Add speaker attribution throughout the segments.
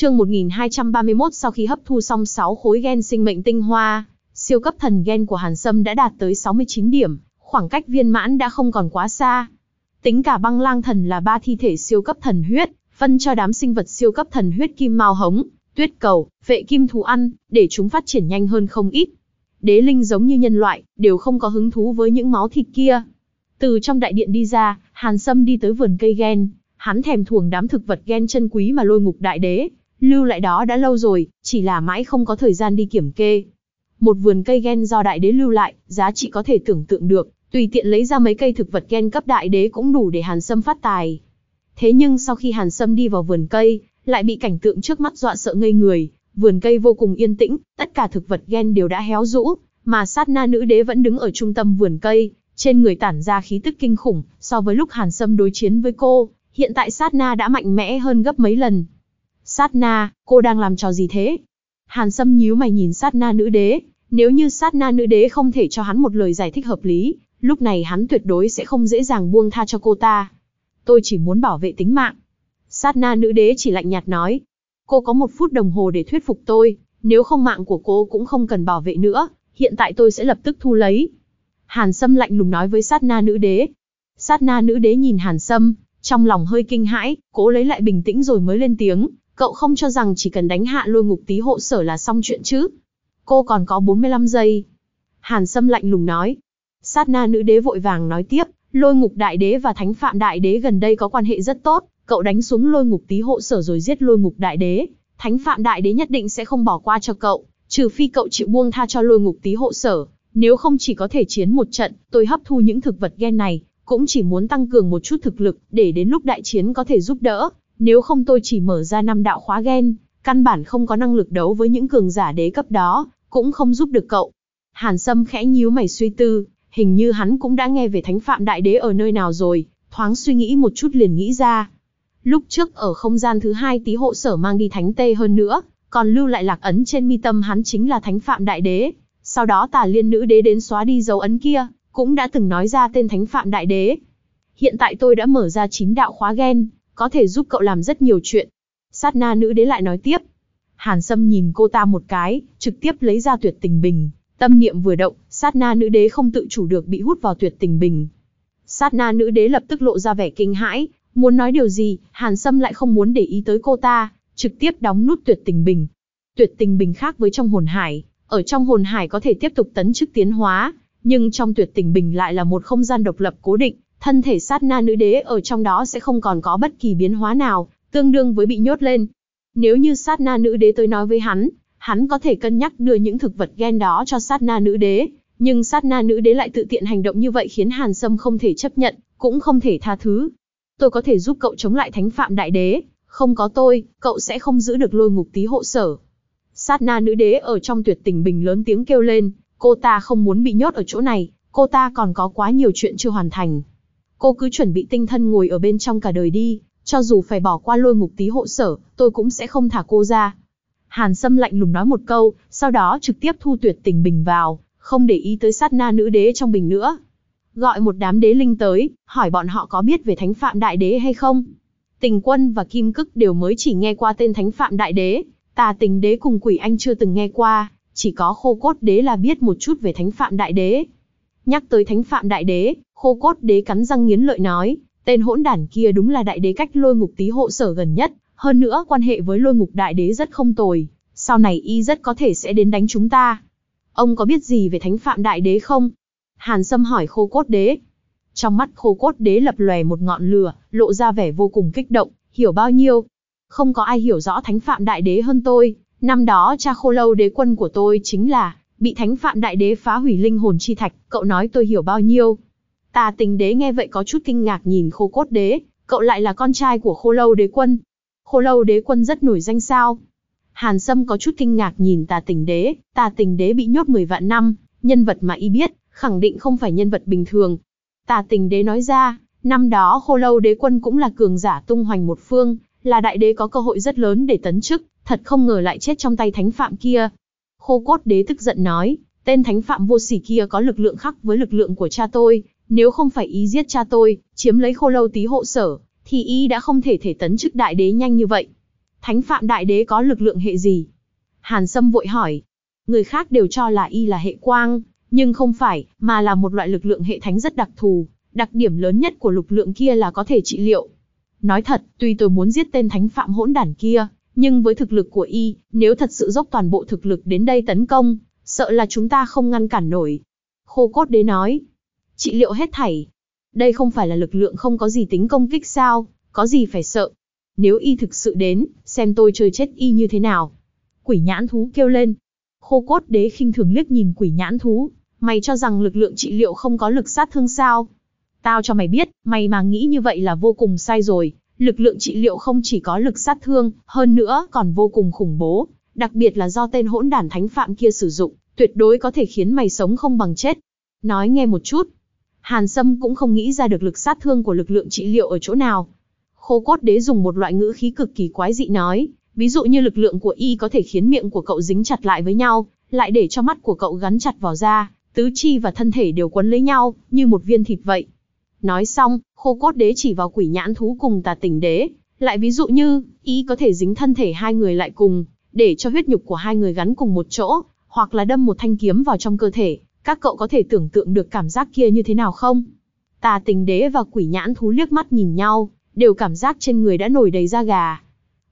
Speaker 1: Chương 1231 sau khi hấp thu xong 6 khối gen sinh mệnh tinh hoa, siêu cấp thần gen của Hàn Sâm đã đạt tới 69 điểm, khoảng cách viên mãn đã không còn quá xa. Tính cả băng lang thần là ba thi thể siêu cấp thần huyết, phân cho đám sinh vật siêu cấp thần huyết kim mao hống, tuyết cầu, vệ kim thú ăn, để chúng phát triển nhanh hơn không ít. Đế linh giống như nhân loại, đều không có hứng thú với những máu thịt kia. Từ trong đại điện đi ra, Hàn Sâm đi tới vườn cây gen, hắn thèm thuồng đám thực vật gen chân quý mà lôi ngục đại đế, lưu lại đó đã lâu rồi, chỉ là mãi không có thời gian đi kiểm kê. Một vườn cây gen do đại đế lưu lại, giá trị có thể tưởng tượng được, tùy tiện lấy ra mấy cây thực vật gen cấp đại đế cũng đủ để Hàn Sâm phát tài. Thế nhưng sau khi Hàn Sâm đi vào vườn cây, lại bị cảnh tượng trước mắt dọa sợ ngây người, vườn cây vô cùng yên tĩnh, tất cả thực vật gen đều đã héo rũ, mà sát na nữ đế vẫn đứng ở trung tâm vườn cây, trên người tản ra khí tức kinh khủng, so với lúc Hàn Sâm đối chiến với cô, hiện tại sát na đã mạnh mẽ hơn gấp mấy lần. Sát na, cô đang làm trò gì thế? Hàn Sâm nhíu mày nhìn sát na nữ đế, nếu như sát na nữ đế không thể cho hắn một lời giải thích hợp lý, lúc này hắn tuyệt đối sẽ không dễ dàng buông tha cho cô ta. Tôi chỉ muốn bảo vệ tính mạng. Sát na nữ đế chỉ lạnh nhạt nói. Cô có một phút đồng hồ để thuyết phục tôi, nếu không mạng của cô cũng không cần bảo vệ nữa, hiện tại tôi sẽ lập tức thu lấy. Hàn Sâm lạnh lùng nói với sát na nữ đế. Sát na nữ đế nhìn Hàn Sâm, trong lòng hơi kinh hãi, cố lấy lại bình tĩnh rồi mới lên tiếng, cậu không cho rằng chỉ cần đánh hạ lôi ngục tí hộ sở là xong chuyện chứ. Cô còn có 45 giây. Hàn Sâm lạnh lùng nói. Sát na nữ đế vội vàng nói tiếp, lôi ngục đại đế và thánh phạm đại đế gần đây có quan hệ rất tốt, cậu đánh xuống lôi ngục tí hộ sở rồi giết lôi ngục đại đế, thánh phạm đại đế nhất định sẽ không bỏ qua cho cậu, trừ phi cậu chịu buông tha cho lôi ngục tí hộ sở, nếu không chỉ có thể chiến một trận, tôi hấp thu những thực vật gen này, cũng chỉ muốn tăng cường một chút thực lực, để đến lúc đại chiến có thể giúp đỡ, nếu không tôi chỉ mở ra năm đạo khóa gen, căn bản không có năng lực đấu với những cường giả đế cấp đó, cũng không giúp được cậu. Hàn Sâm khẽ nhíu mày suy tư, hình như hắn cũng đã nghe về thánh phạm đại đế ở nơi nào rồi, thoáng suy nghĩ một chút liền nghĩ ra. Lúc trước ở không gian thứ hai tí hộ sở mang đi thánh tê hơn nữa, còn lưu lại lạc ấn trên mi tâm hắn chính là thánh phạm đại đế. Sau đó tà liên nữ đế đến xóa đi dấu ấn kia, cũng đã từng nói ra tên thánh phạm đại đế. Hiện tại tôi đã mở ra chín đạo khóa gen, có thể giúp cậu làm rất nhiều chuyện. Sát na nữ đế lại nói tiếp. Hàn Sâm nhìn cô ta một cái, trực tiếp lấy ra tuyệt tình bình. Tâm niệm vừa động, sát na nữ đế không tự chủ được bị hút vào tuyệt tình bình. Sát na nữ đế lập tức lộ ra vẻ kinh hãi, muốn nói điều gì, Hàn Sâm lại không muốn để ý tới cô ta, trực tiếp đóng nút tuyệt tình bình. Tuyệt tình bình khác với trong hồn hải, ở trong hồn hải có thể tiếp tục tấn chức tiến hóa, nhưng trong tuyệt tình bình lại là một không gian độc lập cố định, thân thể sát na nữ đế ở trong đó sẽ không còn có bất kỳ biến hóa nào, tương đương với bị nhốt lên. Nếu như sát na nữ đế tới nói với hắn, hắn có thể cân nhắc đưa những thực vật gen đó cho sát na nữ đế, nhưng sát na nữ đế lại tự tiện hành động như vậy khiến Hàn Sâm không thể chấp nhận, cũng không thể tha thứ. Tôi có thể giúp cậu chống lại thánh phạm đại đế, không có tôi, cậu sẽ không giữ được lôi ngục tí hộ sở. Sát na nữ đế ở trong tuyệt tình bình lớn tiếng kêu lên, cô ta không muốn bị nhốt ở chỗ này, cô ta còn có quá nhiều chuyện chưa hoàn thành. Cô cứ chuẩn bị tinh thần ngồi ở bên trong cả đời đi, cho dù phải bỏ qua lôi ngục tí hộ sở, tôi cũng sẽ không thả cô ra. Hàn Sâm lạnh lùng nói một câu, sau đó trực tiếp thu tuyệt tình bình vào, không để ý tới sát na nữ đế trong bình nữa. Gọi một đám đế linh tới, hỏi bọn họ có biết về thánh phạm đại đế hay không. Tình quân và kim cức đều mới chỉ nghe qua tên thánh phạm đại đế, tà tình đế cùng quỷ anh chưa từng nghe qua, chỉ có khô cốt đế là biết một chút về thánh phạm đại đế. Nhắc tới thánh phạm đại đế, khô cốt đế cắn răng nghiến lợi nói, tên hỗn đản kia đúng là đại đế cách lôi ngục tí hộ sở gần nhất, hơn nữa quan hệ với lôi ngục đại đế rất không tồi, sau này y rất có thể sẽ đến đánh chúng ta. Ông có biết gì về thánh phạm đại đế không? Hàn Sâm hỏi khô cốt đế. Trong mắt khô cốt đế lập lòe một ngọn lửa, lộ ra vẻ vô cùng kích động, hiểu bao nhiêu? Không có ai hiểu rõ thánh phạm đại đế hơn tôi, năm đó cha khô lâu đế quân của tôi chính là, bị thánh phạm đại đế phá hủy linh hồn chi thạch, cậu nói tôi hiểu bao nhiêu? Tà tình đế nghe vậy có chút kinh ngạc nhìn khô cốt đế, cậu lại là con trai của khô lâu đế quân. Khô lâu đế quân rất nổi danh sao? Hàn Sâm có chút kinh ngạc nhìn tà tình đế, tà tình đế bị nhốt 10 vạn năm, nhân vật mà y biết, khẳng định không phải nhân vật bình thường. Tà tình đế nói ra, năm đó khô lâu đế quân cũng là cường giả tung hoành một phương, là đại đế có cơ hội rất lớn để tấn chức, thật không ngờ lại chết trong tay thánh phạm kia. Khô cốt đế tức giận nói, tên thánh phạm vô sỉ kia có lực lượng khác với lực lượng của cha tôi, nếu không phải ý giết cha tôi, chiếm lấy khô lâu tí hộ sở, thì y đã không thể thể tấn chức đại đế nhanh như vậy. Thánh Phạm Đại Đế có lực lượng hệ gì? Hàn Sâm vội hỏi. Người khác đều cho là y là hệ quang, nhưng không phải, mà là một loại lực lượng hệ thánh rất đặc thù. Đặc điểm lớn nhất của lực lượng kia là có thể trị liệu. Nói thật, tuy tôi muốn giết tên thánh phạm hỗn đản kia, nhưng với thực lực của y, nếu thật sự dốc toàn bộ thực lực đến đây tấn công, sợ là chúng ta không ngăn cản nổi. Khô cốt đế nói, trị liệu hết thảy. Đây không phải là lực lượng không có gì tính công kích sao, có gì phải sợ. Nếu y thực sự đến, xem tôi chơi chết y như thế nào. Quỷ nhãn thú kêu lên. Khô cốt đế khinh thường liếc nhìn quỷ nhãn thú. Mày cho rằng lực lượng trị liệu không có lực sát thương sao? Tao cho mày biết, mày mà nghĩ như vậy là vô cùng sai rồi. Lực lượng trị liệu không chỉ có lực sát thương, hơn nữa còn vô cùng khủng bố. Đặc biệt là do tên hỗn đản thánh phạm kia sử dụng, tuyệt đối có thể khiến mày sống không bằng chết. Nói nghe một chút. Hàn Sâm cũng không nghĩ ra được lực sát thương của lực lượng trị liệu ở chỗ nào. Khô cốt đế dùng một loại ngữ khí cực kỳ quái dị nói, ví dụ như lực lượng của y có thể khiến miệng của cậu dính chặt lại với nhau, lại để cho mắt của cậu gắn chặt vào da, tứ chi và thân thể đều quấn lấy nhau, như một viên thịt vậy. Nói xong, khô cốt đế chỉ vào quỷ nhãn thú cùng tà tỉnh đế, lại ví dụ như, ý có thể dính thân thể hai người lại cùng, để cho huyết nhục của hai người gắn cùng một chỗ, hoặc là đâm một thanh kiếm vào trong cơ thể, các cậu có thể tưởng tượng được cảm giác kia như thế nào không? Tà tình đế và quỷ nhãn thú liếc mắt nhìn nhau, đều cảm giác trên người đã nổi đầy da gà.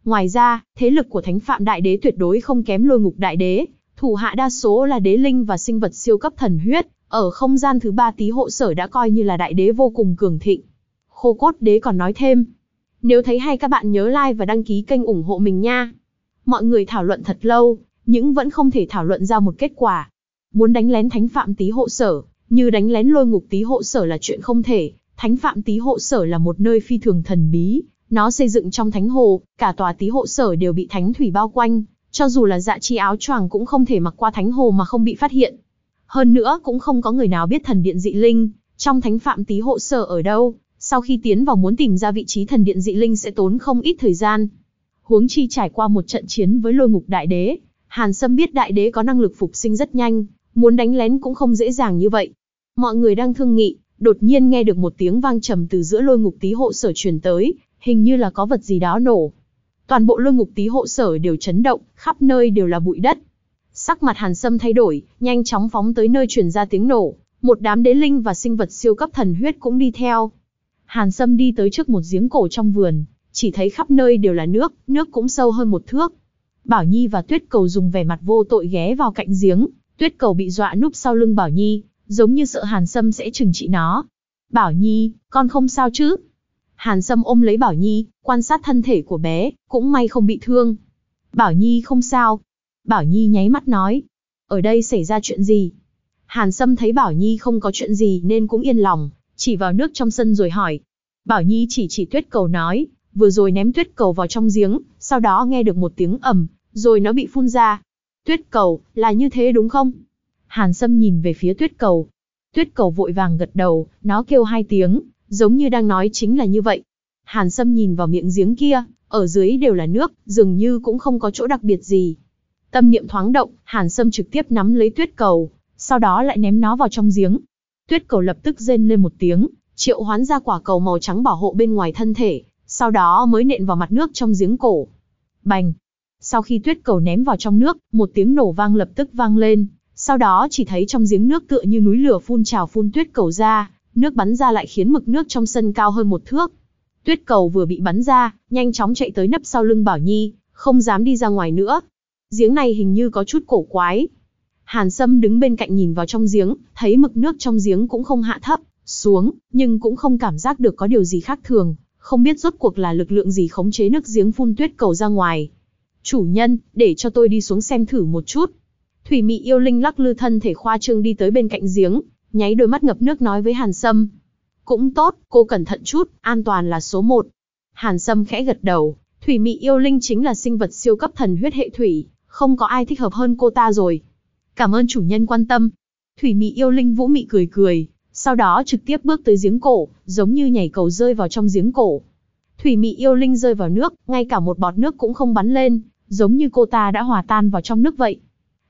Speaker 1: Ngoài ra, thế lực của thánh phạm đại đế tuyệt đối không kém lôi ngục đại đế, thủ hạ đa số là đế linh và sinh vật siêu cấp thần huyết, ở không gian thứ ba tí hộ sở đã coi như là đại đế vô cùng cường thịnh. Khô cốt đế còn nói thêm, nếu thấy hay các bạn nhớ like và đăng ký kênh ủng hộ mình nha. Mọi người thảo luận thật lâu, nhưng vẫn không thể thảo luận ra một kết quả. Muốn đánh lén thánh phạm tí hộ sở, như đánh lén lôi ngục tí hộ sở là chuyện không thể, thánh phạm tí hộ sở là một nơi phi thường thần bí, nó xây dựng trong thánh hồ, cả tòa tí hộ sở đều bị thánh thủy bao quanh, cho dù là dạ chi áo choàng cũng không thể mặc qua thánh hồ mà không bị phát hiện. Hơn nữa cũng không có người nào biết thần điện dị linh, trong thánh phạm tí hộ sở ở đâu, sau khi tiến vào muốn tìm ra vị trí thần điện dị linh sẽ tốn không ít thời gian. Huống chi trải qua một trận chiến với lôi ngục đại đế, Hàn Sâm biết đại đế có năng lực phục sinh rất nhanh, muốn đánh lén cũng không dễ dàng như vậy. Mọi người đang thương nghị, đột nhiên nghe được một tiếng vang trầm từ giữa lôi ngục tí hộ sở truyền tới, hình như là có vật gì đó nổ. Toàn bộ lôi ngục tí hộ sở đều chấn động, khắp nơi đều là bụi đất. Sắc mặt Hàn Sâm thay đổi, nhanh chóng phóng tới nơi truyền ra tiếng nổ, một đám đế linh và sinh vật siêu cấp thần huyết cũng đi theo. Hàn Sâm đi tới trước một giếng cổ trong vườn, chỉ thấy khắp nơi đều là nước, nước cũng sâu hơn một thước. Bảo Nhi và Tuyết Cầu dùng vẻ mặt vô tội ghé vào cạnh giếng, Tuyết Cầu bị dọa núp sau lưng Bảo Nhi, giống như sợ Hàn Sâm sẽ trừng trị nó. Bảo Nhi, con không sao chứ? Hàn Sâm ôm lấy Bảo Nhi, quan sát thân thể của bé, cũng may không bị thương. Bảo Nhi không sao. Bảo Nhi nháy mắt nói. Ở đây xảy ra chuyện gì? Hàn Sâm thấy Bảo Nhi không có chuyện gì nên cũng yên lòng, chỉ vào nước trong sân rồi hỏi. Bảo Nhi chỉ chỉ tuyết cầu nói, vừa rồi ném tuyết cầu vào trong giếng, sau đó nghe được một tiếng ầm, rồi nó bị phun ra. Tuyết cầu, là như thế đúng không? Hàn Sâm nhìn về phía tuyết cầu. Tuyết cầu vội vàng gật đầu, nó kêu hai tiếng, giống như đang nói chính là như vậy. Hàn Sâm nhìn vào miệng giếng kia, ở dưới đều là nước, dường như cũng không có chỗ đặc biệt gì. Tâm niệm thoáng động, Hàn Sâm trực tiếp nắm lấy tuyết cầu, sau đó lại ném nó vào trong giếng. Tuyết cầu lập tức rên lên một tiếng, triệu hoán ra quả cầu màu trắng bảo hộ bên ngoài thân thể, sau đó mới nện vào mặt nước trong giếng cổ. Bành! Sau khi tuyết cầu ném vào trong nước, một tiếng nổ vang lập tức vang lên, sau đó chỉ thấy trong giếng nước tựa như núi lửa phun trào phun tuyết cầu ra, nước bắn ra lại khiến mực nước trong sân cao hơn một thước. Tuyết cầu vừa bị bắn ra, nhanh chóng chạy tới nấp sau lưng Bảo Nhi, không dám đi ra ngoài nữa. Giếng này hình như có chút cổ quái. Hàn Sâm đứng bên cạnh nhìn vào trong giếng, thấy mực nước trong giếng cũng không hạ thấp, xuống, nhưng cũng không cảm giác được có điều gì khác thường, không biết rốt cuộc là lực lượng gì khống chế nước giếng phun tuyết cầu ra ngoài. Chủ nhân, để cho tôi đi xuống xem thử một chút. Thủy mị yêu linh lắc lư thân thể khoa trương đi tới bên cạnh giếng, nháy đôi mắt ngập nước nói với Hàn Sâm. Cũng tốt, cô cẩn thận chút, an toàn là số một. Hàn Sâm khẽ gật đầu, Thủy mị yêu linh chính là sinh vật siêu cấp thần huyết hệ thủy, không có ai thích hợp hơn cô ta rồi. Cảm ơn chủ nhân quan tâm. Thủy mị yêu linh vũ mị cười cười, sau đó trực tiếp bước tới giếng cổ, giống như nhảy cầu rơi vào trong giếng cổ. Thủy mị yêu linh rơi vào nước, ngay cả một bọt nước cũng không bắn lên, giống như cô ta đã hòa tan vào trong nước vậy.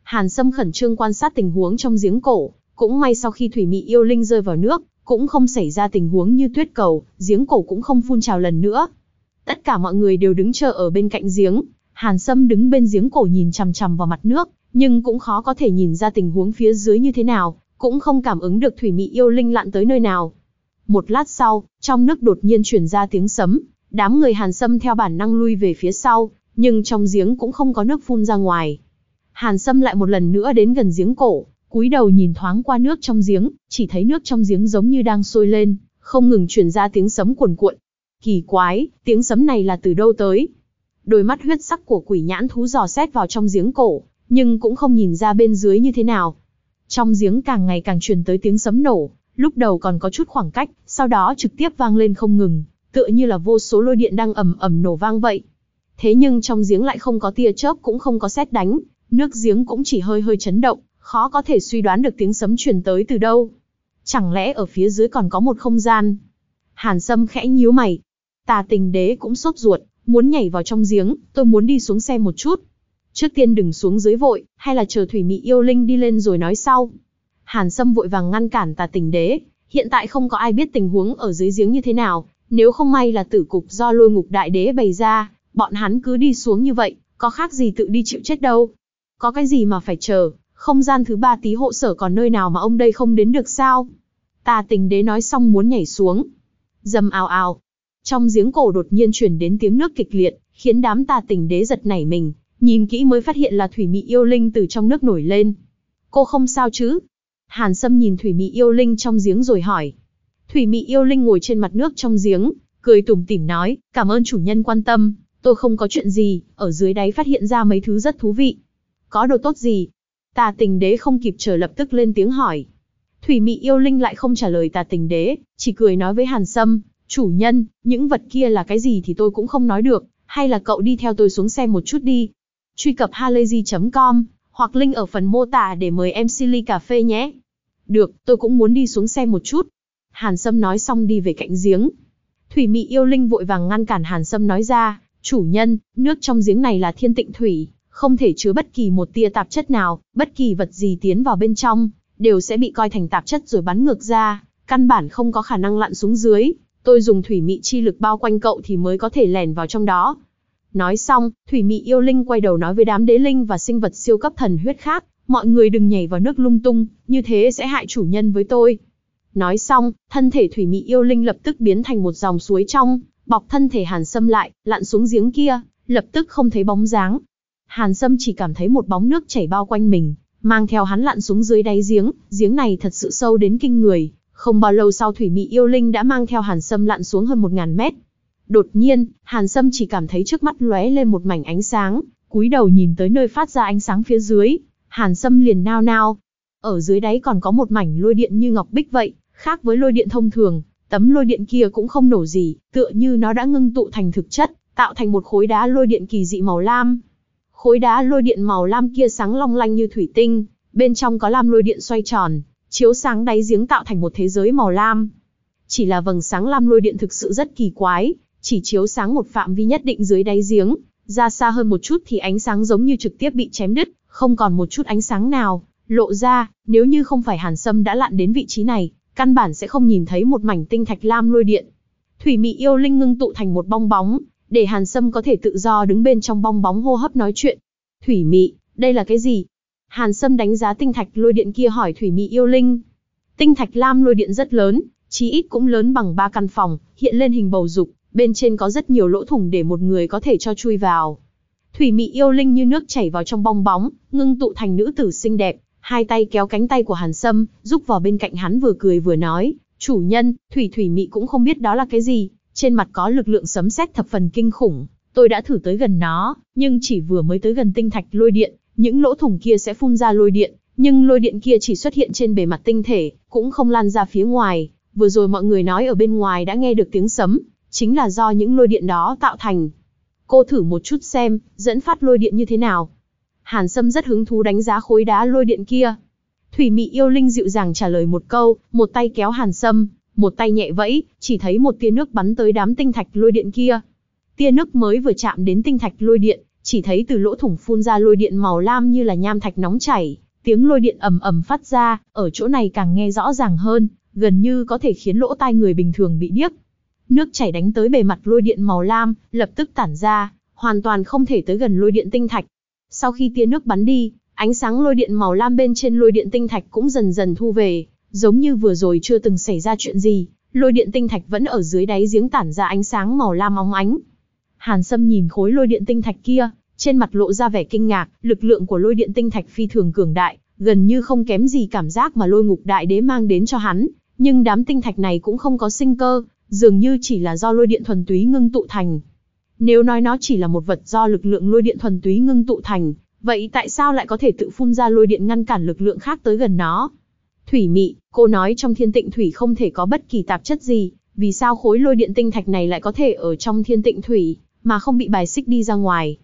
Speaker 1: Hàn Sâm khẩn trương quan sát tình huống trong giếng cổ, cũng may sau khi thủy mị yêu linh rơi vào nước, cũng không xảy ra tình huống như tuyết cầu, giếng cổ cũng không phun trào lần nữa. Tất cả mọi người đều đứng chờ ở bên cạnh giếng. Hàn Sâm đứng bên giếng cổ nhìn chằm chằm vào mặt nước, nhưng cũng khó có thể nhìn ra tình huống phía dưới như thế nào, cũng không cảm ứng được thủy mị yêu linh lặn tới nơi nào. Một lát sau, trong nước đột nhiên truyền ra tiếng sấm, đám người Hàn Sâm theo bản năng lui về phía sau, nhưng trong giếng cũng không có nước phun ra ngoài. Hàn Sâm lại một lần nữa đến gần giếng cổ, cúi đầu nhìn thoáng qua nước trong giếng, chỉ thấy nước trong giếng giống như đang sôi lên, không ngừng truyền ra tiếng sấm cuồn cuộn. Kỳ quái, tiếng sấm này là từ đâu tới? Đôi mắt huyết sắc của quỷ nhãn thú dò xét vào trong giếng cổ, nhưng cũng không nhìn ra bên dưới như thế nào. Trong giếng càng ngày càng truyền tới tiếng sấm nổ, lúc đầu còn có chút khoảng cách, sau đó trực tiếp vang lên không ngừng, tựa như là vô số lôi điện đang ầm ầm nổ vang vậy. Thế nhưng trong giếng lại không có tia chớp cũng không có sét đánh, nước giếng cũng chỉ hơi hơi chấn động, khó có thể suy đoán được tiếng sấm truyền tới từ đâu. Chẳng lẽ ở phía dưới còn có một không gian? Hàn Sâm khẽ nhíu mày. Tà tình đế cũng sốt ruột, muốn nhảy vào trong giếng, tôi muốn đi xuống xem một chút. Trước tiên đừng xuống dưới vội, hay là chờ thủy mị yêu linh đi lên rồi nói sau. Hàn Sâm vội vàng ngăn cản tà tình đế, hiện tại không có ai biết tình huống ở dưới giếng như thế nào, nếu không may là tử cục do lôi ngục đại đế bày ra, bọn hắn cứ đi xuống như vậy, có khác gì tự đi chịu chết đâu. Có cái gì mà phải chờ, không gian thứ ba tí hộ sở còn nơi nào mà ông đây không đến được sao? Tà tình đế nói xong muốn nhảy xuống. Dầm ào ào. Trong giếng cổ đột nhiên chuyển đến tiếng nước kịch liệt, khiến đám tà tình đế giật nảy mình, nhìn kỹ mới phát hiện là thủy mị yêu linh từ trong nước nổi lên. Cô không sao chứ? Hàn Sâm nhìn thủy mị yêu linh trong giếng rồi hỏi. Thủy mị yêu linh ngồi trên mặt nước trong giếng, cười tủm tỉm nói, cảm ơn chủ nhân quan tâm, tôi không có chuyện gì, ở dưới đáy phát hiện ra mấy thứ rất thú vị. Có đồ tốt gì? Tà tình đế không kịp chờ lập tức lên tiếng hỏi. Thủy mị yêu linh lại không trả lời tà tình đế, chỉ cười nói với Hàn Sâm, chủ nhân, những vật kia là cái gì thì tôi cũng không nói được, hay là cậu đi theo tôi xuống xem một chút đi. Truy cập halayzi.com, hoặc link ở phần mô tả để mời em Silly Cà Phê nhé. Được, tôi cũng muốn đi xuống xem một chút. Hàn Sâm nói xong đi về cạnh giếng. Thủy mị yêu linh vội vàng ngăn cản Hàn Sâm nói ra, chủ nhân, nước trong giếng này là thiên tịnh thủy, không thể chứa bất kỳ một tia tạp chất nào, bất kỳ vật gì tiến vào bên trong, đều sẽ bị coi thành tạp chất rồi bắn ngược ra, căn bản không có khả năng lặn xuống dưới. Tôi dùng thủy mị chi lực bao quanh cậu thì mới có thể lèn vào trong đó. Nói xong, thủy mị yêu linh quay đầu nói với đám đế linh và sinh vật siêu cấp thần huyết khác, mọi người đừng nhảy vào nước lung tung, như thế sẽ hại chủ nhân với tôi. Nói xong, thân thể thủy mị yêu linh lập tức biến thành một dòng suối trong, bọc thân thể hàn sâm lại, lặn xuống giếng kia, lập tức không thấy bóng dáng. Hàn sâm chỉ cảm thấy một bóng nước chảy bao quanh mình, mang theo hắn lặn xuống dưới đáy giếng, giếng này thật sự sâu đến kinh người. Không bao lâu sau thủy mị yêu linh đã mang theo hàn sâm lặn xuống hơn một ngàn mét. Đột nhiên, hàn sâm chỉ cảm thấy trước mắt lóe lên một mảnh ánh sáng, cúi đầu nhìn tới nơi phát ra ánh sáng phía dưới, hàn sâm liền nao nao. Ở dưới đáy còn có một mảnh lôi điện như ngọc bích vậy, khác với lôi điện thông thường, tấm lôi điện kia cũng không nổ gì, tựa như nó đã ngưng tụ thành thực chất, tạo thành một khối đá lôi điện kỳ dị màu lam. Khối đá lôi điện màu lam kia sáng long lanh như thủy tinh, bên trong có lam lôi điện xoay tròn, chiếu sáng đáy giếng tạo thành một thế giới màu lam. Chỉ là vầng sáng lam lôi điện thực sự rất kỳ quái, chỉ chiếu sáng một phạm vi nhất định dưới đáy giếng, ra xa hơn một chút thì ánh sáng giống như trực tiếp bị chém đứt, không còn một chút ánh sáng nào lộ ra, nếu như không phải Hàn Sâm đã lặn đến vị trí này, căn bản sẽ không nhìn thấy một mảnh tinh thạch lam lôi điện. Thủy Mị yêu linh ngưng tụ thành một bong bóng, để Hàn Sâm có thể tự do đứng bên trong bong bóng hô hấp nói chuyện. Thủy Mị, đây là cái gì? Hàn Sâm đánh giá tinh thạch lôi điện kia hỏi Thủy Mị yêu linh. Tinh thạch lam lôi điện rất lớn, chí ít cũng lớn bằng ba căn phòng, hiện lên hình bầu dục, bên trên có rất nhiều lỗ thủng để một người có thể cho chui vào. Thủy Mị yêu linh như nước chảy vào trong bong bóng, ngưng tụ thành nữ tử xinh đẹp, hai tay kéo cánh tay của Hàn Sâm, giúp vào bên cạnh hắn vừa cười vừa nói, chủ nhân, Thủy Thủy Mị cũng không biết đó là cái gì, trên mặt có lực lượng sấm sét thập phần kinh khủng, tôi đã thử tới gần nó, nhưng chỉ vừa mới tới gần tinh thạch lôi điện, những lỗ thủng kia sẽ phun ra lôi điện, nhưng lôi điện kia chỉ xuất hiện trên bề mặt tinh thể, cũng không lan ra phía ngoài. Vừa rồi mọi người nói ở bên ngoài đã nghe được tiếng sấm, chính là do những lôi điện đó tạo thành. Cô thử một chút xem, dẫn phát lôi điện như thế nào. Hàn Sâm rất hứng thú đánh giá khối đá lôi điện kia. Thủy Mị yêu linh dịu dàng trả lời một câu, một tay kéo Hàn Sâm, một tay nhẹ vẫy, chỉ thấy một tia nước bắn tới đám tinh thạch lôi điện kia. Tia nước mới vừa chạm đến tinh thạch lôi điện, chỉ thấy từ lỗ thủng phun ra lôi điện màu lam như là nham thạch nóng chảy, tiếng lôi điện ầm ầm phát ra, ở chỗ này càng nghe rõ ràng hơn, gần như có thể khiến lỗ tai người bình thường bị điếc. Nước chảy đánh tới bề mặt lôi điện màu lam, lập tức tản ra, hoàn toàn không thể tới gần lôi điện tinh thạch. Sau khi tia nước bắn đi, ánh sáng lôi điện màu lam bên trên lôi điện tinh thạch cũng dần dần thu về, giống như vừa rồi chưa từng xảy ra chuyện gì, lôi điện tinh thạch vẫn ở dưới đáy giếng tản ra ánh sáng màu lam óng ánh. Hàn Sâm nhìn khối lôi điện tinh thạch kia, trên mặt lộ ra vẻ kinh ngạc, lực lượng của lôi điện tinh thạch phi thường cường đại, gần như không kém gì cảm giác mà lôi ngục đại đế mang đến cho hắn, nhưng đám tinh thạch này cũng không có sinh cơ, dường như chỉ là do lôi điện thuần túy ngưng tụ thành. Nếu nói nó chỉ là một vật do lực lượng lôi điện thuần túy ngưng tụ thành, vậy tại sao lại có thể tự phun ra lôi điện ngăn cản lực lượng khác tới gần nó? Thủy mị, cô nói trong thiên tịnh thủy không thể có bất kỳ tạp chất gì, vì sao khối lôi điện tinh thạch này lại có thể ở trong thiên tịnh thủy, mà không bị bài xích đi ra ngoài?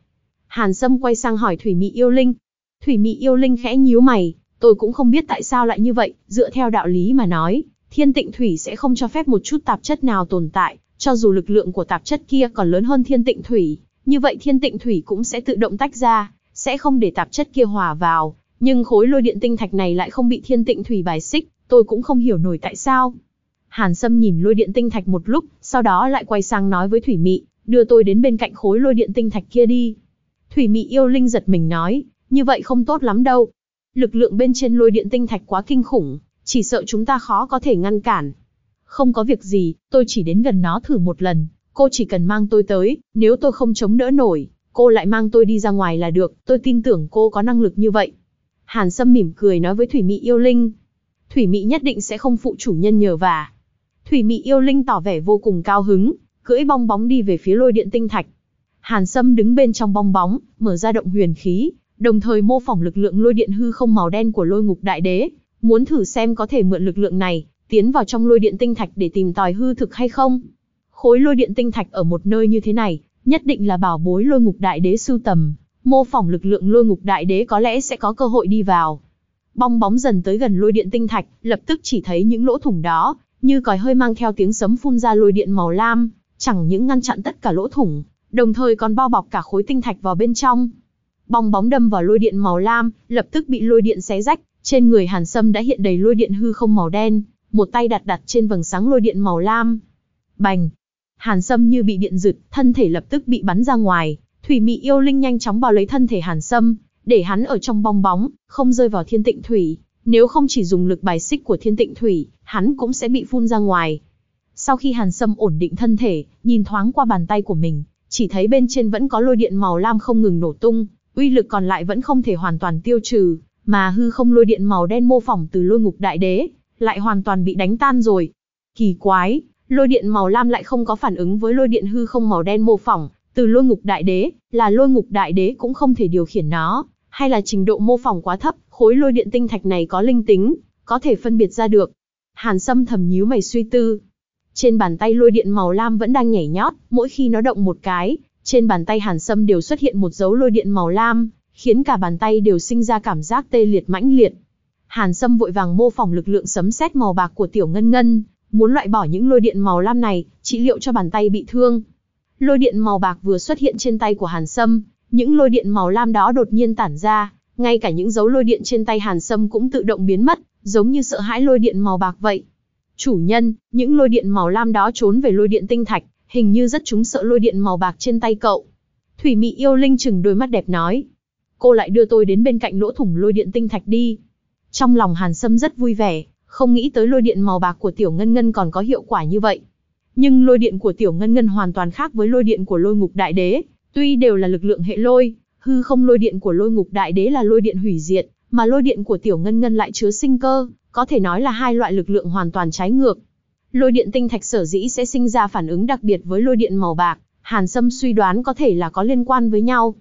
Speaker 1: Hàn Sâm quay sang hỏi Thủy mị yêu linh. Thủy mị yêu linh khẽ nhíu mày, tôi cũng không biết tại sao lại như vậy, dựa theo đạo lý mà nói, thiên tịnh thủy sẽ không cho phép một chút tạp chất nào tồn tại, cho dù lực lượng của tạp chất kia còn lớn hơn thiên tịnh thủy, như vậy thiên tịnh thủy cũng sẽ tự động tách ra, sẽ không để tạp chất kia hòa vào, nhưng khối lôi điện tinh thạch này lại không bị thiên tịnh thủy bài xích, tôi cũng không hiểu nổi tại sao. Hàn Sâm nhìn lôi điện tinh thạch một lúc, sau đó lại quay sang nói với Thủy Mị, đưa tôi đến bên cạnh khối lôi điện tinh thạch kia đi. Thủy Mị yêu linh giật mình nói, như vậy không tốt lắm đâu. Lực lượng bên trên lôi điện tinh thạch quá kinh khủng, chỉ sợ chúng ta khó có thể ngăn cản. Không có việc gì, tôi chỉ đến gần nó thử một lần, cô chỉ cần mang tôi tới, nếu tôi không chống đỡ nổi, cô lại mang tôi đi ra ngoài là được, tôi tin tưởng cô có năng lực như vậy. Hàn Sâm mỉm cười nói với Thủy Mị yêu linh. Thủy Mị nhất định sẽ không phụ chủ nhân nhờ vả. Thủy Mị yêu linh tỏ vẻ vô cùng cao hứng, cưỡi bong bóng đi về phía lôi điện tinh thạch. Hàn Sâm đứng bên trong bong bóng, mở ra động huyền khí, đồng thời mô phỏng lực lượng lôi điện hư không màu đen của lôi ngục đại đế, muốn thử xem có thể mượn lực lượng này, tiến vào trong lôi điện tinh thạch để tìm tòi hư thực hay không. Khối lôi điện tinh thạch ở một nơi như thế này, nhất định là bảo bối lôi ngục đại đế sưu tầm, mô phỏng lực lượng lôi ngục đại đế có lẽ sẽ có cơ hội đi vào. Bong bóng dần tới gần lôi điện tinh thạch, lập tức chỉ thấy những lỗ thủng đó, như còi hơi mang theo tiếng sấm phun ra lôi điện màu lam, chẳng những ngăn chặn tất cả lỗ thủng, đồng thời còn bao bọc cả khối tinh thạch vào bên trong. Bong bóng đâm vào lôi điện màu lam, lập tức bị lôi điện xé rách, trên người Hàn Sâm đã hiện đầy lôi điện hư không màu đen, một tay đặt đặt trên vầng sáng lôi điện màu lam. Bành! Hàn Sâm như bị điện giật, thân thể lập tức bị bắn ra ngoài. Thủy Mị yêu linh nhanh chóng bao lấy thân thể Hàn Sâm, để hắn ở trong bong bóng, không rơi vào thiên tịnh thủy. Nếu không chỉ dùng lực bài xích của thiên tịnh thủy, hắn cũng sẽ bị phun ra ngoài. Sau khi Hàn Sâm ổn định thân thể, nhìn thoáng qua bàn tay của mình, chỉ thấy bên trên vẫn có lôi điện màu lam không ngừng nổ tung, uy lực còn lại vẫn không thể hoàn toàn tiêu trừ, mà hư không lôi điện màu đen mô phỏng từ lôi ngục đại đế, lại hoàn toàn bị đánh tan rồi. Kỳ quái, lôi điện màu lam lại không có phản ứng với lôi điện hư không màu đen mô phỏng, từ lôi ngục đại đế, là lôi ngục đại đế cũng không thể điều khiển nó, hay là trình độ mô phỏng quá thấp, khối lôi điện tinh thạch này có linh tính, có thể phân biệt ra được. Hàn Sâm thầm nhíu mày suy tư. Trên bàn tay lôi điện màu lam vẫn đang nhảy nhót, mỗi khi nó động một cái, trên bàn tay Hàn Sâm đều xuất hiện một dấu lôi điện màu lam, khiến cả bàn tay đều sinh ra cảm giác tê liệt mãnh liệt. Hàn Sâm vội vàng mô phỏng lực lượng sấm sét màu bạc của Tiểu Ngân Ngân, muốn loại bỏ những lôi điện màu lam này, trị liệu cho bàn tay bị thương. Lôi điện màu bạc vừa xuất hiện trên tay của Hàn Sâm, những lôi điện màu lam đó đột nhiên tản ra, ngay cả những dấu lôi điện trên tay Hàn Sâm cũng tự động biến mất, giống như sợ hãi lôi điện màu bạc vậy. Chủ nhân, những lôi điện màu lam đó trốn về lôi điện tinh thạch, hình như rất chúng sợ lôi điện màu bạc trên tay cậu. Thủy Mị yêu linh chừng đôi mắt đẹp nói, cô lại đưa tôi đến bên cạnh lỗ thủng lôi điện tinh thạch đi. Trong lòng Hàn Sâm rất vui vẻ, không nghĩ tới lôi điện màu bạc của Tiểu Ngân Ngân còn có hiệu quả như vậy. Nhưng lôi điện của Tiểu Ngân Ngân hoàn toàn khác với lôi điện của lôi ngục đại đế, tuy đều là lực lượng hệ lôi, hư không lôi điện của lôi ngục đại đế là lôi điện hủy diệt, mà lôi điện của Tiểu Ngân Ngân lại chứa sinh cơ, có thể nói là hai loại lực lượng hoàn toàn trái ngược. Lôi điện tinh thạch sở dĩ sẽ sinh ra phản ứng đặc biệt với lôi điện màu bạc, Hàn Sâm suy đoán có thể là có liên quan với nhau.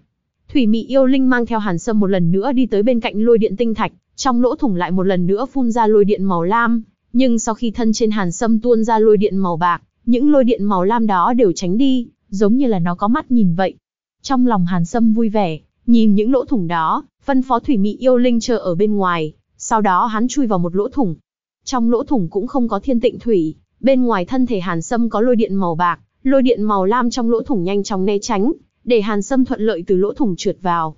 Speaker 1: Thủy Mị yêu linh mang theo Hàn Sâm một lần nữa đi tới bên cạnh lôi điện tinh thạch, trong lỗ thủng lại một lần nữa phun ra lôi điện màu lam, nhưng sau khi thân trên Hàn Sâm tuôn ra lôi điện màu bạc, những lôi điện màu lam đó đều tránh đi, giống như là nó có mắt nhìn vậy. Trong lòng Hàn Sâm vui vẻ, nhìn những lỗ thủng đó, phân phó Thủy Mị yêu linh chờ ở bên ngoài, sau đó hắn chui vào một lỗ thủng. Trong lỗ thủng cũng không có thiên tịnh thủy, bên ngoài thân thể Hàn Sâm có lôi điện màu bạc, lôi điện màu lam trong lỗ thủng nhanh chóng né tránh, để Hàn Sâm thuận lợi từ lỗ thủng trượt vào.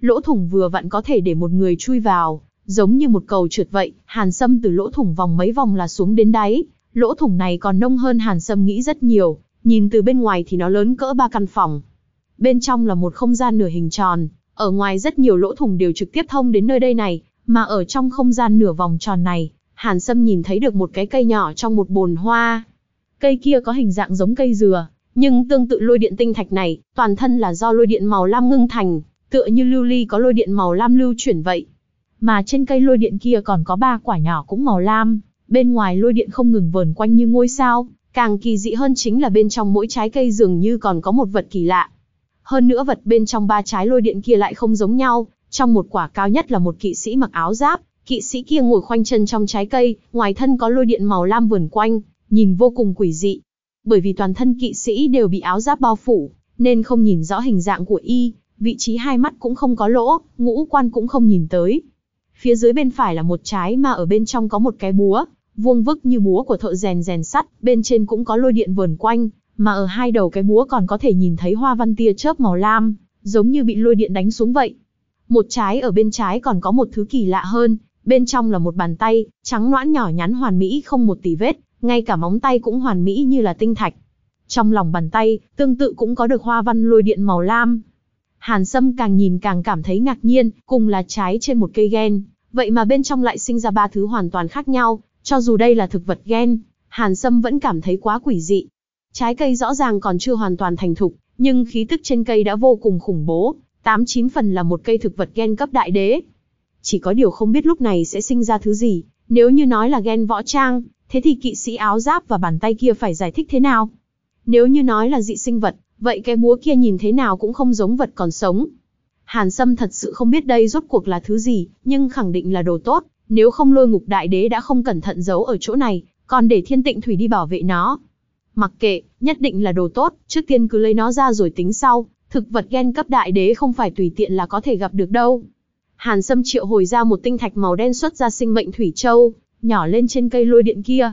Speaker 1: Lỗ thủng vừa vặn có thể để một người chui vào, giống như một cầu trượt vậy, Hàn Sâm từ lỗ thủng vòng mấy vòng là xuống đến đáy, Lỗ thủng này còn nông hơn Hàn Sâm nghĩ rất nhiều, nhìn từ bên ngoài thì nó lớn cỡ ba căn phòng. Bên trong là một không gian nửa hình tròn, ở ngoài rất nhiều lỗ thủng đều trực tiếp thông đến nơi đây này, mà ở trong không gian nửa vòng tròn này, Hàn Sâm nhìn thấy được một cái cây nhỏ trong một bồn hoa. Cây kia có hình dạng giống cây dừa, nhưng tương tự lôi điện tinh thạch này, toàn thân là do lôi điện màu lam ngưng thành, tựa như lưu ly có lôi điện màu lam lưu chuyển vậy. Mà trên cây lôi điện kia còn có ba quả nhỏ cũng màu lam, bên ngoài lôi điện không ngừng vờn quanh như ngôi sao, càng kỳ dị hơn chính là bên trong mỗi trái cây dường như còn có một vật kỳ lạ. Hơn nữa vật bên trong ba trái lôi điện kia lại không giống nhau, trong một quả cao nhất là một kỵ sĩ mặc áo giáp, kỵ sĩ kia ngồi khoanh chân trong trái cây, ngoài thân có lôi điện màu lam vườn quanh, nhìn vô cùng quỷ dị. Bởi vì toàn thân kỵ sĩ đều bị áo giáp bao phủ, nên không nhìn rõ hình dạng của y, vị trí hai mắt cũng không có lỗ, ngũ quan cũng không nhìn tới. Phía dưới bên phải là một trái mà ở bên trong có một cái búa, vuông vức như búa của thợ rèn rèn sắt, bên trên cũng có lôi điện vườn quanh, mà ở hai đầu cái búa còn có thể nhìn thấy hoa văn tia chớp màu lam, giống như bị lôi điện đánh xuống vậy. Một trái ở bên trái còn có một thứ kỳ lạ hơn, bên trong là một bàn tay, trắng noãn nhỏ nhắn hoàn mỹ không một tì vết, ngay cả móng tay cũng hoàn mỹ như là tinh thạch. Trong lòng bàn tay, tương tự cũng có được hoa văn lôi điện màu lam. Hàn Sâm càng nhìn càng cảm thấy ngạc nhiên, cùng là trái trên một cây gen, vậy mà bên trong lại sinh ra ba thứ hoàn toàn khác nhau, cho dù đây là thực vật gen, Hàn Sâm vẫn cảm thấy quá quỷ dị. Trái cây rõ ràng còn chưa hoàn toàn thành thục, nhưng khí tức trên cây đã vô cùng khủng bố, tám chín phần là một cây thực vật gen cấp đại đế. Chỉ có điều không biết lúc này sẽ sinh ra thứ gì, nếu như nói là gen võ trang, thế thì kỵ sĩ áo giáp và bàn tay kia phải giải thích thế nào? Nếu như nói là dị sinh vật, vậy cái búa kia nhìn thế nào cũng không giống vật còn sống. Hàn Sâm thật sự không biết đây rốt cuộc là thứ gì, nhưng khẳng định là đồ tốt, nếu không lôi ngục đại đế đã không cẩn thận giấu ở chỗ này, còn để thiên tịnh thủy đi bảo vệ nó. Mặc kệ, nhất định là đồ tốt, trước tiên cứ lấy nó ra rồi tính sau, thực vật gen cấp đại đế không phải tùy tiện là có thể gặp được đâu. Hàn Sâm triệu hồi ra một tinh thạch màu đen xuất ra sinh mệnh thủy châu, nhỏ lên trên cây lôi điện kia.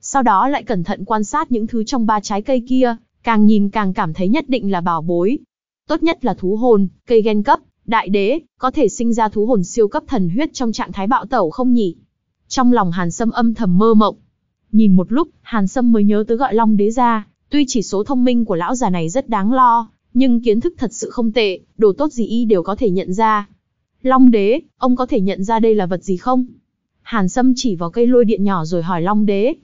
Speaker 1: Sau đó lại cẩn thận quan sát những thứ trong ba trái cây kia, càng nhìn càng cảm thấy nhất định là bảo bối. Tốt nhất là thú hồn, cây gen cấp, đại đế, có thể sinh ra thú hồn siêu cấp thần huyết trong trạng thái bạo tẩu không nhỉ? Trong lòng Hàn Sâm âm thầm mơ mộng. Nhìn một lúc, Hàn Sâm mới nhớ tới gọi Long đế ra, tuy chỉ số thông minh của lão già này rất đáng lo, nhưng kiến thức thật sự không tệ, đồ tốt gì y đều có thể nhận ra. Long đế, ông có thể nhận ra đây là vật gì không? Hàn Sâm chỉ vào cây lôi điện nhỏ rồi hỏi Long đế.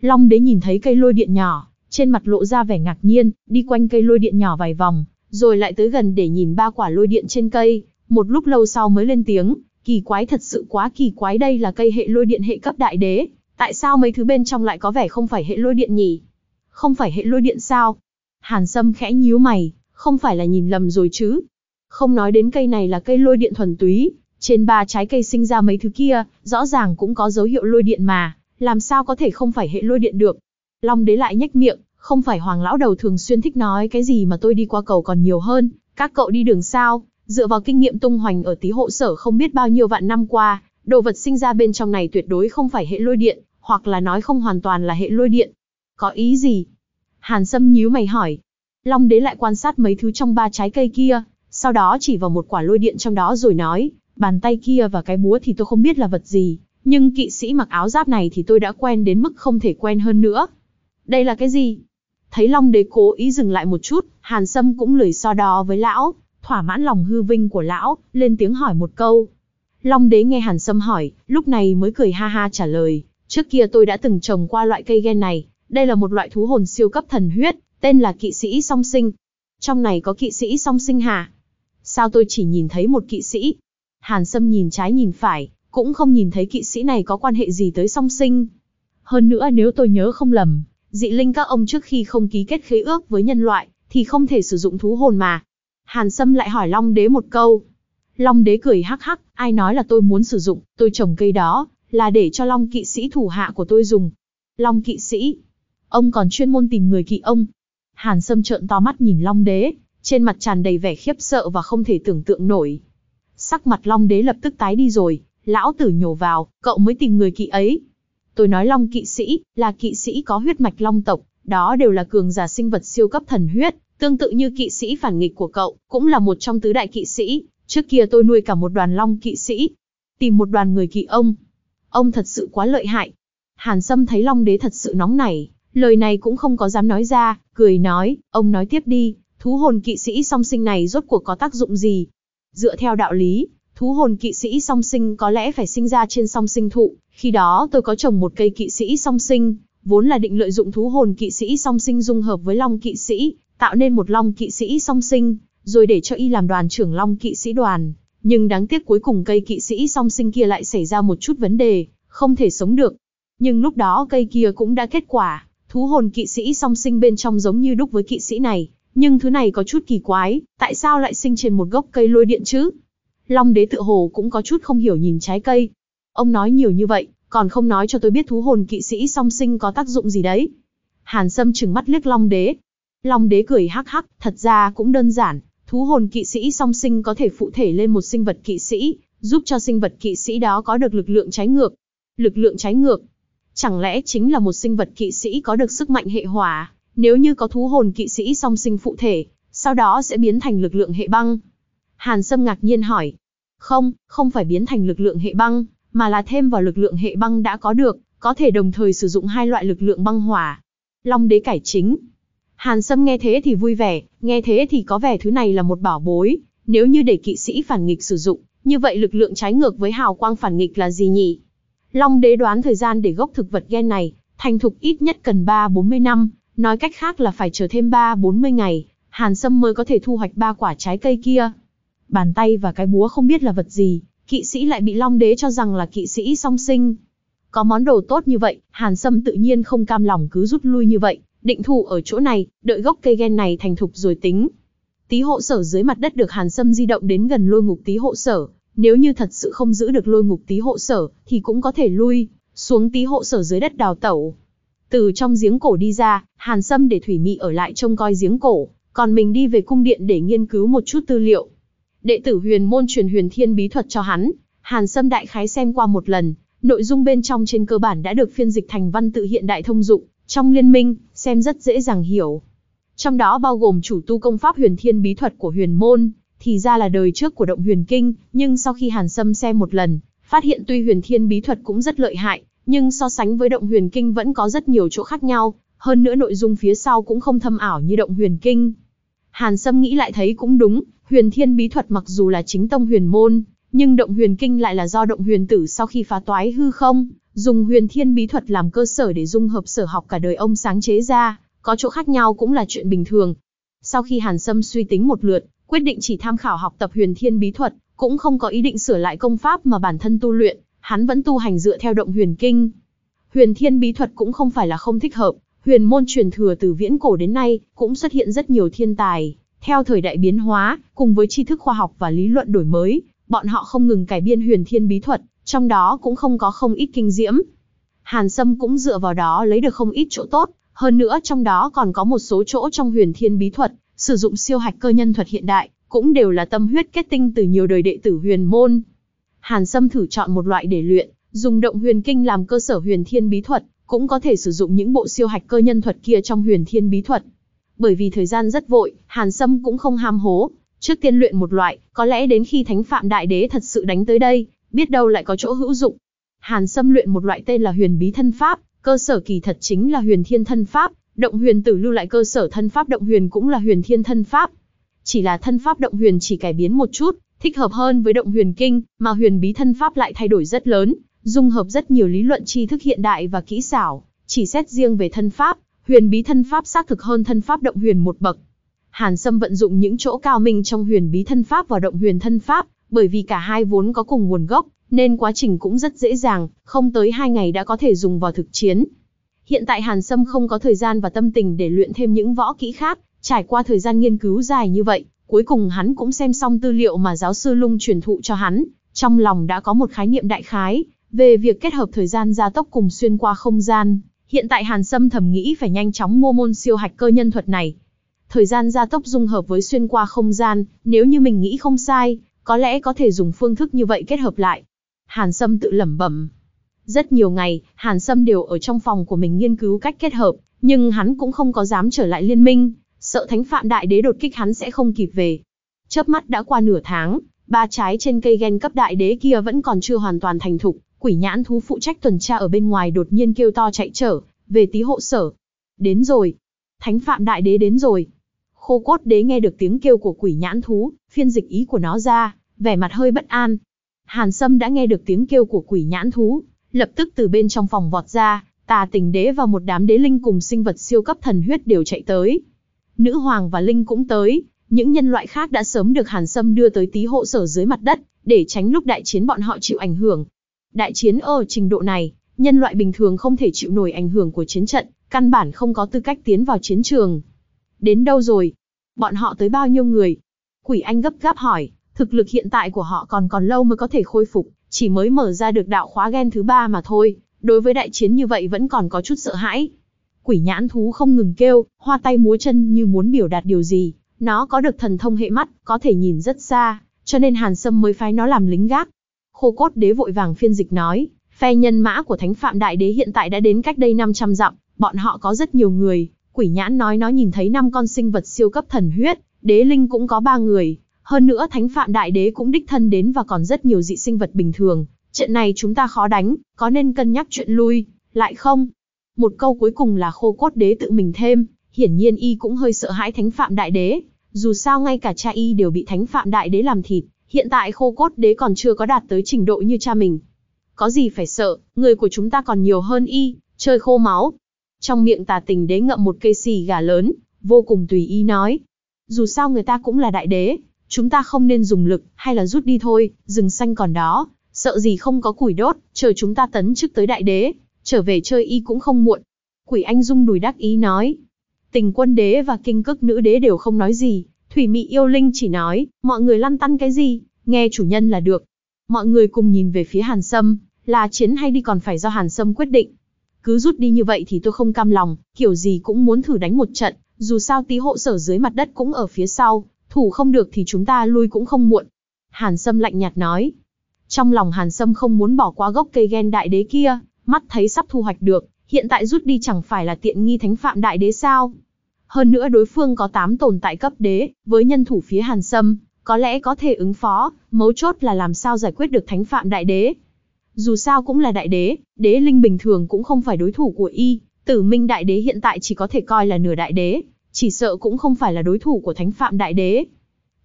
Speaker 1: Long đế nhìn thấy cây lôi điện nhỏ, trên mặt lộ ra vẻ ngạc nhiên, đi quanh cây lôi điện nhỏ vài vòng, rồi lại tới gần để nhìn ba quả lôi điện trên cây, một lúc lâu sau mới lên tiếng, kỳ quái thật sự quá kỳ quái đây là cây hệ lôi điện hệ cấp đại đế, tại sao mấy thứ bên trong lại có vẻ không phải hệ lôi điện nhỉ? Không phải hệ lôi điện sao? Hàn Sâm khẽ nhíu mày, không phải là nhìn lầm rồi chứ? Không nói đến cây này là cây lôi điện thuần túy, trên ba trái cây sinh ra mấy thứ kia, rõ ràng cũng có dấu hiệu lôi điện mà, làm sao có thể không phải hệ lôi điện được? Long đế lại nhếch miệng, không phải hoàng lão đầu thường xuyên thích nói cái gì mà tôi đi qua cầu còn nhiều hơn, các cậu đi đường sao, dựa vào kinh nghiệm tung hoành ở tí hộ sở không biết bao nhiêu vạn năm qua, đồ vật sinh ra bên trong này tuyệt đối không phải hệ lôi điện, hoặc là nói không hoàn toàn là hệ lôi điện. Có ý gì? Hàn Sâm nhíu mày hỏi. Long đế lại quan sát mấy thứ trong ba trái cây kia, sau đó chỉ vào một quả lôi điện trong đó rồi nói, bàn tay kia và cái búa thì tôi không biết là vật gì, nhưng kỵ sĩ mặc áo giáp này thì tôi đã quen đến mức không thể quen hơn nữa. Đây là cái gì? Thấy Long đế cố ý dừng lại một chút, Hàn Sâm cũng lười so đo với lão, thỏa mãn lòng hư vinh của lão, lên tiếng hỏi một câu. Long đế nghe Hàn Sâm hỏi, lúc này mới cười ha ha trả lời, trước kia tôi đã từng trồng qua loại cây gen này, đây là một loại thú hồn siêu cấp thần huyết, tên là kỵ sĩ song sinh. Trong này có kỵ sĩ song sinh hả? Sao tôi chỉ nhìn thấy một kỵ sĩ? Hàn Sâm nhìn trái nhìn phải, cũng không nhìn thấy kỵ sĩ này có quan hệ gì tới song sinh. Hơn nữa nếu tôi nhớ không lầm, dị linh các ông trước khi không ký kết khế ước với nhân loại, thì không thể sử dụng thú hồn mà. Hàn Sâm lại hỏi Long Đế một câu. Long Đế cười hắc hắc, ai nói là tôi muốn sử dụng, tôi trồng cây đó, là để cho Long kỵ sĩ thủ hạ của tôi dùng. Long kỵ sĩ, ông còn chuyên môn tìm người kỵ ông. Hàn Sâm trợn to mắt nhìn Long Đế, trên mặt tràn đầy vẻ khiếp sợ và không thể tưởng tượng nổi. Sắc mặt Long Đế lập tức tái đi rồi, lão tử nhổ vào, cậu mới tìm người kỵ ấy. Tôi nói Long kỵ sĩ, là kỵ sĩ có huyết mạch Long tộc, đó đều là cường giả sinh vật siêu cấp thần huyết, tương tự như kỵ sĩ phản nghịch của cậu, cũng là một trong tứ đại kỵ sĩ, trước kia tôi nuôi cả một đoàn Long kỵ sĩ. Tìm một đoàn người kỵ ông. Ông thật sự quá lợi hại. Hàn Sâm thấy Long Đế thật sự nóng nảy, lời này cũng không có dám nói ra, cười nói, ông nói tiếp đi, thú hồn kỵ sĩ song sinh này rốt cuộc có tác dụng gì? Dựa theo đạo lý, thú hồn kỵ sĩ song sinh có lẽ phải sinh ra trên song sinh thụ, khi đó tôi có trồng một cây kỵ sĩ song sinh, vốn là định lợi dụng thú hồn kỵ sĩ song sinh dung hợp với long kỵ sĩ, tạo nên một long kỵ sĩ song sinh, rồi để cho y làm đoàn trưởng long kỵ sĩ đoàn. Nhưng đáng tiếc cuối cùng cây kỵ sĩ song sinh kia lại xảy ra một chút vấn đề, không thể sống được. Nhưng lúc đó cây kia cũng đã kết quả, thú hồn kỵ sĩ song sinh bên trong giống như đúc với kỵ sĩ này, nhưng thứ này có chút kỳ quái, tại sao lại sinh trên một gốc cây lôi điện chứ? Long đế tự hồ cũng có chút không hiểu nhìn trái cây. Ông nói nhiều như vậy, còn không nói cho tôi biết thú hồn kỵ sĩ song sinh có tác dụng gì đấy. Hàn Sâm trừng mắt liếc Long đế. Long đế cười hắc hắc, thật ra cũng đơn giản, thú hồn kỵ sĩ song sinh có thể phụ thể lên một sinh vật kỵ sĩ, giúp cho sinh vật kỵ sĩ đó có được lực lượng trái ngược. Lực lượng trái ngược, chẳng lẽ chính là một sinh vật kỵ sĩ có được sức mạnh hệ hỏa, nếu như có thú hồn kỵ sĩ song sinh phụ thể, sau đó sẽ biến thành lực lượng hệ băng. Hàn Sâm ngạc nhiên hỏi. Không, không phải biến thành lực lượng hệ băng, mà là thêm vào lực lượng hệ băng đã có được, có thể đồng thời sử dụng hai loại lực lượng băng hỏa. Long đế cải chính. Hàn Sâm nghe thế thì vui vẻ, nghe thế thì có vẻ thứ này là một bảo bối, nếu như để kỵ sĩ phản nghịch sử dụng, như vậy lực lượng trái ngược với hào quang phản nghịch là gì nhỉ? Long đế đoán thời gian để gốc thực vật gen này, thành thục ít nhất cần 3-40 năm, nói cách khác là phải chờ thêm 3-40 ngày, Hàn Sâm mới có thể thu hoạch ba quả trái cây kia. Bàn tay và cái búa không biết là vật gì, kỵ sĩ lại bị Long Đế cho rằng là kỵ sĩ song sinh. Có món đồ tốt như vậy, Hàn Sâm tự nhiên không cam lòng cứ rút lui như vậy, định thủ ở chỗ này, đợi gốc cây gen này thành thục rồi tính. Tí hộ sở dưới mặt đất được Hàn Sâm di động đến gần lôi ngục tí hộ sở, nếu như thật sự không giữ được lôi ngục tí hộ sở, thì cũng có thể lui, xuống tí hộ sở dưới đất đào tẩu. Từ trong giếng cổ đi ra, Hàn Sâm để Thủy Mị ở lại trông coi giếng cổ, còn mình đi về cung điện để nghiên cứu một chút tư liệu. Đệ tử huyền môn truyền huyền thiên bí thuật cho hắn, Hàn Sâm đại khái xem qua một lần, nội dung bên trong trên cơ bản đã được phiên dịch thành văn tự hiện đại thông dụng, trong liên minh, xem rất dễ dàng hiểu. Trong đó bao gồm chủ tu công pháp huyền thiên bí thuật của huyền môn, thì ra là đời trước của động huyền kinh, nhưng sau khi Hàn Sâm xem một lần, phát hiện tuy huyền thiên bí thuật cũng rất lợi hại, nhưng so sánh với động huyền kinh vẫn có rất nhiều chỗ khác nhau, hơn nữa nội dung phía sau cũng không thâm ảo như động huyền kinh. Hàn Sâm nghĩ lại thấy cũng đúng, huyền thiên bí thuật mặc dù là chính tông huyền môn, nhưng động huyền kinh lại là do động huyền tử sau khi phá toái hư không, dùng huyền thiên bí thuật làm cơ sở để dung hợp sở học cả đời ông sáng chế ra, có chỗ khác nhau cũng là chuyện bình thường. Sau khi Hàn Sâm suy tính một lượt, quyết định chỉ tham khảo học tập huyền thiên bí thuật, cũng không có ý định sửa lại công pháp mà bản thân tu luyện, hắn vẫn tu hành dựa theo động huyền kinh. Huyền thiên bí thuật cũng không phải là không thích hợp, huyền môn truyền thừa từ viễn cổ đến nay, cũng xuất hiện rất nhiều thiên tài. Theo thời đại biến hóa, cùng với tri thức khoa học và lý luận đổi mới, bọn họ không ngừng cải biên huyền thiên bí thuật, trong đó cũng không có không ít kinh diễm. Hàn Sâm cũng dựa vào đó lấy được không ít chỗ tốt, hơn nữa trong đó còn có một số chỗ trong huyền thiên bí thuật, sử dụng siêu hạch cơ nhân thuật hiện đại, cũng đều là tâm huyết kết tinh từ nhiều đời đệ tử huyền môn. Hàn Sâm thử chọn một loại để luyện, dùng động huyền kinh làm cơ sở huyền thiên bí thuật, cũng có thể sử dụng những bộ siêu hạch cơ nhân thuật kia trong huyền thiên bí thuật. Bởi vì thời gian rất vội, Hàn Sâm cũng không ham hố, trước tiên luyện một loại, có lẽ đến khi Thánh Phạm Đại Đế thật sự đánh tới đây, biết đâu lại có chỗ hữu dụng. Hàn Sâm luyện một loại tên là huyền bí thân pháp, cơ sở kỳ thật chính là huyền thiên thân pháp, động huyền tử lưu lại cơ sở thân pháp động huyền cũng là huyền thiên thân pháp. Chỉ là thân pháp động huyền chỉ cải biến một chút, thích hợp hơn với động huyền kinh, mà huyền bí thân pháp lại thay đổi rất lớn, dung hợp rất nhiều lý luận tri thức hiện đại và kỹ xảo, chỉ xét riêng về thân pháp, huyền bí thân pháp xác thực hơn thân pháp động huyền một bậc. Hàn Sâm vận dụng những chỗ cao minh trong huyền bí thân pháp và động huyền thân pháp, bởi vì cả hai vốn có cùng nguồn gốc, nên quá trình cũng rất dễ dàng, không tới hai ngày đã có thể dùng vào thực chiến. Hiện tại Hàn Sâm không có thời gian và tâm tình để luyện thêm những võ kỹ khác, trải qua thời gian nghiên cứu dài như vậy, cuối cùng hắn cũng xem xong tư liệu mà giáo sư Lung truyền thụ cho hắn, trong lòng đã có một khái niệm đại khái, về việc kết hợp thời gian gia tốc cùng xuyên qua không gian. Hiện tại Hàn Sâm thầm nghĩ phải nhanh chóng mua môn siêu hạch cơ nhân thuật này. Thời gian gia tốc dung hợp với xuyên qua không gian, nếu như mình nghĩ không sai, có lẽ có thể dùng phương thức như vậy kết hợp lại. Hàn Sâm tự lẩm bẩm. Rất nhiều ngày, Hàn Sâm đều ở trong phòng của mình nghiên cứu cách kết hợp, nhưng hắn cũng không có dám trở lại liên minh, sợ thánh phạm đại đế đột kích hắn sẽ không kịp về. Chớp mắt đã qua nửa tháng, ba trái trên cây gen cấp đại đế kia vẫn còn chưa hoàn toàn thành thục, Quỷ nhãn thú phụ trách tuần tra ở bên ngoài đột nhiên kêu to chạy trở, về tí hộ sở. Đến rồi. Thánh phạm đại đế đến rồi. Khô cốt đế nghe được tiếng kêu của quỷ nhãn thú, phiên dịch ý của nó ra, vẻ mặt hơi bất an. Hàn Sâm đã nghe được tiếng kêu của quỷ nhãn thú, lập tức từ bên trong phòng vọt ra, tà tình đế và một đám đế linh cùng sinh vật siêu cấp thần huyết đều chạy tới. Nữ hoàng và linh cũng tới, những nhân loại khác đã sớm được Hàn Sâm đưa tới tí hộ sở dưới mặt đất, để tránh lúc đại chiến bọn họ chịu ảnh hưởng. Đại chiến ở trình độ này, nhân loại bình thường không thể chịu nổi ảnh hưởng của chiến trận, căn bản không có tư cách tiến vào chiến trường. Đến đâu rồi? Bọn họ tới bao nhiêu người? Quỷ Anh gấp gáp hỏi, thực lực hiện tại của họ còn còn lâu mới có thể khôi phục, chỉ mới mở ra được đạo khóa gen thứ ba mà thôi, đối với đại chiến như vậy vẫn còn có chút sợ hãi. Quỷ nhãn thú không ngừng kêu, hoa tay múa chân như muốn biểu đạt điều gì, nó có được thần thông hệ mắt, có thể nhìn rất xa, cho nên Hàn Sâm mới phái nó làm lính gác. Khô cốt đế vội vàng phiên dịch nói, phe nhân mã của Thánh Phạm Đại Đế hiện tại đã đến cách đây 500 dặm, bọn họ có rất nhiều người. Quỷ nhãn nói nó nhìn thấy năm con sinh vật siêu cấp thần huyết, đế linh cũng có ba người. Hơn nữa Thánh Phạm Đại Đế cũng đích thân đến và còn rất nhiều dị sinh vật bình thường. Trận này chúng ta khó đánh, có nên cân nhắc chuyện lui, lại không? Một câu cuối cùng là khô cốt đế tự mình thêm, hiển nhiên y cũng hơi sợ hãi Thánh Phạm Đại Đế, dù sao ngay cả cha y đều bị thánh phạm đại đế làm thịt, hiện tại khô cốt đế còn chưa có đạt tới trình độ như cha mình. Có gì phải sợ, người của chúng ta còn nhiều hơn y, chơi khô máu. Trong miệng tà tình đế ngậm một cây xì gà lớn, vô cùng tùy ý nói. Dù sao người ta cũng là đại đế, chúng ta không nên dùng lực, hay là rút đi thôi, rừng xanh còn đó, sợ gì không có củi đốt, chờ chúng ta tấn chức tới đại đế, trở về chơi y cũng không muộn. Quỷ anh dung đùi đắc ý nói, Tình quân đế và kinh cức nữ đế đều không nói gì, thủy mị yêu linh chỉ nói, mọi người lăn tăn cái gì, nghe chủ nhân là được. Mọi người cùng nhìn về phía Hàn Sâm, là chiến hay đi còn phải do Hàn Sâm quyết định. Cứ rút đi như vậy thì tôi không cam lòng, kiểu gì cũng muốn thử đánh một trận, dù sao tí hộ sở dưới mặt đất cũng ở phía sau, thủ không được thì chúng ta lui cũng không muộn. Hàn Sâm lạnh nhạt nói. Trong lòng Hàn Sâm không muốn bỏ qua gốc cây ghen đại đế kia, mắt thấy sắp thu hoạch được, hiện tại rút đi chẳng phải là tiện nghi thánh phạm đại đế sao. Hơn nữa đối phương có 8 tồn tại cấp đế, với nhân thủ phía Hàn Sâm, có lẽ có thể ứng phó, mấu chốt là làm sao giải quyết được thánh phạm đại đế. Dù sao cũng là đại đế, đế linh bình thường cũng không phải đối thủ của y, tử minh đại đế hiện tại chỉ có thể coi là nửa đại đế, chỉ sợ cũng không phải là đối thủ của thánh phạm đại đế.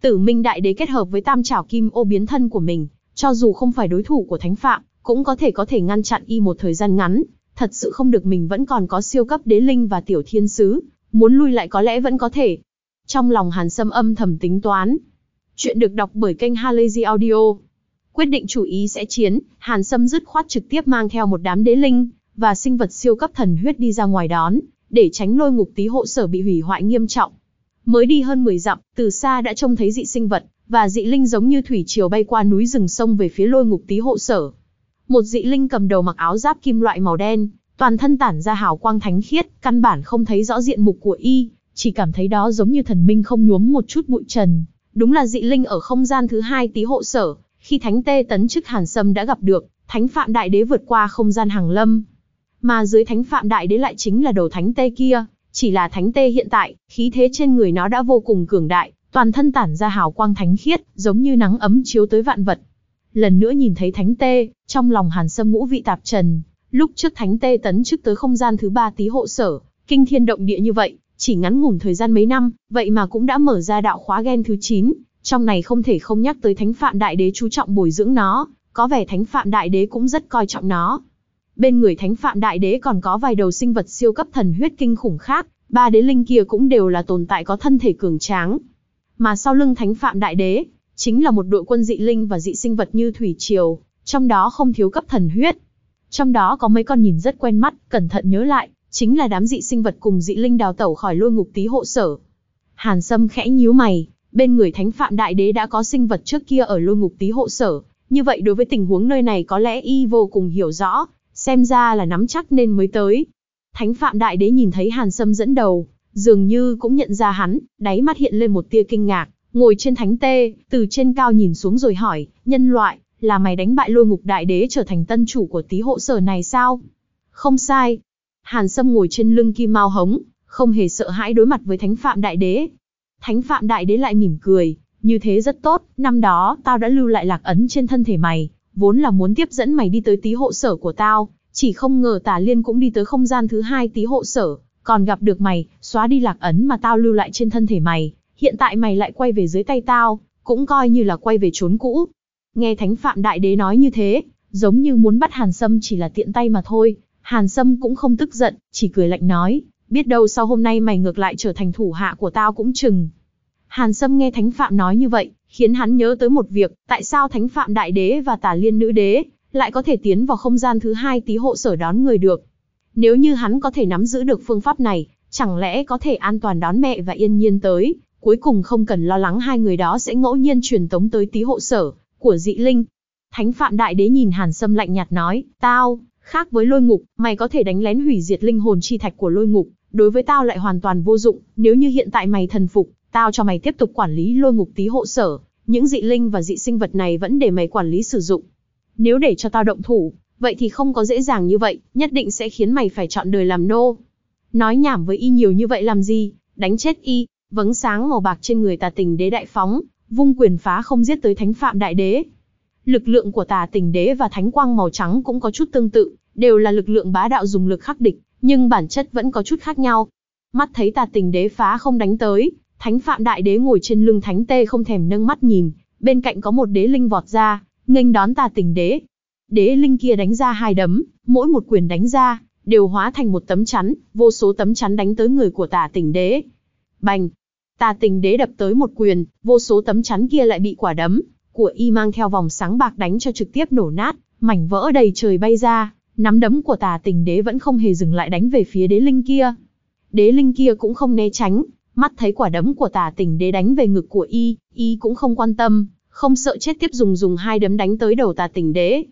Speaker 1: Tử minh đại đế kết hợp với tam trảo kim ô biến thân của mình, cho dù không phải đối thủ của thánh phạm, cũng có thể có thể ngăn chặn y một thời gian ngắn, thật sự không được mình vẫn còn có siêu cấp đế linh và tiểu thiên sứ, muốn lui lại có lẽ vẫn có thể. Trong lòng Hàn Sâm âm thầm tính toán. Chuyện được đọc bởi kênh Halazy Audio. Quyết định chủ ý sẽ chiến, Hàn Sâm dứt khoát trực tiếp mang theo một đám đế linh, và sinh vật siêu cấp thần huyết đi ra ngoài đón, để tránh lôi ngục tí hộ sở bị hủy hoại nghiêm trọng. Mới đi hơn 10 dặm, từ xa đã trông thấy dị sinh vật, và dị linh giống như thủy triều bay qua núi rừng sông về phía lôi ngục tí hộ sở. Một dị linh cầm đầu mặc áo giáp kim loại màu đen, toàn thân tản ra hào quang thánh khiết, căn bản không thấy rõ diện mục của y, chỉ cảm thấy đó giống như thần minh không nhuốm một chút bụi trần. Đúng là dị linh ở không gian thứ hai tí hộ sở, khi thánh tê tấn chức hàn sâm đã gặp được, thánh phạm đại đế vượt qua không gian hàng lâm. Mà dưới thánh phạm đại đế lại chính là đầu thánh tê kia, chỉ là thánh tê hiện tại, khí thế trên người nó đã vô cùng cường đại, toàn thân tản ra hào quang thánh khiết, giống như nắng ấm chiếu tới vạn vật. Lần nữa nhìn thấy thánh tê, trong lòng hàn sâm ngũ vị tạp trần, Lúc trước Thánh Tê tấn chức tới không gian thứ ba tí hộ sở, kinh thiên động địa như vậy, chỉ ngắn ngủn thời gian mấy năm, vậy mà cũng đã mở ra đạo khóa gen thứ 9, trong này không thể không nhắc tới Thánh Phạm Đại Đế chú trọng bồi dưỡng nó, có vẻ Thánh Phạm Đại Đế cũng rất coi trọng nó. Bên người Thánh Phạm Đại Đế còn có vài đầu sinh vật siêu cấp thần huyết kinh khủng khác, ba đế linh kia cũng đều là tồn tại có thân thể cường tráng. Mà sau lưng Thánh Phạm Đại Đế, chính là một đội quân dị linh và dị sinh vật như thủy triều, trong đó không thiếu cấp thần huyết. Trong đó có mấy con nhìn rất quen mắt, cẩn thận nhớ lại, chính là đám dị sinh vật cùng dị linh đào tẩu khỏi lôi ngục tí hộ sở. Hàn Sâm khẽ nhíu mày, bên người Thánh Phạm Đại Đế đã có sinh vật trước kia ở lôi ngục tí hộ sở, như vậy đối với tình huống nơi này có lẽ y vô cùng hiểu rõ, xem ra là nắm chắc nên mới tới. Thánh Phạm Đại Đế nhìn thấy Hàn Sâm dẫn đầu, dường như cũng nhận ra hắn, đáy mắt hiện lên một tia kinh ngạc, ngồi trên thánh tê, từ trên cao nhìn xuống rồi hỏi, nhân loại, là mày đánh bại lôi ngục đại đế trở thành tân chủ của tí hộ sở này sao? Không sai. Hàn Sâm ngồi trên lưng kim mao hống, không hề sợ hãi đối mặt với thánh phạm đại đế. Thánh phạm đại đế lại mỉm cười, như thế rất tốt, năm đó tao đã lưu lại lạc ấn trên thân thể mày, vốn là muốn tiếp dẫn mày đi tới tí hộ sở của tao, chỉ không ngờ tà liên cũng đi tới không gian thứ hai tí hộ sở, còn gặp được mày, xóa đi lạc ấn mà tao lưu lại trên thân thể mày, hiện tại mày lại quay về dưới tay tao, cũng coi như là quay về chốn cũ. Nghe Thánh Phạm Đại Đế nói như thế, giống như muốn bắt Hàn Sâm chỉ là tiện tay mà thôi, Hàn Sâm cũng không tức giận, chỉ cười lạnh nói, biết đâu sau hôm nay mày ngược lại trở thành thủ hạ của tao cũng chừng. Hàn Sâm nghe Thánh Phạm nói như vậy, khiến hắn nhớ tới một việc, tại sao Thánh Phạm Đại Đế và Tà Liên Nữ Đế lại có thể tiến vào không gian thứ hai tí hộ sở đón người được. Nếu như hắn có thể nắm giữ được phương pháp này, chẳng lẽ có thể an toàn đón mẹ và yên nhiên tới, cuối cùng không cần lo lắng hai người đó sẽ ngẫu nhiên truyền tống tới tí hộ sở của dị linh. Thánh Phạm Đại Đế nhìn Hàn Sâm lạnh nhạt nói, tao, khác với lôi ngục, mày có thể đánh lén hủy diệt linh hồn chi thạch của lôi ngục, đối với tao lại hoàn toàn vô dụng, nếu như hiện tại mày thần phục, tao cho mày tiếp tục quản lý lôi ngục tí hộ sở, những dị linh và dị sinh vật này vẫn để mày quản lý sử dụng. Nếu để cho tao động thủ, vậy thì không có dễ dàng như vậy, nhất định sẽ khiến mày phải chọn đời làm nô. Nói nhảm với y nhiều như vậy làm gì, đánh chết y, vầng sáng màu bạc trên người tà tình đế đại phóng, vung quyền phá không giết tới thánh phạm đại đế. Lực lượng của tà tình đế và thánh quang màu trắng cũng có chút tương tự, đều là lực lượng bá đạo dùng lực khắc địch, nhưng bản chất vẫn có chút khác nhau. Mắt thấy tà tình đế phá không đánh tới, thánh phạm đại đế ngồi trên lưng thánh tê không thèm nâng mắt nhìn, bên cạnh có một đế linh vọt ra, nghênh đón tà tình đế. Đế linh kia đánh ra hai đấm, mỗi một quyền đánh ra, đều hóa thành một tấm chắn, vô số tấm chắn đánh tới người của tà tình đế. Bành! Tà tình đế đập tới một quyền, vô số tấm chắn kia lại bị quả đấm, của y mang theo vòng sáng bạc đánh cho trực tiếp nổ nát, mảnh vỡ đầy trời bay ra, nắm đấm của tà tình đế vẫn không hề dừng lại đánh về phía đế linh kia. Đế linh kia cũng không né tránh, mắt thấy quả đấm của tà tình đế đánh về ngực của y, y cũng không quan tâm, không sợ chết tiếp dùng dùng hai đấm đánh tới đầu tà tình đế.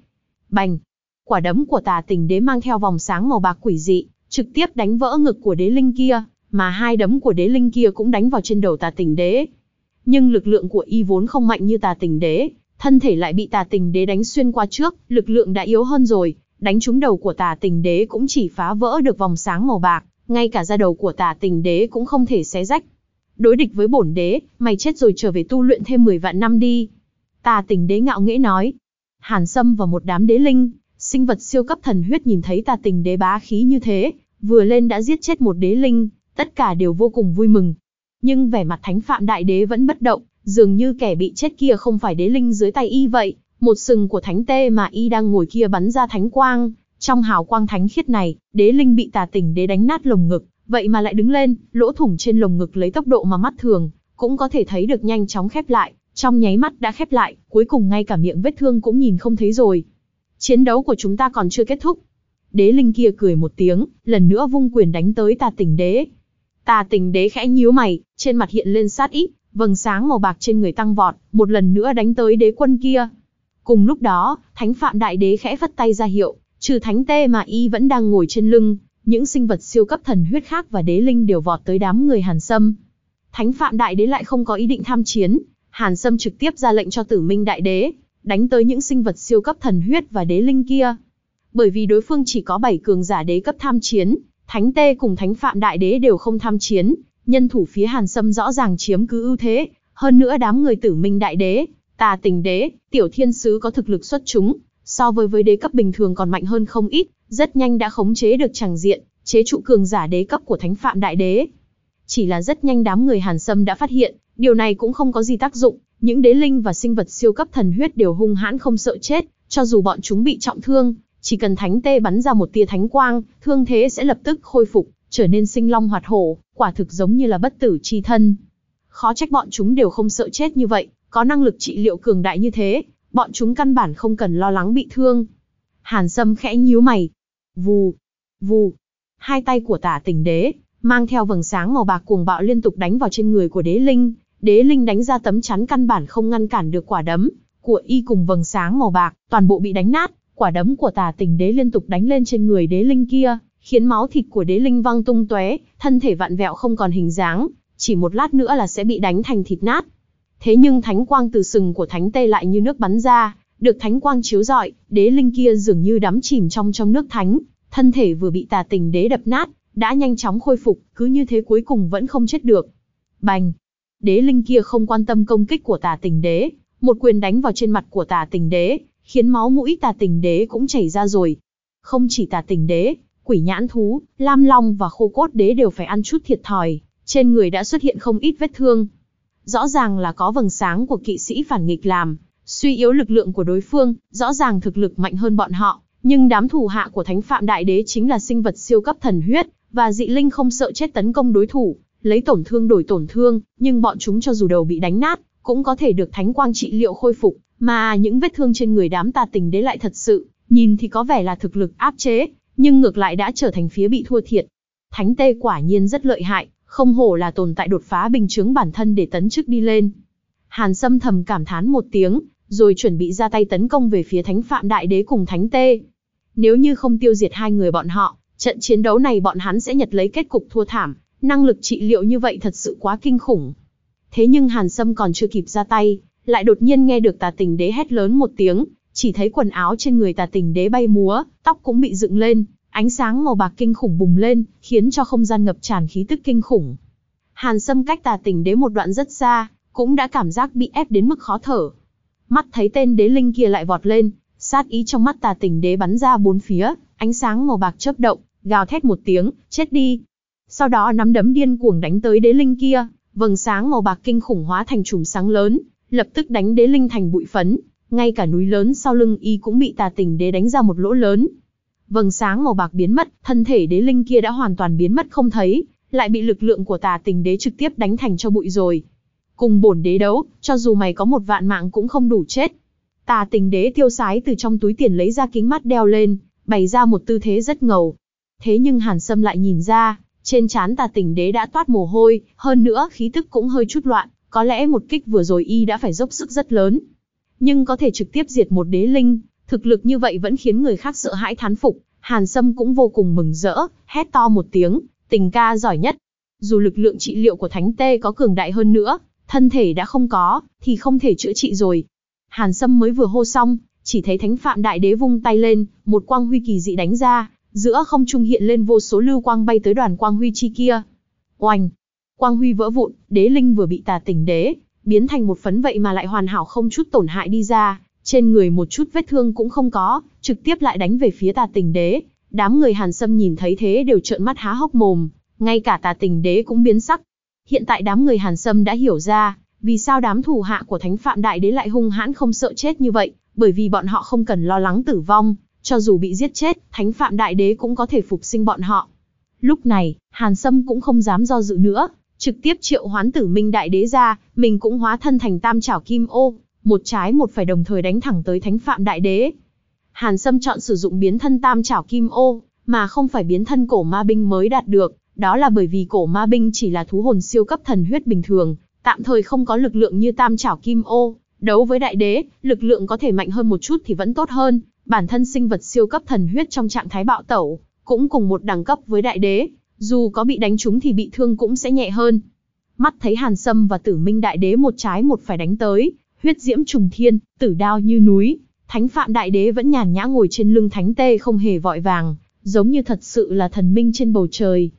Speaker 1: Bành! Quả đấm của tà tình đế mang theo vòng sáng màu bạc quỷ dị, trực tiếp đánh vỡ ngực của đế linh kia, mà hai đấm của đế linh kia cũng đánh vào trên đầu tà tình đế. Nhưng lực lượng của y vốn không mạnh như tà tình đế, thân thể lại bị tà tình đế đánh xuyên qua trước, lực lượng đã yếu hơn rồi, đánh trúng đầu của tà tình đế cũng chỉ phá vỡ được vòng sáng màu bạc, ngay cả da đầu của tà tình đế cũng không thể xé rách. Đối địch với bổn đế, mày chết rồi trở về tu luyện thêm 10 vạn năm đi. Tà tình đế ngạo nghễ nói. Hàn Sâm và một đám đế linh, sinh vật siêu cấp thần huyết nhìn thấy tà tình đế bá khí như thế, vừa lên đã giết chết một đế linh, tất cả đều vô cùng vui mừng. Nhưng vẻ mặt thánh phạm đại đế vẫn bất động, dường như kẻ bị chết kia không phải đế linh dưới tay y vậy, một sừng của thánh tê mà y đang ngồi kia bắn ra thánh quang, trong hào quang thánh khiết này, đế linh bị tà tình đế đánh nát lồng ngực, vậy mà lại đứng lên, lỗ thủng trên lồng ngực lấy tốc độ mà mắt thường, cũng có thể thấy được nhanh chóng khép lại, trong nháy mắt đã khép lại, cuối cùng ngay cả miệng vết thương cũng nhìn không thấy rồi. Chiến đấu của chúng ta còn chưa kết thúc. Đế linh kia cười một tiếng, lần nữa vung quyền đánh tới tà tình đế. Tà tình đế khẽ nhíu mày, trên mặt hiện lên sát ý, vầng sáng màu bạc trên người tăng vọt, một lần nữa đánh tới đế quân kia. Cùng lúc đó, thánh phạm đại đế khẽ phất tay ra hiệu, trừ thánh tê mà y vẫn đang ngồi trên lưng, những sinh vật siêu cấp thần huyết khác và đế linh đều vọt tới đám người Hàn Sâm. Thánh Phạm Đại Đế lại không có ý định tham chiến, Hàn Sâm trực tiếp ra lệnh cho Tử Minh Đại Đế, đánh tới những sinh vật siêu cấp thần huyết và đế linh kia. Bởi vì đối phương chỉ có 7 cường giả đế cấp tham chiến, Thánh Tê cùng Thánh Phạm Đại Đế đều không tham chiến, nhân thủ phía Hàn Sâm rõ ràng chiếm cứ ưu thế, hơn nữa đám người Tử Minh Đại Đế, Tà Tình Đế, Tiểu Thiên Sứ có thực lực xuất chúng, so với với đế cấp bình thường còn mạnh hơn không ít, rất nhanh đã khống chế được chẳng diện, chế trụ cường giả đế cấp của Thánh Phạm Đại Đế. Chỉ là rất nhanh đám người Hàn Sâm đã phát hiện, điều này cũng không có gì tác dụng, những đế linh và sinh vật siêu cấp thần huyết đều hung hãn không sợ chết, cho dù bọn chúng bị trọng thương, chỉ cần thánh tê bắn ra một tia thánh quang, thương thế sẽ lập tức khôi phục, trở nên sinh long hoạt hổ, quả thực giống như là bất tử chi thân. Khó trách bọn chúng đều không sợ chết như vậy, có năng lực trị liệu cường đại như thế, bọn chúng căn bản không cần lo lắng bị thương. Hàn Sâm khẽ nhíu mày. Vù, vù. Hai tay của tả tình đế, mang theo vầng sáng màu bạc cuồng bạo liên tục đánh vào trên người của đế linh. Đế linh đánh ra tấm chắn căn bản không ngăn cản được quả đấm của y cùng vầng sáng màu bạc, toàn bộ bị đánh nát. Quả đấm của tà tình đế liên tục đánh lên trên người đế linh kia, khiến máu thịt của đế linh văng tung tóe, thân thể vặn vẹo không còn hình dáng, chỉ một lát nữa là sẽ bị đánh thành thịt nát. Thế nhưng thánh quang từ sừng của thánh tê lại như nước bắn ra, được thánh quang chiếu rọi, đế linh kia dường như đắm chìm trong trong nước thánh, thân thể vừa bị tà tình đế đập nát, đã nhanh chóng khôi phục, cứ như thế cuối cùng vẫn không chết được. Bành! Đế linh kia không quan tâm công kích của tà tình đế, một quyền đánh vào trên mặt của tà tình đế, khiến máu mũi tà tình đế cũng chảy ra rồi. Không chỉ tà tình đế, quỷ nhãn thú, lam long và khô cốt đế đều phải ăn chút thiệt thòi, trên người đã xuất hiện không ít vết thương. Rõ ràng là có vầng sáng của kỵ sĩ phản nghịch làm, suy yếu lực lượng của đối phương, rõ ràng thực lực mạnh hơn bọn họ, nhưng đám thủ hạ của Thánh Phạm Đại Đế chính là sinh vật siêu cấp thần huyết, và dị linh không sợ chết tấn công đối thủ, lấy tổn thương đổi tổn thương, nhưng bọn chúng cho dù đầu bị đánh nát, cũng có thể được thánh quang trị liệu khôi phục, mà những vết thương trên người đám tà tình đế lại thật sự, nhìn thì có vẻ là thực lực áp chế, nhưng ngược lại đã trở thành phía bị thua thiệt. Thánh tê quả nhiên rất lợi hại, không hổ là tồn tại đột phá bình chứng bản thân để tấn chức đi lên. Hàn Sâm thầm cảm thán một tiếng, rồi chuẩn bị ra tay tấn công về phía Thánh Phạm Đại Đế cùng Thánh Tê. Nếu như không tiêu diệt hai người bọn họ, trận chiến đấu này bọn hắn sẽ nhật lấy kết cục thua thảm, năng lực trị liệu như vậy thật sự quá kinh khủng. Thế nhưng Hàn Sâm còn chưa kịp ra tay, lại đột nhiên nghe được tà tình đế hét lớn một tiếng, chỉ thấy quần áo trên người tà tình đế bay múa, tóc cũng bị dựng lên, ánh sáng màu bạc kinh khủng bùng lên, khiến cho không gian ngập tràn khí tức kinh khủng. Hàn Sâm cách tà Tỉnh đế một đoạn rất xa, cũng đã cảm giác bị ép đến mức khó thở. Mắt thấy tên đế linh kia lại vọt lên, sát ý trong mắt tà Tỉnh đế bắn ra bốn phía, ánh sáng màu bạc chớp động, gào thét một tiếng, chết đi. Sau đó nắm đấm điên cuồng đánh tới đế linh kia, vầng sáng màu bạc kinh khủng hóa thành chùm sáng lớn, lập tức đánh đế linh thành bụi phấn, ngay cả núi lớn sau lưng y cũng bị tà Tỉnh đế đánh ra một lỗ lớn. Vầng sáng màu bạc biến mất, thân thể đế linh kia đã hoàn toàn biến mất không thấy, lại bị lực lượng của tà tình đế trực tiếp đánh thành cho bụi rồi. Cùng bổn đế đấu, cho dù mày có một vạn mạng cũng không đủ chết. Tà tình đế tiêu sái từ trong túi tiền lấy ra kính mắt đeo lên, bày ra một tư thế rất ngầu. Thế nhưng Hàn Sâm lại nhìn ra, trên trán tà tình đế đã toát mồ hôi, hơn nữa khí tức cũng hơi chút loạn, có lẽ một kích vừa rồi y đã phải dốc sức rất lớn. Nhưng có thể trực tiếp diệt một đế linh, thực lực như vậy vẫn khiến người khác sợ hãi thán phục, Hàn Sâm cũng vô cùng mừng rỡ, hét to một tiếng, tình ca giỏi nhất. Dù lực lượng trị liệu của Thánh Tê có cường đại hơn nữa, thân thể đã không có, thì không thể chữa trị rồi. Hàn Sâm mới vừa hô xong, chỉ thấy Thánh Phạm Đại Đế vung tay lên, một quang huy kỳ dị đánh ra, giữa không trung hiện lên vô số lưu quang bay tới đoàn quang huy chi kia. Oanh! Quang huy vỡ vụn, đế linh vừa bị tà tỉnh đế, biến thành một phấn vậy mà lại hoàn hảo không chút tổn hại đi ra, trên người một chút vết thương cũng không có, trực tiếp lại đánh về phía tà tình đế. Đám người Hàn Sâm nhìn thấy thế đều trợn mắt há hốc mồm, ngay cả tà tình đế cũng biến sắc. Hiện tại đám người Hàn Sâm đã hiểu ra, vì sao đám thủ hạ của Thánh Phạm Đại Đế lại hung hãn không sợ chết như vậy, bởi vì bọn họ không cần lo lắng tử vong, cho dù bị giết chết, Thánh Phạm Đại Đế cũng có thể phục sinh bọn họ. Lúc này, Hàn Sâm cũng không dám do dự nữa, trực tiếp triệu hoán tử minh đại đế ra, mình cũng hóa thân thành tam chảo kim ô, một trái một phải đồng thời đánh thẳng tới thánh phạm đại đế. Hàn Sâm chọn sử dụng biến thân tam chảo kim ô, mà không phải biến thân cổ ma binh mới đạt được, đó là bởi vì cổ ma binh chỉ là thú hồn siêu cấp thần huyết bình thường, tạm thời không có lực lượng như tam chảo kim ô, đấu với đại đế, lực lượng có thể mạnh hơn một chút thì vẫn tốt hơn, bản thân sinh vật siêu cấp thần huyết trong trạng thái bạo tẩu, cũng cùng một đẳng cấp với đại đế, dù có bị đánh trúng thì bị thương cũng sẽ nhẹ hơn. Mắt thấy Hàn Sâm và Tử Minh Đại Đế một trái một phải đánh tới, huyết diễm trùng thiên, tử đao như núi, Thánh Phạm Đại Đế vẫn nhàn nhã ngồi trên lưng Thánh Tê không hề vội vàng, giống như thật sự là thần minh trên bầu trời.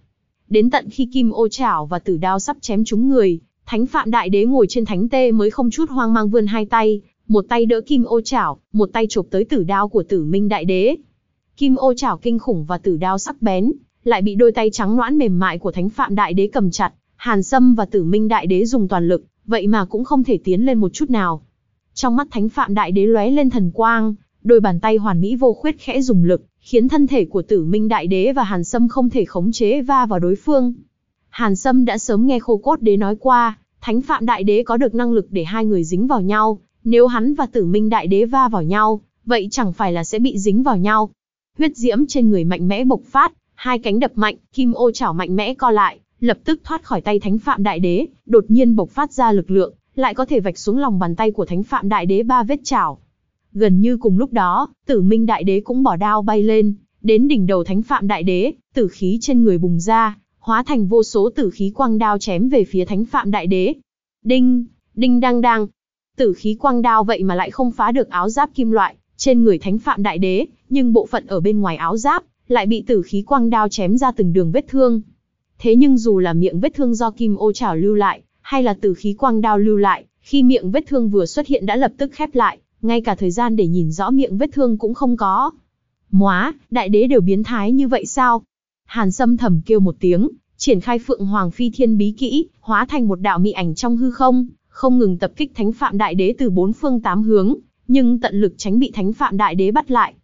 Speaker 1: Đến tận khi kim ô chảo và tử đao sắp chém trúng người, Thánh Phạm Đại Đế ngồi trên Thánh Tê mới không chút hoang mang vươn hai tay, một tay đỡ kim ô chảo, một tay chụp tới tử đao của Tử Minh Đại Đế. Kim ô chảo kinh khủng và tử đao sắc bén, lại bị đôi tay trắng noãn mềm mại của Thánh Phạm Đại Đế cầm chặt, Hàn Sâm và Tử Minh Đại Đế dùng toàn lực, vậy mà cũng không thể tiến lên một chút nào. Trong mắt Thánh Phạm Đại Đế lóe lên thần quang, đôi bàn tay hoàn mỹ vô khuyết khẽ dùng lực, khiến thân thể của Tử Minh Đại Đế và Hàn Sâm không thể khống chế va vào đối phương. Hàn Sâm đã sớm nghe Khô Cốt Đế nói qua, Thánh Phạm Đại Đế có được năng lực để hai người dính vào nhau, nếu hắn và Tử Minh Đại Đế va vào nhau, vậy chẳng phải là sẽ bị dính vào nhau. Huyết diễm trên người mạnh mẽ bộc phát, hai cánh đập mạnh, kim ô chảo mạnh mẽ co lại, lập tức thoát khỏi tay Thánh Phạm Đại Đế, đột nhiên bộc phát ra lực lượng, lại có thể vạch xuống lòng bàn tay của Thánh Phạm Đại Đế ba vết chảo. Gần như cùng lúc đó, Tử Minh Đại Đế cũng bỏ đao bay lên, đến đỉnh đầu Thánh Phạm Đại Đế, tử khí trên người bùng ra, hóa thành vô số tử khí quang đao chém về phía Thánh Phạm Đại Đế. Đinh, đinh đang đang. Tử khí quang đao vậy mà lại không phá được áo giáp kim loại trên người Thánh Phạm Đại Đế, nhưng bộ phận ở bên ngoài áo giáp lại bị tử khí quang đao chém ra từng đường vết thương. Thế nhưng dù là miệng vết thương do kim ô chảo lưu lại, hay là tử khí quang đao lưu lại, khi miệng vết thương vừa xuất hiện đã lập tức khép lại, ngay cả thời gian để nhìn rõ miệng vết thương cũng không có. Móa, đại đế đều biến thái như vậy sao? Hàn Sâm thầm kêu một tiếng, triển khai Phượng Hoàng Phi Thiên bí kỹ, hóa thành một đạo mị ảnh trong hư không, không ngừng tập kích Thánh Phạm Đại Đế từ bốn phương tám hướng, nhưng tận lực tránh bị Thánh Phạm Đại Đế bắt lại.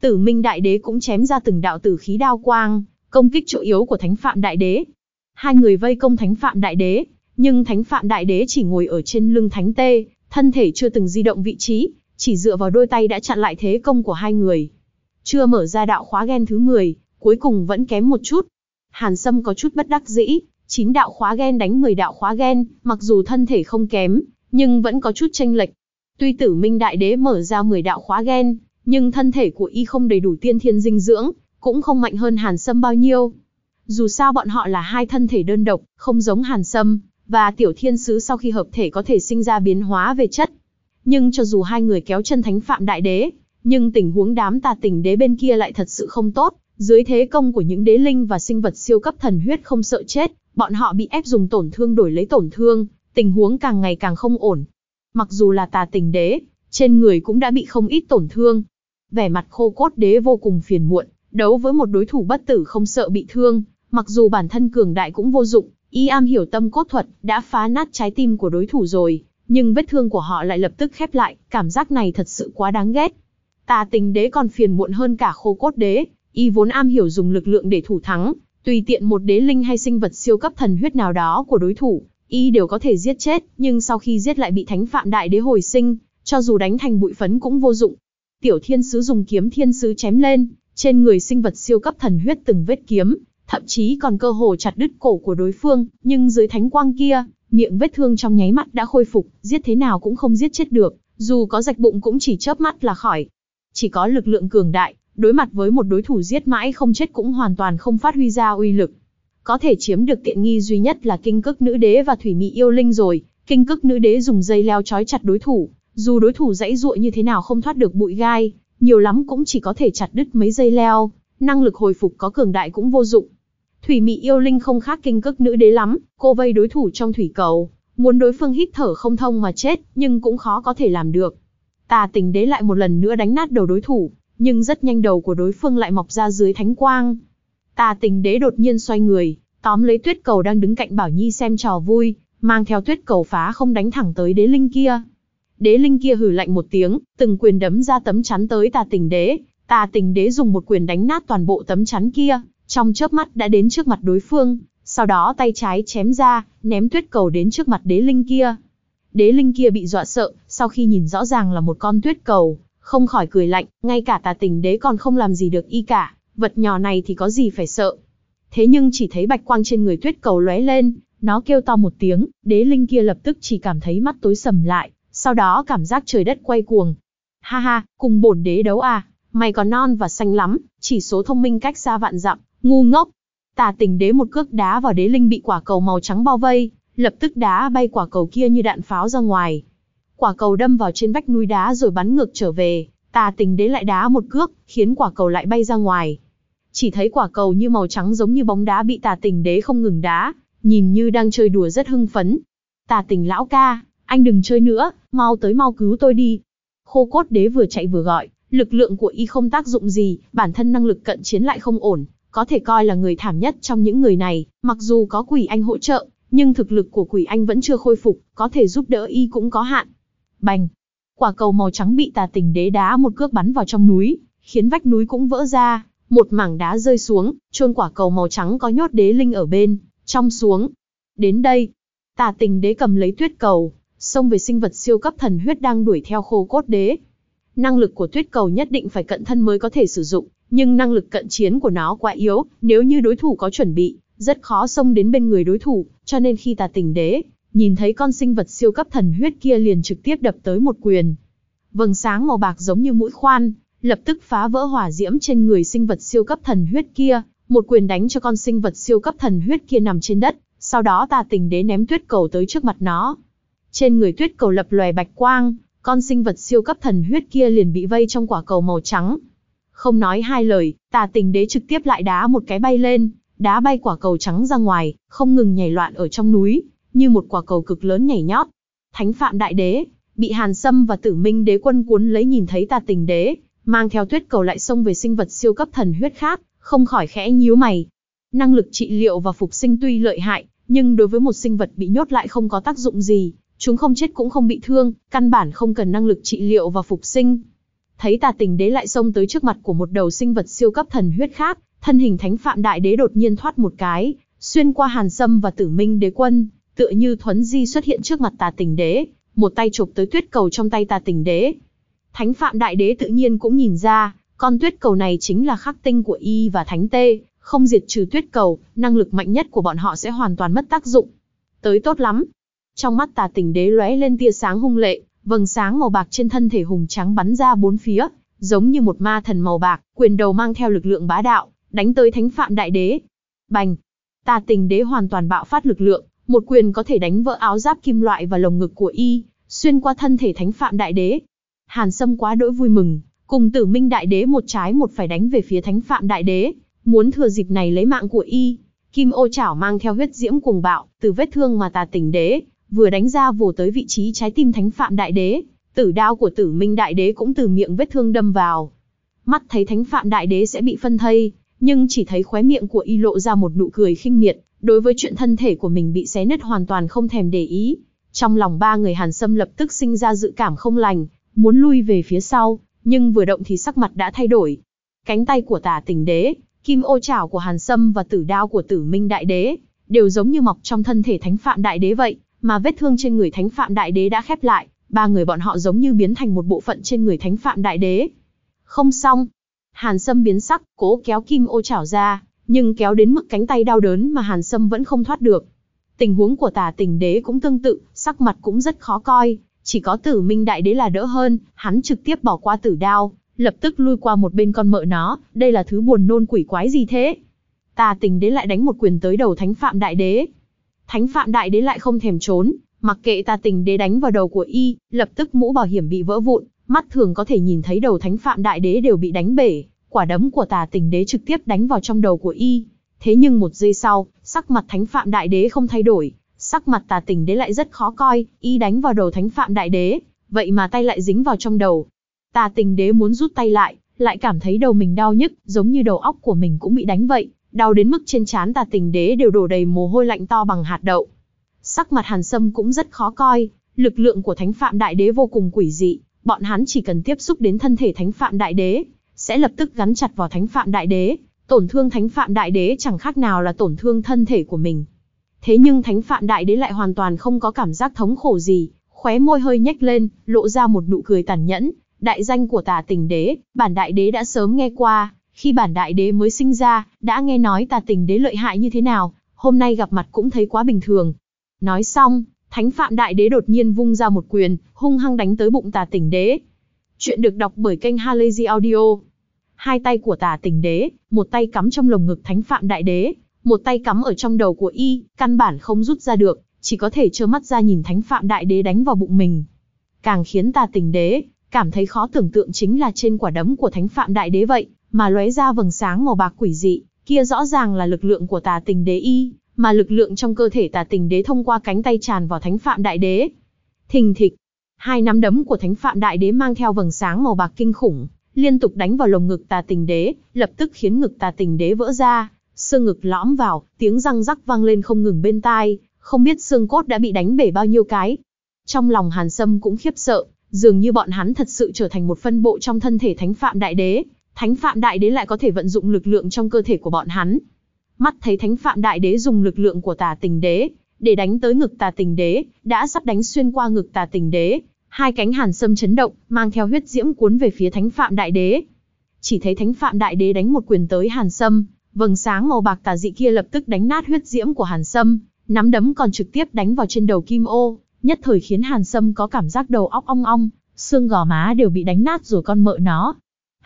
Speaker 1: Tử Minh Đại Đế cũng chém ra từng đạo tử khí đao quang, công kích chỗ yếu của Thánh Phạm Đại Đế. Hai người vây công Thánh Phạm Đại Đế, nhưng Thánh Phạm Đại Đế chỉ ngồi ở trên lưng Thánh Tê, thân thể chưa từng di động vị trí, chỉ dựa vào đôi tay đã chặn lại thế công của hai người. Chưa mở ra đạo khóa gen thứ 10, cuối cùng vẫn kém một chút. Hàn Sâm có chút bất đắc dĩ, chín đạo khóa gen đánh 10 đạo khóa gen, mặc dù thân thể không kém, nhưng vẫn có chút tranh lệch. Tuy tử minh đại đế mở ra 10 đạo khóa gen, nhưng thân thể của y không đầy đủ tiên thiên dinh dưỡng, cũng không mạnh hơn Hàn Sâm bao nhiêu. Dù sao bọn họ là hai thân thể đơn độc, không giống Hàn Sâm, và tiểu thiên sứ sau khi hợp thể có thể sinh ra biến hóa về chất. Nhưng cho dù hai người kéo chân thánh phạm đại đế, nhưng tình huống đám tà tình đế bên kia lại thật sự không tốt, dưới thế công của những đế linh và sinh vật siêu cấp thần huyết không sợ chết, bọn họ bị ép dùng tổn thương đổi lấy tổn thương, tình huống càng ngày càng không ổn. Mặc dù là tà tình đế, trên người cũng đã bị không ít tổn thương. Vẻ mặt khô cốt đế vô cùng phiền muộn, đấu với một đối thủ bất tử không sợ bị thương, mặc dù bản thân cường đại cũng vô dụng, y am hiểu tâm cốt thuật, đã phá nát trái tim của đối thủ rồi, nhưng vết thương của họ lại lập tức khép lại, cảm giác này thật sự quá đáng ghét. Tà tình đế còn phiền muộn hơn cả khô cốt đế, y vốn am hiểu dùng lực lượng để thủ thắng, tùy tiện một đế linh hay sinh vật siêu cấp thần huyết nào đó của đối thủ, y đều có thể giết chết, nhưng sau khi giết lại bị thánh phạm đại đế hồi sinh, cho dù đánh thành bụi phấn cũng vô dụng. Tiểu thiên sứ dùng kiếm thiên sứ chém lên, trên người sinh vật siêu cấp thần huyết từng vết kiếm, thậm chí còn cơ hồ chặt đứt cổ của đối phương, nhưng dưới thánh quang kia, miệng vết thương trong nháy mắt đã khôi phục, giết thế nào cũng không giết chết được, dù có rạch bụng cũng chỉ chớp mắt là khỏi. Chỉ có lực lượng cường đại, đối mặt với một đối thủ giết mãi không chết cũng hoàn toàn không phát huy ra uy lực. Có thể chiếm được tiện nghi duy nhất là kinh cức nữ đế và thủy mị yêu linh rồi, kinh cức nữ đế dùng dây leo trói chặt đối thủ, dù đối thủ dãy ruộng như thế nào không thoát được bụi gai, nhiều lắm cũng chỉ có thể chặt đứt mấy dây leo, năng lực hồi phục có cường đại cũng vô dụng. Thủy mị yêu linh không khác kinh cực nữ đế lắm, cô vây đối thủ trong thủy cầu, muốn đối phương hít thở không thông mà chết, nhưng cũng khó có thể làm được. Tà tình đế lại một lần nữa đánh nát đầu đối thủ, nhưng rất nhanh đầu của đối phương lại mọc ra dưới thánh quang. Tà tình đế đột nhiên xoay người, tóm lấy tuyết cầu đang đứng cạnh Bảo Nhi xem trò vui, mang theo tuyết cầu phá không đánh thẳng tới đế linh kia. Đế linh kia hử lạnh một tiếng, từng quyền đấm ra tấm chắn tới tà tình đế, tà tình đế dùng một quyền đánh nát toàn bộ tấm chắn kia, trong chớp mắt đã đến trước mặt đối phương, sau đó tay trái chém ra, ném tuyết cầu đến trước mặt đế linh kia. Đế linh kia bị dọa sợ, sau khi nhìn rõ ràng là một con tuyết cầu, không khỏi cười lạnh, ngay cả tà tình đế còn không làm gì được y cả, vật nhỏ này thì có gì phải sợ. Thế nhưng chỉ thấy bạch quang trên người tuyết cầu lóe lên, nó kêu to một tiếng, đế linh kia lập tức chỉ cảm thấy mắt tối sầm lại, sau đó cảm giác trời đất quay cuồng. Ha ha, cùng bổn đế đấu à, mày còn non và xanh lắm, chỉ số thông minh cách xa vạn dặm, ngu ngốc. Tà tình đế một cước đá vào đế linh bị quả cầu màu trắng bao vây, lập tức đá bay quả cầu kia như đạn pháo ra ngoài. Quả cầu đâm vào trên vách núi đá rồi bắn ngược trở về, tà tình đế lại đá một cước, khiến quả cầu lại bay ra ngoài. Chỉ thấy quả cầu như màu trắng giống như bóng đá bị tà tình đế không ngừng đá, nhìn như đang chơi đùa rất hưng phấn. Tà tình lão ca, anh đừng chơi nữa, mau tới mau cứu tôi đi. Khô cốt đế vừa chạy vừa gọi, lực lượng của y không tác dụng gì, bản thân năng lực cận chiến lại không ổn, có thể coi là người thảm nhất trong những người này, mặc dù có quỷ anh hỗ trợ, nhưng thực lực của quỷ anh vẫn chưa khôi phục, có thể giúp đỡ y cũng có hạn. Bành! Quả cầu màu trắng bị tà tình đế đá một cước bắn vào trong núi, khiến vách núi cũng vỡ ra, một mảng đá rơi xuống, chôn quả cầu màu trắng có nhốt đế linh ở bên, trong xuống. Đến đây, tà tình đế cầm lấy tuyết cầu, xông về sinh vật siêu cấp thần huyết đang đuổi theo khô cốt đế. Năng lực của tuyết cầu nhất định phải cận thân mới có thể sử dụng, nhưng năng lực cận chiến của nó quá yếu, nếu như đối thủ có chuẩn bị, rất khó xông đến bên người đối thủ, cho nên khi tà tình đế, nhìn thấy con sinh vật siêu cấp thần huyết kia liền trực tiếp đập tới một quyền. Vầng sáng màu bạc giống như mũi khoan, lập tức phá vỡ hỏa diễm trên người sinh vật siêu cấp thần huyết kia, một quyền đánh cho con sinh vật siêu cấp thần huyết kia nằm trên đất, sau đó tà tình đế ném tuyết cầu tới trước mặt nó. Trên người tuyết cầu lập lòe bạch quang, con sinh vật siêu cấp thần huyết kia liền bị vây trong quả cầu màu trắng. Không nói hai lời, tà tình đế trực tiếp lại đá một cái bay lên, đá bay quả cầu trắng ra ngoài, không ngừng nhảy loạn ở trong núi, như một quả cầu cực lớn nhảy nhót. Thánh phạm đại đế, bị Hàn Sâm và Tử Minh Đế quân cuốn lấy nhìn thấy Tà Tình Đế, mang theo tuyết cầu lại xông về sinh vật siêu cấp thần huyết khác, không khỏi khẽ nhíu mày. Năng lực trị liệu và phục sinh tuy lợi hại, nhưng đối với một sinh vật bị nhốt lại không có tác dụng gì, chúng không chết cũng không bị thương, căn bản không cần năng lực trị liệu và phục sinh. Thấy Tà Tình Đế lại xông tới trước mặt của một đầu sinh vật siêu cấp thần huyết khác, thân hình Thánh Phạm Đại Đế đột nhiên thoát một cái, xuyên qua Hàn Sâm và Tử Minh Đế quân, tựa như thuấn di xuất hiện trước mặt Tà Tình Đế, một tay chụp tới tuyết cầu trong tay Tà Tình Đế. Thánh Phạm Đại Đế tự nhiên cũng nhìn ra, con tuyết cầu này chính là khắc tinh của Y và Thánh Tê, không diệt trừ tuyết cầu, năng lực mạnh nhất của bọn họ sẽ hoàn toàn mất tác dụng. Tới tốt lắm. Trong mắt Tà Tình Đế lóe lên tia sáng hung lệ, vầng sáng màu bạc trên thân thể hùng trắng bắn ra bốn phía, giống như một ma thần màu bạc, quyền đầu mang theo lực lượng bá đạo, đánh tới Thánh Phạm Đại Đế. Bành! Tà Tình Đế hoàn toàn bạo phát lực lượng, một quyền có thể đánh vỡ áo giáp kim loại và lồng ngực của y, xuyên qua thân thể Thánh Phạm Đại Đế. Hàn Sâm quá đỗi vui mừng, cùng Tử Minh Đại Đế một trái một phải đánh về phía Thánh Phạm Đại Đế, muốn thừa dịp này lấy mạng của y. Kim ô chảo mang theo huyết diễm cuồng bạo, từ vết thương mà Tà Tình Đế vừa đánh ra vồ tới vị trí trái tim Thánh Phạm Đại Đế, tử đao của Tử Minh Đại Đế cũng từ miệng vết thương đâm vào. Mắt thấy Thánh Phạm Đại Đế sẽ bị phân thây, nhưng chỉ thấy khóe miệng của y lộ ra một nụ cười khinh miệt, đối với chuyện thân thể của mình bị xé nứt hoàn toàn không thèm để ý. Trong lòng ba người Hàn Sâm lập tức sinh ra dự cảm không lành, muốn lui về phía sau, nhưng vừa động thì sắc mặt đã thay đổi. Cánh tay của Tả Tình Đế, kim ô chảo của Hàn Sâm và tử đao của Tử Minh Đại Đế đều giống như mọc trong thân thể Thánh Phạm Đại Đế vậy, mà vết thương trên người Thánh Phạm Đại Đế đã khép lại, ba người bọn họ giống như biến thành một bộ phận trên người Thánh Phạm Đại Đế. Không xong. Hàn Sâm biến sắc, cố kéo kim ô chảo ra, nhưng kéo đến mức cánh tay đau đớn mà Hàn Sâm vẫn không thoát được. Tình huống của tà tình đế cũng tương tự, sắc mặt cũng rất khó coi, chỉ có tử minh đại đế là đỡ hơn, hắn trực tiếp bỏ qua tử đao, lập tức lui qua một bên con mợ nó, đây là thứ buồn nôn quỷ quái gì thế? Tà tình đế lại đánh một quyền tới đầu thánh phạm đại đế. Thánh phạm đại đế lại không thèm trốn, mặc kệ tà tình đế đánh vào đầu của y, lập tức mũ bảo hiểm bị vỡ vụn, mắt thường có thể nhìn thấy đầu thánh phạm đại đế đều bị đánh bể, quả đấm của tà tình đế trực tiếp đánh vào trong đầu của y. Thế nhưng một giây sau, sắc mặt thánh phạm đại đế không thay đổi, sắc mặt tà tình đế lại rất khó coi, y đánh vào đầu thánh phạm đại đế, vậy mà tay lại dính vào trong đầu. Tà tình đế muốn rút tay lại, lại cảm thấy đầu mình đau nhức, giống như đầu óc của mình cũng bị đánh vậy, đau đến mức trên trán tà tình đế đều đổ đầy mồ hôi lạnh to bằng hạt đậu. Sắc mặt hàn sâm cũng rất khó coi, lực lượng của thánh phạm đại đế vô cùng quỷ dị, bọn hắn chỉ cần tiếp xúc đến thân thể thánh phạm đại đế, sẽ lập tức gắn chặt vào thánh phạm đại đế, tổn thương thánh phạm đại đế chẳng khác nào là tổn thương thân thể của mình. Thế nhưng thánh phạm đại đế lại hoàn toàn không có cảm giác thống khổ gì, khóe môi hơi nhếch lên, lộ ra một nụ cười tàn nhẫn. Đại danh của tà tình đế, bản đại đế đã sớm nghe qua, khi bản đại đế mới sinh ra, đã nghe nói tà tình đế lợi hại như thế nào, hôm nay gặp mặt cũng thấy quá bình thường. Nói xong, thánh phạm đại đế đột nhiên vung ra một quyền, hung hăng đánh tới bụng tà tình đế. Chuyện được đọc bởi kênh Halazy Audio hai tay của tà tình đế, một tay cắm trong lồng ngực thánh phạm đại đế, một tay cắm ở trong đầu của y, căn bản không rút ra được, chỉ có thể trơ mắt ra nhìn thánh phạm đại đế đánh vào bụng mình. Càng khiến tà tình đế, cảm thấy khó tưởng tượng chính là trên quả đấm của thánh phạm đại đế vậy, mà lóe ra vầng sáng màu bạc quỷ dị, kia rõ ràng là lực lượng của tà tình đế y, mà lực lượng trong cơ thể tà tình đế thông qua cánh tay tràn vào thánh phạm đại đế. Thình thịch, hai nắm đấm của thánh phạm đại đế mang theo vầng sáng màu bạc kinh khủng, liên tục đánh vào lồng ngực tà tình đế, lập tức khiến ngực tà tình đế vỡ ra, xương ngực lõm vào, tiếng răng rắc vang lên không ngừng bên tai, không biết xương cốt đã bị đánh bể bao nhiêu cái. Trong lòng Hàn Sâm cũng khiếp sợ, dường như bọn hắn thật sự trở thành một phân bộ trong thân thể Thánh Phạm Đại Đế, Thánh Phạm Đại Đế lại có thể vận dụng lực lượng trong cơ thể của bọn hắn. Mắt thấy Thánh Phạm Đại Đế dùng lực lượng của Tà Tình Đế để đánh tới ngực Tà Tình Đế, đã sắp đánh xuyên qua ngực Tà Tình Đế, Hai cánh hàn sâm chấn động, mang theo huyết diễm cuốn về phía Thánh Phạm Đại Đế. Chỉ thấy Thánh Phạm Đại Đế đánh một quyền tới hàn sâm, vầng sáng màu bạc tà dị kia lập tức đánh nát huyết diễm của hàn sâm, nắm đấm còn trực tiếp đánh vào trên đầu kim ô, nhất thời khiến hàn sâm có cảm giác đầu óc ong ong, xương gò má đều bị đánh nát rồi con mợ nó.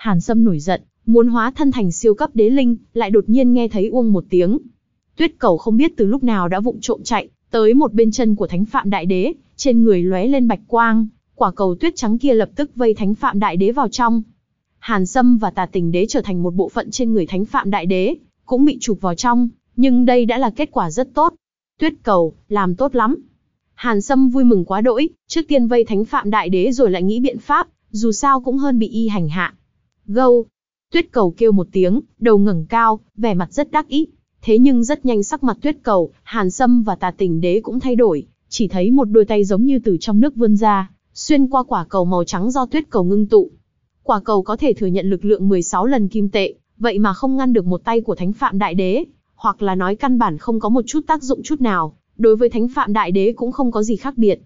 Speaker 1: Hàn sâm nổi giận, muốn hóa thân thành siêu cấp đế linh, lại đột nhiên nghe thấy uông một tiếng. Tuyết cầu không biết từ lúc nào đã vụng trộm chạy, tới một bên chân của thánh phạm đại đế, trên người lóe lên bạch quang, quả cầu tuyết trắng kia lập tức vây thánh phạm đại đế vào trong. Hàn Sâm và Tà Tình Đế trở thành một bộ phận trên người thánh phạm đại đế, cũng bị chụp vào trong, nhưng đây đã là kết quả rất tốt. Tuyết cầu, làm tốt lắm. Hàn Sâm vui mừng quá đỗi, trước tiên vây thánh phạm đại đế rồi lại nghĩ biện pháp, dù sao cũng hơn bị y hành hạ. Gâu! Tuyết cầu kêu một tiếng, đầu ngẩng cao, vẻ mặt rất đắc ý. Thế nhưng rất nhanh sắc mặt tuyết cầu, Hàn Sâm và tà tình đế cũng thay đổi, chỉ thấy một đôi tay giống như từ trong nước vươn ra, xuyên qua quả cầu màu trắng do tuyết cầu ngưng tụ. Quả cầu có thể thừa nhận lực lượng 16 lần kim tệ, vậy mà không ngăn được một tay của thánh phạm đại đế, hoặc là nói căn bản không có một chút tác dụng chút nào, đối với thánh phạm đại đế cũng không có gì khác biệt.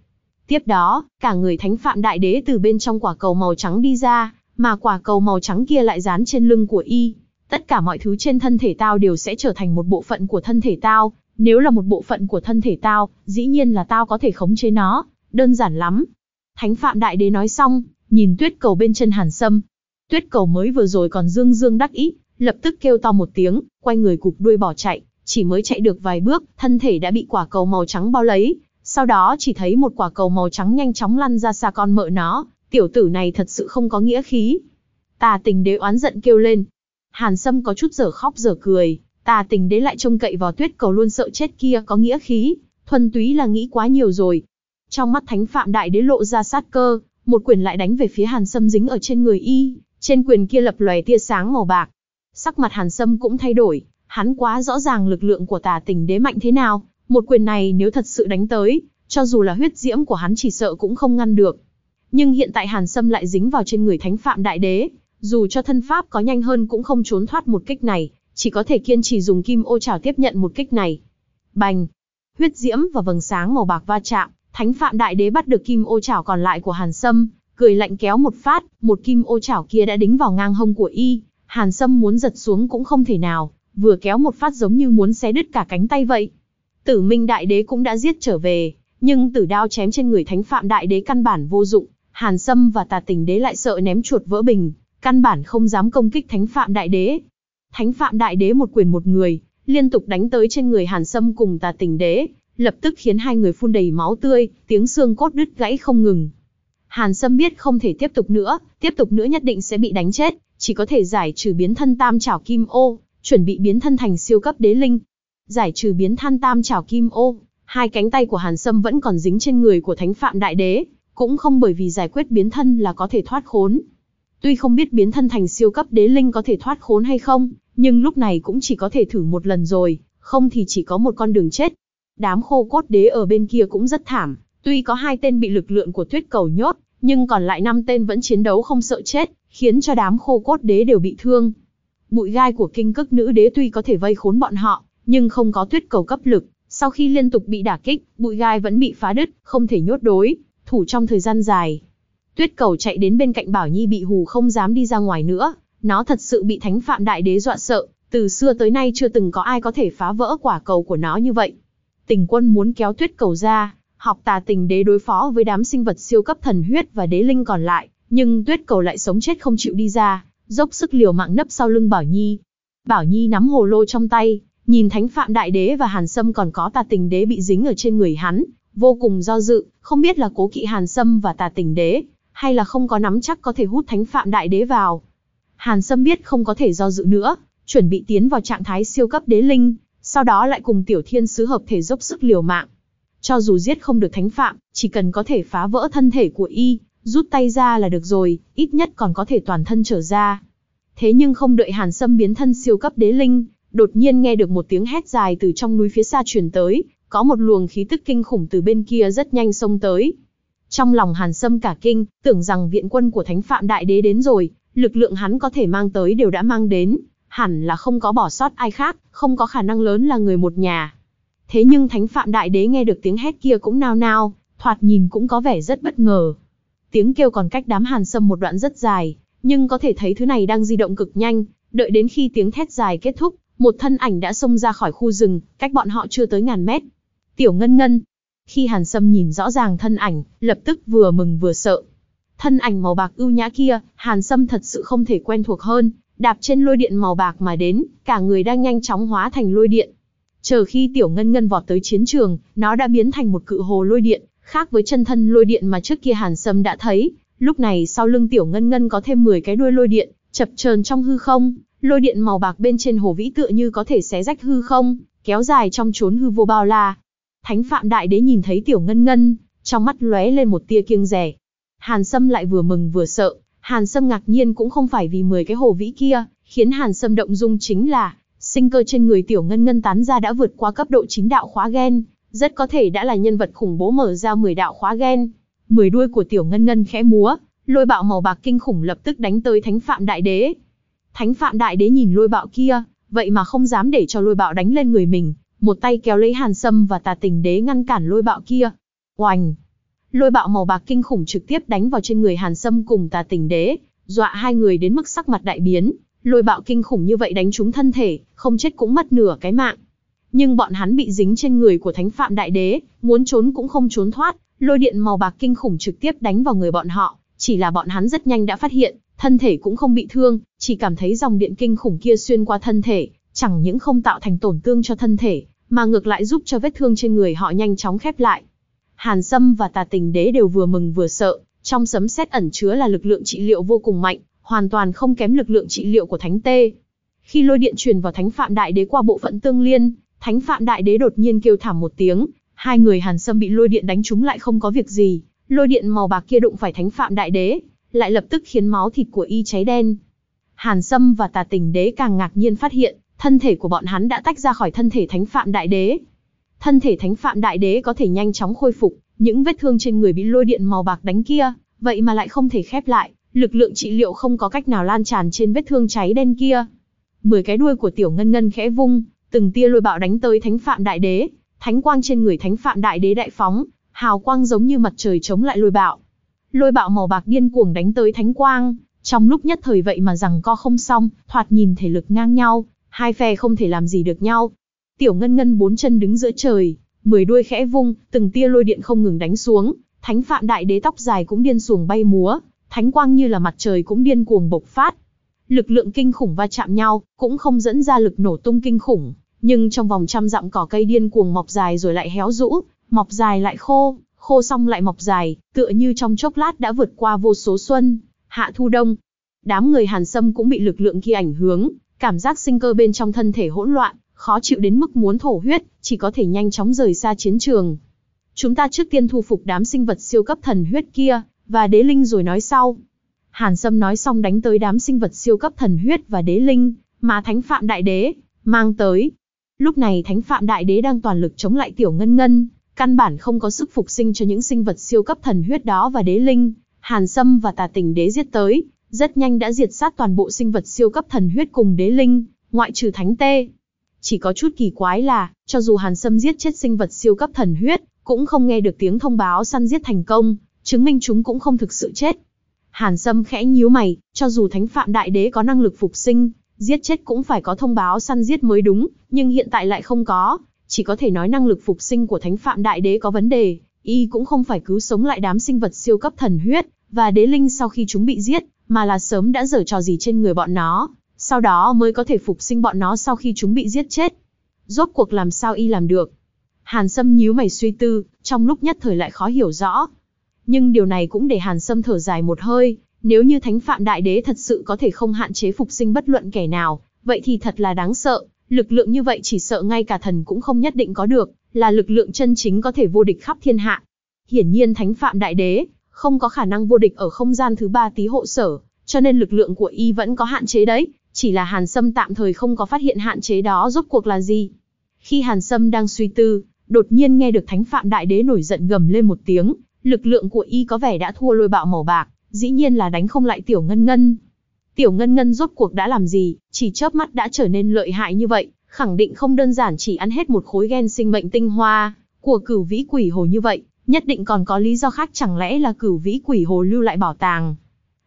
Speaker 1: Tiếp đó, cả người thánh phạm đại đế từ bên trong quả cầu màu trắng đi ra, mà quả cầu màu trắng kia lại dán trên lưng của y. Tất cả mọi thứ trên thân thể tao đều sẽ trở thành một bộ phận của thân thể tao, nếu là một bộ phận của thân thể tao, dĩ nhiên là tao có thể khống chế nó, đơn giản lắm. Thánh Phạm Đại Đế nói xong, nhìn tuyết cầu bên chân hàn sâm. Tuyết cầu mới vừa rồi còn dương dương đắc ý, lập tức kêu to một tiếng, quay người cục đuôi bỏ chạy, chỉ mới chạy được vài bước, thân thể đã bị quả cầu màu trắng bao lấy, sau đó chỉ thấy một quả cầu màu trắng nhanh chóng lăn ra xa con mợ nó, tiểu tử này thật sự không có nghĩa khí. Tà tình đế oán giận kêu lên. Hàn Sâm có chút giở khóc giở cười, tà tình đế lại trông cậy vào tuyết cầu luôn sợ chết kia có nghĩa khí, thuần túy là nghĩ quá nhiều rồi. Trong mắt thánh phạm đại đế lộ ra sát cơ, một quyền lại đánh về phía Hàn Sâm dính ở trên người y, trên quyền kia lập lòe tia sáng màu bạc. Sắc mặt Hàn Sâm cũng thay đổi, hắn quá rõ ràng lực lượng của tà tình đế mạnh thế nào, một quyền này nếu thật sự đánh tới, cho dù là huyết diễm của hắn chỉ sợ cũng không ngăn được. Nhưng hiện tại Hàn Sâm lại dính vào trên người thánh phạm đại đế, dù cho thân pháp có nhanh hơn cũng không trốn thoát một kích này, chỉ có thể kiên trì dùng kim ô chảo tiếp nhận một kích này. Bành! Huyết diễm và vầng sáng màu bạc va chạm, thánh phạm đại đế bắt được kim ô chảo còn lại của Hàn Sâm, cười lạnh kéo một phát, một kim ô chảo kia đã đính vào ngang hông của y, Hàn Sâm muốn giật xuống cũng không thể nào, vừa kéo một phát giống như muốn xé đứt cả cánh tay vậy. Tử Minh Đại Đế cũng đã giết trở về, nhưng tử đao chém trên người Thánh Phạm Đại Đế căn bản vô dụng, Hàn Sâm và Tà Tình Đế lại sợ ném chuột vỡ bình, căn bản không dám công kích Thánh Phạm Đại Đế. Thánh Phạm Đại Đế một quyền một người, liên tục đánh tới trên người Hàn Sâm cùng Tà Tình Đế, lập tức khiến hai người phun đầy máu tươi, tiếng xương cốt đứt gãy không ngừng. Hàn Sâm biết không thể tiếp tục nữa, tiếp tục nữa nhất định sẽ bị đánh chết, chỉ có thể giải trừ biến thân tam trảo kim ô, chuẩn bị biến thân thành siêu cấp đế linh. Giải trừ biến thân tam trảo kim ô, hai cánh tay của Hàn Sâm vẫn còn dính trên người của Thánh Phạm Đại Đế, cũng không bởi vì giải quyết biến thân là có thể thoát khốn. Tuy không biết biến thân thành siêu cấp đế linh có thể thoát khốn hay không, nhưng lúc này cũng chỉ có thể thử một lần rồi, không thì chỉ có một con đường chết. Đám khô cốt đế ở bên kia cũng rất thảm, tuy có hai tên bị lực lượng của tuyết cầu nhốt, nhưng còn lại năm tên vẫn chiến đấu không sợ chết, khiến cho đám khô cốt đế đều bị thương. Bụi gai của kinh cức nữ đế tuy có thể vây khốn bọn họ, nhưng không có tuyết cầu cấp lực, sau khi liên tục bị đả kích, bụi gai vẫn bị phá đứt, không thể nhốt đối, thủ trong thời gian dài. Tuyết cầu chạy đến bên cạnh Bảo Nhi bị hù không dám đi ra ngoài nữa, nó thật sự bị thánh phạm đại đế dọa sợ, từ xưa tới nay chưa từng có ai có thể phá vỡ quả cầu của nó như vậy. Tình quân muốn kéo tuyết cầu ra, học tà tình đế đối phó với đám sinh vật siêu cấp thần huyết và đế linh còn lại, nhưng tuyết cầu lại sống chết không chịu đi ra, dốc sức liều mạng nấp sau lưng Bảo Nhi. Bảo Nhi nắm hồ lô trong tay, nhìn Thánh Phạm Đại Đế và Hàn Sâm còn có tà tình đế bị dính ở trên người hắn, vô cùng do dự, không biết là cố kỵ Hàn Sâm và tà tình đế, hay là không có nắm chắc có thể hút Thánh Phạm Đại Đế vào. Hàn Sâm biết không có thể do dự nữa, chuẩn bị tiến vào trạng thái siêu cấp đế linh, sau đó lại cùng Tiểu Thiên Sứ hợp thể dốc sức liều mạng. Cho dù giết không được Thánh Phạm, chỉ cần có thể phá vỡ thân thể của y, rút tay ra là được rồi, ít nhất còn có thể toàn thân trở ra. Thế nhưng không đợi Hàn Sâm biến thân siêu cấp đế linh, đột nhiên nghe được một tiếng hét dài từ trong núi phía xa truyền tới, có một luồng khí tức kinh khủng từ bên kia rất nhanh xông tới. Trong lòng Hàn Sâm cả kinh, tưởng rằng viện quân của Thánh Phạm Đại Đế đến rồi, lực lượng hắn có thể mang tới đều đã mang đến, hẳn là không có bỏ sót ai khác, không có khả năng lớn là người một nhà. Thế nhưng Thánh Phạm Đại Đế nghe được tiếng hét kia cũng nao nao, thoạt nhìn cũng có vẻ rất bất ngờ. Tiếng kêu còn cách đám Hàn Sâm một đoạn rất dài, nhưng có thể thấy thứ này đang di động cực nhanh, đợi đến khi tiếng thét dài kết thúc, một thân ảnh đã xông ra khỏi khu rừng, cách bọn họ chưa tới ngàn mét. Tiểu Ngân Ngân. Khi Hàn Sâm nhìn rõ ràng thân ảnh, lập tức vừa mừng vừa sợ. Thân ảnh màu bạc ưu nhã kia, Hàn Sâm thật sự không thể quen thuộc hơn, đạp trên lôi điện màu bạc mà đến, cả người đang nhanh chóng hóa thành lôi điện. Chờ khi Tiểu Ngân Ngân vọt tới chiến trường, nó đã biến thành một cự hồ lôi điện, khác với chân thân lôi điện mà trước kia Hàn Sâm đã thấy, lúc này sau lưng Tiểu Ngân Ngân có thêm 10 cái đuôi lôi điện, chập chờn trong hư không, lôi điện màu bạc bên trên hồ vĩ tựa như có thể xé rách hư không, kéo dài trong chốn hư vô bao la. Thánh Phạm Đại Đế nhìn thấy Tiểu Ngân Ngân, trong mắt lóe lên một tia kiêng rẻ. Hàn Sâm lại vừa mừng vừa sợ, Hàn Sâm ngạc nhiên cũng không phải vì 10 cái hồ vĩ kia, khiến Hàn Sâm động dung chính là, sinh cơ trên người Tiểu Ngân Ngân tán ra đã vượt qua cấp độ chính đạo khóa gen, rất có thể đã là nhân vật khủng bố mở ra 10 đạo khóa gen. 10 đuôi của Tiểu Ngân Ngân khẽ múa, lôi bạo màu bạc kinh khủng lập tức đánh tới Thánh Phạm Đại Đế. Thánh Phạm Đại Đế nhìn lôi bạo kia, vậy mà không dám để cho lôi bạo đánh lên người mình, một tay kéo lấy Hàn Sâm và Tà Tình Đế ngăn cản lôi bạo kia. Oành! Lôi bạo màu bạc kinh khủng trực tiếp đánh vào trên người Hàn Sâm cùng Tà Tình Đế, dọa hai người đến mức sắc mặt đại biến. Lôi bạo kinh khủng như vậy đánh trúng thân thể, không chết cũng mất nửa cái mạng. Nhưng bọn hắn bị dính trên người của Thánh Phạm Đại Đế, muốn trốn cũng không trốn thoát, lôi điện màu bạc kinh khủng trực tiếp đánh vào người bọn họ, chỉ là bọn hắn rất nhanh đã phát hiện, thân thể cũng không bị thương, chỉ cảm thấy dòng điện kinh khủng kia xuyên qua thân thể, chẳng những không tạo thành tổn thương cho thân thể, mà ngược lại giúp cho vết thương trên người họ nhanh chóng khép lại. Hàn Sâm và Tà Tình Đế đều vừa mừng vừa sợ, trong sấm sét ẩn chứa là lực lượng trị liệu vô cùng mạnh, hoàn toàn không kém lực lượng trị liệu của Thánh Tê. Khi lôi điện truyền vào Thánh Phạm Đại Đế qua bộ phận tương liên, Thánh Phạm Đại Đế đột nhiên kêu thảm một tiếng, hai người Hàn Sâm bị lôi điện đánh trúng lại không có việc gì, lôi điện màu bạc kia đụng phải Thánh Phạm Đại Đế, lại lập tức khiến máu thịt của y cháy đen. Hàn Sâm và Tà Tình Đế càng ngạc nhiên phát hiện, thân thể của bọn hắn đã tách ra khỏi thân thể Thánh Phạm Đại Đế. Thân thể Thánh Phạm Đại Đế có thể nhanh chóng khôi phục, những vết thương trên người bị lôi điện màu bạc đánh kia, vậy mà lại không thể khép lại, lực lượng trị liệu không có cách nào lan tràn trên vết thương cháy đen kia. Mười cái đuôi của Tiểu Ngân Ngân khẽ vung, từng tia lôi bạo đánh tới Thánh Phạm Đại Đế, thánh quang trên người Thánh Phạm Đại Đế đại phóng, hào quang giống như mặt trời chống lại lôi bạo. Lôi bạo màu bạc điên cuồng đánh tới thánh quang, trong lúc nhất thời vậy mà rằng co không xong, thoạt nhìn thể lực ngang nhau, hai phe không thể làm gì được nhau. Tiểu Ngân Ngân bốn chân đứng giữa trời, mười đuôi khẽ vung, từng tia lôi điện không ngừng đánh xuống, Thánh Phạm Đại Đế tóc dài cũng điên cuồng bay múa, thánh quang như là mặt trời cũng điên cuồng bộc phát. Lực lượng kinh khủng va chạm nhau, cũng không dẫn ra lực nổ tung kinh khủng, nhưng trong vòng trăm dặm cỏ cây điên cuồng mọc dài rồi lại héo rũ, mọc dài lại khô, khô xong lại mọc dài, tựa như trong chốc lát đã vượt qua vô số xuân, hạ thu đông. Đám người Hàn Sâm cũng bị lực lượng kia ảnh hưởng, cảm giác sinh cơ bên trong thân thể hỗn loạn, khó chịu đến mức muốn thổ huyết, chỉ có thể nhanh chóng rời xa chiến trường. Chúng ta trước tiên thu phục đám sinh vật siêu cấp thần huyết kia, và đế linh rồi nói sau. Hàn Sâm nói xong đánh tới đám sinh vật siêu cấp thần huyết và đế linh, mà Thánh Phạm Đại Đế, mang tới. Lúc này Thánh Phạm Đại Đế đang toàn lực chống lại Tiểu Ngân Ngân, căn bản không có sức phục sinh cho những sinh vật siêu cấp thần huyết đó và đế linh. Hàn Sâm và Tà Tình Đế giết tới, rất nhanh đã diệt sát toàn bộ sinh vật siêu cấp thần huyết cùng đế linh, ngoại trừ Thánh Tê. Chỉ có chút kỳ quái là, cho dù Hàn Sâm giết chết sinh vật siêu cấp thần huyết, cũng không nghe được tiếng thông báo săn giết thành công, chứng minh chúng cũng không thực sự chết. Hàn Sâm khẽ nhíu mày, cho dù Thánh Phạm Đại Đế có năng lực phục sinh, giết chết cũng phải có thông báo săn giết mới đúng, nhưng hiện tại lại không có, chỉ có thể nói năng lực phục sinh của Thánh Phạm Đại Đế có vấn đề, y cũng không phải cứu sống lại đám sinh vật siêu cấp thần huyết và đế linh sau khi chúng bị giết, mà là sớm đã dở trò gì trên người bọn nó, sau đó mới có thể phục sinh bọn nó sau khi chúng bị giết chết. Rốt cuộc làm sao y làm được? Hàn Sâm nhíu mày suy tư, trong lúc nhất thời lại khó hiểu rõ. Nhưng điều này cũng để Hàn Sâm thở dài một hơi, nếu như Thánh Phạm Đại Đế thật sự có thể không hạn chế phục sinh bất luận kẻ nào, vậy thì thật là đáng sợ, lực lượng như vậy chỉ sợ ngay cả thần cũng không nhất định có được, là lực lượng chân chính có thể vô địch khắp thiên hạ. Hiển nhiên Thánh Phạm Đại Đế, không có khả năng vô địch ở không gian thứ ba tí hộ sở, cho nên lực lượng của y vẫn có hạn chế đấy, chỉ là Hàn Sâm tạm thời không có phát hiện hạn chế đó rốt cuộc là gì. Khi Hàn Sâm đang suy tư, đột nhiên nghe được Thánh Phạm Đại Đế nổi giận gầm lên một tiếng, lực lượng của y có vẻ đã thua lôi bạo màu bạc, dĩ nhiên là đánh không lại Tiểu Ngân Ngân. Tiểu Ngân Ngân rốt cuộc đã làm gì, chỉ chớp mắt đã trở nên lợi hại như vậy, khẳng định không đơn giản chỉ ăn hết một khối gen sinh mệnh tinh hoa của cửu vĩ quỷ hồ như vậy, nhất định còn có lý do khác chẳng lẽ là cửu vĩ quỷ hồ lưu lại bảo tàng.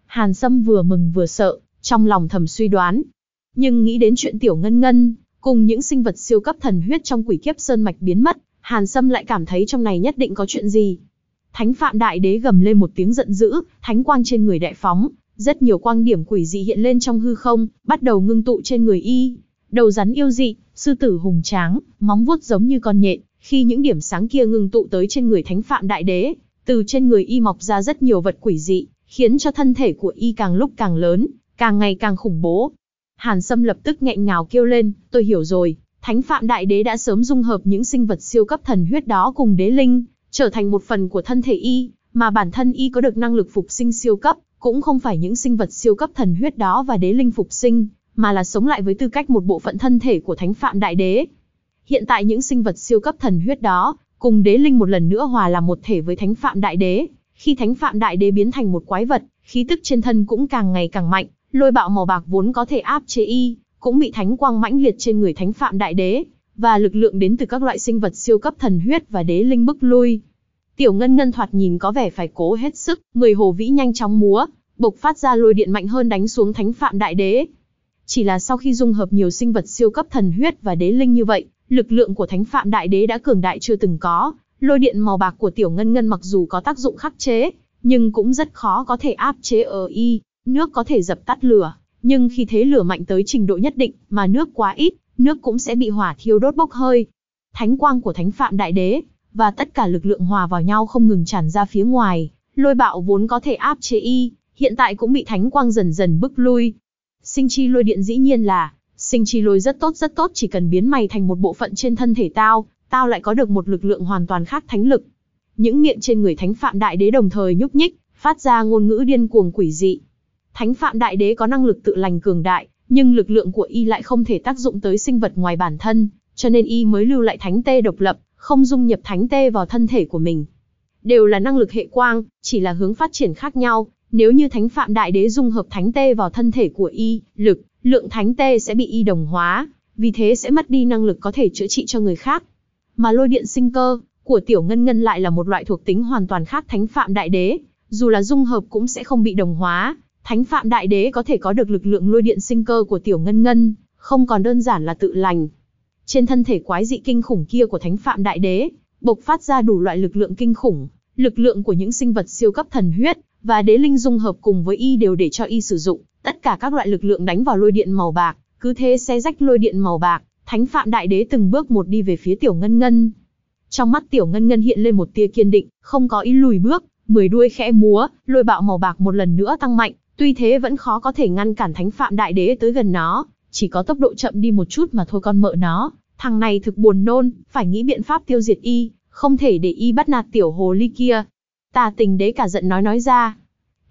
Speaker 1: Hàn Sâm vừa mừng vừa sợ, trong lòng thầm suy đoán. Nhưng nghĩ đến chuyện Tiểu Ngân Ngân, cùng những sinh vật siêu cấp thần huyết trong quỷ kiếp sơn mạch biến mất, Hàn Sâm lại cảm thấy trong này nhất định có chuyện gì. Thánh Phạm Đại Đế gầm lên một tiếng giận dữ, thánh quang trên người đại phóng, rất nhiều quang điểm quỷ dị hiện lên trong hư không, bắt đầu ngưng tụ trên người y. Đầu rắn yêu dị, sư tử hùng tráng, móng vuốt giống như con nhện, khi những điểm sáng kia ngưng tụ tới trên người Thánh Phạm Đại Đế, từ trên người y mọc ra rất nhiều vật quỷ dị, khiến cho thân thể của y càng lúc càng lớn, càng ngày càng khủng bố. Hàn Sâm lập tức nghẹn ngào kêu lên, tôi hiểu rồi, Thánh Phạm Đại Đế đã sớm dung hợp những sinh vật siêu cấp thần huyết đó cùng đế linh, trở thành một phần của thân thể y, mà bản thân y có được năng lực phục sinh siêu cấp, cũng không phải những sinh vật siêu cấp thần huyết đó và đế linh phục sinh, mà là sống lại với tư cách một bộ phận thân thể của Thánh Phạm Đại Đế. Hiện tại những sinh vật siêu cấp thần huyết đó, cùng đế linh một lần nữa hòa làm một thể với Thánh Phạm Đại Đế. Khi Thánh Phạm Đại Đế biến thành một quái vật, khí tức trên thân cũng càng ngày càng mạnh, lôi bạo màu bạc vốn có thể áp chế y, cũng bị thánh quang mãnh liệt trên người Thánh Phạm Đại Đế, và lực lượng đến từ các loại sinh vật siêu cấp thần huyết và đế linh bức lui. Tiểu Ngân Ngân thoạt nhìn có vẻ phải cố hết sức, người hồ vĩ nhanh chóng múa, bộc phát ra lôi điện mạnh hơn đánh xuống Thánh Phạm Đại Đế. Chỉ là sau khi dung hợp nhiều sinh vật siêu cấp thần huyết và đế linh như vậy, lực lượng của Thánh Phạm Đại Đế đã cường đại chưa từng có. Lôi điện màu bạc của Tiểu Ngân Ngân mặc dù có tác dụng khắc chế, nhưng cũng rất khó có thể áp chế ở y. Nước có thể dập tắt lửa, nhưng khi thế lửa mạnh tới trình độ nhất định, mà nước quá ít, nước cũng sẽ bị hỏa thiêu đốt bốc hơi. Thánh quang của Thánh Phạm Đại Đế, và tất cả lực lượng hòa vào nhau không ngừng tràn ra phía ngoài, lôi bạo vốn có thể áp chế y, hiện tại cũng bị thánh quang dần dần bức lui. Sinh chi lôi điện dĩ nhiên là, sinh chi lôi rất tốt rất tốt chỉ cần biến mày thành một bộ phận trên thân thể tao, tao lại có được một lực lượng hoàn toàn khác thánh lực. Những miệng trên người thánh phạm đại đế đồng thời nhúc nhích, phát ra ngôn ngữ điên cuồng quỷ dị. Thánh phạm đại đế có năng lực tự lành cường đại, nhưng lực lượng của y lại không thể tác dụng tới sinh vật ngoài bản thân, cho nên y mới lưu lại thánh tê độc lập, không dung nhập thánh tê vào thân thể của mình. Đều là năng lực hệ quang, chỉ là hướng phát triển khác nhau, nếu như thánh phạm đại đế dung hợp thánh tê vào thân thể của y, lực, lượng thánh tê sẽ bị y đồng hóa, vì thế sẽ mất đi năng lực có thể chữa trị cho người khác. Mà lôi điện sinh cơ của tiểu ngân ngân lại là một loại thuộc tính hoàn toàn khác thánh phạm đại đế, dù là dung hợp cũng sẽ không bị đồng hóa. Thánh phạm đại đế có thể có được lực lượng lôi điện sinh cơ của tiểu ngân ngân, không còn đơn giản là tự lành, trên thân thể quái dị kinh khủng kia của Thánh Phạm Đại Đế, bộc phát ra đủ loại lực lượng kinh khủng, lực lượng của những sinh vật siêu cấp thần huyết và đế linh dung hợp cùng với y đều để cho y sử dụng, tất cả các loại lực lượng đánh vào lôi điện màu bạc, cứ thế xé rách lôi điện màu bạc, Thánh Phạm Đại Đế từng bước một đi về phía Tiểu Ngân Ngân. Trong mắt Tiểu Ngân Ngân hiện lên một tia kiên định, không có ý lùi bước, mười đuôi khẽ múa, lôi bạo màu bạc một lần nữa tăng mạnh, tuy thế vẫn khó có thể ngăn cản Thánh Phạm Đại Đế tới gần nó, chỉ có tốc độ chậm đi một chút mà thôi con mợ nó. Thằng này thực buồn nôn, phải nghĩ biện pháp tiêu diệt y, không thể để y bắt nạt tiểu hồ ly kia. Tà tình đế cả giận nói nói ra.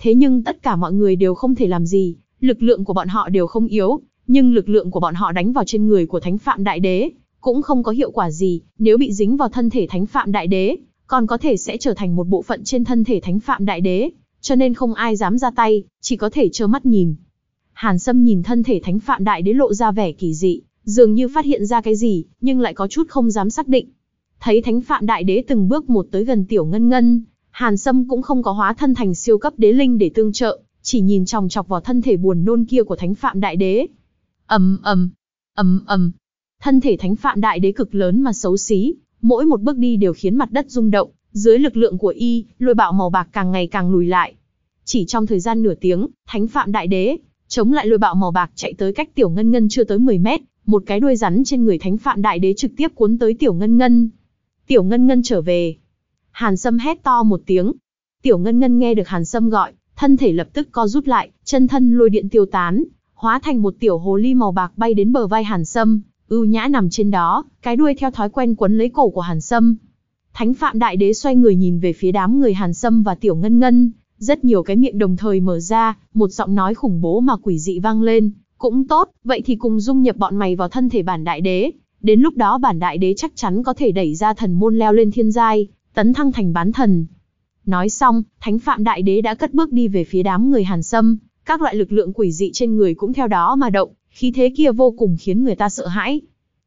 Speaker 1: Thế nhưng tất cả mọi người đều không thể làm gì, lực lượng của bọn họ đều không yếu, nhưng lực lượng của bọn họ đánh vào trên người của thánh phạm đại đế, cũng không có hiệu quả gì, nếu bị dính vào thân thể thánh phạm đại đế, còn có thể sẽ trở thành một bộ phận trên thân thể thánh phạm đại đế, cho nên không ai dám ra tay, chỉ có thể trơ mắt nhìn. Hàn Sâm nhìn thân thể thánh phạm đại đế lộ ra vẻ kỳ dị, dường như phát hiện ra cái gì, nhưng lại có chút không dám xác định. Thấy Thánh Phạm Đại Đế từng bước một tới gần Tiểu Ngân Ngân, Hàn Sâm cũng không có hóa thân thành siêu cấp đế linh để tương trợ, chỉ nhìn chòng chọc vào thân thể buồn nôn kia của Thánh Phạm Đại Đế. ầm ầm, ầm ầm, thân thể Thánh Phạm Đại Đế cực lớn mà xấu xí, mỗi một bước đi đều khiến mặt đất rung động, dưới lực lượng của y, lôi bạo màu bạc càng ngày càng lùi lại. Chỉ trong thời gian nửa tiếng, Thánh Phạm Đại Đế chống lại lôi bạo màu bạc chạy tới cách Tiểu Ngân Ngân chưa tới 10 mét, một cái đuôi rắn trên người thánh phạm đại đế trực tiếp cuốn tới tiểu ngân ngân. Tiểu ngân ngân trở về. Hàn Sâm hét to một tiếng. Tiểu ngân ngân nghe được Hàn Sâm gọi, thân thể lập tức co rút lại, chân thân lôi điện tiêu tán, hóa thành một tiểu hồ ly màu bạc bay đến bờ vai Hàn Sâm, ưu nhã nằm trên đó, cái đuôi theo thói quen quấn lấy cổ của Hàn Sâm. Thánh Phạm Đại Đế xoay người nhìn về phía đám người Hàn Sâm và Tiểu Ngân Ngân, rất nhiều cái miệng đồng thời mở ra, một giọng nói khủng bố mà quỷ dị vang lên, cũng tốt, vậy thì cùng dung nhập bọn mày vào thân thể bản đại đế. Đến lúc đó bản đại đế chắc chắn có thể đẩy ra thần môn leo lên thiên giai, tấn thăng thành bán thần. Nói xong, thánh phạm đại đế đã cất bước đi về phía đám người hàn sâm, các loại lực lượng quỷ dị trên người cũng theo đó mà động, khí thế kia vô cùng khiến người ta sợ hãi.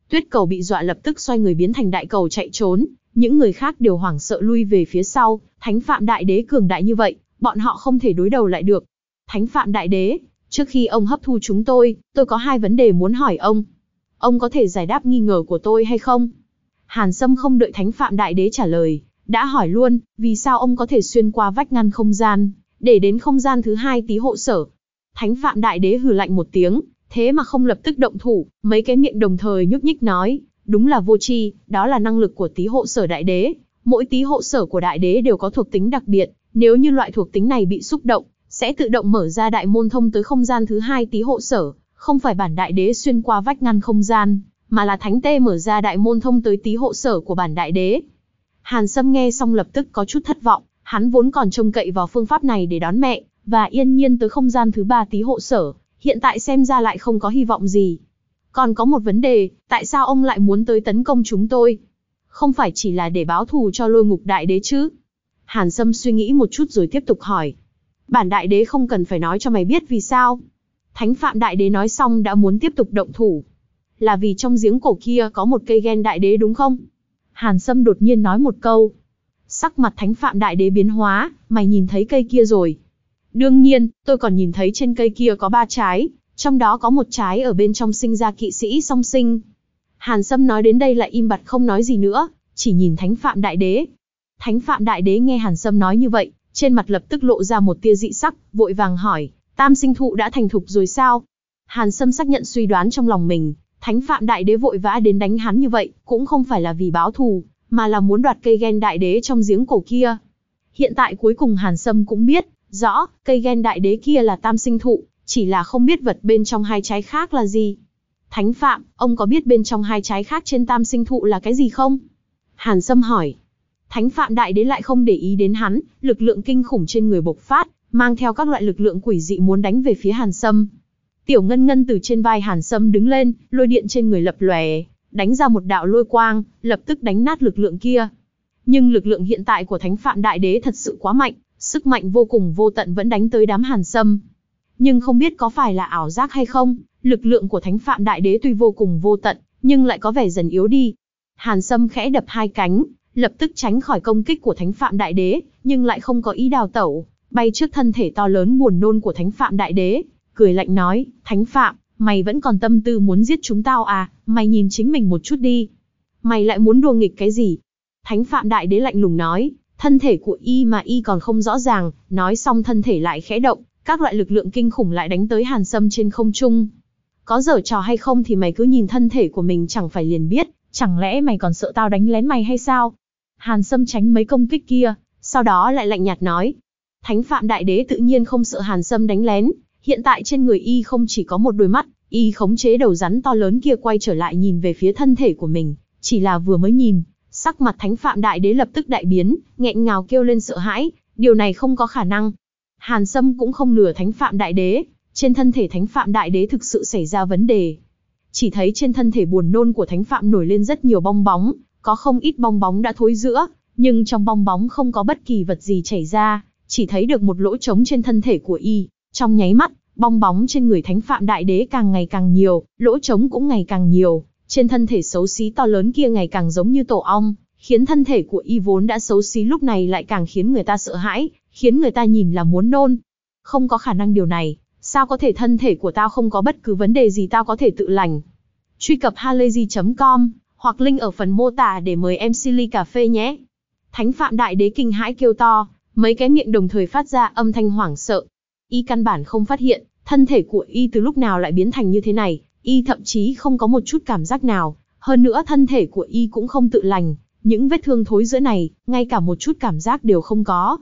Speaker 1: Tuyết cầu bị dọa lập tức xoay người biến thành đại cầu chạy trốn, những người khác đều hoảng sợ lui về phía sau, thánh phạm đại đế cường đại như vậy, bọn họ không thể đối đầu lại được. Thánh phạm đại đế, Trước khi ông hấp thu chúng tôi, tôi có hai vấn đề muốn hỏi ông. Ông có thể giải đáp nghi ngờ của tôi hay không? Hàn Sâm không đợi Thánh Phạm Đại Đế trả lời, đã hỏi luôn, vì sao ông có thể xuyên qua vách ngăn không gian, để đến không gian thứ hai tí hộ sở. Thánh Phạm Đại Đế hừ lạnh một tiếng, thế mà không lập tức động thủ, mấy cái miệng đồng thời nhúc nhích nói, đúng là vô tri, đó là năng lực của tí hộ sở đại đế. Mỗi tí hộ sở của đại đế đều có thuộc tính đặc biệt, nếu như loại thuộc tính này bị xúc động, sẽ tự động mở ra đại môn thông tới không gian thứ hai tí hộ sở, không phải bản đại đế xuyên qua vách ngăn không gian, mà là thánh tê mở ra đại môn thông tới tí hộ sở của bản đại đế. Hàn Sâm nghe xong lập tức có chút thất vọng, hắn vốn còn trông cậy vào phương pháp này để đón mẹ, và yên nhiên tới không gian thứ ba tí hộ sở, hiện tại xem ra lại không có hy vọng gì. Còn có một vấn đề, tại sao ông lại muốn tới tấn công chúng tôi? Không phải chỉ là để báo thù cho lôi ngục đại đế chứ? Hàn Sâm suy nghĩ một chút rồi tiếp tục hỏi. Bản đại đế không cần phải nói cho mày biết vì sao. Thánh Phạm đại đế nói xong đã muốn tiếp tục động thủ. Là vì trong giếng cổ kia có một cây ghen đại đế đúng không? Hàn Sâm đột nhiên nói một câu. Sắc mặt Thánh Phạm đại đế biến hóa, mày nhìn thấy cây kia rồi. Đương nhiên, tôi còn nhìn thấy trên cây kia có ba trái, trong đó có một trái ở bên trong sinh ra kỵ sĩ song sinh. Hàn Sâm nói đến đây lại im bặt không nói gì nữa, chỉ nhìn Thánh Phạm Đại Đế. Thánh Phạm Đại Đế nghe Hàn Sâm nói như vậy, trên mặt lập tức lộ ra một tia dị sắc, vội vàng hỏi, tam sinh thụ đã thành thục rồi sao? Hàn Sâm xác nhận suy đoán trong lòng mình, Thánh Phạm Đại Đế vội vã đến đánh hắn như vậy, cũng không phải là vì báo thù, mà là muốn đoạt cây ghen đại đế trong giếng cổ kia. Hiện tại cuối cùng Hàn Sâm cũng biết, rõ, cây ghen đại đế kia là tam sinh thụ, chỉ là không biết vật bên trong hai trái khác là gì. Thánh Phạm, ông có biết bên trong hai trái khác trên tam sinh thụ là cái gì không? Hàn Sâm hỏi. Thánh Phạm Đại Đế lại không để ý đến hắn, lực lượng kinh khủng trên người bộc phát, mang theo các loại lực lượng quỷ dị muốn đánh về phía Hàn Sâm. Tiểu Ngân Ngân từ trên vai Hàn Sâm đứng lên, lôi điện trên người lập lòe, đánh ra một đạo lôi quang, lập tức đánh nát lực lượng kia. Nhưng lực lượng hiện tại của Thánh Phạm Đại Đế thật sự quá mạnh, sức mạnh vô cùng vô tận vẫn đánh tới đám Hàn Sâm. Nhưng không biết có phải là ảo giác hay không, lực lượng của Thánh Phạm Đại Đế tuy vô cùng vô tận, nhưng lại có vẻ dần yếu đi. Hàn Sâm khẽ đập hai cánh, lập tức tránh khỏi công kích của Thánh Phạm Đại Đế, nhưng lại không có ý đào tẩu, bay trước thân thể to lớn buồn nôn của Thánh Phạm Đại Đế, cười lạnh nói, Thánh Phạm, mày vẫn còn tâm tư muốn giết chúng tao à, mày nhìn chính mình một chút đi. Mày lại muốn đùa nghịch cái gì? Thánh Phạm Đại Đế lạnh lùng nói, thân thể của y mà y còn không rõ ràng, nói xong thân thể lại khẽ động, các loại lực lượng kinh khủng lại đánh tới Hàn Sâm trên không trung. Có dở trò hay không thì mày cứ nhìn thân thể của mình chẳng phải liền biết, chẳng lẽ mày còn sợ tao đánh lén mày hay sao? Hàn Sâm tránh mấy công kích kia, sau đó lại lạnh nhạt nói. Thánh Phạm Đại Đế tự nhiên không sợ Hàn Sâm đánh lén, hiện tại trên người y không chỉ có một đôi mắt, y khống chế đầu rắn to lớn kia quay trở lại nhìn về phía thân thể của mình, chỉ là vừa mới nhìn, sắc mặt Thánh Phạm Đại Đế lập tức đại biến, nghẹn ngào kêu lên sợ hãi, điều này không có khả năng. Hàn Sâm cũng không lừa Thánh Phạm Đại Đế, trên thân thể Thánh Phạm Đại Đế thực sự xảy ra vấn đề. Chỉ thấy trên thân thể buồn nôn của Thánh Phạm nổi lên rất nhiều bong bóng, có không ít bong bóng đã thối giữa, nhưng trong bong bóng không có bất kỳ vật gì chảy ra, chỉ thấy được một lỗ trống trên thân thể của y. Trong nháy mắt, bong bóng trên người Thánh Phạm Đại Đế càng ngày càng nhiều, lỗ trống cũng ngày càng nhiều, trên thân thể xấu xí to lớn kia ngày càng giống như tổ ong, khiến thân thể của y vốn đã xấu xí lúc này lại càng khiến người ta sợ hãi, khiến người ta nhìn là muốn nôn. Không có khả năng điều này, sao có thể thân thể của tao không có bất cứ vấn đề gì tao có thể tự lành. Truy cập halayzi.com, hoặc link ở phần mô tả để mời em Silly Cà Phê nhé. Thánh Phạm Đại Đế kinh hãi kêu to, mấy cái miệng đồng thời phát ra âm thanh hoảng sợ. Y căn bản không phát hiện, thân thể của Y từ lúc nào lại biến thành như thế này, Y thậm chí không có một chút cảm giác nào, hơn nữa thân thể của Y cũng không tự lành, những vết thương thối giữa này, ngay cả một chút cảm giác đều không có.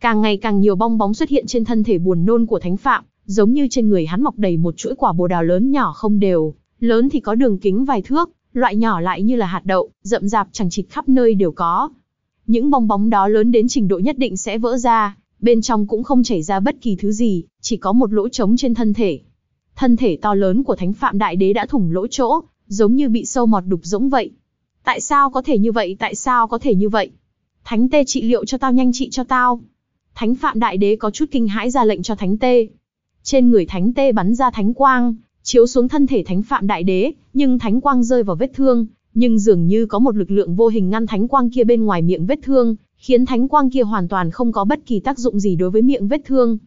Speaker 1: Càng ngày càng nhiều bong bóng xuất hiện trên thân thể buồn nôn của Thánh Phạm, giống như trên người hắn mọc đầy một chuỗi quả bồ đào lớn nhỏ không đều, lớn thì có đường kính vài thước, loại nhỏ lại như là hạt đậu, rậm rạp chẳng chịt khắp nơi đều có. Những bong bóng đó lớn đến trình độ nhất định sẽ vỡ ra, bên trong cũng không chảy ra bất kỳ thứ gì, chỉ có một lỗ trống trên thân thể. Thân thể to lớn của Thánh Phạm Đại Đế đã thủng lỗ chỗ, giống như bị sâu mọt đục rỗng vậy. Tại sao có thể như vậy, tại sao có thể như vậy? Thánh tê trị liệu cho tao nhanh trị cho tao. Thánh Phạm Đại Đế có chút kinh hãi ra lệnh cho Thánh tê. Trên người Thánh tê bắn ra thánh quang, chiếu xuống thân thể Thánh Phạm Đại Đế, nhưng thánh quang rơi vào vết thương, nhưng dường như có một lực lượng vô hình ngăn thánh quang kia bên ngoài miệng vết thương, khiến thánh quang kia hoàn toàn không có bất kỳ tác dụng gì đối với miệng vết thương.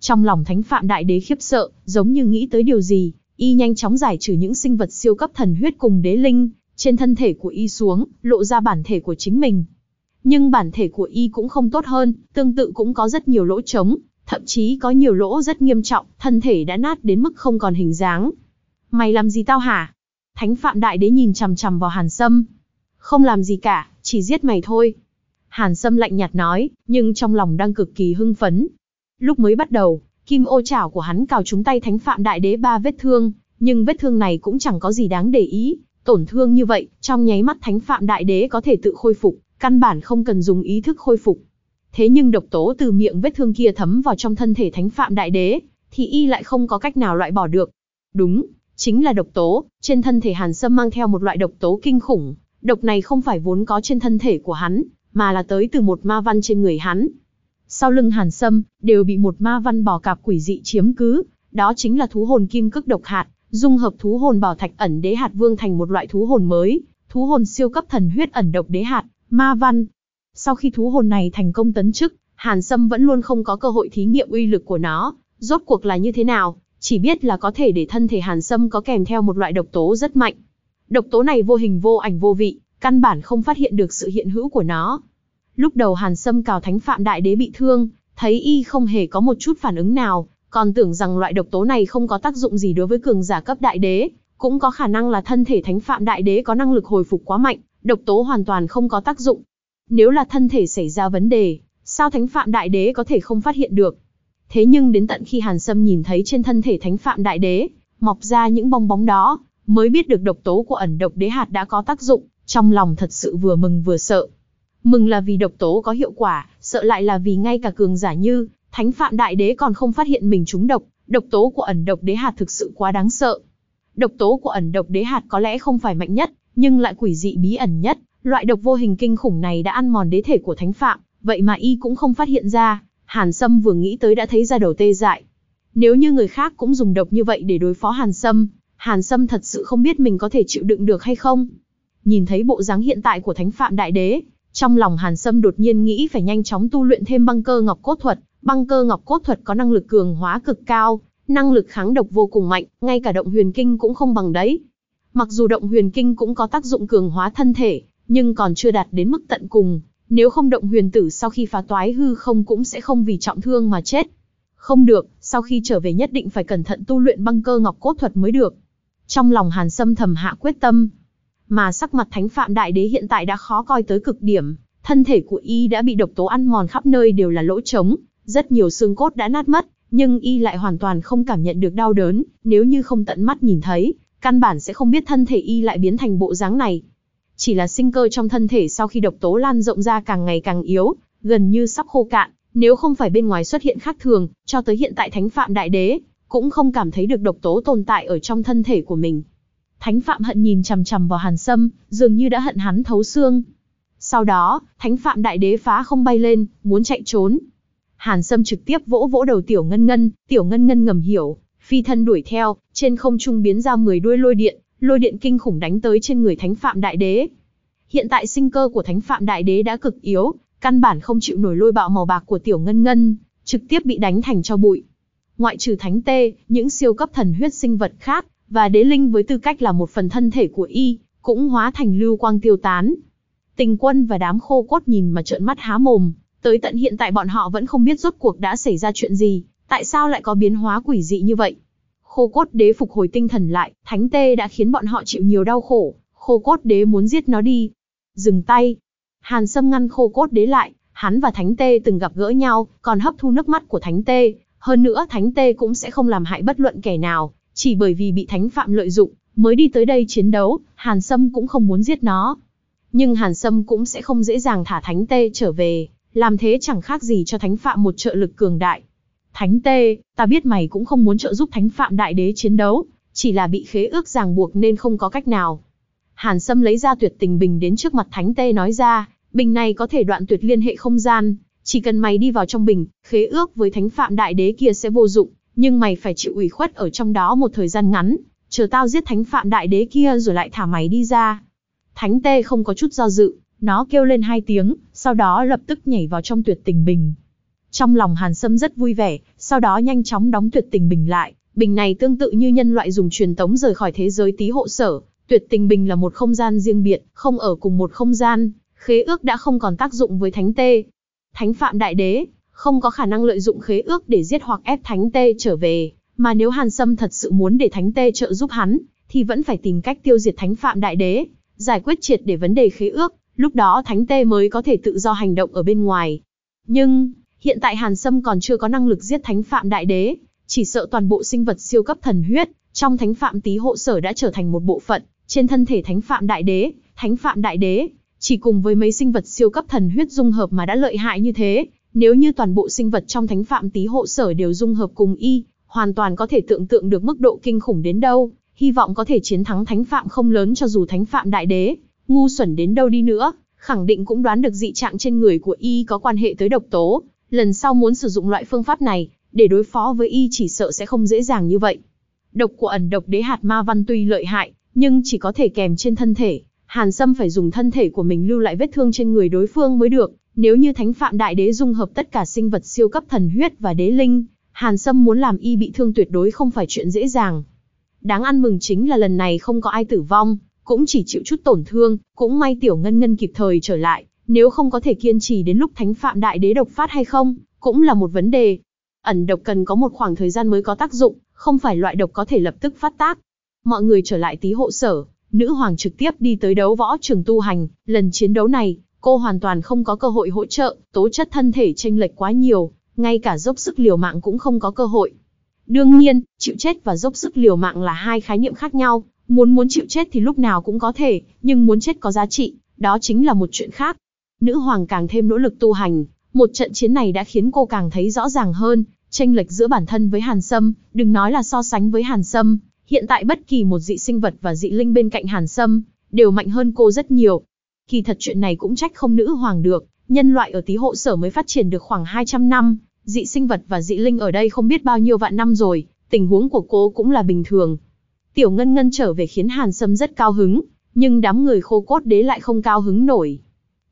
Speaker 1: Trong lòng Thánh Phạm Đại Đế khiếp sợ, giống như nghĩ tới điều gì, y nhanh chóng giải trừ những sinh vật siêu cấp thần huyết cùng đế linh, trên thân thể của y xuống, lộ ra bản thể của chính mình. Nhưng bản thể của y cũng không tốt hơn, tương tự cũng có rất nhiều lỗ trống, thậm chí có nhiều lỗ rất nghiêm trọng, thân thể đã nát đến mức không còn hình dáng. Mày làm gì tao hả? Thánh Phạm Đại Đế nhìn chằm chằm vào Hàn Sâm. Không làm gì cả, chỉ giết mày thôi. Hàn Sâm lạnh nhạt nói, nhưng trong lòng đang cực kỳ hưng phấn. Lúc mới bắt đầu, kim ô chảo của hắn cào trúng tay Thánh Phạm Đại Đế ba vết thương, nhưng vết thương này cũng chẳng có gì đáng để ý, Tổn thương như vậy, trong nháy mắt thánh phạm đại đế có thể tự khôi phục, căn bản không cần dùng ý thức khôi phục. Thế nhưng độc tố từ miệng vết thương kia thấm vào trong thân thể thánh phạm đại đế, thì y lại không có cách nào loại bỏ được. Đúng, chính là độc tố, trên thân thể Hàn Sâm mang theo một loại độc tố kinh khủng, độc này không phải vốn có trên thân thể của hắn, mà là tới từ một ma văn trên người hắn. Sau lưng Hàn Sâm, đều bị một ma văn bò cạp quỷ dị chiếm cứ, đó chính là thú hồn kim cức độc hạt, dung hợp thú hồn bảo thạch ẩn đế hạt vương thành một loại thú hồn mới, thú hồn siêu cấp thần huyết ẩn độc đế hạt, ma văn. Sau khi thú hồn này thành công tấn chức, Hàn Sâm vẫn luôn không có cơ hội thí nghiệm uy lực của nó, rốt cuộc là như thế nào, chỉ biết là có thể để thân thể Hàn Sâm có kèm theo một loại độc tố rất mạnh. Độc tố này vô hình vô ảnh vô vị, căn bản không phát hiện được sự hiện hữu của nó. Lúc đầu Hàn Sâm cào thánh phạm đại đế bị thương, thấy y không hề có một chút phản ứng nào, còn tưởng rằng loại độc tố này không có tác dụng gì đối với cường giả cấp đại đế, cũng có khả năng là thân thể thánh phạm đại đế có năng lực hồi phục quá mạnh, độc tố hoàn toàn không có tác dụng. Nếu là thân thể xảy ra vấn đề, sao thánh phạm đại đế có thể không phát hiện được? Thế nhưng đến tận khi Hàn Sâm nhìn thấy trên thân thể thánh phạm đại đế, mọc ra những bong bóng đó, mới biết được độc tố của ẩn độc đế hạt đã có tác dụng, trong lòng thật sự vừa mừng vừa sợ. Mừng là vì độc tố có hiệu quả, sợ lại là vì ngay cả cường giả như Thánh Phạm Đại Đế còn không phát hiện mình trúng độc, độc tố của ẩn độc đế hạt thực sự quá đáng sợ. Độc tố của ẩn độc đế hạt có lẽ không phải mạnh nhất, nhưng lại quỷ dị bí ẩn nhất, loại độc vô hình kinh khủng này đã ăn mòn đế thể của Thánh Phạm, vậy mà y cũng không phát hiện ra, Hàn Sâm vừa nghĩ tới đã thấy ra đầu tê dại. Nếu như người khác cũng dùng độc như vậy để đối phó Hàn Sâm, Hàn Sâm thật sự không biết mình có thể chịu đựng được hay không. Nhìn thấy bộ dáng hiện tại của Thánh Phạm Đại Đế, trong lòng Hàn Sâm đột nhiên nghĩ phải nhanh chóng tu luyện thêm băng cơ ngọc cốt thuật, băng cơ ngọc cốt thuật có năng lực cường hóa cực cao, năng lực kháng độc vô cùng mạnh, ngay cả động huyền kinh cũng không bằng đấy. Mặc dù động huyền kinh cũng có tác dụng cường hóa thân thể, nhưng còn chưa đạt đến mức tận cùng, nếu không động huyền tử sau khi phá toái hư không cũng sẽ không vì trọng thương mà chết. Không được, sau khi trở về nhất định phải cẩn thận tu luyện băng cơ ngọc cốt thuật mới được. Trong lòng Hàn Sâm thầm hạ quyết tâm, mà sắc mặt Thánh Phạm Đại Đế hiện tại đã khó coi tới cực điểm, thân thể của y đã bị độc tố ăn mòn khắp nơi đều là lỗ trống, rất nhiều xương cốt đã nát mất, nhưng y lại hoàn toàn không cảm nhận được đau đớn, nếu như không tận mắt nhìn thấy, căn bản sẽ không biết thân thể y lại biến thành bộ dáng này. Chỉ là sinh cơ trong thân thể sau khi độc tố lan rộng ra càng ngày càng yếu, gần như sắp khô cạn, nếu không phải bên ngoài xuất hiện khác thường, cho tới hiện tại Thánh Phạm Đại Đế, cũng không cảm thấy được độc tố tồn tại ở trong thân thể của mình. Thánh Phạm hận nhìn chằm chằm vào Hàn Sâm, dường như đã hận hắn thấu xương. Sau đó, Thánh Phạm Đại Đế phá không bay lên, muốn chạy trốn. Hàn Sâm trực tiếp vỗ vỗ đầu Tiểu Ngân Ngân, Tiểu Ngân Ngân ngầm hiểu, phi thân đuổi theo, trên không trung biến ra 10 đuôi lôi điện, lôi điện kinh khủng đánh tới trên người Thánh Phạm Đại Đế. Hiện tại sinh cơ của Thánh Phạm Đại Đế đã cực yếu, căn bản không chịu nổi lôi bạo màu bạc của Tiểu Ngân Ngân, trực tiếp bị đánh thành cho bụi. Ngoại trừ Thánh Tê, những siêu cấp thần huyết sinh vật khác, và đế linh với tư cách là một phần thân thể của y, cũng hóa thành lưu quang tiêu tán. Tình quân và đám khô cốt nhìn mà trợn mắt há mồm, tới tận hiện tại bọn họ vẫn không biết rốt cuộc đã xảy ra chuyện gì, tại sao lại có biến hóa quỷ dị như vậy. Khô cốt đế phục hồi tinh thần lại, thánh tê đã khiến bọn họ chịu nhiều đau khổ, khô cốt đế muốn giết nó đi. Dừng tay. Hàn Sâm ngăn khô cốt đế lại, hắn và thánh tê từng gặp gỡ nhau, còn hấp thu nước mắt của thánh tê. Hơn nữa thánh tê cũng sẽ không làm hại bất luận kẻ nào, chỉ bởi vì bị thánh phạm lợi dụng, mới đi tới đây chiến đấu, Hàn Sâm cũng không muốn giết nó. Nhưng Hàn Sâm cũng sẽ không dễ dàng thả thánh tê trở về, làm thế chẳng khác gì cho thánh phạm một trợ lực cường đại. Thánh tê, ta biết mày cũng không muốn trợ giúp thánh phạm đại đế chiến đấu, chỉ là bị khế ước ràng buộc nên không có cách nào. Hàn Sâm lấy ra tuyệt tình bình đến trước mặt thánh tê nói ra, bình này có thể đoạn tuyệt liên hệ không gian, chỉ cần mày đi vào trong bình, khế ước với thánh phạm đại đế kia sẽ vô dụng, nhưng mày phải chịu ủy khuất ở trong đó một thời gian ngắn, chờ tao giết thánh phạm đại đế kia rồi lại thả mày đi ra. Thánh tê không có chút do dự, nó kêu lên hai tiếng, sau đó lập tức nhảy vào trong tuyệt tình bình. Trong lòng Hàn Sâm rất vui vẻ, sau đó nhanh chóng đóng tuyệt tình bình lại. Bình này tương tự như nhân loại dùng truyền tống rời khỏi thế giới tí hộ sở. Tuyệt tình bình là một không gian riêng biệt, không ở cùng một không gian. Khế ước đã không còn tác dụng với thánh tê. Thánh phạm đại đế, không có khả năng lợi dụng khế ước để giết hoặc ép thánh tê trở về. Mà nếu Hàn Sâm thật sự muốn để thánh tê trợ giúp hắn, thì vẫn phải tìm cách tiêu diệt thánh phạm đại đế, giải quyết triệt để vấn đề khế ước, lúc đó Thánh Tê mới có thể tự do hành động ở bên ngoài. Nhưng, hiện tại Hàn Sâm còn chưa có năng lực giết Thánh Phạm Đại Đế, chỉ sợ toàn bộ sinh vật siêu cấp thần huyết, trong Thánh Phạm Tý hộ sở đã trở thành một bộ phận, Trên thân thể Thánh Phạm Đại Đế, Thánh Phạm Đại Đế, chỉ cùng với mấy sinh vật siêu cấp thần huyết dung hợp mà đã lợi hại như thế, nếu như toàn bộ sinh vật trong Thánh Phạm Tý hộ sở đều dung hợp cùng y, hoàn toàn có thể tưởng tượng được mức độ kinh khủng đến đâu, hy vọng có thể chiến thắng Thánh Phạm không lớn cho dù Thánh Phạm Đại Đế, ngu xuẩn đến đâu đi nữa, khẳng định cũng đoán được dị trạng trên người của y có quan hệ tới độc tố, lần sau muốn sử dụng loại phương pháp này, để đối phó với y chỉ sợ sẽ không dễ dàng như vậy. Độc của ẩn độc đế hạt ma văn tuy lợi hại, nhưng chỉ có thể kèm trên thân thể, Hàn Sâm phải dùng thân thể của mình lưu lại vết thương trên người đối phương mới được, nếu như Thánh Phạm Đại Đế dung hợp tất cả sinh vật siêu cấp thần huyết và đế linh, Hàn Sâm muốn làm y bị thương tuyệt đối không phải chuyện dễ dàng. Đáng ăn mừng chính là lần này không có ai tử vong, cũng chỉ chịu chút tổn thương, cũng may Tiểu Ngân Ngân kịp thời trở lại, nếu không có thể kiên trì đến lúc Thánh Phạm Đại Đế độc phát hay không, cũng là một vấn đề. Ẩn độc cần có một khoảng thời gian mới có tác dụng, không phải loại độc có thể lập tức phát tác. Mọi người trở lại tí hộ sở, nữ hoàng trực tiếp đi tới đấu võ trường tu hành, lần chiến đấu này, cô hoàn toàn không có cơ hội hỗ trợ, tố chất thân thể chênh lệch quá nhiều, ngay cả dốc sức liều mạng cũng không có cơ hội. Đương nhiên, chịu chết và dốc sức liều mạng là hai khái niệm khác nhau, muốn muốn chịu chết thì lúc nào cũng có thể, nhưng muốn chết có giá trị, đó chính là một chuyện khác. Nữ hoàng càng thêm nỗ lực tu hành, một trận chiến này đã khiến cô càng thấy rõ ràng hơn, tranh lệch giữa bản thân với Hàn Sâm, đừng nói là so sánh với Hàn Sâm, hiện tại bất kỳ một dị sinh vật và dị linh bên cạnh Hàn Sâm, đều mạnh hơn cô rất nhiều. Kỳ thật chuyện này cũng trách không nữ hoàng được, nhân loại ở tí hộ sở mới phát triển được khoảng 200 năm, dị sinh vật và dị linh ở đây không biết bao nhiêu vạn năm rồi, tình huống của cô cũng là bình thường. Tiểu Ngân Ngân trở về khiến Hàn Sâm rất cao hứng, nhưng đám người khô cốt đế lại không cao hứng nổi.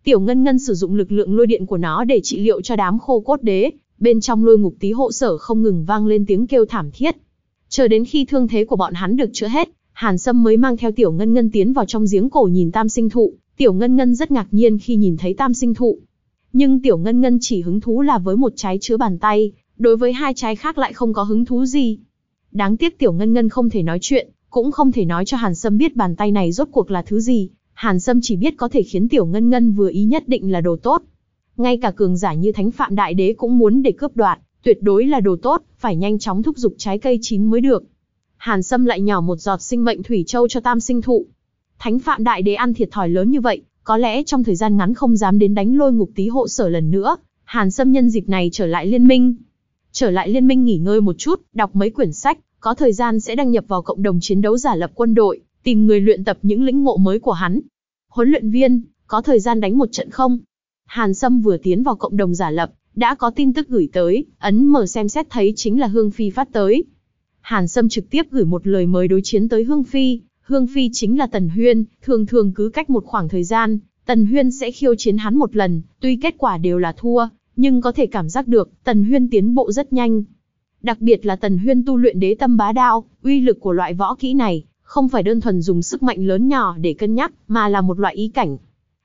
Speaker 1: Tiểu Ngân Ngân sử dụng lực lượng lôi điện của nó để trị liệu cho đám khô cốt đế, bên trong lôi ngục tí hộ sở không ngừng vang lên tiếng kêu thảm thiết. Chờ đến khi thương thế của bọn hắn được chữa hết, Hàn Sâm mới mang theo Tiểu Ngân Ngân tiến vào trong giếng cổ nhìn Tam Sinh Thụ. Tiểu Ngân Ngân rất ngạc nhiên khi nhìn thấy Tam Sinh Thụ. Nhưng Tiểu Ngân Ngân chỉ hứng thú là với một trái chứa bàn tay, đối với hai trái khác lại không có hứng thú gì. Đáng tiếc Tiểu Ngân Ngân không thể nói chuyện, cũng không thể nói cho Hàn Sâm biết bàn tay này rốt cuộc là thứ gì. Hàn Sâm chỉ biết có thể khiến Tiểu Ngân Ngân vừa ý nhất định là đồ tốt. Ngay cả cường giả như Thánh Phạm Đại Đế cũng muốn để cướp đoạt, tuyệt đối là đồ tốt, phải nhanh chóng thúc giục trái cây chín mới được. Hàn Sâm lại nhỏ một giọt sinh mệnh thủy châu cho Tam Sinh Thụ. Thánh Phạm Đại Đế ăn thiệt thòi lớn như vậy, có lẽ trong thời gian ngắn không dám đến đánh lôi ngục tí hộ sở lần nữa. Hàn Sâm nhân dịp này trở lại liên minh. Trở lại liên minh nghỉ ngơi một chút, đọc mấy quyển sách, có thời gian sẽ đăng nhập vào cộng đồng chiến đấu giả lập quân đội, tìm người luyện tập những lĩnh ngộ mới của hắn. Huấn luyện viên, có thời gian đánh một trận không? Hàn Sâm vừa tiến vào cộng đồng giả lập, đã có tin tức gửi tới, ấn mở xem xét thấy chính là Hương Phi phát tới. Hàn Sâm trực tiếp gửi một lời mời đối chiến tới Hương Phi, Hương Phi chính là Tần Huyên, thường thường cứ cách một khoảng thời gian, Tần Huyên sẽ khiêu chiến hắn một lần, tuy kết quả đều là thua, nhưng có thể cảm giác được, Tần Huyên tiến bộ rất nhanh. Đặc biệt là Tần Huyên tu luyện đế tâm bá đao, uy lực của loại võ kỹ này, không phải đơn thuần dùng sức mạnh lớn nhỏ để cân nhắc, mà là một loại ý cảnh.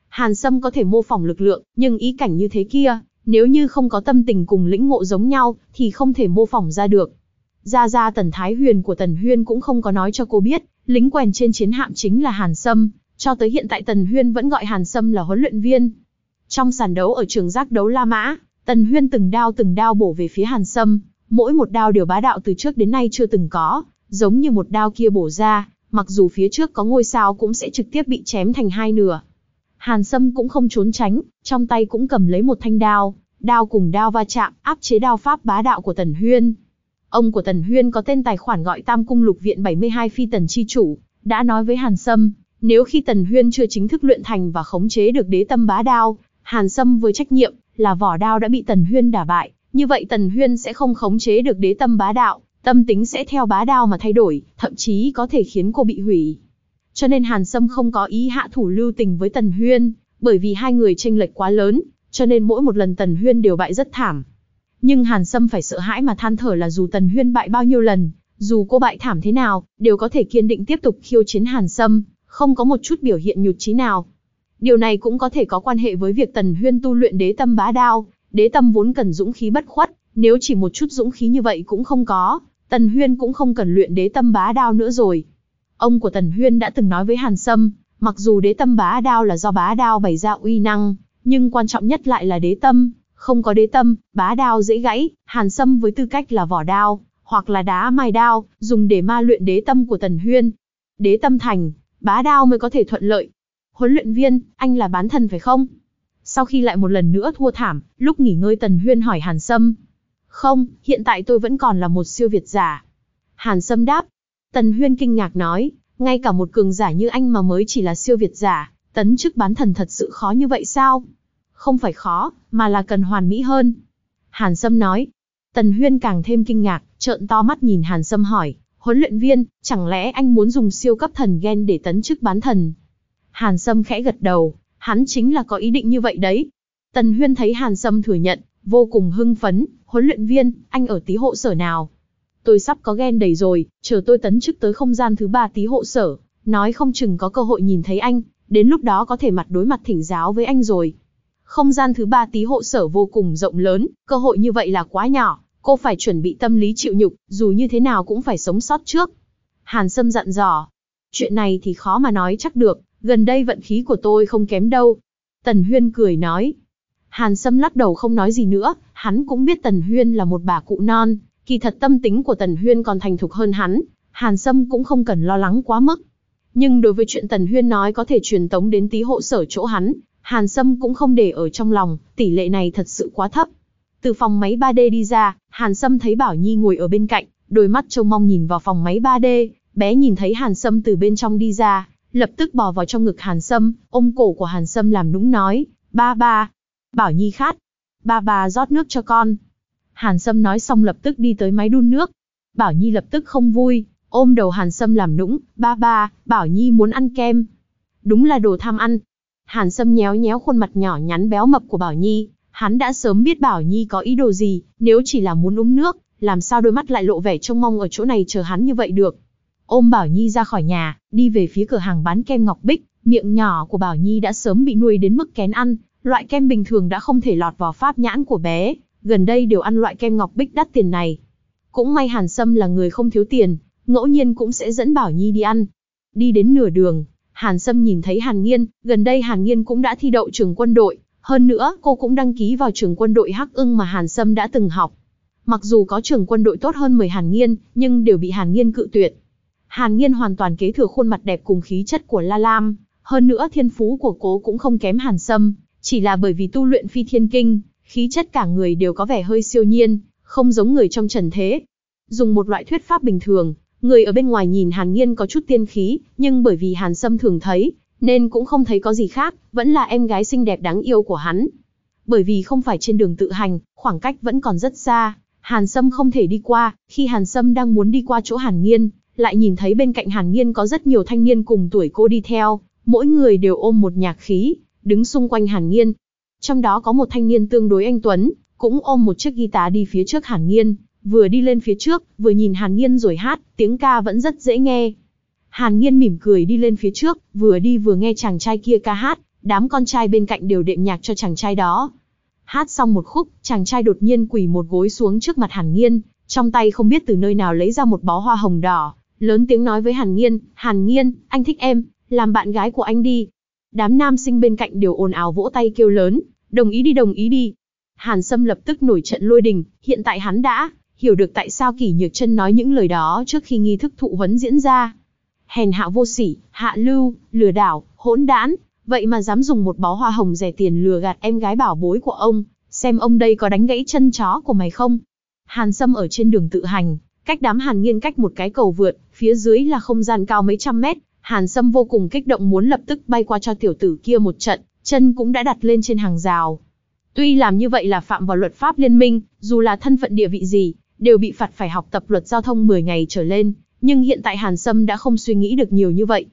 Speaker 1: Hàn Sâm có thể mô phỏng lực lượng, nhưng ý cảnh như thế kia, nếu như không có tâm tình cùng lĩnh ngộ giống nhau, thì không thể mô phỏng ra được. Gia Gia Tần Thái Huyền của Tần Huyên cũng không có nói cho cô biết, lính quèn trên chiến hạm chính là Hàn Sâm, cho tới hiện tại Tần Huyên vẫn gọi Hàn Sâm là huấn luyện viên. Trong sàn đấu ở trường giác đấu La Mã, Tần Huyên từng đao từng đao bổ về phía Hàn Sâm, mỗi một đao đều bá đạo từ trước đến nay chưa từng có, giống như một đao kia bổ ra, mặc dù phía trước có ngôi sao cũng sẽ trực tiếp bị chém thành hai nửa. Hàn Sâm cũng không trốn tránh, trong tay cũng cầm lấy một thanh đao, đao cùng đao va chạm, áp chế đao pháp bá đạo của Tần Huyên. Ông của Tần Huyên có tên tài khoản gọi Tam Cung Lục Viện 72 Phi Tần Chi Chủ, đã nói với Hàn Sâm, nếu khi Tần Huyên chưa chính thức luyện thành và khống chế được đế tâm bá đao, Hàn Sâm với trách nhiệm là vỏ đao đã bị Tần Huyên đả bại, như vậy Tần Huyên sẽ không khống chế được đế tâm bá đạo, tâm tính sẽ theo bá đao mà thay đổi, thậm chí có thể khiến cô bị hủy. Cho nên Hàn Sâm không có ý hạ thủ lưu tình với Tần Huyên, bởi vì hai người tranh lệch quá lớn, cho nên mỗi một lần Tần Huyên đều bại rất thảm. Nhưng Hàn Sâm phải sợ hãi mà than thở là dù Tần Huyên bại bao nhiêu lần, dù cô bại thảm thế nào, đều có thể kiên định tiếp tục khiêu chiến Hàn Sâm, không có một chút biểu hiện nhụt chí nào. Điều này cũng có thể có quan hệ với việc Tần Huyên tu luyện đế tâm bá đao, đế tâm vốn cần dũng khí bất khuất, nếu chỉ một chút dũng khí như vậy cũng không có, Tần Huyên cũng không cần luyện đế tâm bá đao nữa rồi. Ông của Tần Huyên đã từng nói với Hàn Sâm, mặc dù đế tâm bá đao là do bá đao bày ra uy năng, nhưng quan trọng nhất lại là đế tâm, không có đế tâm, bá đao dễ gãy, Hàn Sâm với tư cách là vỏ đao, hoặc là đá mài đao, dùng để ma luyện đế tâm của Tần Huyên. Đế tâm thành, bá đao mới có thể thuận lợi. Huấn luyện viên, anh là bán thần phải không? Sau khi lại một lần nữa thua thảm, lúc nghỉ ngơi Tần Huyên hỏi Hàn Sâm. Không, hiện tại tôi vẫn còn là một siêu việt giả. Hàn Sâm đáp. Tần Huyên kinh ngạc nói, ngay cả một cường giả như anh mà mới chỉ là siêu việt giả, tấn chức bán thần thật sự khó như vậy sao? Không phải khó, mà là cần hoàn mỹ hơn. Hàn Sâm nói. Tần Huyên càng thêm kinh ngạc, trợn to mắt nhìn Hàn Sâm hỏi, huấn luyện viên, chẳng lẽ anh muốn dùng siêu cấp thần gen để tấn chức bán thần? Hàn Sâm khẽ gật đầu, hắn chính là có ý định như vậy đấy. Tần Huyên thấy Hàn Sâm thừa nhận, vô cùng hưng phấn, huấn luyện viên, anh ở tí hộ sở nào? Tôi sắp có gen đầy rồi, chờ tôi tấn chức tới không gian thứ ba tí hộ sở, nói không chừng có cơ hội nhìn thấy anh, đến lúc đó có thể mặt đối mặt thỉnh giáo với anh rồi. Không gian thứ ba tí hộ sở vô cùng rộng lớn, cơ hội như vậy là quá nhỏ, cô phải chuẩn bị tâm lý chịu nhục, dù như thế nào cũng phải sống sót trước. Hàn Sâm dặn dò, chuyện này thì khó mà nói chắc được, gần đây vận khí của tôi không kém đâu. Tần Huyên cười nói. Hàn Sâm lắc đầu không nói gì nữa, hắn cũng biết Tần Huyên là một bà cụ non, kỳ thật tâm tính của Tần Huyên còn thành thục hơn hắn, Hàn Sâm cũng không cần lo lắng quá mức. Nhưng đối với chuyện Tần Huyên nói có thể truyền tống đến tí hộ sở chỗ hắn, Hàn Sâm cũng không để ở trong lòng, tỷ lệ này thật sự quá thấp. Từ phòng máy 3D đi ra, Hàn Sâm thấy Bảo Nhi ngồi ở bên cạnh, đôi mắt trông mong nhìn vào phòng máy 3D, bé nhìn thấy Hàn Sâm từ bên trong đi ra, lập tức bò vào trong ngực Hàn Sâm, ôm cổ của Hàn Sâm làm nũng nói, ba ba, Bảo Nhi khát, ba ba rót nước cho con. Hàn Sâm nói xong lập tức đi tới máy đun nước. Bảo Nhi lập tức không vui, ôm đầu Hàn Sâm làm nũng, ba ba, Bảo Nhi muốn ăn kem. Đúng là đồ tham ăn. Hàn Sâm nhéo nhéo khuôn mặt nhỏ nhắn béo mập của Bảo Nhi, hắn đã sớm biết Bảo Nhi có ý đồ gì, nếu chỉ là muốn uống nước, làm sao đôi mắt lại lộ vẻ trông mong ở chỗ này chờ hắn như vậy được. Ôm Bảo Nhi ra khỏi nhà, đi về phía cửa hàng bán kem Ngọc Bích, miệng nhỏ của Bảo Nhi đã sớm bị nuôi đến mức kén ăn, loại kem bình thường đã không thể lọt vào pháp nhãn của bé, gần đây đều ăn loại kem Ngọc Bích đắt tiền này. Cũng may Hàn Sâm là người không thiếu tiền, ngẫu nhiên cũng sẽ dẫn Bảo Nhi đi ăn. Đi đến nửa đường, Hàn Sâm nhìn thấy Hàn Nghiên, gần đây Hàn Nghiên cũng đã thi đậu trường quân đội, hơn nữa cô cũng đăng ký vào trường quân đội Hắc ưng mà Hàn Sâm đã từng học. Mặc dù có trường quân đội tốt hơn mời Hàn Nghiên, nhưng đều bị Hàn Nghiên cự tuyệt. Hàn Nghiên hoàn toàn kế thừa khuôn mặt đẹp cùng khí chất của La Lam, hơn nữa thiên phú của cô cũng không kém Hàn Sâm, chỉ là bởi vì tu luyện phi thiên kinh, khí chất cả người đều có vẻ hơi siêu nhiên, không giống người trong trần thế. Dùng một loại thuyết pháp bình thường, người ở bên ngoài nhìn Hàn Nghiên có chút tiên khí, nhưng bởi vì Hàn Sâm thường thấy, nên cũng không thấy có gì khác, vẫn là em gái xinh đẹp đáng yêu của hắn. Bởi vì không phải trên đường tự hành, khoảng cách vẫn còn rất xa, Hàn Sâm không thể đi qua, khi Hàn Sâm đang muốn đi qua chỗ Hàn Nghiên, lại nhìn thấy bên cạnh Hàn Nghiên có rất nhiều thanh niên cùng tuổi cô đi theo, mỗi người đều ôm một nhạc khí, đứng xung quanh Hàn Nghiên. Trong đó có một thanh niên tương đối anh Tuấn, cũng ôm một chiếc guitar đi phía trước Hàn Nghiên, vừa đi lên phía trước, vừa nhìn Hàn Nghiên rồi hát, tiếng ca vẫn rất dễ nghe. Hàn Nghiên mỉm cười đi lên phía trước, vừa đi vừa nghe chàng trai kia ca hát, đám con trai bên cạnh đều đệm nhạc cho chàng trai đó. Hát xong một khúc, chàng trai đột nhiên quỳ một gối xuống trước mặt Hàn Nghiên, trong tay không biết từ nơi nào lấy ra một bó hoa hồng đỏ, lớn tiếng nói với Hàn Nghiên, Hàn Nghiên, anh thích em, làm bạn gái của anh đi. Đám nam sinh bên cạnh đều ồn ào vỗ tay kêu lớn, đồng ý đi đồng ý đi. Hàn Sâm lập tức nổi trận lôi đình, hiện tại hắn đã hiểu được tại sao Kỷ Nhược Chân nói những lời đó trước khi nghi thức thụ huấn diễn ra. Hèn hạ vô sỉ, hạ lưu, lừa đảo, hỗn đản, vậy mà dám dùng một bó hoa hồng rẻ tiền lừa gạt em gái bảo bối của ông, xem ông đây có đánh gãy chân chó của mày không? Hàn Sâm ở trên đường tự hành, cách đám Hàn Nghiên cách một cái cầu vượt, phía dưới là không gian cao mấy trăm mét, Hàn Sâm vô cùng kích động muốn lập tức bay qua cho tiểu tử kia một trận, chân cũng đã đặt lên trên hàng rào. Tuy làm như vậy là phạm vào luật pháp liên minh, dù là thân phận địa vị gì, đều bị phạt phải học tập luật giao thông 10 ngày trở lên, nhưng hiện tại Hàn Sâm đã không suy nghĩ được nhiều như vậy.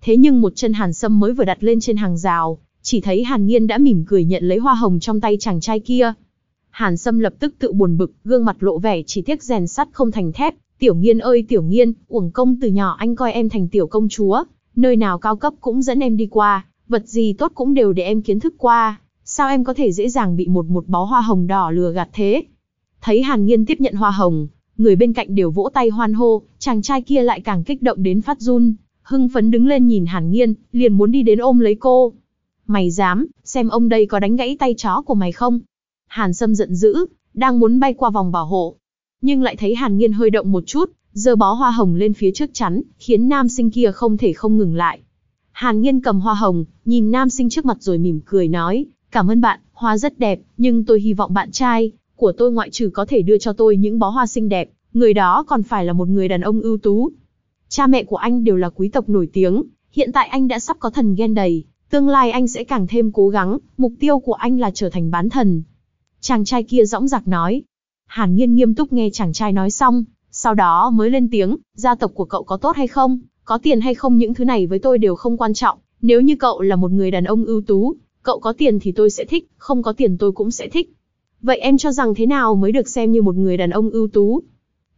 Speaker 1: Thế nhưng một chân Hàn Sâm mới vừa đặt lên trên hàng rào, chỉ thấy Hàn Nghiên đã mỉm cười nhận lấy hoa hồng trong tay chàng trai kia. Hàn Sâm lập tức tự buồn bực, gương mặt lộ vẻ chỉ tiếc rèn sắt không thành thép, Tiểu Nghiên ơi Tiểu Nghiên, uổng công từ nhỏ anh coi em thành tiểu công chúa, nơi nào cao cấp cũng dẫn em đi qua, vật gì tốt cũng đều để em kiến thức qua, sao em có thể dễ dàng bị một một bó hoa hồng đỏ lừa gạt thế? Thấy Hàn Nghiên tiếp nhận hoa hồng, người bên cạnh đều vỗ tay hoan hô, chàng trai kia lại càng kích động đến phát run, hưng phấn đứng lên nhìn Hàn Nghiên, liền muốn đi đến ôm lấy cô. Mày dám, xem ông đây có đánh gãy tay chó của mày không? Hàn Sâm giận dữ, đang muốn bay qua vòng bảo hộ, nhưng lại thấy Hàn Nghiên hơi động một chút, giơ bó hoa hồng lên phía trước chắn, khiến nam sinh kia không thể không ngừng lại. Hàn Nghiên cầm hoa hồng, nhìn nam sinh trước mặt rồi mỉm cười nói, cảm ơn bạn, hoa rất đẹp, nhưng tôi hy vọng bạn trai của tôi ngoại trừ có thể đưa cho tôi những bó hoa xinh đẹp, người đó còn phải là một người đàn ông ưu tú. Cha mẹ của anh đều là quý tộc nổi tiếng, hiện tại anh đã sắp có thần ghen đầy, tương lai anh sẽ càng thêm cố gắng, mục tiêu của anh là trở thành bán thần. Chàng trai kia dõng dạc nói. Hàn Nghiên nghiêm túc nghe chàng trai nói xong, sau đó mới lên tiếng, gia tộc của cậu có tốt hay không, có tiền hay không những thứ này với tôi đều không quan trọng, nếu như cậu là một người đàn ông ưu tú, cậu có tiền thì tôi sẽ thích, không có tiền tôi cũng sẽ thích. Vậy em cho rằng thế nào mới được xem như một người đàn ông ưu tú?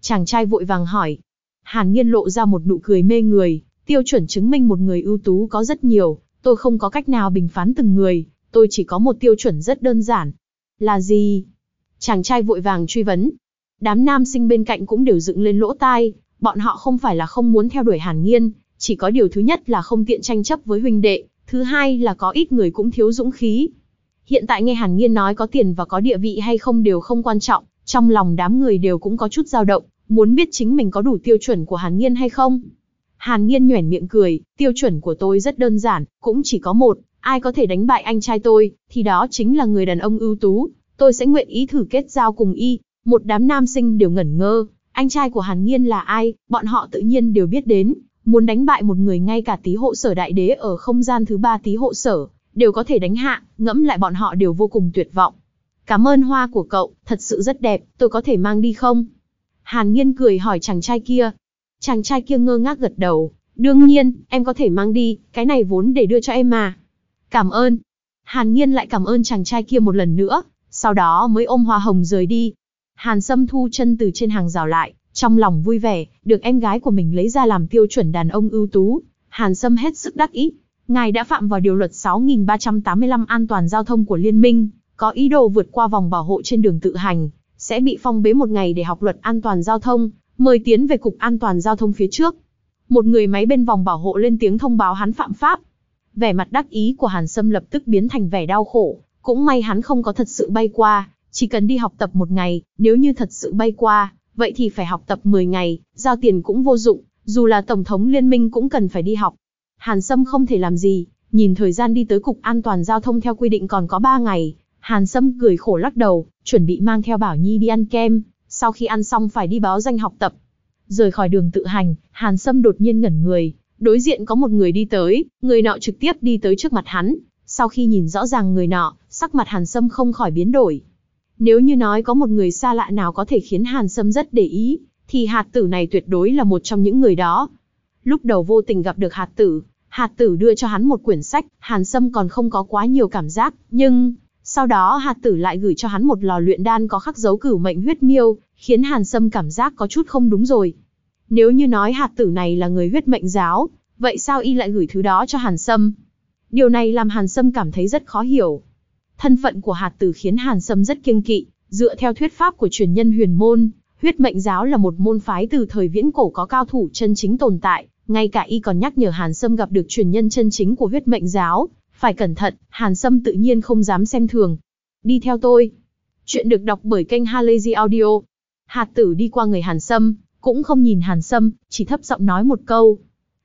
Speaker 1: Chàng trai vội vàng hỏi. Hàn Nghiên lộ ra một nụ cười mê người, tiêu chuẩn chứng minh một người ưu tú có rất nhiều, tôi không có cách nào bình phán từng người, tôi chỉ có một tiêu chuẩn rất đơn giản. Là gì? Chàng trai vội vàng truy vấn. Đám nam sinh bên cạnh cũng đều dựng lên lỗ tai, bọn họ không phải là không muốn theo đuổi Hàn Nghiên, chỉ có điều thứ nhất là không tiện tranh chấp với huynh đệ, thứ hai là có ít người cũng thiếu dũng khí. Hiện tại nghe Hàn Nghiên nói có tiền và có địa vị hay không đều không quan trọng, trong lòng đám người đều cũng có chút dao động, muốn biết chính mình có đủ tiêu chuẩn của Hàn Nghiên hay không. Hàn Nghiên nhoẻn miệng cười, tiêu chuẩn của tôi rất đơn giản, cũng chỉ có một, ai có thể đánh bại anh trai tôi, thì đó chính là người đàn ông ưu tú, tôi sẽ nguyện ý thử kết giao cùng y. Một đám nam sinh đều ngẩn ngơ, anh trai của Hàn Nghiên là ai, bọn họ tự nhiên đều biết đến, muốn đánh bại một người ngay cả tí hộ sở đại đế ở không gian thứ ba tí hộ sở, đều có thể đánh hạ, ngẫm lại bọn họ đều vô cùng tuyệt vọng. Cảm ơn hoa của cậu, thật sự rất đẹp, tôi có thể mang đi không? Hàn Nghiên cười hỏi chàng trai kia. Chàng trai kia ngơ ngác gật đầu, đương nhiên, em có thể mang đi, cái này vốn để đưa cho em mà. Cảm ơn. Hàn Nghiên lại cảm ơn chàng trai kia một lần nữa, sau đó mới ôm hoa hồng rời đi. Hàn Sâm thu chân từ trên hàng rào lại, trong lòng vui vẻ, được em gái của mình lấy ra làm tiêu chuẩn đàn ông ưu tú. Hàn Sâm hết sức đắc ý. Ngài đã phạm vào điều luật 6385 an toàn giao thông của Liên minh, có ý đồ vượt qua vòng bảo hộ trên đường tự hành, sẽ bị phong bế một ngày để học luật an toàn giao thông, mời tiến về cục an toàn giao thông phía trước. Một người máy bên vòng bảo hộ lên tiếng thông báo hắn phạm pháp. Vẻ mặt đắc ý của Hàn Sâm lập tức biến thành vẻ đau khổ, cũng may hắn không có thật sự bay qua, chỉ cần đi học tập một ngày, nếu như thật sự bay qua, vậy thì phải học tập 10 ngày, giao tiền cũng vô dụng, dù là Tổng thống liên minh cũng cần phải đi học. Hàn Sâm không thể làm gì, nhìn thời gian đi tới Cục An toàn Giao thông theo quy định còn có 3 ngày. Hàn Sâm cười khổ lắc đầu, chuẩn bị mang theo Bảo Nhi đi ăn kem, sau khi ăn xong phải đi báo danh học tập. Rời khỏi đường tự hành, Hàn Sâm đột nhiên ngẩn người, đối diện có một người đi tới, người nọ trực tiếp đi tới trước mặt hắn. Sau khi nhìn rõ ràng người nọ, sắc mặt Hàn Sâm không khỏi biến đổi. Nếu như nói có một người xa lạ nào có thể khiến Hàn Sâm rất để ý, thì hạt tử này tuyệt đối là một trong những người đó. Lúc đầu vô tình gặp được hạt tử, hạt tử đưa cho hắn một quyển sách, Hàn Sâm còn không có quá nhiều cảm giác, nhưng, sau đó hạt tử lại gửi cho hắn một lò luyện đan có khắc dấu cửu mệnh huyết miêu, khiến Hàn Sâm cảm giác có chút không đúng rồi. Nếu như nói hạt tử này là người huyết mệnh giáo, vậy sao y lại gửi thứ đó cho Hàn Sâm? Điều này làm Hàn Sâm cảm thấy rất khó hiểu. Thân phận của hạt tử khiến Hàn Sâm rất kiêng kỵ, dựa theo thuyết pháp của truyền nhân huyền môn, huyết mệnh giáo là một môn phái từ thời viễn cổ có cao thủ chân chính tồn tại, ngay cả y còn nhắc nhở Hàn Sâm gặp được truyền nhân chân chính của huyết mệnh giáo, phải cẩn thận, Hàn Sâm tự nhiên không dám xem thường. Đi theo tôi. Chuyện được đọc bởi kênh Halazy Audio. Hạt tử đi qua người Hàn Sâm, cũng không nhìn Hàn Sâm, chỉ thấp giọng nói một câu.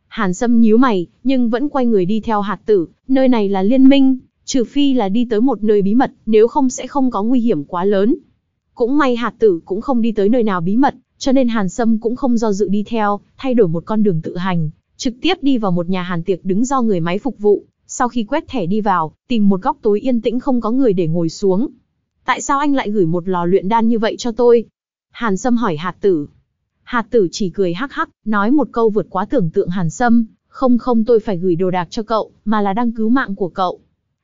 Speaker 1: Hàn Sâm nhíu mày, nhưng vẫn quay người đi theo hạt tử, nơi này là liên minh, trừ phi là đi tới một nơi bí mật, nếu không sẽ không có nguy hiểm quá lớn. Cũng may hạt tử cũng không đi tới nơi nào bí mật, cho nên Hàn Sâm cũng không do dự đi theo, thay đổi một con đường tự hành, trực tiếp đi vào một nhà hàn tiệc đứng do người máy phục vụ, sau khi quét thẻ đi vào, tìm một góc tối yên tĩnh không có người để ngồi xuống. Tại sao anh lại gửi một lò luyện đan như vậy cho tôi? Hàn Sâm hỏi hạt tử. Hạt tử chỉ cười hắc hắc, nói một câu vượt quá tưởng tượng Hàn Sâm, không không tôi phải gửi đồ đạc cho cậu, mà là đang cứu mạng của cậu.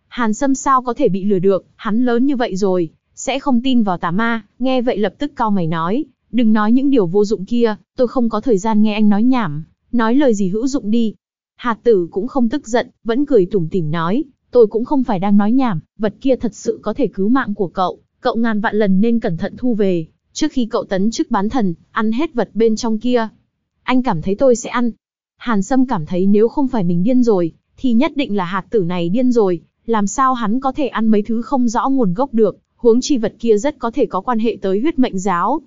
Speaker 1: Hàn Sâm sao có thể bị lừa được, hắn lớn như vậy rồi, sẽ không tin vào tà ma, nghe vậy lập tức cao mày nói, đừng nói những điều vô dụng kia, tôi không có thời gian nghe anh nói nhảm, nói lời gì hữu dụng đi. Hạt tử cũng không tức giận, vẫn cười tủm tỉm nói, tôi cũng không phải đang nói nhảm, vật kia thật sự có thể cứu mạng của cậu, cậu ngàn vạn lần nên cẩn thận thu về, trước khi cậu tấn chức bán thần, ăn hết vật bên trong kia. Anh cảm thấy tôi sẽ ăn. Hàn Sâm cảm thấy nếu không phải mình điên rồi, thì nhất định là hạt tử này điên rồi, làm sao hắn có thể ăn mấy thứ không rõ nguồn gốc được, huống chi vật kia rất có thể có quan hệ tới huyết mệnh giáo.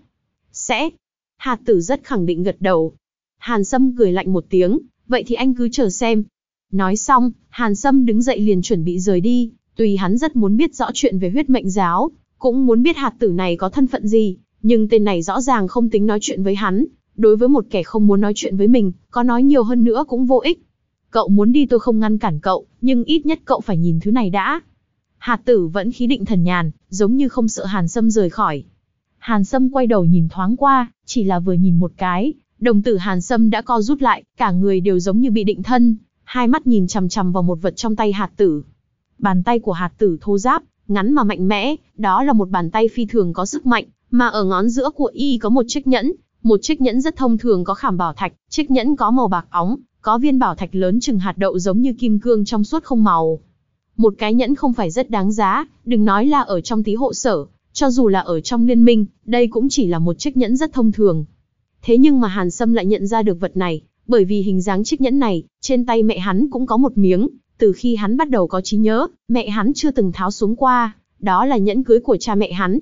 Speaker 1: Sẽ. Hạt tử rất khẳng định gật đầu. Hàn Sâm cười lạnh một tiếng, vậy thì anh cứ chờ xem. Nói xong, Hàn Sâm đứng dậy liền chuẩn bị rời đi, tùy hắn rất muốn biết rõ chuyện về huyết mệnh giáo, cũng muốn biết hạt tử này có thân phận gì, nhưng tên này rõ ràng không tính nói chuyện với hắn, đối với một kẻ không muốn nói chuyện với mình, có nói nhiều hơn nữa cũng vô ích. Cậu muốn đi tôi không ngăn cản cậu, nhưng ít nhất cậu phải nhìn thứ này đã. Hạt tử vẫn khí định thần nhàn, giống như không sợ Hàn Sâm rời khỏi. Hàn Sâm quay đầu nhìn thoáng qua, chỉ là vừa nhìn một cái, đồng tử Hàn Sâm đã co rút lại, cả người đều giống như bị định thân, hai mắt nhìn chằm chằm vào một vật trong tay hạt tử. Bàn tay của hạt tử thô giáp, ngắn mà mạnh mẽ, đó là một bàn tay phi thường có sức mạnh, mà ở ngón giữa của y có một chiếc nhẫn, một chiếc nhẫn rất thông thường có khảm bảo thạch, chiếc nhẫn có màu bạc óng, có viên bảo thạch lớn chừng hạt đậu giống như kim cương trong suốt không màu. Một cái nhẫn không phải rất đáng giá, đừng nói là ở trong tí hộ sở, cho dù là ở trong liên minh, đây cũng chỉ là một chiếc nhẫn rất thông thường. Thế nhưng mà Hàn Sâm lại nhận ra được vật này, bởi vì hình dáng chiếc nhẫn này, trên tay mẹ hắn cũng có một miếng, từ khi hắn bắt đầu có trí nhớ, mẹ hắn chưa từng tháo xuống qua, đó là nhẫn cưới của cha mẹ hắn.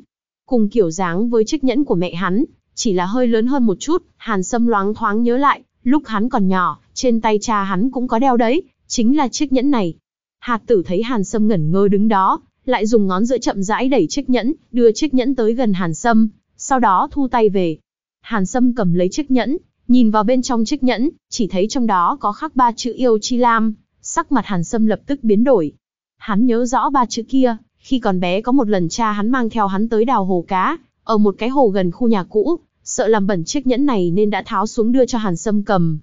Speaker 1: Cùng kiểu dáng với chiếc nhẫn của mẹ hắn, chỉ là hơi lớn hơn một chút, Hàn Sâm loáng thoáng nhớ lại, lúc hắn còn nhỏ, trên tay cha hắn cũng có đeo đấy, chính là chiếc nhẫn này. Hạt tử thấy Hàn Sâm ngẩn ngơ đứng đó, lại dùng ngón giữa chậm rãi đẩy chiếc nhẫn, đưa chiếc nhẫn tới gần Hàn Sâm, sau đó thu tay về. Hàn Sâm cầm lấy chiếc nhẫn, nhìn vào bên trong chiếc nhẫn, chỉ thấy trong đó có khắc ba chữ yêu chi lam, sắc mặt Hàn Sâm lập tức biến đổi. Hắn nhớ rõ ba chữ kia, khi còn bé có một lần cha hắn mang theo hắn tới đào hồ cá, ở một cái hồ gần khu nhà cũ, sợ làm bẩn chiếc nhẫn này nên đã tháo xuống đưa cho Hàn Sâm cầm.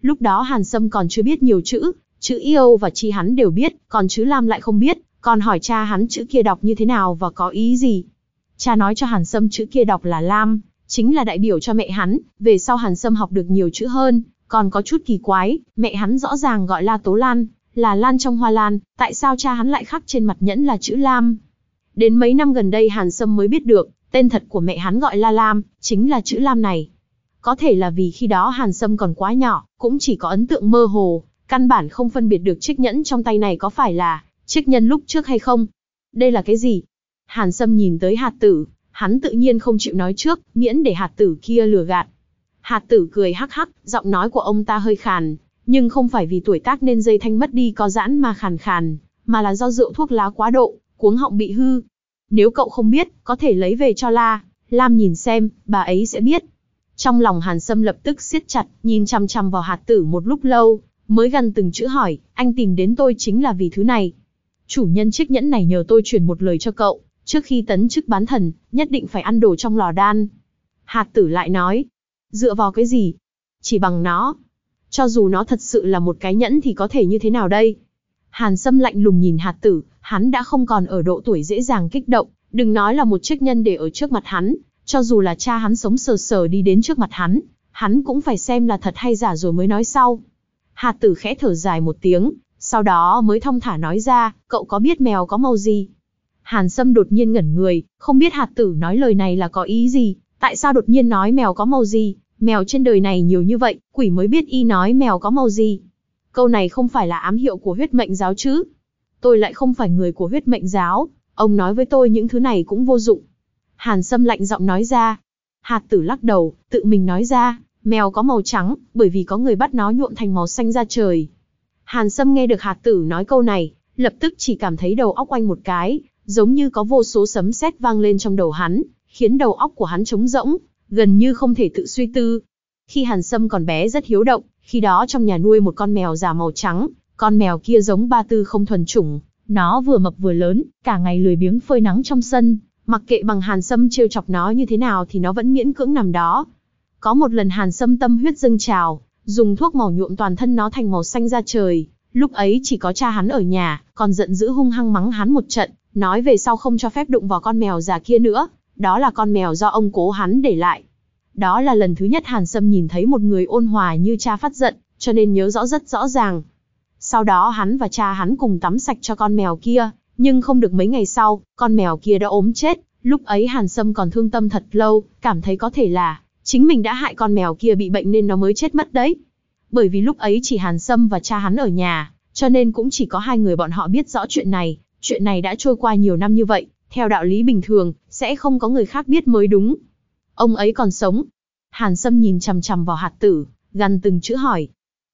Speaker 1: Lúc đó Hàn Sâm còn chưa biết nhiều chữ, chữ yêu và chi hắn đều biết, còn chữ lam lại không biết, còn hỏi cha hắn chữ kia đọc như thế nào và có ý gì. Cha nói cho Hàn Sâm chữ kia đọc là lam, chính là đại biểu cho mẹ hắn, về sau Hàn Sâm học được nhiều chữ hơn, còn có chút kỳ quái, mẹ hắn rõ ràng gọi La Tố Lan, là Lan trong hoa lan, tại sao cha hắn lại khắc trên mặt nhẫn là chữ Lam? Đến mấy năm gần đây Hàn Sâm mới biết được, tên thật của mẹ hắn gọi La Lam, chính là chữ Lam này. Có thể là vì khi đó Hàn Sâm còn quá nhỏ, cũng chỉ có ấn tượng mơ hồ, căn bản không phân biệt được chiếc nhẫn trong tay này có phải là chiếc nhân lúc trước hay không. Đây là cái gì? Hàn Sâm nhìn tới hạt tử, hắn tự nhiên không chịu nói trước, miễn để hạt tử kia lừa gạt. Hạt tử cười hắc hắc, giọng nói của ông ta hơi khàn, nhưng không phải vì tuổi tác nên dây thanh mất đi có giãn mà khàn khàn, mà là do rượu thuốc lá quá độ, cuống họng bị hư. Nếu cậu không biết, có thể lấy về cho La, Lam nhìn xem, bà ấy sẽ biết. Trong lòng Hàn Sâm lập tức siết chặt, nhìn chăm chăm vào hạt tử một lúc lâu, mới gần từng chữ hỏi, anh tìm đến tôi chính là vì thứ này. Chủ nhân chiếc nhẫn này nhờ tôi chuyển một lời cho cậu, trước khi tấn chức bán thần, nhất định phải ăn đồ trong lò đan. Hạt tử lại nói, dựa vào cái gì? Chỉ bằng nó. Cho dù nó thật sự là một cái nhẫn thì có thể như thế nào đây? Hàn Sâm lạnh lùng nhìn hạt tử, hắn đã không còn ở độ tuổi dễ dàng kích động, đừng nói là một chiếc nhân để ở trước mặt hắn, cho dù là cha hắn sống sờ sờ đi đến trước mặt hắn, hắn cũng phải xem là thật hay giả rồi mới nói sau. Hạt tử khẽ thở dài một tiếng, sau đó mới thông thả nói ra, cậu có biết mèo có màu gì? Hàn Sâm đột nhiên ngẩn người, không biết hạt tử nói lời này là có ý gì, tại sao đột nhiên nói mèo có màu gì? Mèo trên đời này nhiều như vậy, quỷ mới biết y nói mèo có màu gì. Câu này không phải là ám hiệu của huyết mệnh giáo chứ. Tôi lại không phải người của huyết mệnh giáo, ông nói với tôi những thứ này cũng vô dụng. Hàn Sâm lạnh giọng nói ra. Hạt tử lắc đầu, tự mình nói ra, mèo có màu trắng, bởi vì có người bắt nó nhuộm thành màu xanh ra trời. Hàn Sâm nghe được hạt tử nói câu này, lập tức chỉ cảm thấy đầu óc oanh một cái, giống như có vô số sấm sét vang lên trong đầu hắn, khiến đầu óc của hắn trống rỗng, gần như không thể tự suy tư. Khi Hàn Sâm còn bé rất hiếu động, khi đó trong nhà nuôi một con mèo già màu trắng, con mèo kia giống ba tư không thuần chủng, nó vừa mập vừa lớn, cả ngày lười biếng phơi nắng trong sân, mặc kệ bằng Hàn Sâm trêu chọc nó như thế nào thì nó vẫn miễn cưỡng nằm đó. Có một lần Hàn Sâm tâm huyết dâng trào, dùng thuốc màu nhuộm toàn thân nó thành màu xanh da trời, lúc ấy chỉ có cha hắn ở nhà, còn giận dữ hung hăng mắng hắn một trận, nói về sau không cho phép đụng vào con mèo già kia nữa, đó là con mèo do ông cố hắn để lại. Đó là lần thứ nhất Hàn Sâm nhìn thấy một người ôn hòa như cha phát giận, cho nên nhớ rõ rất rõ ràng. Sau đó hắn và cha hắn cùng tắm sạch cho con mèo kia, nhưng không được mấy ngày sau, con mèo kia đã ốm chết, lúc ấy Hàn Sâm còn thương tâm thật lâu, cảm thấy có thể là, chính mình đã hại con mèo kia bị bệnh nên nó mới chết mất đấy. Bởi vì lúc ấy chỉ Hàn Sâm và cha hắn ở nhà, cho nên cũng chỉ có hai người bọn họ biết rõ chuyện này, chuyện này đã trôi qua nhiều năm như vậy, theo đạo lý bình thường, sẽ không có người khác biết mới đúng. Ông ấy còn sống. Hàn Sâm nhìn chằm chằm vào hạt tử, gần từng chữ hỏi.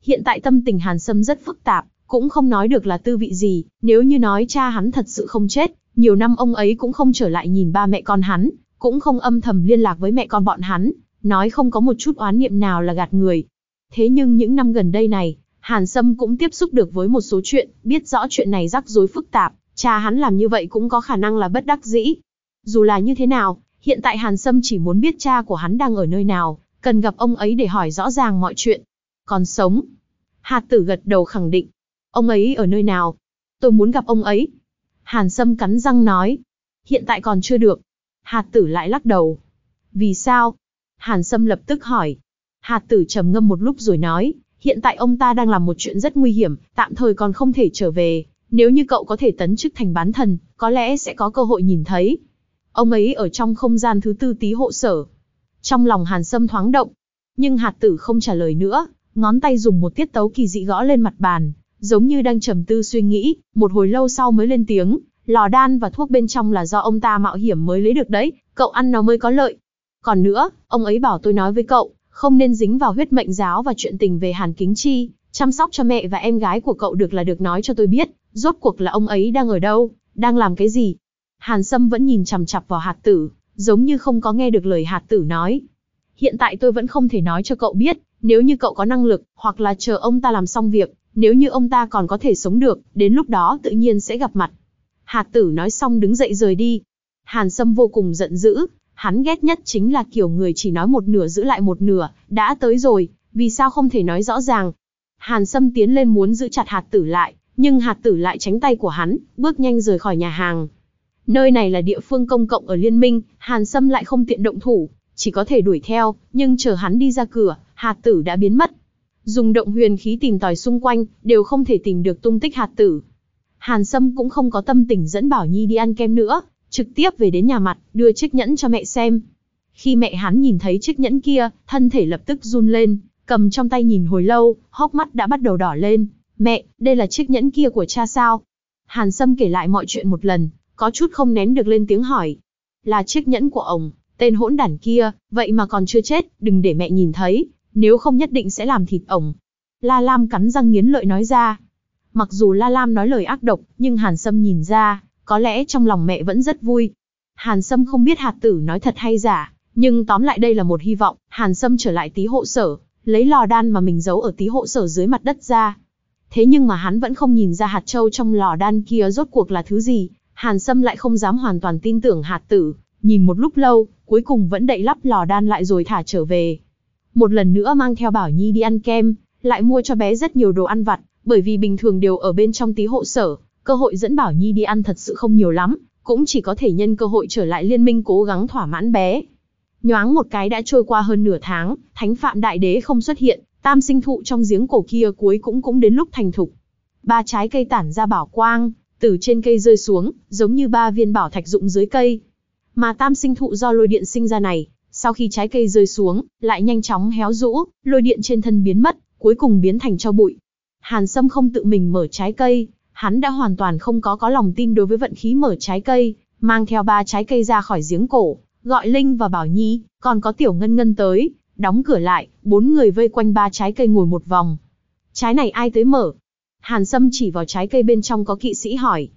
Speaker 1: Hiện tại tâm tình Hàn Sâm rất phức tạp, cũng không nói được là tư vị gì, nếu như nói cha hắn thật sự không chết, nhiều năm ông ấy cũng không trở lại nhìn ba mẹ con hắn, cũng không âm thầm liên lạc với mẹ con bọn hắn, nói không có một chút oán niệm nào là gạt người. Thế nhưng những năm gần đây này, Hàn Sâm cũng tiếp xúc được với một số chuyện, biết rõ chuyện này rắc rối phức tạp, cha hắn làm như vậy cũng có khả năng là bất đắc dĩ. Dù là như thế nào, hiện tại Hàn Sâm chỉ muốn biết cha của hắn đang ở nơi nào, cần gặp ông ấy để hỏi rõ ràng mọi chuyện. Còn sống. Hạt tử gật đầu khẳng định. Ông ấy ở nơi nào? Tôi muốn gặp ông ấy. Hàn Sâm cắn răng nói. Hiện tại còn chưa được. Hạt tử lại lắc đầu. Vì sao? Hàn Sâm lập tức hỏi. Hạt tử trầm ngâm một lúc rồi nói, hiện tại ông ta đang làm một chuyện rất nguy hiểm, tạm thời còn không thể trở về. Nếu như cậu có thể tấn chức thành bán thần, có lẽ sẽ có cơ hội nhìn thấy. Ông ấy ở trong không gian thứ tư tí hộ sở. Trong lòng Hàn Sâm thoáng động. Nhưng hạt tử không trả lời nữa, ngón tay dùng một tiết tấu kỳ dị gõ lên mặt bàn, giống như đang trầm tư suy nghĩ, một hồi lâu sau mới lên tiếng, lò đan và thuốc bên trong là do ông ta mạo hiểm mới lấy được đấy, cậu ăn nó mới có lợi. Còn nữa, ông ấy bảo tôi nói với cậu, không nên dính vào huyết mệnh giáo và chuyện tình về Hàn Kính Chi, chăm sóc cho mẹ và em gái của cậu được là được nói cho tôi biết, rốt cuộc là ông ấy đang ở đâu, đang làm cái gì. Hàn Sâm vẫn nhìn chằm chặp vào hạt tử, giống như không có nghe được lời hạt tử nói. Hiện tại tôi vẫn không thể nói cho cậu biết, nếu như cậu có năng lực, hoặc là chờ ông ta làm xong việc, nếu như ông ta còn có thể sống được, đến lúc đó tự nhiên sẽ gặp mặt. Hạt tử nói xong đứng dậy rời đi. Hàn Sâm vô cùng giận dữ, hắn ghét nhất chính là kiểu người chỉ nói một nửa giữ lại một nửa, đã tới rồi, vì sao không thể nói rõ ràng. Hàn Sâm tiến lên muốn giữ chặt hạt tử lại, nhưng hạt tử lại tránh tay của hắn, bước nhanh rời khỏi nhà hàng. Nơi này là địa phương công cộng ở Liên minh, Hàn Sâm lại không tiện động thủ, chỉ có thể đuổi theo, nhưng chờ hắn đi ra cửa, hạt tử đã biến mất. Dùng động huyền khí tìm tòi xung quanh, đều không thể tìm được tung tích hạt tử. Hàn Sâm cũng không có tâm tình dẫn Bảo Nhi đi ăn kem nữa, trực tiếp về đến nhà mặt, đưa chiếc nhẫn cho mẹ xem. Khi mẹ hắn nhìn thấy chiếc nhẫn kia, thân thể lập tức run lên, cầm trong tay nhìn hồi lâu, hốc mắt đã bắt đầu đỏ lên. Mẹ, đây là chiếc nhẫn kia của cha sao? Hàn Sâm kể lại mọi chuyện một lần, có chút không nén được lên tiếng hỏi. Là chiếc nhẫn của ông, tên hỗn đản kia, vậy mà còn chưa chết, đừng để mẹ nhìn thấy, nếu không nhất định sẽ làm thịt ổng. La Lam cắn răng nghiến lợi nói ra. Mặc dù La Lam nói lời ác độc, nhưng Hàn Sâm nhìn ra, có lẽ trong lòng mẹ vẫn rất vui. Hàn Sâm không biết hạt tử nói thật hay giả, nhưng tóm lại đây là một hy vọng, Hàn Sâm trở lại tí hộ sở, lấy lò đan mà mình giấu ở tí hộ sở dưới mặt đất ra. Thế nhưng mà hắn vẫn không nhìn ra hạt châu trong lò đan kia rốt cuộc là thứ gì, Hàn Sâm lại không dám hoàn toàn tin tưởng hạt tử, nhìn một lúc lâu, cuối cùng vẫn đậy lắp lò đan lại rồi thả trở về. Một lần nữa mang theo Bảo Nhi đi ăn kem, lại mua cho bé rất nhiều đồ ăn vặt, bởi vì bình thường đều ở bên trong tí hộ sở, cơ hội dẫn Bảo Nhi đi ăn thật sự không nhiều lắm, cũng chỉ có thể nhân cơ hội trở lại liên minh cố gắng thỏa mãn bé. Nhoáng một cái đã trôi qua hơn nửa tháng, thánh phạm đại đế không xuất hiện, tam sinh thụ trong giếng cổ kia cuối cũng cũng đến lúc thành thục. Ba trái cây tản ra bảo quang, từ trên cây rơi xuống, giống như ba viên bảo thạch dụng dưới cây. Mà tam sinh thụ do lôi điện sinh ra này, sau khi trái cây rơi xuống, lại nhanh chóng héo rũ, lôi điện trên thân biến mất, cuối cùng biến thành cho bụi. Hàn Sâm không tự mình mở trái cây, hắn đã hoàn toàn không có có lòng tin đối với vận khí mở trái cây, mang theo ba trái cây ra khỏi giếng cổ, gọi Linh và Bảo Nhi, còn có Tiểu Ngân Ngân tới, đóng cửa lại, bốn người vây quanh ba trái cây ngồi một vòng. Trái này ai tới mở? Hàn Sâm chỉ vào trái cây bên trong có kỵ sĩ hỏi.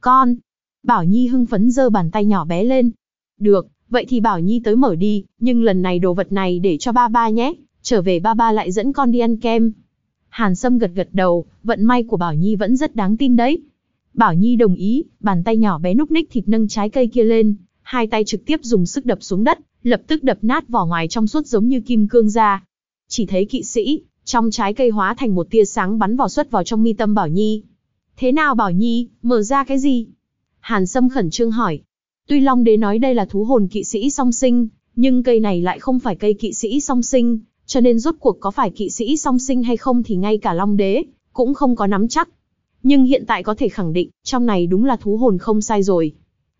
Speaker 1: Con. Bảo Nhi hưng phấn giơ bàn tay nhỏ bé lên. Được, vậy thì Bảo Nhi tới mở đi, nhưng lần này đồ vật này để cho ba ba nhé, trở về ba ba lại dẫn con đi ăn kem. Hàn Sâm gật gật đầu, vận may của Bảo Nhi vẫn rất đáng tin đấy. Bảo Nhi đồng ý, bàn tay nhỏ bé núc ních thịt nâng trái cây kia lên, hai tay trực tiếp dùng sức đập xuống đất, lập tức đập nát vỏ ngoài trong suốt giống như kim cương ra. Chỉ thấy kỵ sĩ, trong trái cây hóa thành một tia sáng bắn vào xuất vào trong mi tâm Bảo Nhi. Thế nào Bảo Nhi, mở ra cái gì? Hàn Sâm khẩn trương hỏi. Tuy Long Đế nói đây là thú hồn kỵ sĩ song sinh, nhưng cây này lại không phải cây kỵ sĩ song sinh, cho nên rốt cuộc có phải kỵ sĩ song sinh hay không thì ngay cả Long Đế cũng không có nắm chắc. Nhưng hiện tại có thể khẳng định, trong này đúng là thú hồn không sai rồi.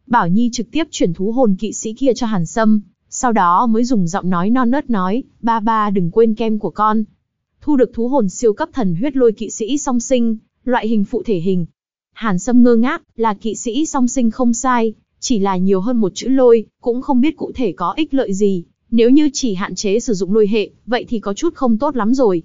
Speaker 1: Bảo Nhi trực tiếp chuyển thú hồn kỵ sĩ kia cho Hàn Sâm, sau đó mới dùng giọng nói non nớt nói, ba ba đừng quên kem của con. Thu được thú hồn siêu cấp thần huyết lôi kỵ sĩ song sinh, loại hình phụ thể hình. Hàn Sâm ngơ ngác, là kỵ sĩ song sinh không sai, chỉ là nhiều hơn một chữ lôi, cũng không biết cụ thể có ích lợi gì. Nếu như chỉ hạn chế sử dụng lôi hệ, vậy thì có chút không tốt lắm rồi.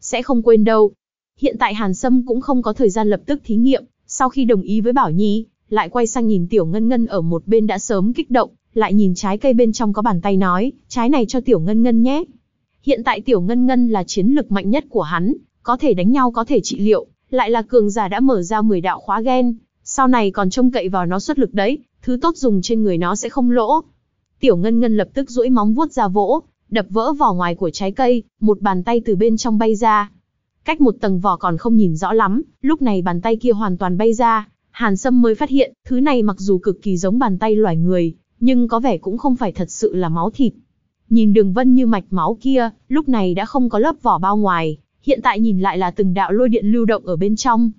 Speaker 1: Sẽ không quên đâu. Hiện tại Hàn Sâm cũng không có thời gian lập tức thí nghiệm, sau khi đồng ý với Bảo Nhi, lại quay sang nhìn Tiểu Ngân Ngân ở một bên đã sớm kích động, lại nhìn trái cây bên trong có bàn tay nói, trái này cho Tiểu Ngân Ngân nhé. Hiện tại Tiểu Ngân Ngân là chiến lực mạnh nhất của hắn, có thể đánh nhau có thể trị liệu, lại là cường giả đã mở ra 10 đạo khóa gen, sau này còn trông cậy vào nó xuất lực đấy, thứ tốt dùng trên người nó sẽ không lỗ. Tiểu Ngân Ngân lập tức duỗi móng vuốt ra vỗ, đập vỡ vỏ ngoài của trái cây, một bàn tay từ bên trong bay ra. Cách một tầng vỏ còn không nhìn rõ lắm, lúc này bàn tay kia hoàn toàn bay ra, Hàn Sâm mới phát hiện, thứ này mặc dù cực kỳ giống bàn tay loài người, nhưng có vẻ cũng không phải thật sự là máu thịt. Nhìn đường vân như mạch máu kia, lúc này đã không có lớp vỏ bao ngoài, hiện tại nhìn lại là từng đạo lôi điện lưu động ở bên trong.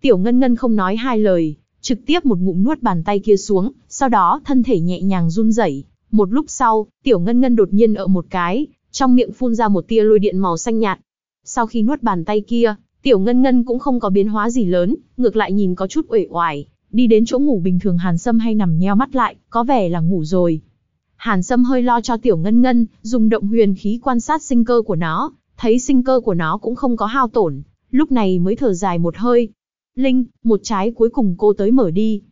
Speaker 1: Tiểu Ngân Ngân không nói hai lời, trực tiếp một ngụm nuốt bàn tay kia xuống, sau đó thân thể nhẹ nhàng run rẩy. Một lúc sau, Tiểu Ngân Ngân đột nhiên ở một cái, trong miệng phun ra một tia lôi điện màu xanh nhạt. Sau khi nuốt bàn tay kia, Tiểu Ngân Ngân cũng không có biến hóa gì lớn, ngược lại nhìn có chút uể oải, đi đến chỗ ngủ bình thường Hàn Sâm hay nằm nheo mắt lại, có vẻ là ngủ rồi. Hàn Sâm hơi lo cho Tiểu Ngân Ngân, dùng động huyền khí quan sát sinh cơ của nó, thấy sinh cơ của nó cũng không có hao tổn, lúc này mới thở dài một hơi. Linh, một trái cuối cùng cô tới mở đi.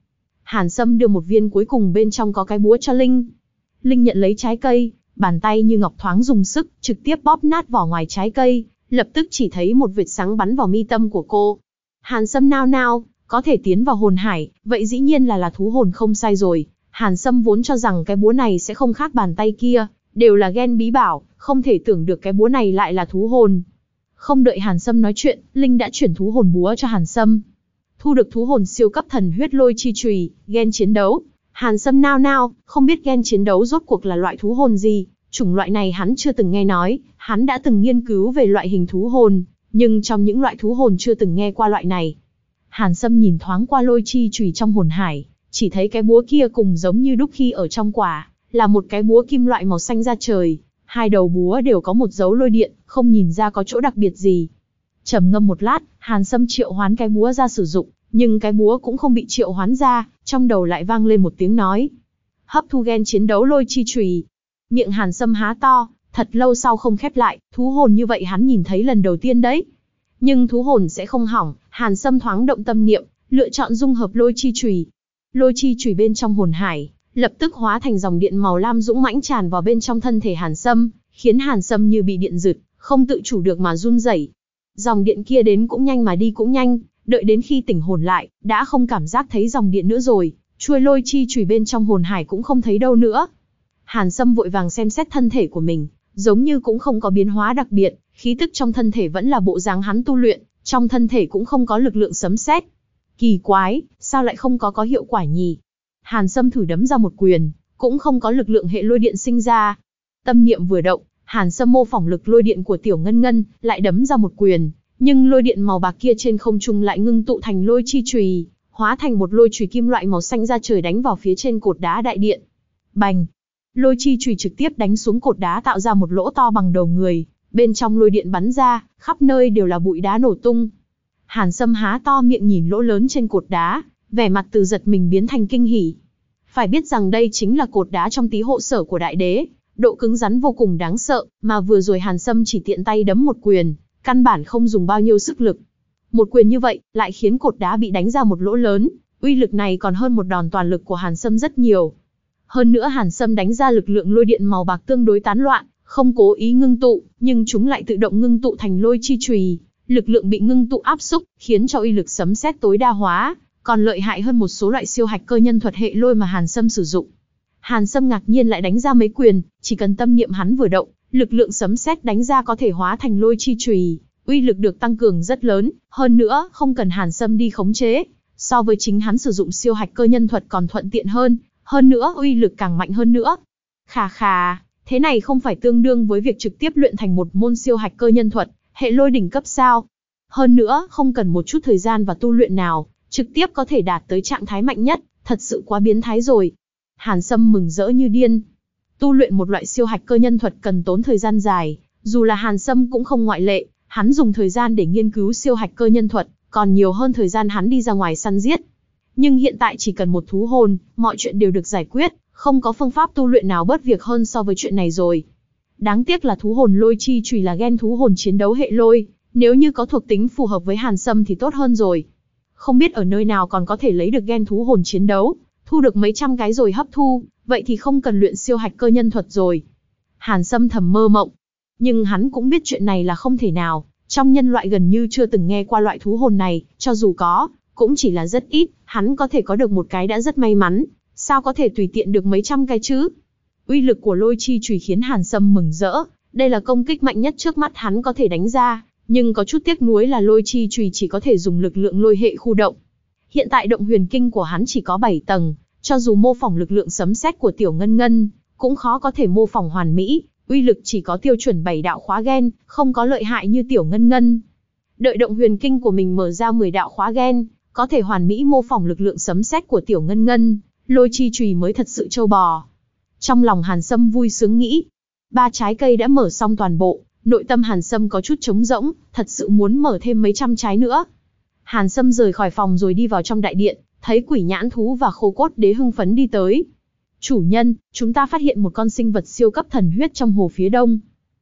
Speaker 1: Hàn Sâm đưa một viên cuối cùng bên trong có cái búa cho Linh. Linh nhận lấy trái cây, bàn tay như ngọc thoáng dùng sức, trực tiếp bóp nát vỏ ngoài trái cây, lập tức chỉ thấy một vệt sáng bắn vào mi tâm của cô. Hàn Sâm nao nao, có thể tiến vào hồn hải, vậy dĩ nhiên là là thú hồn không sai rồi. Hàn Sâm vốn cho rằng cái búa này sẽ không khác bàn tay kia, đều là ghen bí bảo, không thể tưởng được cái búa này lại là thú hồn. Không đợi Hàn Sâm nói chuyện, Linh đã chuyển thú hồn búa cho Hàn Sâm. Thu được thú hồn siêu cấp thần huyết lôi chi chùy, ghen chiến đấu. Hàn Sâm nao nao, không biết ghen chiến đấu rốt cuộc là loại thú hồn gì, chủng loại này hắn chưa từng nghe nói, hắn đã từng nghiên cứu về loại hình thú hồn, nhưng trong những loại thú hồn chưa từng nghe qua loại này. Hàn Sâm nhìn thoáng qua lôi chi chùy trong hồn hải, chỉ thấy cái búa kia cùng giống như đúc khi ở trong quả, là một cái búa kim loại màu xanh ra trời, hai đầu búa đều có một dấu lôi điện, không nhìn ra có chỗ đặc biệt gì. Trầm ngâm một lát, Hàn Sâm triệu hoán cái búa ra sử dụng, nhưng cái búa cũng không bị triệu hoán ra, trong đầu lại vang lên một tiếng nói. Hấp thu gen chiến đấu lôi chi trùy. Miệng Hàn Sâm há to, thật lâu sau không khép lại, thú hồn như vậy hắn nhìn thấy lần đầu tiên đấy. Nhưng thú hồn sẽ không hỏng, Hàn Sâm thoáng động tâm niệm, lựa chọn dung hợp lôi chi trùy. Lôi chi trùy bên trong hồn hải, lập tức hóa thành dòng điện màu lam dũng mãnh tràn vào bên trong thân thể Hàn Sâm, khiến Hàn Sâm như bị điện giật, không tự chủ được mà run rẩy. Dòng điện kia đến cũng nhanh mà đi cũng nhanh, đợi đến khi tỉnh hồn lại, đã không cảm giác thấy dòng điện nữa rồi, chuôi lôi chi chùy bên trong hồn hải cũng không thấy đâu nữa. Hàn Sâm vội vàng xem xét thân thể của mình, giống như cũng không có biến hóa đặc biệt, khí tức trong thân thể vẫn là bộ dáng hắn tu luyện, trong thân thể cũng không có lực lượng sấm sét. Kỳ quái, sao lại không có có hiệu quả nhỉ? Hàn Sâm thử đấm ra một quyền, cũng không có lực lượng hệ lôi điện sinh ra. Tâm niệm vừa động, Hàn Sâm mô phỏng lực lôi điện của Tiểu Ngân Ngân, lại đấm ra một quyền, nhưng lôi điện màu bạc kia trên không trung lại ngưng tụ thành lôi chi chùy, hóa thành một lôi chùy kim loại màu xanh ra trời đánh vào phía trên cột đá đại điện. Bành! Lôi chi chùy trực tiếp đánh xuống cột đá tạo ra một lỗ to bằng đầu người, bên trong lôi điện bắn ra, khắp nơi đều là bụi đá nổ tung. Hàn Sâm há to miệng nhìn lỗ lớn trên cột đá, vẻ mặt từ giật mình biến thành kinh hỉ. Phải biết rằng đây chính là cột đá trong tí hộ sở của đại đế, độ cứng rắn vô cùng đáng sợ, mà vừa rồi Hàn Sâm chỉ tiện tay đấm một quyền, căn bản không dùng bao nhiêu sức lực. Một quyền như vậy, lại khiến cột đá bị đánh ra một lỗ lớn, uy lực này còn hơn một đòn toàn lực của Hàn Sâm rất nhiều. Hơn nữa Hàn Sâm đánh ra lực lượng lôi điện màu bạc tương đối tán loạn, không cố ý ngưng tụ, nhưng chúng lại tự động ngưng tụ thành lôi chi chùy, lực lượng bị ngưng tụ áp xúc, khiến cho uy lực sấm sét tối đa hóa, còn lợi hại hơn một số loại siêu hạch cơ nhân thuật hệ lôi mà Hàn Sâm sử dụng. Hàn Sâm ngạc nhiên lại đánh ra mấy quyền, chỉ cần tâm niệm hắn vừa động, lực lượng sấm sét đánh ra có thể hóa thành lôi chi chùy, uy lực được tăng cường rất lớn, hơn nữa không cần Hàn Sâm đi khống chế, so với chính hắn sử dụng siêu hạch cơ nhân thuật còn thuận tiện hơn, hơn nữa uy lực càng mạnh hơn nữa. Khà khà, thế này không phải tương đương với việc trực tiếp luyện thành một môn siêu hạch cơ nhân thuật, hệ lôi đỉnh cấp sao? Hơn nữa, không cần một chút thời gian và tu luyện nào, trực tiếp có thể đạt tới trạng thái mạnh nhất, thật sự quá biến thái rồi. Hàn Sâm mừng rỡ như điên. Tu luyện một loại siêu hạch cơ nhân thuật cần tốn thời gian dài, dù là Hàn Sâm cũng không ngoại lệ, hắn dùng thời gian để nghiên cứu siêu hạch cơ nhân thuật, còn nhiều hơn thời gian hắn đi ra ngoài săn giết. Nhưng hiện tại chỉ cần một thú hồn, mọi chuyện đều được giải quyết, không có phương pháp tu luyện nào bớt việc hơn so với chuyện này rồi. Đáng tiếc là thú hồn lôi chi chùy là gen thú hồn chiến đấu hệ lôi, Nếu như có thuộc tính phù hợp với Hàn Sâm thì tốt hơn rồi. Không biết ở nơi nào còn có thể lấy được gen thú hồn chiến đấu, thu được mấy trăm cái rồi hấp thu, vậy thì không cần luyện siêu hạch cơ nhân thuật rồi. Hàn Sâm thầm mơ mộng. Nhưng hắn cũng biết chuyện này là không thể nào, trong nhân loại gần như chưa từng nghe qua loại thú hồn này, cho dù có, cũng chỉ là rất ít, hắn có thể có được một cái đã rất may mắn, sao có thể tùy tiện được mấy trăm cái chứ? Uy lực của lôi chi chùy khiến Hàn Sâm mừng rỡ, đây là công kích mạnh nhất trước mắt hắn có thể đánh ra, nhưng có chút tiếc nuối là lôi chi chùy chỉ có thể dùng lực lượng lôi hệ khu động. Hiện tại động huyền kinh của hắn chỉ có 7 tầng, cho dù mô phỏng lực lượng sấm sét của tiểu ngân ngân, cũng khó có thể mô phỏng hoàn mỹ, uy lực chỉ có tiêu chuẩn bảy đạo khóa gen, không có lợi hại như tiểu ngân ngân. Đợi động huyền kinh của mình mở ra 10 đạo khóa gen, có thể hoàn mỹ mô phỏng lực lượng sấm sét của tiểu ngân ngân, lôi chi chùy mới thật sự châu bò. Trong lòng Hàn Sâm vui sướng nghĩ, ba trái cây đã mở xong toàn bộ, nội tâm Hàn Sâm có chút trống rỗng, thật sự muốn mở thêm mấy trăm trái nữa. Hàn Sâm rời khỏi phòng rồi đi vào trong đại điện, thấy quỷ nhãn thú và khô cốt đế hưng phấn đi tới. Chủ nhân, chúng ta phát hiện một con sinh vật siêu cấp thần huyết trong hồ phía đông.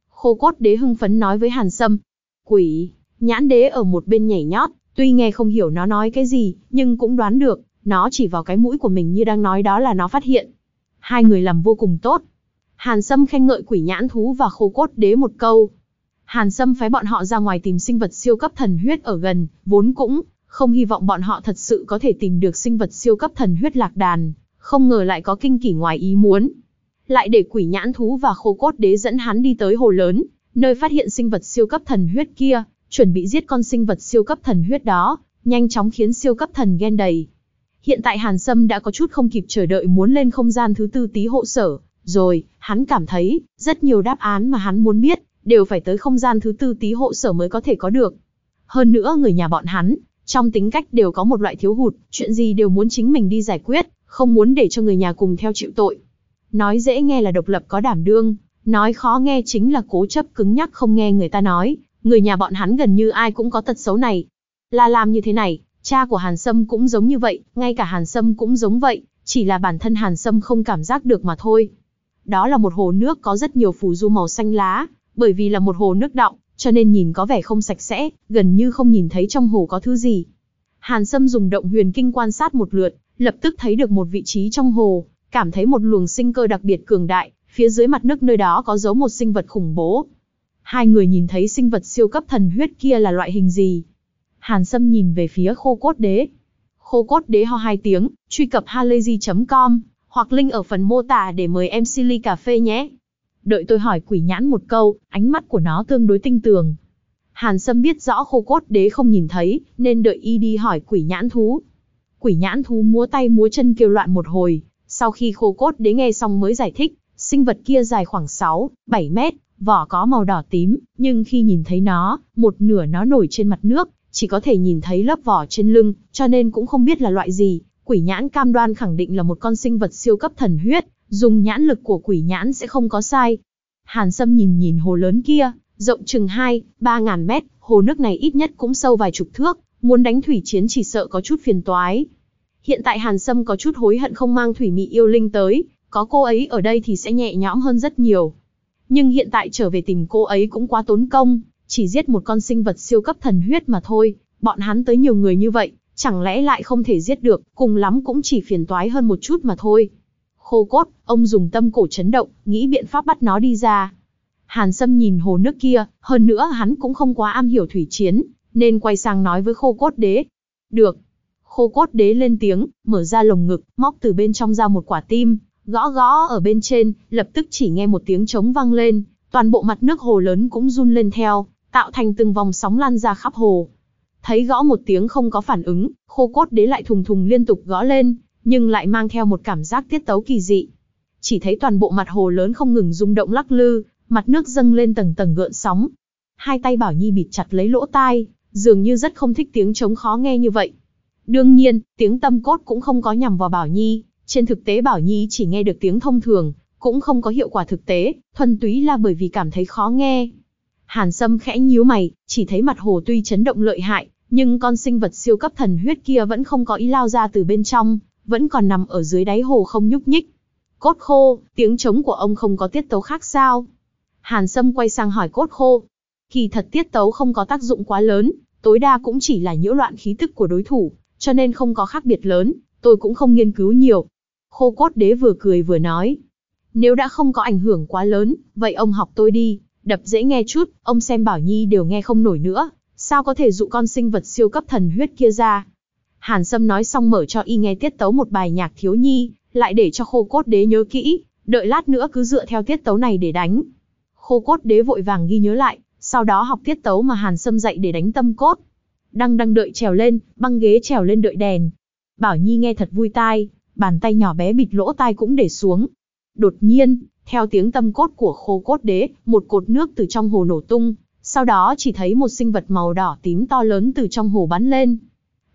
Speaker 1: Khô cốt đế hưng phấn nói với Hàn Sâm. Quỷ, nhãn đế ở một bên nhảy nhót, tuy nghe không hiểu nó nói cái gì, nhưng cũng đoán được, nó chỉ vào cái mũi của mình như đang nói đó là nó phát hiện. Hai người làm vô cùng tốt. Hàn Sâm khen ngợi quỷ nhãn thú và khô cốt đế một câu. Hàn Sâm phái bọn họ ra ngoài tìm sinh vật siêu cấp thần huyết ở gần, vốn cũng không hy vọng bọn họ thật sự có thể tìm được sinh vật siêu cấp thần huyết lạc đàn, không ngờ lại có kinh kỳ ngoài ý muốn. Lại để quỷ nhãn thú và khô cốt đế dẫn hắn đi tới hồ lớn, nơi phát hiện sinh vật siêu cấp thần huyết kia, chuẩn bị giết con sinh vật siêu cấp thần huyết đó, nhanh chóng khiến siêu cấp thần ghen đầy. Hiện tại Hàn Sâm đã có chút không kịp chờ đợi muốn lên không gian thứ tư tí hộ sở, rồi, hắn cảm thấy, rất nhiều đáp án mà hắn muốn biết, đều phải tới không gian thứ tư tí hộ sở mới có thể có được. Hơn nữa người nhà bọn hắn, trong tính cách đều có một loại thiếu hụt, chuyện gì đều muốn chính mình đi giải quyết, không muốn để cho người nhà cùng theo chịu tội. Nói dễ nghe là độc lập có đảm đương, nói khó nghe chính là cố chấp cứng nhắc không nghe người ta nói, người nhà bọn hắn gần như ai cũng có tật xấu này. Là làm như thế này, cha của Hàn Sâm cũng giống như vậy, ngay cả Hàn Sâm cũng giống vậy, chỉ là bản thân Hàn Sâm không cảm giác được mà thôi. Đó là một hồ nước có rất nhiều phù du màu xanh lá, bởi vì là một hồ nước đọng, cho nên nhìn có vẻ không sạch sẽ, gần như không nhìn thấy trong hồ có thứ gì. Hàn Sâm dùng động huyền kinh quan sát một lượt, lập tức thấy được một vị trí trong hồ, cảm thấy một luồng sinh cơ đặc biệt cường đại, phía dưới mặt nước nơi đó có giấu một sinh vật khủng bố. Hai người nhìn thấy sinh vật siêu cấp thần huyết kia là loại hình gì? Hàn Sâm nhìn về phía khô cốt đế. Khô cốt đế ho hai tiếng, truy cập halayzi.com, hoặc link ở phần mô tả để mời em Silly Cà Phê nhé. Đợi tôi hỏi quỷ nhãn một câu, ánh mắt của nó tương đối tinh tường. Hàn Sâm biết rõ khô cốt đế không nhìn thấy, nên đợi y đi hỏi quỷ nhãn thú. Quỷ nhãn thú múa tay múa chân kêu loạn một hồi, sau khi khô cốt đế nghe xong mới giải thích, sinh vật kia dài khoảng 6, 7 mét, vỏ có màu đỏ tím, nhưng khi nhìn thấy nó, một nửa nó nổi trên mặt nước, chỉ có thể nhìn thấy lớp vỏ trên lưng, cho nên cũng không biết là loại gì. Quỷ nhãn cam đoan khẳng định là một con sinh vật siêu cấp thần huyết, dùng nhãn lực của quỷ nhãn sẽ không có sai. Hàn Sâm nhìn nhìn hồ lớn kia, rộng chừng 2, 3 ngàn mét, hồ nước này ít nhất cũng sâu vài chục thước, muốn đánh thủy chiến chỉ sợ có chút phiền toái. Hiện tại Hàn Sâm có chút hối hận không mang thủy mị yêu linh tới, có cô ấy ở đây thì sẽ nhẹ nhõm hơn rất nhiều. Nhưng hiện tại trở về tìm cô ấy cũng quá tốn công, chỉ giết một con sinh vật siêu cấp thần huyết mà thôi, bọn hắn tới nhiều người như vậy, chẳng lẽ lại không thể giết được, cùng lắm cũng chỉ phiền toái hơn một chút mà thôi. Khô cốt, ông dùng tâm cổ chấn động, nghĩ biện pháp bắt nó đi ra. Hàn Sâm nhìn hồ nước kia, hơn nữa hắn cũng không quá am hiểu thủy chiến, nên quay sang nói với khô cốt đế. Được. Khô cốt đế lên tiếng, mở ra lồng ngực, móc từ bên trong ra một quả tim, gõ gõ ở bên trên, lập tức chỉ nghe một tiếng trống vang lên, toàn bộ mặt nước hồ lớn cũng run lên theo, tạo thành từng vòng sóng lan ra khắp hồ. Thấy gõ một tiếng không có phản ứng, khô cốt đế lại thùng thùng liên tục gõ lên, nhưng lại mang theo một cảm giác tiết tấu kỳ dị. Chỉ thấy toàn bộ mặt hồ lớn không ngừng rung động lắc lư, mặt nước dâng lên tầng tầng gợn sóng. Hai tay Bảo Nhi bịt chặt lấy lỗ tai, dường như rất không thích tiếng trống khó nghe như vậy. Đương nhiên, tiếng tâm cốt cũng không có nhằm vào Bảo Nhi, trên thực tế Bảo Nhi chỉ nghe được tiếng thông thường, cũng không có hiệu quả thực tế, thuần túy là bởi vì cảm thấy khó nghe. Hàn Sâm khẽ nhíu mày, chỉ thấy mặt hồ tuy chấn động lợi hại, nhưng con sinh vật siêu cấp thần huyết kia vẫn không có ý lao ra từ bên trong, vẫn còn nằm ở dưới đáy hồ không nhúc nhích. Cốt khô, tiếng trống của ông không có tiết tấu khác sao? Hàn Sâm quay sang hỏi cốt khô. Kỳ thật tiết tấu không có tác dụng quá lớn, tối đa cũng chỉ là nhiễu loạn khí tức của đối thủ, cho nên không có khác biệt lớn, tôi cũng không nghiên cứu nhiều. Khô cốt đế vừa cười vừa nói. Nếu đã không có ảnh hưởng quá lớn, vậy ông học tôi đi, đập dễ nghe chút, ông xem Bảo Nhi đều nghe không nổi nữa, sao có thể dụ con sinh vật siêu cấp thần huyết kia ra. Hàn Sâm nói xong mở cho y nghe tiết tấu một bài nhạc thiếu nhi, lại để cho khô cốt đế nhớ kỹ, đợi lát nữa cứ dựa theo tiết tấu này để đánh. Khô cốt đế vội vàng ghi nhớ lại, sau đó học tiết tấu mà Hàn Sâm dạy để đánh tâm cốt. Đang đang đợi trèo lên, băng ghế trèo lên đợi đèn. Bảo Nhi nghe thật vui tai, bàn tay nhỏ bé bịt lỗ tai cũng để xuống. Đột nhiên, theo tiếng tâm cốt của khô cốt đế, một cột nước từ trong hồ nổ tung, sau đó chỉ thấy một sinh vật màu đỏ tím to lớn từ trong hồ bắn lên.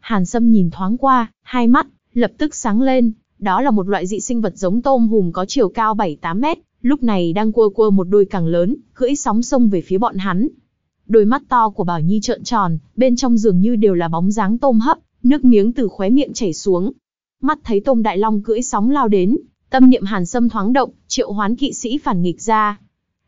Speaker 1: Hàn Sâm nhìn thoáng qua, hai mắt, lập tức sáng lên, đó là một loại dị sinh vật giống tôm hùm có chiều cao 7-8 mét, lúc này đang cua cua một đôi càng lớn, cưỡi sóng sông về phía bọn hắn. Đôi mắt to của Bảo Nhi trợn tròn, bên trong dường như đều là bóng dáng tôm hấp, nước miếng từ khóe miệng chảy xuống. Mắt thấy tôm đại long cưỡi sóng lao đến, tâm niệm Hàn Sâm thoáng động, triệu hoán kỵ sĩ phản nghịch ra.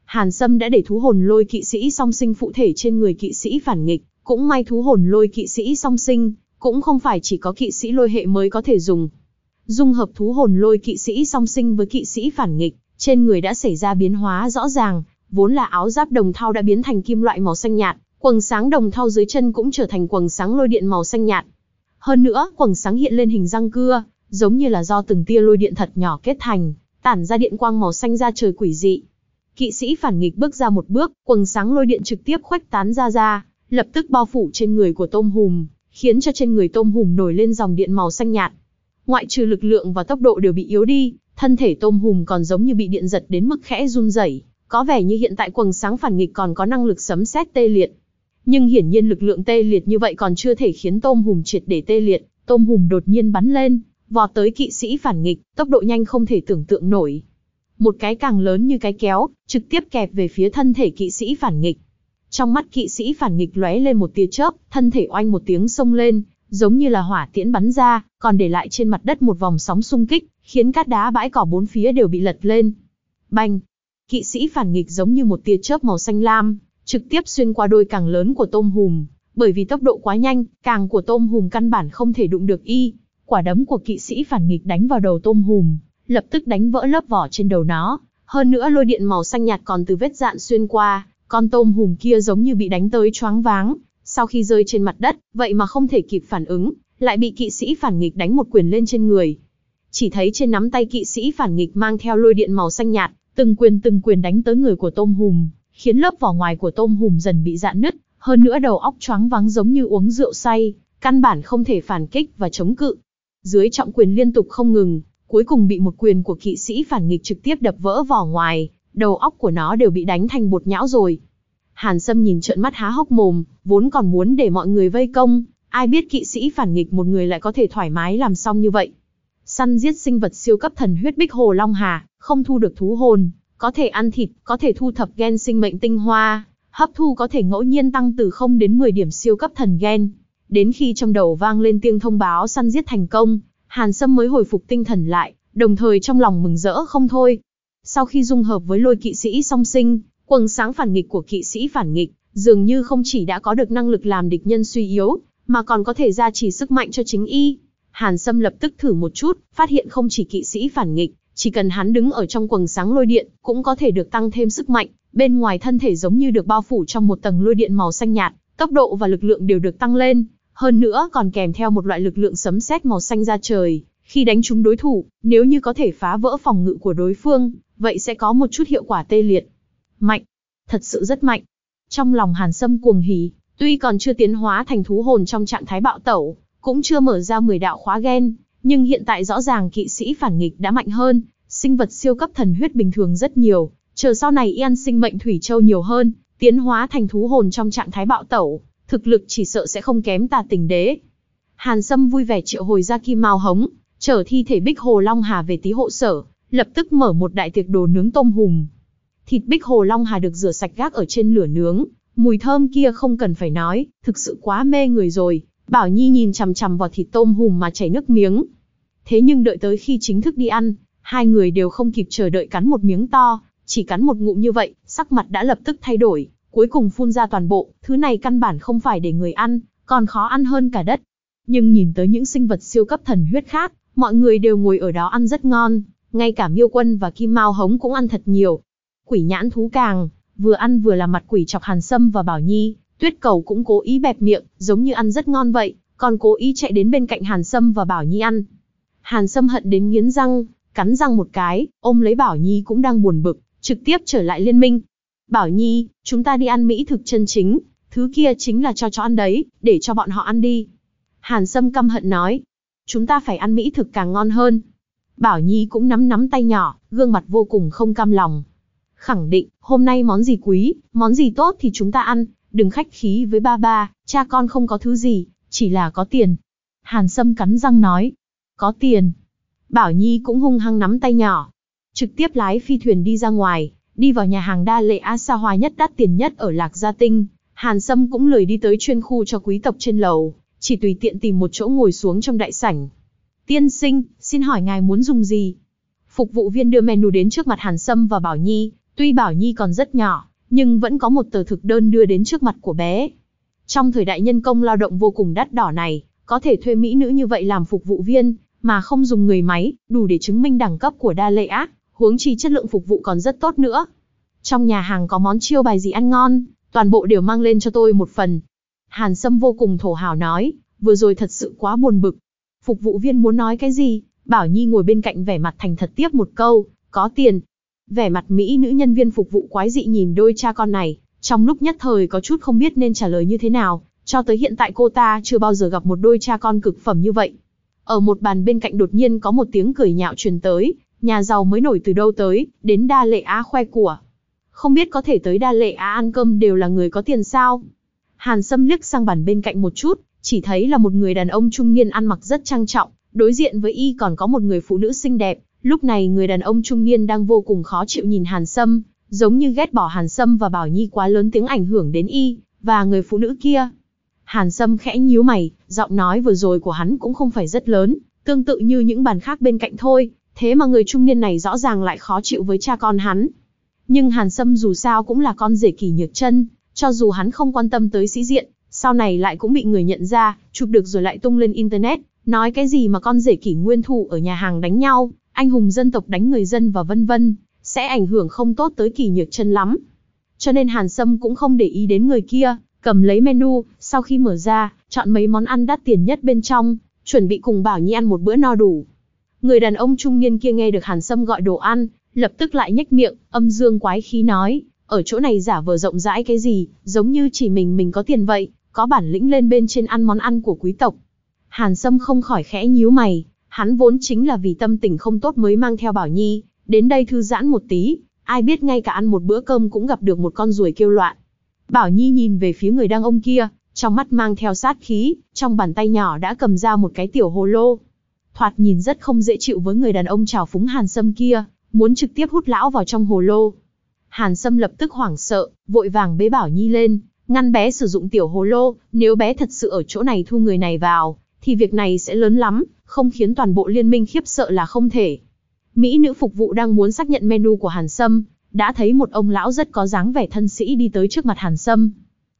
Speaker 1: Hàn Sâm đã để thú hồn lôi kỵ sĩ song sinh phụ thể trên người kỵ sĩ phản nghịch, cũng may thú hồn lôi kỵ sĩ song sinh, cũng không phải chỉ có kỵ sĩ lôi hệ mới có thể dùng. Dung hợp thú hồn lôi kỵ sĩ song sinh với kỵ sĩ phản nghịch, trên người đã xảy ra biến hóa rõ ràng, vốn là áo giáp đồng thau đã biến thành kim loại màu xanh nhạt, quầng sáng đồng thau dưới chân cũng trở thành quầng sáng lôi điện màu xanh nhạt. Hơn nữa, quầng sáng hiện lên hình răng cưa, giống như là do từng tia lôi điện thật nhỏ kết thành, tản ra điện quang màu xanh ra trời quỷ dị. Kỵ sĩ phản nghịch bước ra một bước, quầng sáng lôi điện trực tiếp khuếch tán ra ra, lập tức bao phủ trên người của tôm hùm, khiến cho trên người tôm hùm nổi lên dòng điện màu xanh nhạt. Ngoại trừ lực lượng và tốc độ đều bị yếu đi, thân thể tôm hùm còn giống như bị điện giật đến mức khẽ run rẩy, có vẻ như hiện tại quầng sáng phản nghịch còn có năng lực sấm sét tê liệt. Nhưng hiển nhiên lực lượng tê liệt như vậy còn chưa thể khiến tôm hùm triệt để tê liệt, tôm hùm đột nhiên bắn lên, vọt tới kỵ sĩ phản nghịch, tốc độ nhanh không thể tưởng tượng nổi. Một cái càng lớn như cái kéo, trực tiếp kẹp về phía thân thể kỵ sĩ phản nghịch. Trong mắt kỵ sĩ phản nghịch lóe lên một tia chớp, thân thể oanh một tiếng xông lên, giống như là hỏa tiễn bắn ra, còn để lại trên mặt đất một vòng sóng xung kích, khiến cát đá bãi cỏ bốn phía đều bị lật lên. Bành! Kỵ sĩ phản nghịch giống như một tia chớp màu xanh lam, trực tiếp xuyên qua đôi càng lớn của tôm hùm, bởi vì tốc độ quá nhanh, càng của tôm hùm căn bản không thể đụng được y. Quả đấm của kỵ sĩ phản nghịch đánh vào đầu tôm hùm, lập tức đánh vỡ lớp vỏ trên đầu nó. Hơn nữa lôi điện màu xanh nhạt còn từ vết dạn xuyên qua, con tôm hùm kia giống như bị đánh tới choáng váng. Sau khi rơi trên mặt đất, vậy mà không thể kịp phản ứng, lại bị kỵ sĩ phản nghịch đánh một quyền lên trên người. Chỉ thấy trên nắm tay kỵ sĩ phản nghịch mang theo lôi điện màu xanh nhạt, từng quyền từng quyền đánh tới người của tôm hùm, khiến lớp vỏ ngoài của tôm hùm dần bị dạn nứt, hơn nữa đầu óc choáng váng giống như uống rượu say, căn bản không thể phản kích và chống cự. Dưới trọng quyền liên tục không ngừng, cuối cùng bị một quyền của kỵ sĩ phản nghịch trực tiếp đập vỡ vỏ ngoài, đầu óc của nó đều bị đánh thành bột nhão rồi. Hàn Sâm nhìn trợn mắt há hốc mồm, vốn còn muốn để mọi người vây công, ai biết kỵ sĩ phản nghịch một người lại có thể thoải mái làm xong như vậy. Săn giết sinh vật siêu cấp thần huyết bích hồ long hà, không thu được thú hồn, có thể ăn thịt, có thể thu thập gen sinh mệnh tinh hoa, hấp thu có thể ngẫu nhiên tăng từ 0 đến 10 điểm siêu cấp thần gen. Đến khi trong đầu vang lên tiếng thông báo săn giết thành công, Hàn Sâm mới hồi phục tinh thần lại, đồng thời trong lòng mừng rỡ không thôi. Sau khi dung hợp với lôi kỵ sĩ song sinh, quầng sáng phản nghịch của kỵ sĩ phản nghịch, dường như không chỉ đã có được năng lực làm địch nhân suy yếu, mà còn có thể gia trì sức mạnh cho chính y. Hàn Sâm lập tức thử một chút, phát hiện không chỉ kỵ sĩ phản nghịch, chỉ cần hắn đứng ở trong quầng sáng lôi điện, cũng có thể được tăng thêm sức mạnh, bên ngoài thân thể giống như được bao phủ trong một tầng lôi điện màu xanh nhạt, tốc độ và lực lượng đều được tăng lên, hơn nữa còn kèm theo một loại lực lượng sấm sét màu xanh ra trời, khi đánh trúng đối thủ, nếu như có thể phá vỡ phòng ngự của đối phương, vậy sẽ có một chút hiệu quả tê liệt. Mạnh, thật sự rất mạnh. Trong lòng Hàn Sâm cuồng hỉ, tuy còn chưa tiến hóa thành thú hồn trong trạng thái bạo tẩu, cũng chưa mở ra 10 đạo khóa gen, nhưng hiện tại rõ ràng kỵ sĩ phản nghịch đã mạnh hơn, sinh vật siêu cấp thần huyết bình thường rất nhiều, chờ sau này y ăn sinh mệnh thủy châu nhiều hơn, tiến hóa thành thú hồn trong trạng thái bạo tẩu, thực lực chỉ sợ sẽ không kém tà tình đế. Hàn Sâm vui vẻ triệu hồi ra kim mao hống, chở thi thể bích hồ long hà về tí hộ sở, lập tức mở một đại tiệc đồ nướng tôm hùm. Thịt bích hồ long hà được rửa sạch gác ở trên lửa nướng, mùi thơm kia không cần phải nói, thực sự quá mê người rồi. Bảo Nhi nhìn chằm chằm vào thịt tôm hùm mà chảy nước miếng. Thế nhưng đợi tới khi chính thức đi ăn, hai người đều không kịp chờ đợi cắn một miếng to, chỉ cắn một ngụm như vậy, sắc mặt đã lập tức thay đổi, cuối cùng phun ra toàn bộ, thứ này căn bản không phải để người ăn, còn khó ăn hơn cả đất. Nhưng nhìn tới những sinh vật siêu cấp thần huyết khác, mọi người đều ngồi ở đó ăn rất ngon, ngay cả miêu quân và kim mao hống cũng ăn thật nhiều. Quỷ nhãn thú càng, vừa ăn vừa làm mặt quỷ chọc hàn sâm và bảo nhi, tuyết cầu cũng cố ý bẹp miệng, giống như ăn rất ngon vậy, còn cố ý chạy đến bên cạnh hàn sâm và bảo nhi ăn. Hàn sâm hận đến nghiến răng, cắn răng một cái, ôm lấy bảo nhi cũng đang buồn bực, trực tiếp trở lại liên minh. Bảo nhi, chúng ta đi ăn mỹ thực chân chính, thứ kia chính là cho chó ăn đấy, để cho bọn họ ăn đi. Hàn Sâm căm hận nói, chúng ta phải ăn mỹ thực càng ngon hơn. Bảo Nhi cũng nắm nắm tay nhỏ, gương mặt vô cùng không cam lòng. Khẳng định, hôm nay món gì quý, món gì tốt thì chúng ta ăn, đừng khách khí với ba ba, cha con không có thứ gì, chỉ là có tiền. Hàn Sâm cắn răng nói, có tiền. Bảo Nhi cũng hung hăng nắm tay nhỏ, trực tiếp lái phi thuyền đi ra ngoài, đi vào nhà hàng đa lệ Asa xa hoa nhất đắt tiền nhất ở Lạc Gia Tinh. Hàn Sâm cũng lười đi tới chuyên khu cho quý tộc trên lầu, chỉ tùy tiện tìm một chỗ ngồi xuống trong đại sảnh. Tiên sinh, xin hỏi ngài muốn dùng gì? Phục vụ viên đưa menu đến trước mặt Hàn Sâm và Bảo Nhi, tuy Bảo Nhi còn rất nhỏ, nhưng vẫn có một tờ thực đơn đưa đến trước mặt của bé. Trong thời đại nhân công lao động vô cùng đắt đỏ này, có thể thuê mỹ nữ như vậy làm phục vụ viên, mà không dùng người máy, đủ để chứng minh đẳng cấp của đa lệ ác, huống chi chất lượng phục vụ còn rất tốt nữa. Trong nhà hàng có món chiêu bài gì ăn ngon, toàn bộ đều mang lên cho tôi một phần. Hàn Sâm vô cùng thổ hào nói, vừa rồi thật sự quá buồn bực. Phục vụ viên muốn nói cái gì, Bảo Nhi ngồi bên cạnh vẻ mặt thành thật tiếp một câu, có tiền. Vẻ mặt Mỹ nữ nhân viên phục vụ quái dị nhìn đôi cha con này, trong lúc nhất thời có chút không biết nên trả lời như thế nào, cho tới hiện tại cô ta chưa bao giờ gặp một đôi cha con cực phẩm như vậy. Ở một bàn bên cạnh đột nhiên có một tiếng cười nhạo truyền tới, nhà giàu mới nổi từ đâu tới, đến đa lệ á khoe của. Không biết có thể tới đa lệ á ăn cơm đều là người có tiền sao? Hàn Sâm liếc sang bàn bên cạnh một chút, chỉ thấy là một người đàn ông trung niên ăn mặc rất trang trọng, đối diện với y còn có một người phụ nữ xinh đẹp. Lúc này người đàn ông trung niên đang vô cùng khó chịu nhìn Hàn Sâm, giống như ghét bỏ Hàn Sâm và Bảo Nhi quá lớn tiếng ảnh hưởng đến y, và người phụ nữ kia. Hàn Sâm khẽ nhíu mày, giọng nói vừa rồi của hắn cũng không phải rất lớn, tương tự như những bàn khác bên cạnh thôi, thế mà người trung niên này rõ ràng lại khó chịu với cha con hắn. Nhưng Hàn Sâm dù sao cũng là con rể kỳ nhược chân, cho dù hắn không quan tâm tới sĩ diện, sau này lại cũng bị người nhận ra, chụp được rồi lại tung lên internet, nói cái gì mà con rể kỷ nguyên thủ ở nhà hàng đánh nhau, anh hùng dân tộc đánh người dân và vân vân, sẽ ảnh hưởng không tốt tới kỳ nhược chân lắm. Cho nên Hàn Sâm cũng không để ý đến người kia, cầm lấy menu, sau khi mở ra, chọn mấy món ăn đắt tiền nhất bên trong, chuẩn bị cùng Bảo Nhi ăn một bữa no đủ. Người đàn ông trung niên kia nghe được Hàn Sâm gọi đồ ăn, lập tức lại nhếch miệng, âm dương quái khí nói, ở chỗ này giả vờ rộng rãi cái gì, giống như chỉ mình mình có tiền vậy, có bản lĩnh lên bên trên ăn món ăn của quý tộc. Hàn Sâm không khỏi khẽ nhíu mày, hắn vốn chính là vì tâm tình không tốt mới mang theo Bảo Nhi, đến đây thư giãn một tí, ai biết ngay cả ăn một bữa cơm cũng gặp được một con ruồi kêu loạn. Bảo Nhi nhìn về phía người đàn ông kia, trong mắt mang theo sát khí, trong bàn tay nhỏ đã cầm ra một cái tiểu hồ lô. Thoạt nhìn rất không dễ chịu với người đàn ông trào phúng Hàn Sâm kia, muốn trực tiếp hút lão vào trong hồ lô. Hàn Sâm lập tức hoảng sợ, vội vàng bế Bảo Nhi lên, ngăn bé sử dụng tiểu hồ lô, nếu bé thật sự ở chỗ này thu người này vào, thì việc này sẽ lớn lắm, không khiến toàn bộ liên minh khiếp sợ là không thể. Mỹ nữ phục vụ đang muốn xác nhận menu của Hàn Sâm, đã thấy một ông lão rất có dáng vẻ thân sĩ đi tới trước mặt Hàn Sâm.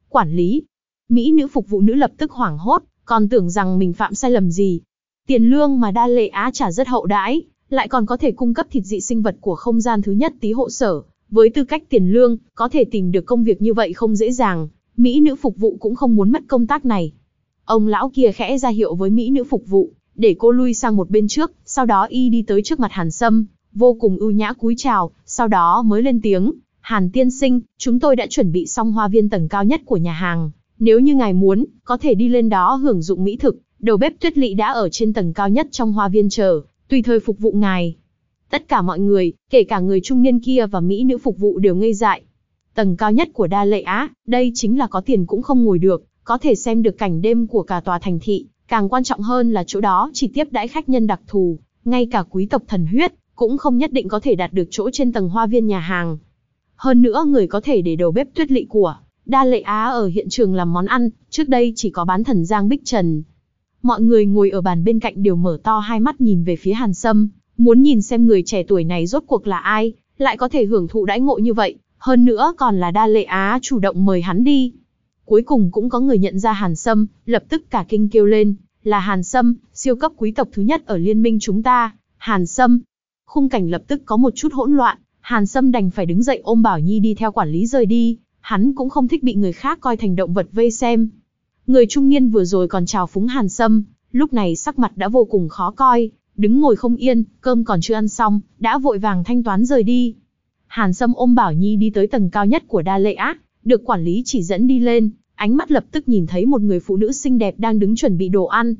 Speaker 1: Quản lý. Mỹ nữ phục vụ nữ lập tức hoảng hốt, còn tưởng rằng mình phạm sai lầm gì. Tiền lương mà đa lệ á trả rất hậu đãi, lại còn có thể cung cấp thịt dị sinh vật của không gian thứ nhất tí hộ sở. Với tư cách tiền lương, có thể tìm được công việc như vậy không dễ dàng, Mỹ nữ phục vụ cũng không muốn mất công tác này. Ông lão kia khẽ ra hiệu với Mỹ nữ phục vụ, để cô lui sang một bên trước, sau đó y đi tới trước mặt Hàn Sâm, vô cùng ưu nhã cúi chào, sau đó mới lên tiếng, Hàn tiên sinh, chúng tôi đã chuẩn bị xong hoa viên tầng cao nhất của nhà hàng, nếu như ngài muốn, có thể đi lên đó hưởng dụng mỹ thực, đầu bếp tuyết lị đã ở trên tầng cao nhất trong hoa viên chờ, tùy thời phục vụ ngài. Tất cả mọi người, kể cả người trung niên kia và mỹ nữ phục vụ đều ngây dại. Tầng cao nhất của Đa Lệ Á, đây chính là có tiền cũng không ngồi được, có thể xem được cảnh đêm của cả tòa thành thị, càng quan trọng hơn là chỗ đó chỉ tiếp đãi khách nhân đặc thù, ngay cả quý tộc thần huyết, cũng không nhất định có thể đạt được chỗ trên tầng hoa viên nhà hàng. Hơn nữa người có thể để đầu bếp tuyết lị của Đa Lệ Á ở hiện trường làm món ăn, trước đây chỉ có bán thần Giang Bích Trần. Mọi người ngồi ở bàn bên cạnh đều mở to hai mắt nhìn về phía Hàn Sâm, muốn nhìn xem người trẻ tuổi này rốt cuộc là ai, lại có thể hưởng thụ đãi ngộ như vậy, hơn nữa còn là Đa Lệ Á chủ động mời hắn đi. Cuối cùng cũng có người nhận ra Hàn Sâm, lập tức cả kinh kêu lên, là Hàn Sâm, siêu cấp quý tộc thứ nhất ở liên minh chúng ta, Hàn Sâm. Khung cảnh lập tức có một chút hỗn loạn, Hàn Sâm đành phải đứng dậy ôm Bảo Nhi đi theo quản lý rời đi, hắn cũng không thích bị người khác coi thành động vật vây xem. Người trung niên vừa rồi còn chào phúng Hàn Sâm, lúc này sắc mặt đã vô cùng khó coi, đứng ngồi không yên, cơm còn chưa ăn xong, đã vội vàng thanh toán rời đi. Hàn Sâm ôm Bảo Nhi đi tới tầng cao nhất của Đa Lệ Ác, được quản lý chỉ dẫn đi lên, ánh mắt lập tức nhìn thấy một người phụ nữ xinh đẹp đang đứng chuẩn bị đồ ăn.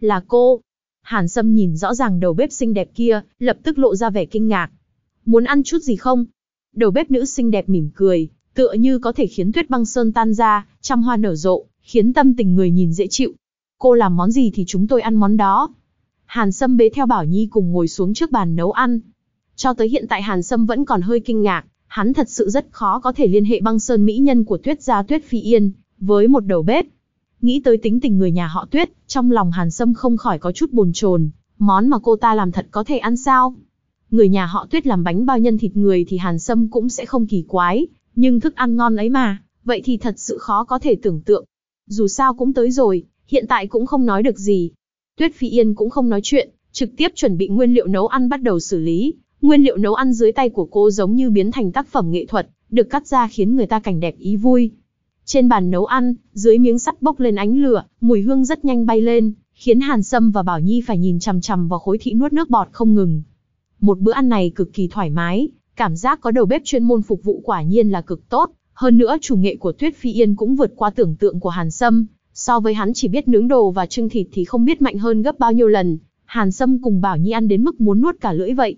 Speaker 1: Là cô. Hàn Sâm nhìn rõ ràng đầu bếp xinh đẹp kia, lập tức lộ ra vẻ kinh ngạc. Muốn ăn chút gì không? Đầu bếp nữ xinh đẹp mỉm cười, tựa như có thể khiến tuyết băng sơn tan ra, trăm hoa nở rộ, khiến tâm tình người nhìn dễ chịu. Cô làm món gì thì chúng tôi ăn món đó. Hàn Sâm bế theo Bảo Nhi cùng ngồi xuống trước bàn nấu ăn. Cho tới hiện tại Hàn Sâm vẫn còn hơi kinh ngạc, hắn thật sự rất khó có thể liên hệ băng sơn mỹ nhân của Tuyết gia Tuyết Phi Yên với một đầu bếp. Nghĩ tới tính tình người nhà họ Tuyết, trong lòng Hàn Sâm không khỏi có chút bồn chồn, món mà cô ta làm thật có thể ăn sao? Người nhà họ Tuyết làm bánh bao nhân thịt người thì Hàn Sâm cũng sẽ không kỳ quái, nhưng thức ăn ngon ấy mà, vậy thì thật sự khó có thể tưởng tượng. Dù sao cũng tới rồi, hiện tại cũng không nói được gì. Tuyết Phi Yên cũng không nói chuyện, trực tiếp chuẩn bị nguyên liệu nấu ăn bắt đầu xử lý. Nguyên liệu nấu ăn dưới tay của cô giống như biến thành tác phẩm nghệ thuật, được cắt ra khiến người ta cảnh đẹp ý vui. Trên bàn nấu ăn, dưới miếng sắt bốc lên ánh lửa, mùi hương rất nhanh bay lên, khiến Hàn Sâm và Bảo Nhi phải nhìn chằm chằm vào khối thị nuốt nước bọt không ngừng. Một bữa ăn này cực kỳ thoải mái, cảm giác có đầu bếp chuyên môn phục vụ quả nhiên là cực tốt, hơn nữa chủ nghệ của Tuyết Phi Yên cũng vượt qua tưởng tượng của Hàn Sâm, so với hắn chỉ biết nướng đồ và trưng thịt thì không biết mạnh hơn gấp bao nhiêu lần. Hàn Sâm cùng Bảo Nhi ăn đến mức muốn nuốt cả lưỡi vậy.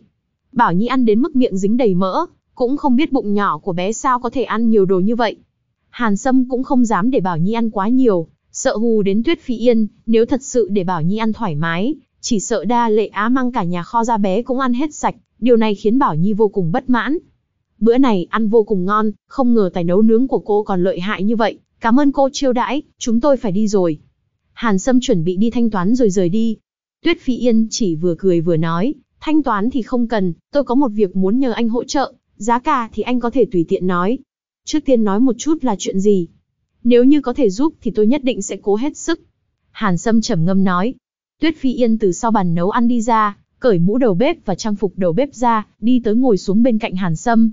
Speaker 1: Bảo Nhi ăn đến mức miệng dính đầy mỡ, cũng không biết bụng nhỏ của bé sao có thể ăn nhiều đồ như vậy. Hàn Sâm cũng không dám để Bảo Nhi ăn quá nhiều, sợ hù đến Tuyết Phi Yên, nếu thật sự để Bảo Nhi ăn thoải mái, chỉ sợ đa lệ á mang cả nhà kho ra bé cũng ăn hết sạch, điều này khiến Bảo Nhi vô cùng bất mãn. Bữa này ăn vô cùng ngon, không ngờ tài nấu nướng của cô còn lợi hại như vậy, cảm ơn cô chiêu đãi, chúng tôi phải đi rồi. Hàn Sâm chuẩn bị đi thanh toán rồi rời đi. Tuyết Phi Yên chỉ vừa cười vừa nói, thanh toán thì không cần, tôi có một việc muốn nhờ anh hỗ trợ, giá cả thì anh có thể tùy tiện nói. Trước tiên nói một chút là chuyện gì? Nếu như có thể giúp thì tôi nhất định sẽ cố hết sức. Hàn Sâm trầm ngâm nói. Tuyết Phi Yên từ sau bàn nấu ăn đi ra, cởi mũ đầu bếp và trang phục đầu bếp ra, đi tới ngồi xuống bên cạnh Hàn Sâm.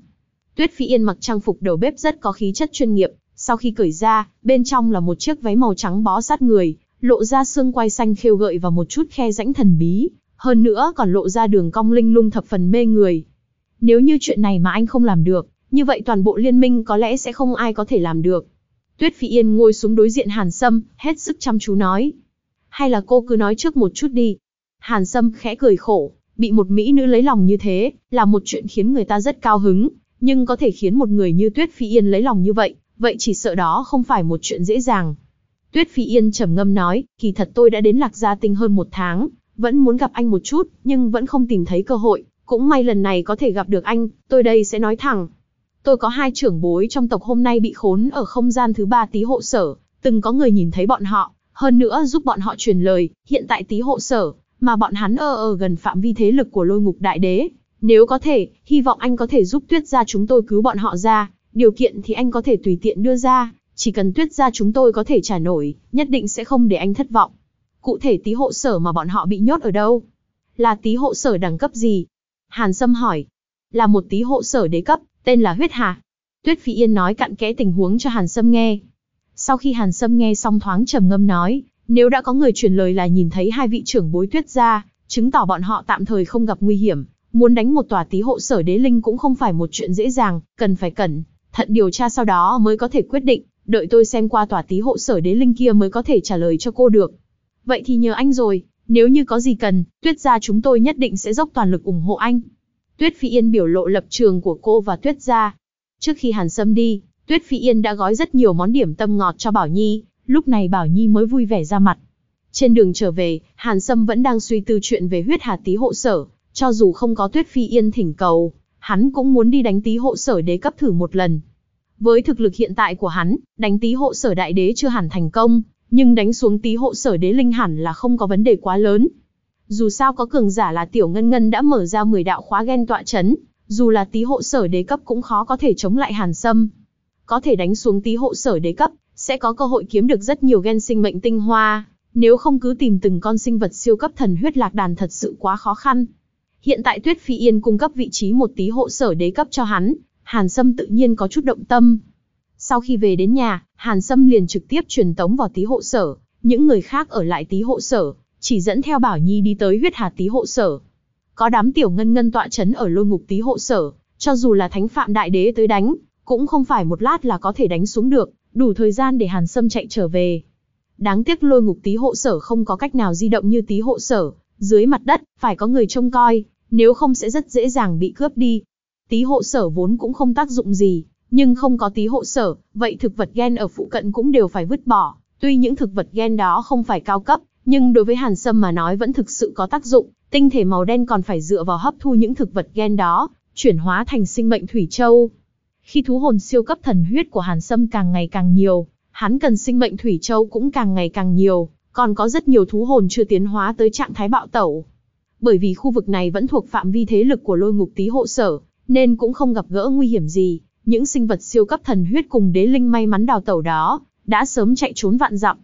Speaker 1: Tuyết Phi Yên mặc trang phục đầu bếp rất có khí chất chuyên nghiệp, sau khi cởi ra, bên trong là một chiếc váy màu trắng bó sát người, lộ ra xương quai xanh khêu gợi và một chút khe rãnh thần bí, hơn nữa còn lộ ra đường cong linh lung thập phần mê người. Nếu như chuyện này mà anh không làm được, như vậy toàn bộ liên minh có lẽ sẽ không ai có thể làm được. Tuyết Phi Yên ngồi xuống đối diện Hàn Sâm, hết sức chăm chú nói. Hay là cô cứ nói trước một chút đi. Hàn Sâm khẽ cười khổ, bị một mỹ nữ lấy lòng như thế, là một chuyện khiến người ta rất cao hứng, nhưng có thể khiến một người như Tuyết Phi Yên lấy lòng như vậy, vậy chỉ sợ đó không phải một chuyện dễ dàng. Tuyết Phi Yên trầm ngâm nói, kỳ thật tôi đã đến Lạc Gia Tinh hơn một tháng, vẫn muốn gặp anh một chút, nhưng vẫn không tìm thấy cơ hội, cũng may lần này có thể gặp được anh, tôi đây sẽ nói thẳng. Tôi có hai trưởng bối trong tộc hôm nay bị khốn ở không gian thứ ba tí hộ sở, từng có người nhìn thấy bọn họ, hơn nữa giúp bọn họ truyền lời, hiện tại tí hộ sở, mà bọn hắn ở ở gần phạm vi thế lực của lôi ngục đại đế. Nếu có thể, hy vọng anh có thể giúp tuyết gia chúng tôi cứu bọn họ ra, điều kiện thì anh có thể tùy tiện đưa ra, chỉ cần tuyết gia chúng tôi có thể trả nổi, nhất định sẽ không để anh thất vọng. Cụ thể tí hộ sở mà bọn họ bị nhốt ở đâu? Là tí hộ sở đẳng cấp gì? Hàn Sâm hỏi. Là một tí hộ sở đế cấp, tên là huyết hà. Tuyết Phi Yên nói cặn kẽ tình huống cho Hàn Sâm nghe. Sau khi Hàn Sâm nghe xong thoáng trầm ngâm nói, nếu đã có người truyền lời là nhìn thấy hai vị trưởng bối tuyết gia, chứng tỏ bọn họ tạm thời không gặp nguy hiểm, muốn đánh một tòa tí hộ sở đế linh cũng không phải một chuyện dễ dàng, cần phải cẩn thận điều tra sau đó mới có thể quyết định, đợi tôi xem qua tòa tí hộ sở đế linh kia mới có thể trả lời cho cô được. Vậy thì nhờ anh rồi, nếu như có gì cần, tuyết gia chúng tôi nhất định sẽ dốc toàn lực ủng hộ anh. Tuyết Phi Yên biểu lộ lập trường của cô và Tuyết gia. Trước khi Hàn Sâm đi, Tuyết Phi Yên đã gói rất nhiều món điểm tâm ngọt cho Bảo Nhi, lúc này Bảo Nhi mới vui vẻ ra mặt. Trên đường trở về, Hàn Sâm vẫn đang suy tư chuyện về huyết hà tí hộ sở, cho dù không có Tuyết Phi Yên thỉnh cầu, hắn cũng muốn đi đánh tí hộ sở đế cấp thử một lần. Với thực lực hiện tại của hắn, đánh tí hộ sở đại đế chưa hẳn thành công, nhưng đánh xuống tí hộ sở đế linh hẳn là không có vấn đề quá lớn. Dù sao có cường giả là tiểu ngân ngân đã mở ra 10 đạo khóa gen tọa chấn, dù là tí hộ sở đế cấp cũng khó có thể chống lại Hàn Sâm. Có thể đánh xuống tí hộ sở đế cấp, sẽ có cơ hội kiếm được rất nhiều gen sinh mệnh tinh hoa, nếu không cứ tìm từng con sinh vật siêu cấp thần huyết lạc đàn thật sự quá khó khăn. Hiện tại Tuyết Phi Yên cung cấp vị trí một tí hộ sở đế cấp cho hắn, Hàn Sâm tự nhiên có chút động tâm. Sau khi về đến nhà, Hàn Sâm liền trực tiếp truyền tống vào tí hộ sở, những người khác ở lại tí hộ sở, chỉ dẫn theo Bảo Nhi đi tới huyết hà tí hộ sở. Có đám tiểu ngân ngân tọa chấn ở lôi ngục tí hộ sở, cho dù là thánh phạm đại đế tới đánh, cũng không phải một lát là có thể đánh xuống được, đủ thời gian để Hàn Sâm chạy trở về. Đáng tiếc lôi ngục tí hộ sở không có cách nào di động như tí hộ sở, dưới mặt đất, phải có người trông coi, nếu không sẽ rất dễ dàng bị cướp đi. Tí hộ sở vốn cũng không tác dụng gì, nhưng không có tí hộ sở, vậy thực vật gen ở phụ cận cũng đều phải vứt bỏ. Tuy những thực vật gen đó không phải cao cấp, nhưng đối với Hàn Sâm mà nói vẫn thực sự có tác dụng, tinh thể màu đen còn phải dựa vào hấp thu những thực vật gen đó, chuyển hóa thành sinh mệnh thủy châu. Khi thú hồn siêu cấp thần huyết của Hàn Sâm càng ngày càng nhiều, hắn cần sinh mệnh thủy châu cũng càng ngày càng nhiều, còn có rất nhiều thú hồn chưa tiến hóa tới trạng thái bạo tẩu. Bởi vì khu vực này vẫn thuộc phạm vi thế lực của lôi ngục tí hộ sở, nên cũng không gặp gỡ nguy hiểm gì, những sinh vật siêu cấp thần huyết cùng đế linh may mắn đào tẩu đó, đã sớm chạy trốn vạn dặm.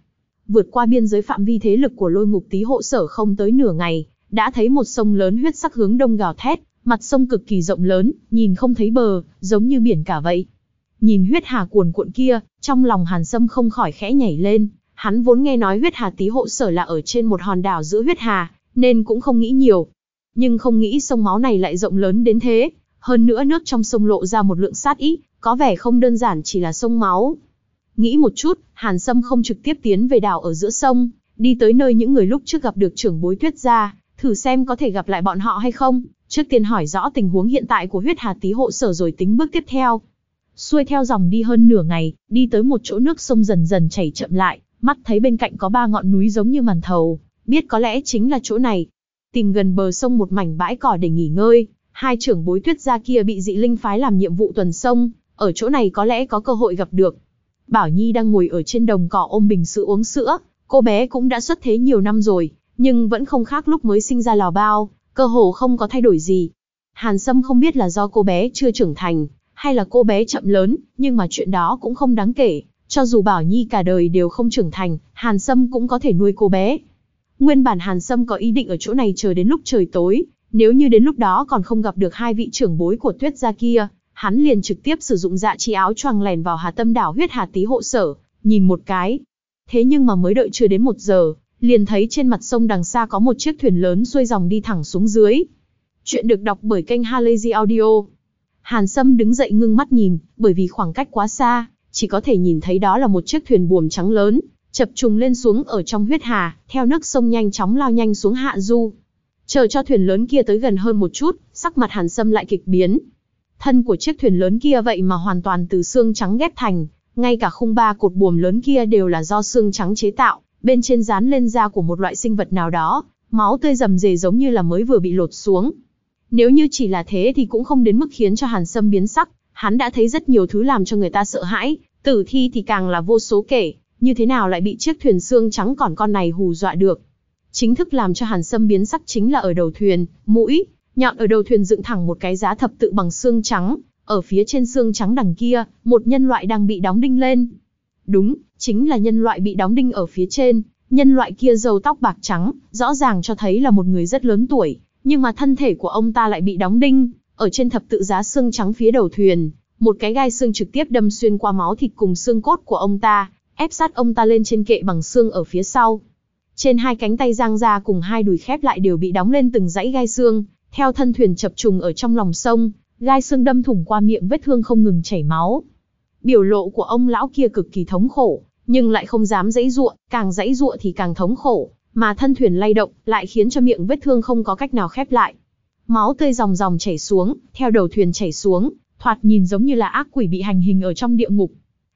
Speaker 1: Vượt qua biên giới phạm vi thế lực của lôi ngục tí hộ sở không tới nửa ngày, đã thấy một sông lớn huyết sắc hướng đông gào thét, mặt sông cực kỳ rộng lớn, nhìn không thấy bờ, giống như biển cả vậy. Nhìn huyết hà cuồn cuộn kia, trong lòng Hàn Sâm không khỏi khẽ nhảy lên, hắn vốn nghe nói huyết hà tí hộ sở là ở trên một hòn đảo giữa huyết hà, nên cũng không nghĩ nhiều. Nhưng không nghĩ sông máu này lại rộng lớn đến thế, hơn nữa nước trong sông lộ ra một lượng sát ý, có vẻ không đơn giản chỉ là sông máu. Nghĩ một chút, Hàn Sâm không trực tiếp tiến về đảo ở giữa sông, đi tới nơi những người lúc trước gặp được trưởng bối tuyết ra, thử xem có thể gặp lại bọn họ hay không, trước tiên hỏi rõ tình huống hiện tại của huyết hà tí hộ sở rồi tính bước tiếp theo. Xuôi theo dòng đi hơn nửa ngày, đi tới một chỗ nước sông dần dần chảy chậm lại, mắt thấy bên cạnh có ba ngọn núi giống như màn thầu, biết có lẽ chính là chỗ này. Tìm gần bờ sông một mảnh bãi cỏ để nghỉ ngơi, hai trưởng bối tuyết gia kia bị dị linh phái làm nhiệm vụ tuần sông, ở chỗ này có lẽ có cơ hội gặp được. Bảo Nhi đang ngồi ở trên đồng cỏ ôm bình sữa uống sữa, cô bé cũng đã xuất thế nhiều năm rồi, nhưng vẫn không khác lúc mới sinh ra lò bao, cơ hồ không có thay đổi gì. Hàn Sâm không biết là do cô bé chưa trưởng thành, hay là cô bé chậm lớn, nhưng mà chuyện đó cũng không đáng kể. Cho dù Bảo Nhi cả đời đều không trưởng thành, Hàn Sâm cũng có thể nuôi cô bé. Nguyên bản Hàn Sâm có ý định ở chỗ này chờ đến lúc trời tối, nếu như đến lúc đó còn không gặp được hai vị trưởng bối của tuyết gia kia, hắn liền trực tiếp sử dụng dạ chi áo choàng lèn vào Hà Tâm đảo huyết hà tí hộ sở, nhìn một cái. Thế nhưng mà mới đợi chưa đến một giờ, liền thấy trên mặt sông đằng xa có một chiếc thuyền lớn xuôi dòng đi thẳng xuống dưới. Chuyện được đọc bởi kênh Halazy Audio. Hàn Sâm đứng dậy ngưng mắt nhìn, bởi vì khoảng cách quá xa, chỉ có thể nhìn thấy đó là một chiếc thuyền buồm trắng lớn, chập trùng lên xuống ở trong huyết hà, theo nước sông nhanh chóng lao nhanh xuống hạ du. Chờ cho thuyền lớn kia tới gần hơn một chút, sắc mặt Hàn Sâm lại kịch biến. Thân của chiếc thuyền lớn kia vậy mà hoàn toàn từ xương trắng ghép thành, ngay cả khung ba cột buồm lớn kia đều là do xương trắng chế tạo, bên trên dán lên da của một loại sinh vật nào đó, máu tươi rầm rề giống như là mới vừa bị lột xuống. Nếu như chỉ là thế thì cũng không đến mức khiến cho Hàn Sâm biến sắc, hắn đã thấy rất nhiều thứ làm cho người ta sợ hãi, tử thi thì càng là vô số kể, như thế nào lại bị chiếc thuyền xương trắng còn con này hù dọa được. Chính thức làm cho Hàn Sâm biến sắc chính là ở đầu thuyền, mũi, nhọn ở đầu thuyền dựng thẳng một cái giá thập tự bằng xương trắng, ở phía trên xương trắng đằng kia, một nhân loại đang bị đóng đinh lên. Đúng, chính là nhân loại bị đóng đinh ở phía trên, nhân loại kia râu tóc bạc trắng, rõ ràng cho thấy là một người rất lớn tuổi, nhưng mà thân thể của ông ta lại bị đóng đinh, ở trên thập tự giá xương trắng phía đầu thuyền, một cái gai xương trực tiếp đâm xuyên qua máu thịt cùng xương cốt của ông ta, ép sát ông ta lên trên kệ bằng xương ở phía sau. Trên hai cánh tay giang ra cùng hai đùi khép lại đều bị đóng lên từng dãy gai xương, theo thân thuyền chập trùng ở trong lòng sông, gai xương đâm thủng qua miệng vết thương không ngừng chảy máu. Biểu lộ của ông lão kia cực kỳ thống khổ, nhưng lại không dám dãy ruộng, càng dãy ruộng thì càng thống khổ, mà thân thuyền lay động, lại khiến cho miệng vết thương không có cách nào khép lại. Máu tươi dòng dòng chảy xuống, theo đầu thuyền chảy xuống, thoạt nhìn giống như là ác quỷ bị hành hình ở trong địa ngục.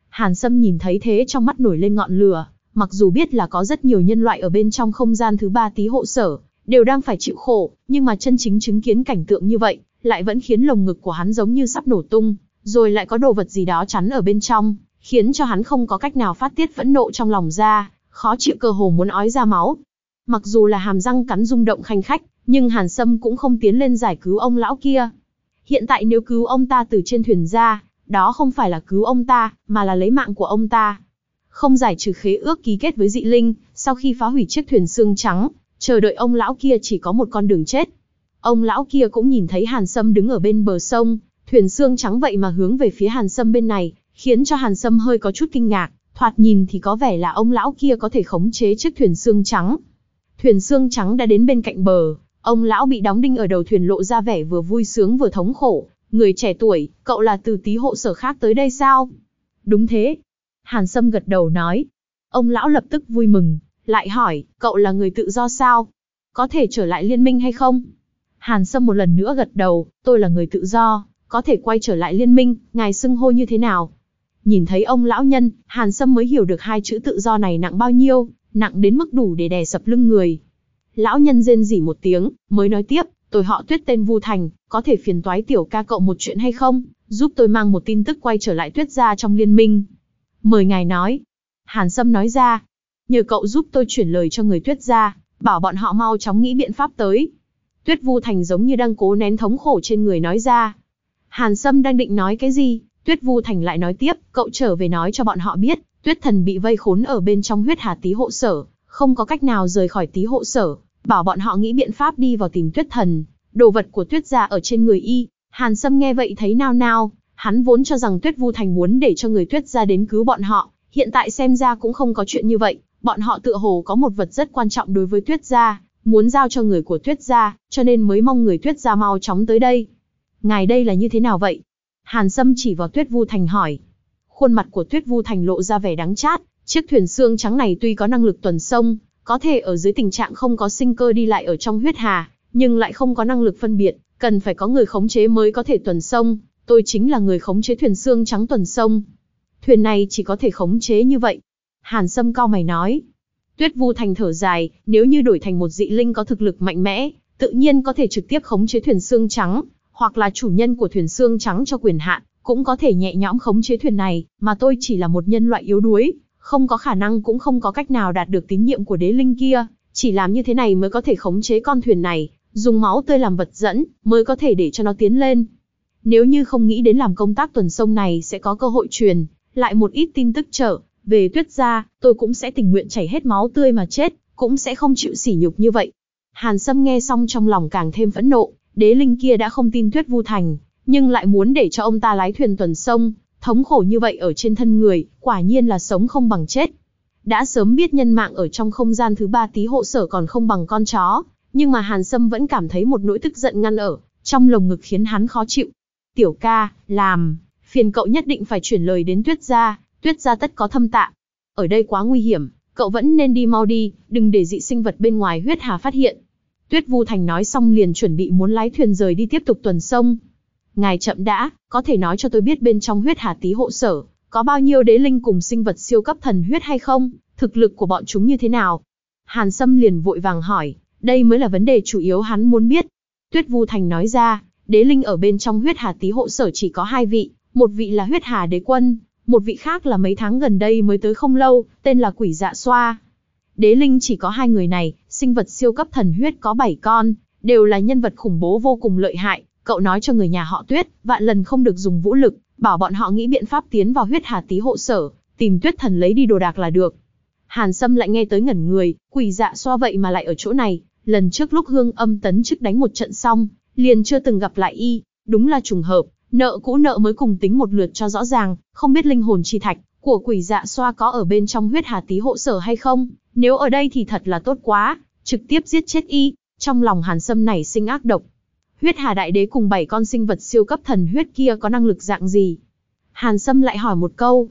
Speaker 1: Hàn Sâm nhìn thấy thế trong mắt nổi lên ngọn lửa, mặc dù biết là có rất nhiều nhân loại ở bên trong không gian thứ ba tí hộ sở, đều đang phải chịu khổ, nhưng mà chân chính chứng kiến cảnh tượng như vậy, lại vẫn khiến lồng ngực của hắn giống như sắp nổ tung, rồi lại có đồ vật gì đó chắn ở bên trong, khiến cho hắn không có cách nào phát tiết phẫn nộ trong lòng ra, khó chịu cơ hồ muốn ói ra máu. Mặc dù là hàm răng cắn rung động khanh khách, nhưng Hàn Sâm cũng không tiến lên giải cứu ông lão kia. hiện tại nếu cứu ông ta từ trên thuyền ra, đó không phải là cứu ông ta, mà là lấy mạng của ông ta. Không giải trừ khế ước ký kết với dị linh, sau khi phá hủy chiếc thuyền xương trắng, chờ đợi ông lão kia chỉ có một con đường chết. Ông lão kia cũng nhìn thấy Hàn Sâm đứng ở bên bờ sông, thuyền xương trắng vậy mà hướng về phía Hàn Sâm bên này, khiến cho Hàn Sâm hơi có chút kinh ngạc, thoạt nhìn thì có vẻ là ông lão kia có thể khống chế chiếc thuyền xương trắng. Thuyền xương trắng đã đến bên cạnh bờ, ông lão bị đóng đinh ở đầu thuyền lộ ra vẻ vừa vui sướng vừa thống khổ. Người trẻ tuổi, cậu là từ tí hộ sở khác tới đây sao? Đúng thế. Hàn Sâm gật đầu nói. Ông lão lập tức vui mừng, lại hỏi, cậu là người tự do sao? Có thể trở lại liên minh hay không? Hàn Sâm một lần nữa gật đầu, tôi là người tự do, có thể quay trở lại liên minh, ngài xưng hô như thế nào? Nhìn thấy ông lão nhân, Hàn Sâm mới hiểu được hai chữ tự do này nặng bao nhiêu, nặng đến mức đủ để đè sập lưng người. Lão nhân rên rỉ một tiếng, mới nói tiếp, tôi họ tuyết tên Vu Thành, có thể phiền toái tiểu ca cậu một chuyện hay không, giúp tôi mang một tin tức quay trở lại tuyết gia trong liên minh. Mời ngài nói. Hàn Sâm nói ra, nhờ cậu giúp tôi chuyển lời cho người tuyết gia, bảo bọn họ mau chóng nghĩ biện pháp tới. Tuyết Vu Thành giống như đang cố nén thống khổ trên người nói ra. Hàn Sâm đang định nói cái gì, Tuyết Vu Thành lại nói tiếp, cậu trở về nói cho bọn họ biết, Tuyết Thần bị vây khốn ở bên trong huyết hà tí hộ sở, không có cách nào rời khỏi tí hộ sở, bảo bọn họ nghĩ biện pháp đi vào tìm Tuyết Thần, đồ vật của Tuyết gia ở trên người y. Hàn Sâm nghe vậy thấy nao nao, hắn vốn cho rằng Tuyết Vu Thành muốn để cho người Tuyết gia đến cứu bọn họ, hiện tại xem ra cũng không có chuyện như vậy, bọn họ tựa hồ có một vật rất quan trọng đối với Tuyết gia, muốn giao cho người của Tuyết gia, cho nên mới mong người Tuyết gia mau chóng tới đây. Ngài đây là như thế nào vậy? Hàn Sâm chỉ vào Tuyết Vu Thành hỏi. Khuôn mặt của Tuyết Vu Thành lộ ra vẻ đắng chát, chiếc thuyền xương trắng này tuy có năng lực tuần sông, có thể ở dưới tình trạng không có sinh cơ đi lại ở trong huyết hà, nhưng lại không có năng lực phân biệt, cần phải có người khống chế mới có thể tuần sông, tôi chính là người khống chế thuyền xương trắng tuần sông. Thuyền này chỉ có thể khống chế như vậy. Hàn Sâm cao mày nói. Tuyết Vu Thành thở dài, nếu như đổi thành một dị linh có thực lực mạnh mẽ, tự nhiên có thể trực tiếp khống chế thuyền xương trắng, hoặc là chủ nhân của thuyền xương trắng cho quyền hạn, cũng có thể nhẹ nhõm khống chế thuyền này, mà tôi chỉ là một nhân loại yếu đuối, không có khả năng cũng không có cách nào đạt được tín nhiệm của đế linh kia, chỉ làm như thế này mới có thể khống chế con thuyền này, dùng máu tươi làm vật dẫn, mới có thể để cho nó tiến lên. Nếu như không nghĩ đến làm công tác tuần sông này sẽ có cơ hội truyền, lại một ít tin tức trở, về tuyết gia, tôi cũng sẽ tình nguyện chảy hết máu tươi mà chết, cũng sẽ không chịu sỉ nhục như vậy. Hàn Sâm nghe xong trong lòng càng thêm phẫn nộ, đế linh kia đã không tin Tuyết Vu Thành, nhưng lại muốn để cho ông ta lái thuyền tuần sông, thống khổ như vậy ở trên thân người, quả nhiên là sống không bằng chết. Đã sớm biết nhân mạng ở trong không gian thứ ba tí hộ sở còn không bằng con chó, nhưng mà Hàn Sâm vẫn cảm thấy một nỗi tức giận ngăn ở, trong lồng ngực khiến hắn khó chịu. Tiểu ca, làm, phiền cậu nhất định phải chuyển lời đến tuyết gia, tuyết gia tất có thâm tạ. Ở đây quá nguy hiểm, cậu vẫn nên đi mau đi, đừng để dị sinh vật bên ngoài huyết hà phát hiện. Tuyết Vu Thành nói xong liền chuẩn bị muốn lái thuyền rời đi tiếp tục tuần sông. Ngài chậm đã, có thể nói cho tôi biết bên trong huyết hà tí hộ sở, có bao nhiêu đế linh cùng sinh vật siêu cấp thần huyết hay không? Thực lực của bọn chúng như thế nào? Hàn Sâm liền vội vàng hỏi, đây mới là vấn đề chủ yếu hắn muốn biết. Tuyết Vu Thành nói ra, đế linh ở bên trong huyết hà Tý hộ sở chỉ có hai vị, một vị là huyết hà đế quân, một vị khác là mấy tháng gần đây mới tới không lâu, tên là quỷ dạ xoa. Đế linh chỉ có hai người này, sinh vật siêu cấp thần huyết có bảy con, đều là nhân vật khủng bố vô cùng lợi hại. Cậu nói cho người nhà họ Tuyết, vạn lần không được dùng vũ lực, bảo bọn họ nghĩ biện pháp tiến vào huyết hà Tý hộ sở, tìm Tuyết thần lấy đi đồ đạc là được. Hàn Sâm lại nghe tới ngẩn người, quỷ dạ xoa vậy mà lại ở chỗ này, lần trước lúc hương âm tấn trước đánh một trận xong, liền chưa từng gặp lại y, đúng là trùng hợp, nợ cũ nợ mới cùng tính một lượt cho rõ ràng, không biết linh hồn chi thạch của quỷ dạ xoa có ở bên trong huyết hà tí hộ sở hay không, nếu ở đây thì thật là tốt quá, trực tiếp giết chết y, trong lòng Hàn Sâm này sinh ác độc. Huyết Hà Đại Đế cùng bảy con sinh vật siêu cấp thần huyết kia có năng lực dạng gì? Hàn Sâm lại hỏi một câu.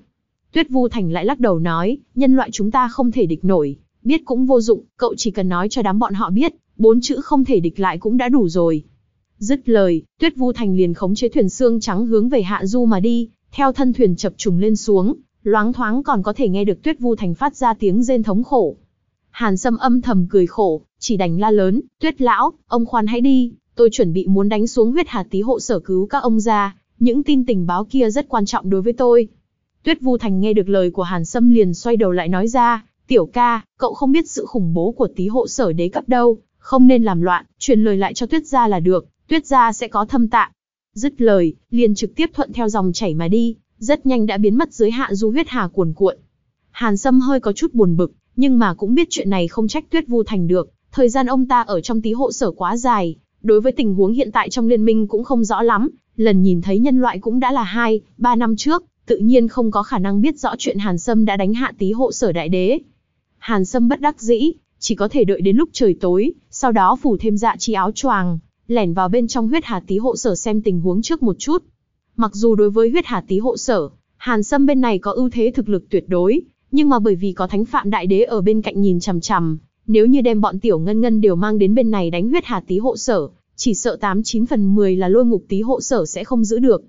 Speaker 1: Tuyết Vu Thành lại lắc đầu nói, nhân loại chúng ta không thể địch nổi, biết cũng vô dụng, cậu chỉ cần nói cho đám bọn họ biết, bốn chữ không thể địch lại cũng đã đủ rồi. Dứt lời, Tuyết Vu Thành liền khống chế thuyền xương trắng hướng về hạ du mà đi, theo thân thuyền chập trùng lên xuống, loáng thoáng còn có thể nghe được Tuyết Vu Thành phát ra tiếng rên thống khổ. Hàn Sâm âm thầm cười khổ, chỉ đành la lớn, Tuyết lão, ông khoan hãy đi, tôi chuẩn bị muốn đánh xuống huyết hà tí hộ sở cứu các ông ra, những tin tình báo kia rất quan trọng đối với tôi. Tuyết Vu Thành nghe được lời của Hàn Sâm liền xoay đầu lại nói ra, tiểu ca, cậu không biết sự khủng bố của tí hộ sở đế cấp đâu, không nên làm loạn, truyền lời lại cho Tuyết gia là được, Tuyết gia sẽ có thâm tạng. Dứt lời, liền trực tiếp thuận theo dòng chảy mà đi, rất nhanh đã biến mất dưới hạ du huyết hà cuồn cuộn. Hàn Sâm hơi có chút buồn bực, nhưng mà cũng biết chuyện này không trách Tuyết Vu Thành được, thời gian ông ta ở trong tí hộ sở quá dài, đối với tình huống hiện tại trong liên minh cũng không rõ lắm, lần nhìn thấy nhân loại cũng đã là 2, 3 năm trước, tự nhiên không có khả năng biết rõ chuyện Hàn Sâm đã đánh hạ tí hộ sở đại đế. Hàn Sâm bất đắc dĩ, chỉ có thể đợi đến lúc trời tối, sau đó phủ thêm dạ chi áo choàng, lẻn vào bên trong huyết hà tí hộ sở xem tình huống trước một chút. Mặc dù đối với huyết hà tí hộ sở, Hàn Sâm bên này có ưu thế thực lực tuyệt đối, nhưng mà bởi vì có thánh phạm đại đế ở bên cạnh nhìn chằm chằm, nếu như đem bọn tiểu ngân ngân đều mang đến bên này đánh huyết hà tí hộ sở, chỉ sợ 89 phần 10 là lôi ngục tí hộ sở sẽ không giữ được.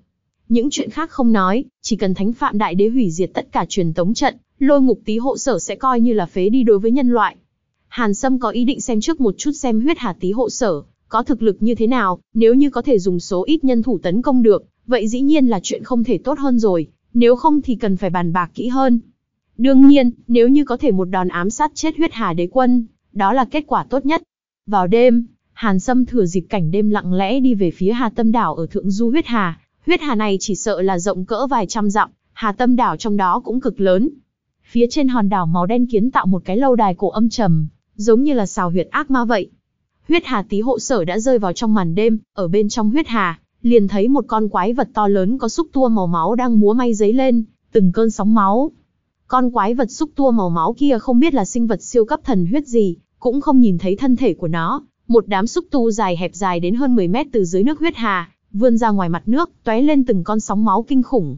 Speaker 1: Những chuyện khác không nói, chỉ cần thánh phạm đại đế hủy diệt tất cả truyền tống trận, lôi ngục tí hộ sở sẽ coi như là phế đi đối với nhân loại. Hàn Sâm có ý định xem trước một chút xem huyết hà tí hộ sở, có thực lực như thế nào, nếu như có thể dùng số ít nhân thủ tấn công được, vậy dĩ nhiên là chuyện không thể tốt hơn rồi, nếu không thì cần phải bàn bạc kỹ hơn. Đương nhiên, nếu như có thể một đòn ám sát chết huyết hà đế quân, đó là kết quả tốt nhất. Vào đêm, Hàn Sâm thừa dịp cảnh đêm lặng lẽ đi về phía Hà Tâm Đảo ở thượng du huyết hà. Huyết hà này chỉ sợ là rộng cỡ vài trăm dặm, Hà Tâm Đảo trong đó cũng cực lớn. Phía trên hòn đảo màu đen kiến tạo một cái lâu đài cổ âm trầm, giống như là xào huyệt ác ma vậy. Huyết hà tí hộ sở đã rơi vào trong màn đêm, ở bên trong huyết hà, liền thấy một con quái vật to lớn có xúc tua màu máu đang múa may giấy lên, từng cơn sóng máu. Con quái vật xúc tua màu máu kia không biết là sinh vật siêu cấp thần huyết gì, cũng không nhìn thấy thân thể của nó, một đám xúc tu dài hẹp dài đến hơn 10 mét từ dưới nước huyết hà, vươn ra ngoài mặt nước, tóe lên từng con sóng máu kinh khủng.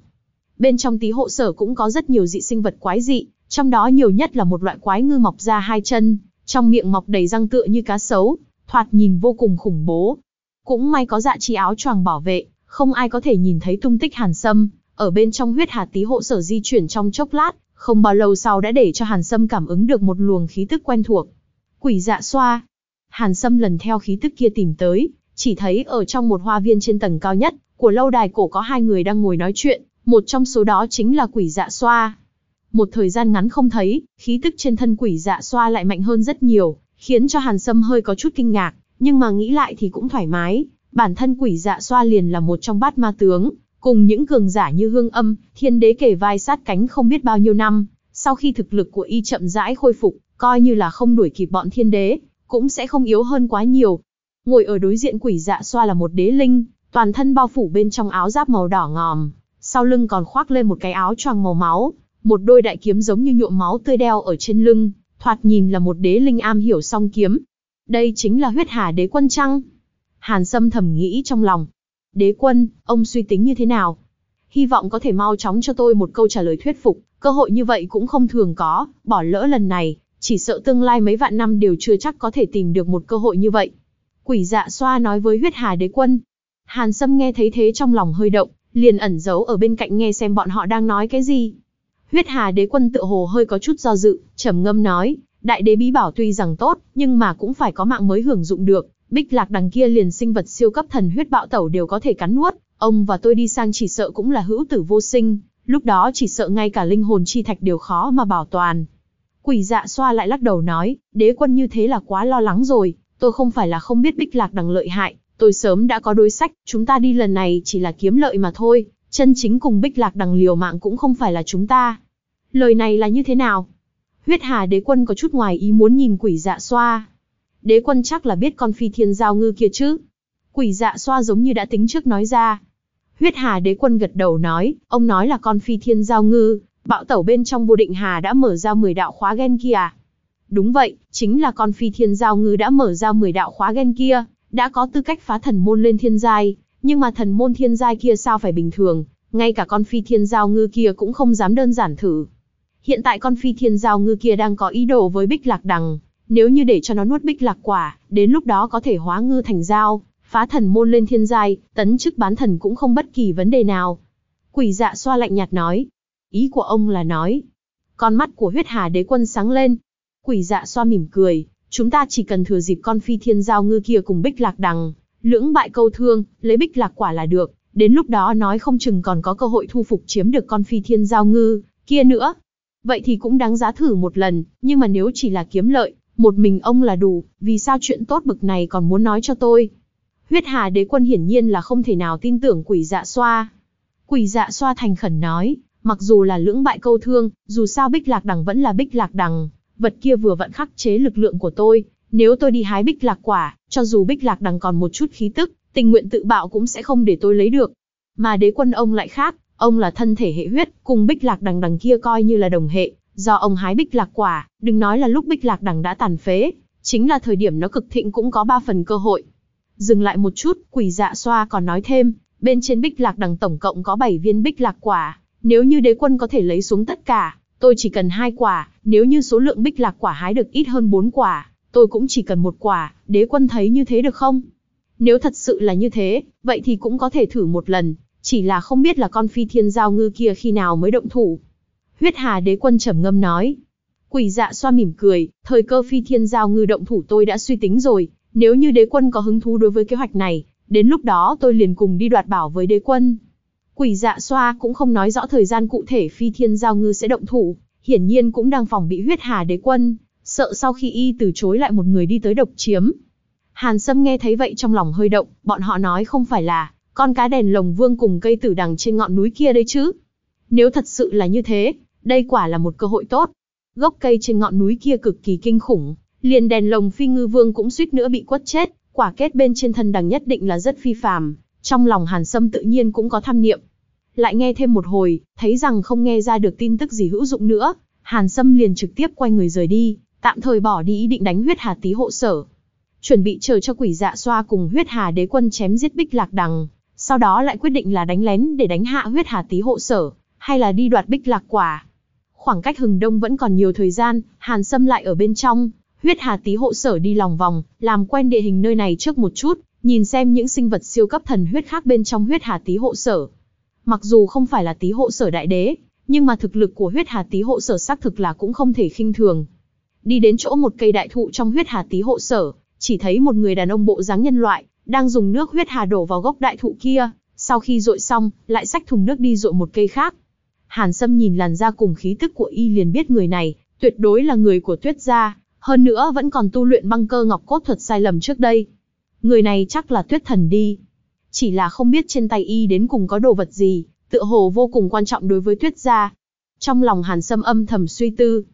Speaker 1: Bên trong tí hộ sở cũng có rất nhiều dị sinh vật quái dị, trong đó nhiều nhất là một loại quái ngư mọc ra hai chân, trong miệng mọc đầy răng tựa như cá sấu, thoạt nhìn vô cùng khủng bố. Cũng may có dạ chi áo choàng bảo vệ, không ai có thể nhìn thấy tung tích Hàn Sâm, ở bên trong huyết hà tí hộ sở di chuyển trong chốc lát, không bao lâu sau đã để cho Hàn Sâm cảm ứng được một luồng khí tức quen thuộc. Quỷ dạ xoa, Hàn Sâm lần theo khí tức kia tìm tới, chỉ thấy ở trong một hoa viên trên tầng cao nhất của lâu đài cổ có hai người đang ngồi nói chuyện, một trong số đó chính là quỷ dạ xoa. Một thời gian ngắn không thấy, khí tức trên thân quỷ dạ xoa lại mạnh hơn rất nhiều, khiến cho Hàn Sâm hơi có chút kinh ngạc, nhưng mà nghĩ lại thì cũng thoải mái, bản thân quỷ dạ xoa liền là một trong bát ma tướng, cùng những cường giả như hương âm, thiên đế kể vai sát cánh không biết bao nhiêu năm, sau khi thực lực của y chậm rãi khôi phục, coi như là không đuổi kịp bọn thiên đế, cũng sẽ không yếu hơn quá nhiều. Ngồi ở đối diện quỷ dạ xoa là một đế linh, toàn thân bao phủ bên trong áo giáp màu đỏ ngòm, sau lưng còn khoác lên một cái áo choàng màu máu, một đôi đại kiếm giống như nhuộm máu tươi đeo ở trên lưng, thoạt nhìn là một đế linh am hiểu song kiếm. Đây chính là huyết hà đế quân trăng. Hàn Sâm thầm nghĩ trong lòng. Đế quân, ông suy tính như thế nào? Hy vọng có thể mau chóng cho tôi một câu trả lời thuyết phục, cơ hội như vậy cũng không thường có, bỏ lỡ lần này, chỉ sợ tương lai mấy vạn năm đều chưa chắc có thể tìm được một cơ hội như vậy. Quỷ dạ xoa nói với huyết hà đế quân. Hàn Sâm nghe thấy thế trong lòng hơi động, liền ẩn giấu ở bên cạnh nghe xem bọn họ đang nói cái gì. Huyết hà đế quân tự hồ hơi có chút do dự, trầm ngâm nói, đại đế bí bảo tuy rằng tốt, nhưng mà cũng phải có mạng mới hưởng dụng được. Bích lạc đằng kia liền sinh vật siêu cấp thần huyết bạo tẩu đều có thể cắn nuốt, ông và tôi đi sang chỉ sợ cũng là hữu tử vô sinh, lúc đó chỉ sợ ngay cả linh hồn chi thạch đều khó mà bảo toàn. Quỷ dạ xoa lại lắc đầu nói, đế quân như thế là quá lo lắng rồi, tôi không phải là không biết bích lạc đằng lợi hại, tôi sớm đã có đối sách, chúng ta đi lần này chỉ là kiếm lợi mà thôi, chân chính cùng bích lạc đằng liều mạng cũng không phải là chúng ta. Lời này là như thế nào? Huyết hà đế quân có chút ngoài ý muốn nhìn quỷ dạ xoa. Đế quân chắc là biết con phi thiên giao ngư kia chứ. Quỷ dạ xoa giống như đã tính trước nói ra. Huyết hà đế quân gật đầu nói, ông nói là con phi thiên giao ngư, Bạo tẩu bên trong vô định hà đã mở ra 10 đạo khóa gen kia à? Đúng vậy, chính là con phi thiên giao ngư đã mở ra 10 đạo khóa gen kia, đã có tư cách phá thần môn lên thiên giai, nhưng mà thần môn thiên giai kia sao phải bình thường, ngay cả con phi thiên giao ngư kia cũng không dám đơn giản thử. Hiện tại con phi thiên giao ngư kia đang có ý đồ với bích lạc đằng, nếu như để cho nó nuốt bích lạc quả, đến lúc đó có thể hóa ngư thành giao, phá thần môn lên thiên giai, tấn chức bán thần cũng không bất kỳ vấn đề nào. Quỷ dạ xoa lạnh nhạt nói, Ý của ông là nói. Con mắt của huyết hà đế quân sáng lên. Quỷ dạ xoa mỉm cười, chúng ta chỉ cần thừa dịp con phi thiên giao ngư kia cùng bích lạc đằng, lưỡng bại câu thương, lấy bích lạc quả là được, đến lúc đó nói không chừng còn có cơ hội thu phục chiếm được con phi thiên giao ngư, kia nữa. Vậy thì cũng đáng giá thử một lần, nhưng mà nếu chỉ là kiếm lợi, một mình ông là đủ, vì sao chuyện tốt bực này còn muốn nói cho tôi? Huyết Hà đế quân hiển nhiên là không thể nào tin tưởng quỷ dạ xoa. Quỷ dạ xoa thành khẩn nói, mặc dù là lưỡng bại câu thương, dù sao bích lạc đằng vẫn là bích lạc đằng, vật kia vừa vận khắc chế lực lượng của tôi, nếu tôi đi hái bích lạc quả, cho dù bích lạc đằng còn một chút khí tức, tình nguyện tự bạo cũng sẽ không để tôi lấy được. Mà đế quân ông lại khác, ông là thân thể hệ huyết, cùng bích lạc đằng đằng kia coi như là đồng hệ, do ông hái bích lạc quả, đừng nói là lúc bích lạc đằng đã tàn phế, chính là thời điểm nó cực thịnh cũng có ba phần cơ hội. Dừng lại một chút, quỷ dạ xoa còn nói thêm, bên trên bích lạc đằng tổng cộng có 7 viên bích lạc quả, nếu như đế quân có thể lấy xuống tất cả, tôi chỉ cần hai quả, nếu như số lượng bích lạc quả hái được ít hơn 4 quả, tôi cũng chỉ cần một quả, đế quân thấy như thế được không? Nếu thật sự là như thế, vậy thì cũng có thể thử một lần, chỉ là không biết là con phi thiên giao ngư kia khi nào mới động thủ. Huyết Hà đế quân trầm ngâm nói. Quỷ dạ xoa mỉm cười, thời cơ phi thiên giao ngư động thủ tôi đã suy tính rồi, nếu như đế quân có hứng thú đối với kế hoạch này, đến lúc đó tôi liền cùng đi đoạt bảo với đế quân. Quỷ dạ xoa cũng không nói rõ thời gian cụ thể phi thiên giao ngư sẽ động thủ, hiển nhiên cũng đang phòng bị huyết hà đế quân, sợ sau khi y từ chối lại một người đi tới độc chiếm. Hàn Sâm nghe thấy vậy trong lòng hơi động, bọn họ nói không phải là con cá đèn lồng vương cùng cây tử đằng trên ngọn núi kia đấy chứ. Nếu thật sự là như thế, đây quả là một cơ hội tốt. Gốc cây trên ngọn núi kia cực kỳ kinh khủng, liền đèn lồng phi ngư vương cũng suýt nữa bị quất chết, quả kết bên trên thân đằng nhất định là rất phi phàm. Trong lòng Hàn Sâm tự nhiên cũng có tham niệm. Lại nghe thêm một hồi, thấy rằng không nghe ra được tin tức gì hữu dụng nữa, Hàn Sâm liền trực tiếp quay người rời đi, tạm thời bỏ đi ý định đánh huyết hà tí hộ sở. Chuẩn bị chờ cho quỷ dạ xoa cùng huyết hà đế quân chém giết bích lạc đằng, sau đó lại quyết định là đánh lén để đánh hạ huyết hà tí hộ sở, hay là đi đoạt bích lạc quả. Khoảng cách hừng đông vẫn còn nhiều thời gian, Hàn Sâm lại ở bên trong, huyết hà tí hộ sở đi lòng vòng, làm quen địa hình nơi này trước một chút, nhìn xem những sinh vật siêu cấp thần huyết khác bên trong huyết hà tí hộ sở. Mặc dù không phải là tí hộ sở đại đế, nhưng mà thực lực của huyết hà tí hộ sở xác thực là cũng không thể khinh thường. Đi đến chỗ một cây đại thụ trong huyết hà tí hộ sở, chỉ thấy một người đàn ông bộ dáng nhân loại, đang dùng nước huyết hà đổ vào gốc đại thụ kia, sau khi dội xong, lại xách thùng nước đi dội một cây khác. Hàn Sâm nhìn làn da cùng khí tức của y liền biết người này, tuyệt đối là người của tuyết gia, hơn nữa vẫn còn tu luyện băng cơ ngọc cốt thuật sai lầm trước đây. Người này chắc là tuyết thần đi. Chỉ là không biết trên tay y đến cùng có đồ vật gì, tựa hồ vô cùng quan trọng đối với tuyết gia. Trong lòng Hàn Sâm âm thầm suy tư.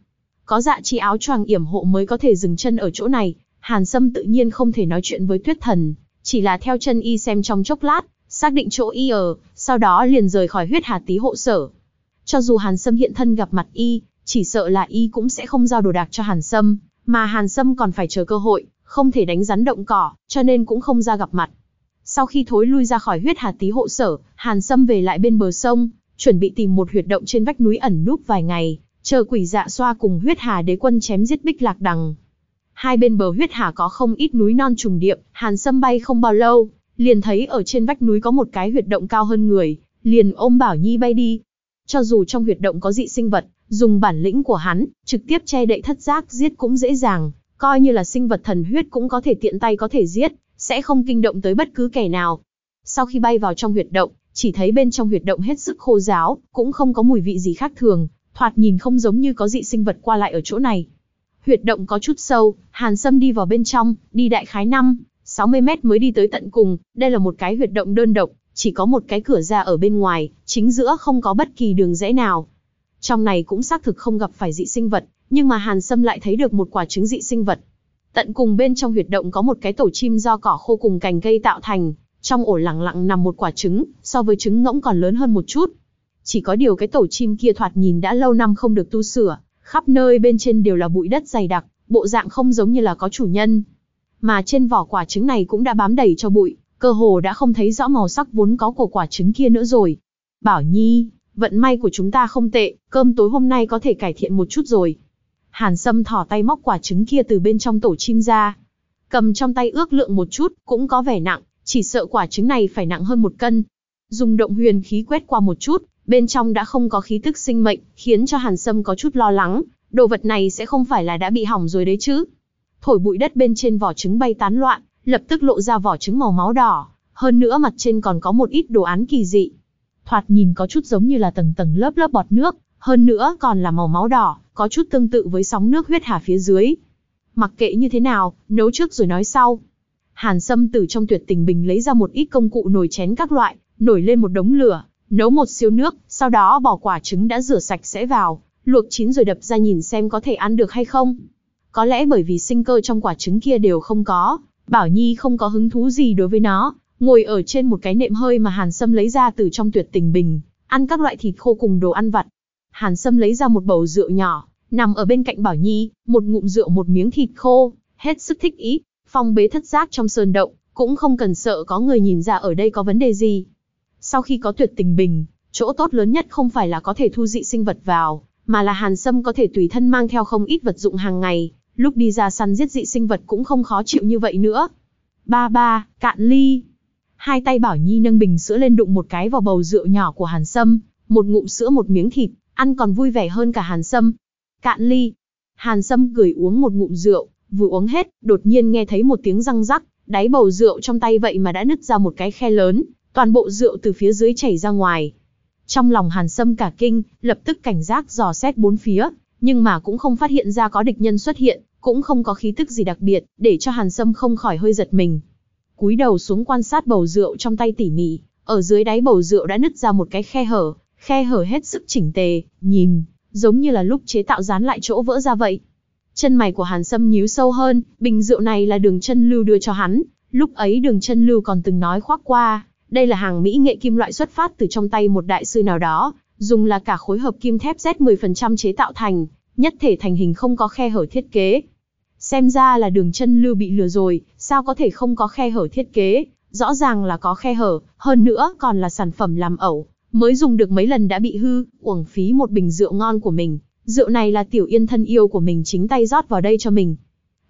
Speaker 1: Có dạ chi áo choàng yểm hộ mới có thể dừng chân ở chỗ này, Hàn Sâm tự nhiên không thể nói chuyện với tuyết thần, chỉ là theo chân y xem trong chốc lát, xác định chỗ y ở, sau đó liền rời khỏi huyết hà tí hộ sở. Cho dù Hàn Sâm hiện thân gặp mặt y, chỉ sợ là y cũng sẽ không giao đồ đạc cho Hàn Sâm, mà Hàn Sâm còn phải chờ cơ hội, không thể đánh rắn động cỏ, cho nên cũng không ra gặp mặt. Sau khi thối lui ra khỏi huyết hà tí hộ sở, Hàn Sâm về lại bên bờ sông, chuẩn bị tìm một huyệt động trên vách núi ẩn núp vài ngày, chờ quỷ dạ xoa cùng huyết hà đế quân chém giết bích lạc đằng. Hai bên bờ huyết hà có không ít núi non trùng điệp, Hàn Sâm bay không bao lâu, liền thấy ở trên vách núi có một cái huyệt động cao hơn người, liền ôm Bảo Nhi bay đi. Cho dù trong huyệt động có dị sinh vật, dùng bản lĩnh của hắn, trực tiếp che đậy thất giác giết cũng dễ dàng, coi như là sinh vật thần huyết cũng có thể tiện tay có thể giết, sẽ không kinh động tới bất cứ kẻ nào. Sau khi bay vào trong huyệt động, chỉ thấy bên trong huyệt động hết sức khô ráo, cũng không có mùi vị gì khác thường, thoạt nhìn không giống như có dị sinh vật qua lại ở chỗ này. Huyệt động có chút sâu, Hàn Sâm đi vào bên trong, đi đại khái 5, 60 mét mới đi tới tận cùng, đây là một cái huyệt động đơn độc, chỉ có một cái cửa ra ở bên ngoài, chính giữa không có bất kỳ đường rẽ nào. Trong này cũng xác thực không gặp phải dị sinh vật, nhưng mà Hàn Sâm lại thấy được một quả trứng dị sinh vật. Tận cùng bên trong huyệt động có một cái tổ chim do cỏ khô cùng cành cây tạo thành, trong ổ lặng lặng nằm một quả trứng, so với trứng ngỗng còn lớn hơn một chút. Chỉ có điều cái tổ chim kia thoạt nhìn đã lâu năm không được tu sửa, khắp nơi bên trên đều là bụi đất dày đặc, bộ dạng không giống như là có chủ nhân. Mà trên vỏ quả trứng này cũng đã bám đầy cho bụi, cơ hồ đã không thấy rõ màu sắc vốn có của quả trứng kia nữa rồi. Bảo Nhi, vận may của chúng ta không tệ, cơm tối hôm nay có thể cải thiện một chút rồi. Hàn Sâm thỏ tay móc quả trứng kia từ bên trong tổ chim ra. Cầm trong tay ước lượng một chút, cũng có vẻ nặng, chỉ sợ quả trứng này phải nặng hơn một cân. Dùng động huyền khí quét qua một chút, bên trong đã không có khí tức sinh mệnh, khiến cho Hàn Sâm có chút lo lắng, đồ vật này sẽ không phải là đã bị hỏng rồi đấy chứ. Thổi bụi đất bên trên vỏ trứng bay tán loạn, lập tức lộ ra vỏ trứng màu máu đỏ, hơn nữa mặt trên còn có một ít đồ án kỳ dị. Thoạt nhìn có chút giống như là tầng tầng lớp lớp bọt nước, hơn nữa còn là màu máu đỏ, có chút tương tự với sóng nước huyết hà phía dưới. Mặc kệ như thế nào, nấu trước rồi nói sau. Hàn Sâm từ trong tuyệt tình bình lấy ra một ít công cụ nồi chén các loại, nổi lên một đống lửa, nấu một siêu nước, sau đó bỏ quả trứng đã rửa sạch sẽ vào, luộc chín rồi đập ra nhìn xem có thể ăn được hay không. Có lẽ bởi vì sinh cơ trong quả trứng kia đều không có, Bảo Nhi không có hứng thú gì đối với nó, ngồi ở trên một cái nệm hơi mà Hàn Sâm lấy ra từ trong tuyệt tình bình, ăn các loại thịt khô cùng đồ ăn vặt. Hàn Sâm lấy ra một bầu rượu nhỏ, nằm ở bên cạnh Bảo Nhi, một ngụm rượu một miếng thịt khô, hết sức thích ý, phong bế thất giác trong sơn động, cũng không cần sợ có người nhìn ra ở đây có vấn đề gì. Sau khi có tuyệt tình bình, chỗ tốt lớn nhất không phải là có thể thu dị sinh vật vào, mà là Hàn Sâm có thể tùy thân mang theo không ít vật dụng hàng ngày, lúc đi ra săn giết dị sinh vật cũng không khó chịu như vậy nữa. Ba ba, cạn ly. Hai tay Bảo Nhi nâng bình sữa lên đụng một cái vào bầu rượu nhỏ của Hàn Sâm, một ngụm sữa một miếng thịt, ăn còn vui vẻ hơn cả Hàn Sâm. Cạn ly. Hàn Sâm cười uống một ngụm rượu, vừa uống hết, đột nhiên nghe thấy một tiếng răng rắc, đáy bầu rượu trong tay vậy mà đã nứt ra một cái khe lớn, toàn bộ rượu từ phía dưới chảy ra ngoài. Trong lòng Hàn Sâm cả kinh, lập tức cảnh giác dò xét bốn phía, nhưng mà cũng không phát hiện ra có địch nhân xuất hiện, cũng không có khí tức gì đặc biệt, để cho Hàn Sâm không khỏi hơi giật mình. Cúi đầu xuống quan sát bầu rượu trong tay tỉ mỉ, ở dưới đáy bầu rượu đã nứt ra một cái khe hở, khe hở hết sức chỉnh tề, nhìn, giống như là lúc chế tạo dán lại chỗ vỡ ra vậy. Chân mày của Hàn Sâm nhíu sâu hơn, bình rượu này là đường chân lưu đưa cho hắn, lúc ấy đường chân lưu còn từng nói khoác qua, đây là hàng mỹ nghệ kim loại xuất phát từ trong tay một đại sư nào đó, dùng là cả khối hợp kim thép Z10% chế tạo thành, nhất thể thành hình không có khe hở thiết kế. Xem ra là đường chân lưu bị lừa rồi, sao có thể không có khe hở thiết kế, rõ ràng là có khe hở, hơn nữa còn là sản phẩm làm ẩu, mới dùng được mấy lần đã bị hư, uổng phí một bình rượu ngon của mình. Rượu này là tiểu yên thân yêu của mình chính tay rót vào đây cho mình.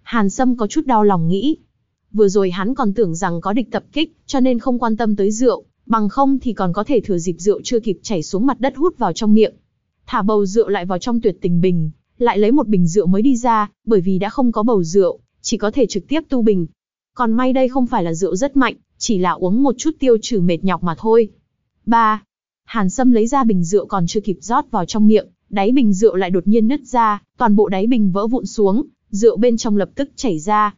Speaker 1: Hàn Sâm có chút đau lòng nghĩ. Vừa rồi hắn còn tưởng rằng có địch tập kích, cho nên không quan tâm tới rượu, bằng không thì còn có thể thừa dịp rượu chưa kịp chảy xuống mặt đất hút vào trong miệng. Thả bầu rượu lại vào trong tuyệt tình bình, lại lấy một bình rượu mới đi ra, bởi vì đã không có bầu rượu, chỉ có thể trực tiếp tu bình. Còn may đây không phải là rượu rất mạnh, chỉ là uống một chút tiêu trừ mệt nhọc mà thôi. 3. Hàn Sâm lấy ra bình rượu còn chưa kịp rót vào trong miệng, đáy bình rượu lại đột nhiên nứt ra, toàn bộ đáy bình vỡ vụn xuống, rượu bên trong lập tức chảy ra.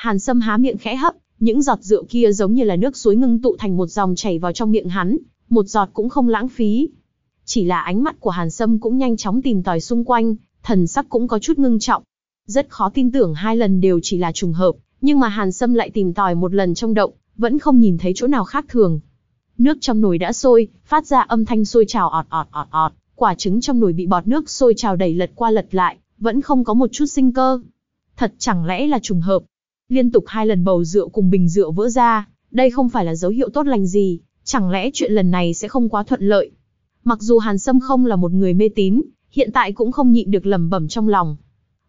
Speaker 1: Hàn Sâm há miệng khẽ hấp, những giọt rượu kia giống như là nước suối ngưng tụ thành một dòng chảy vào trong miệng hắn, một giọt cũng không lãng phí. Chỉ là ánh mắt của Hàn Sâm cũng nhanh chóng tìm tòi xung quanh, thần sắc cũng có chút ngưng trọng. Rất khó tin tưởng hai lần đều chỉ là trùng hợp, nhưng mà Hàn Sâm lại tìm tòi một lần trong động, vẫn không nhìn thấy chỗ nào khác thường. Nước trong nồi đã sôi, phát ra âm thanh sôi trào ọt ọt ọt ọt, quả trứng trong nồi bị bọt nước sôi trào đầy lật qua lật lại, vẫn không có một chút sinh cơ. Thật chẳng lẽ là trùng hợp? Liên tục hai lần bầu rượu cùng bình rượu vỡ ra, đây không phải là dấu hiệu tốt lành gì, chẳng lẽ chuyện lần này sẽ không quá thuận lợi? Mặc dù Hàn Sâm không là một người mê tín, hiện tại cũng không nhịn được lẩm bẩm trong lòng.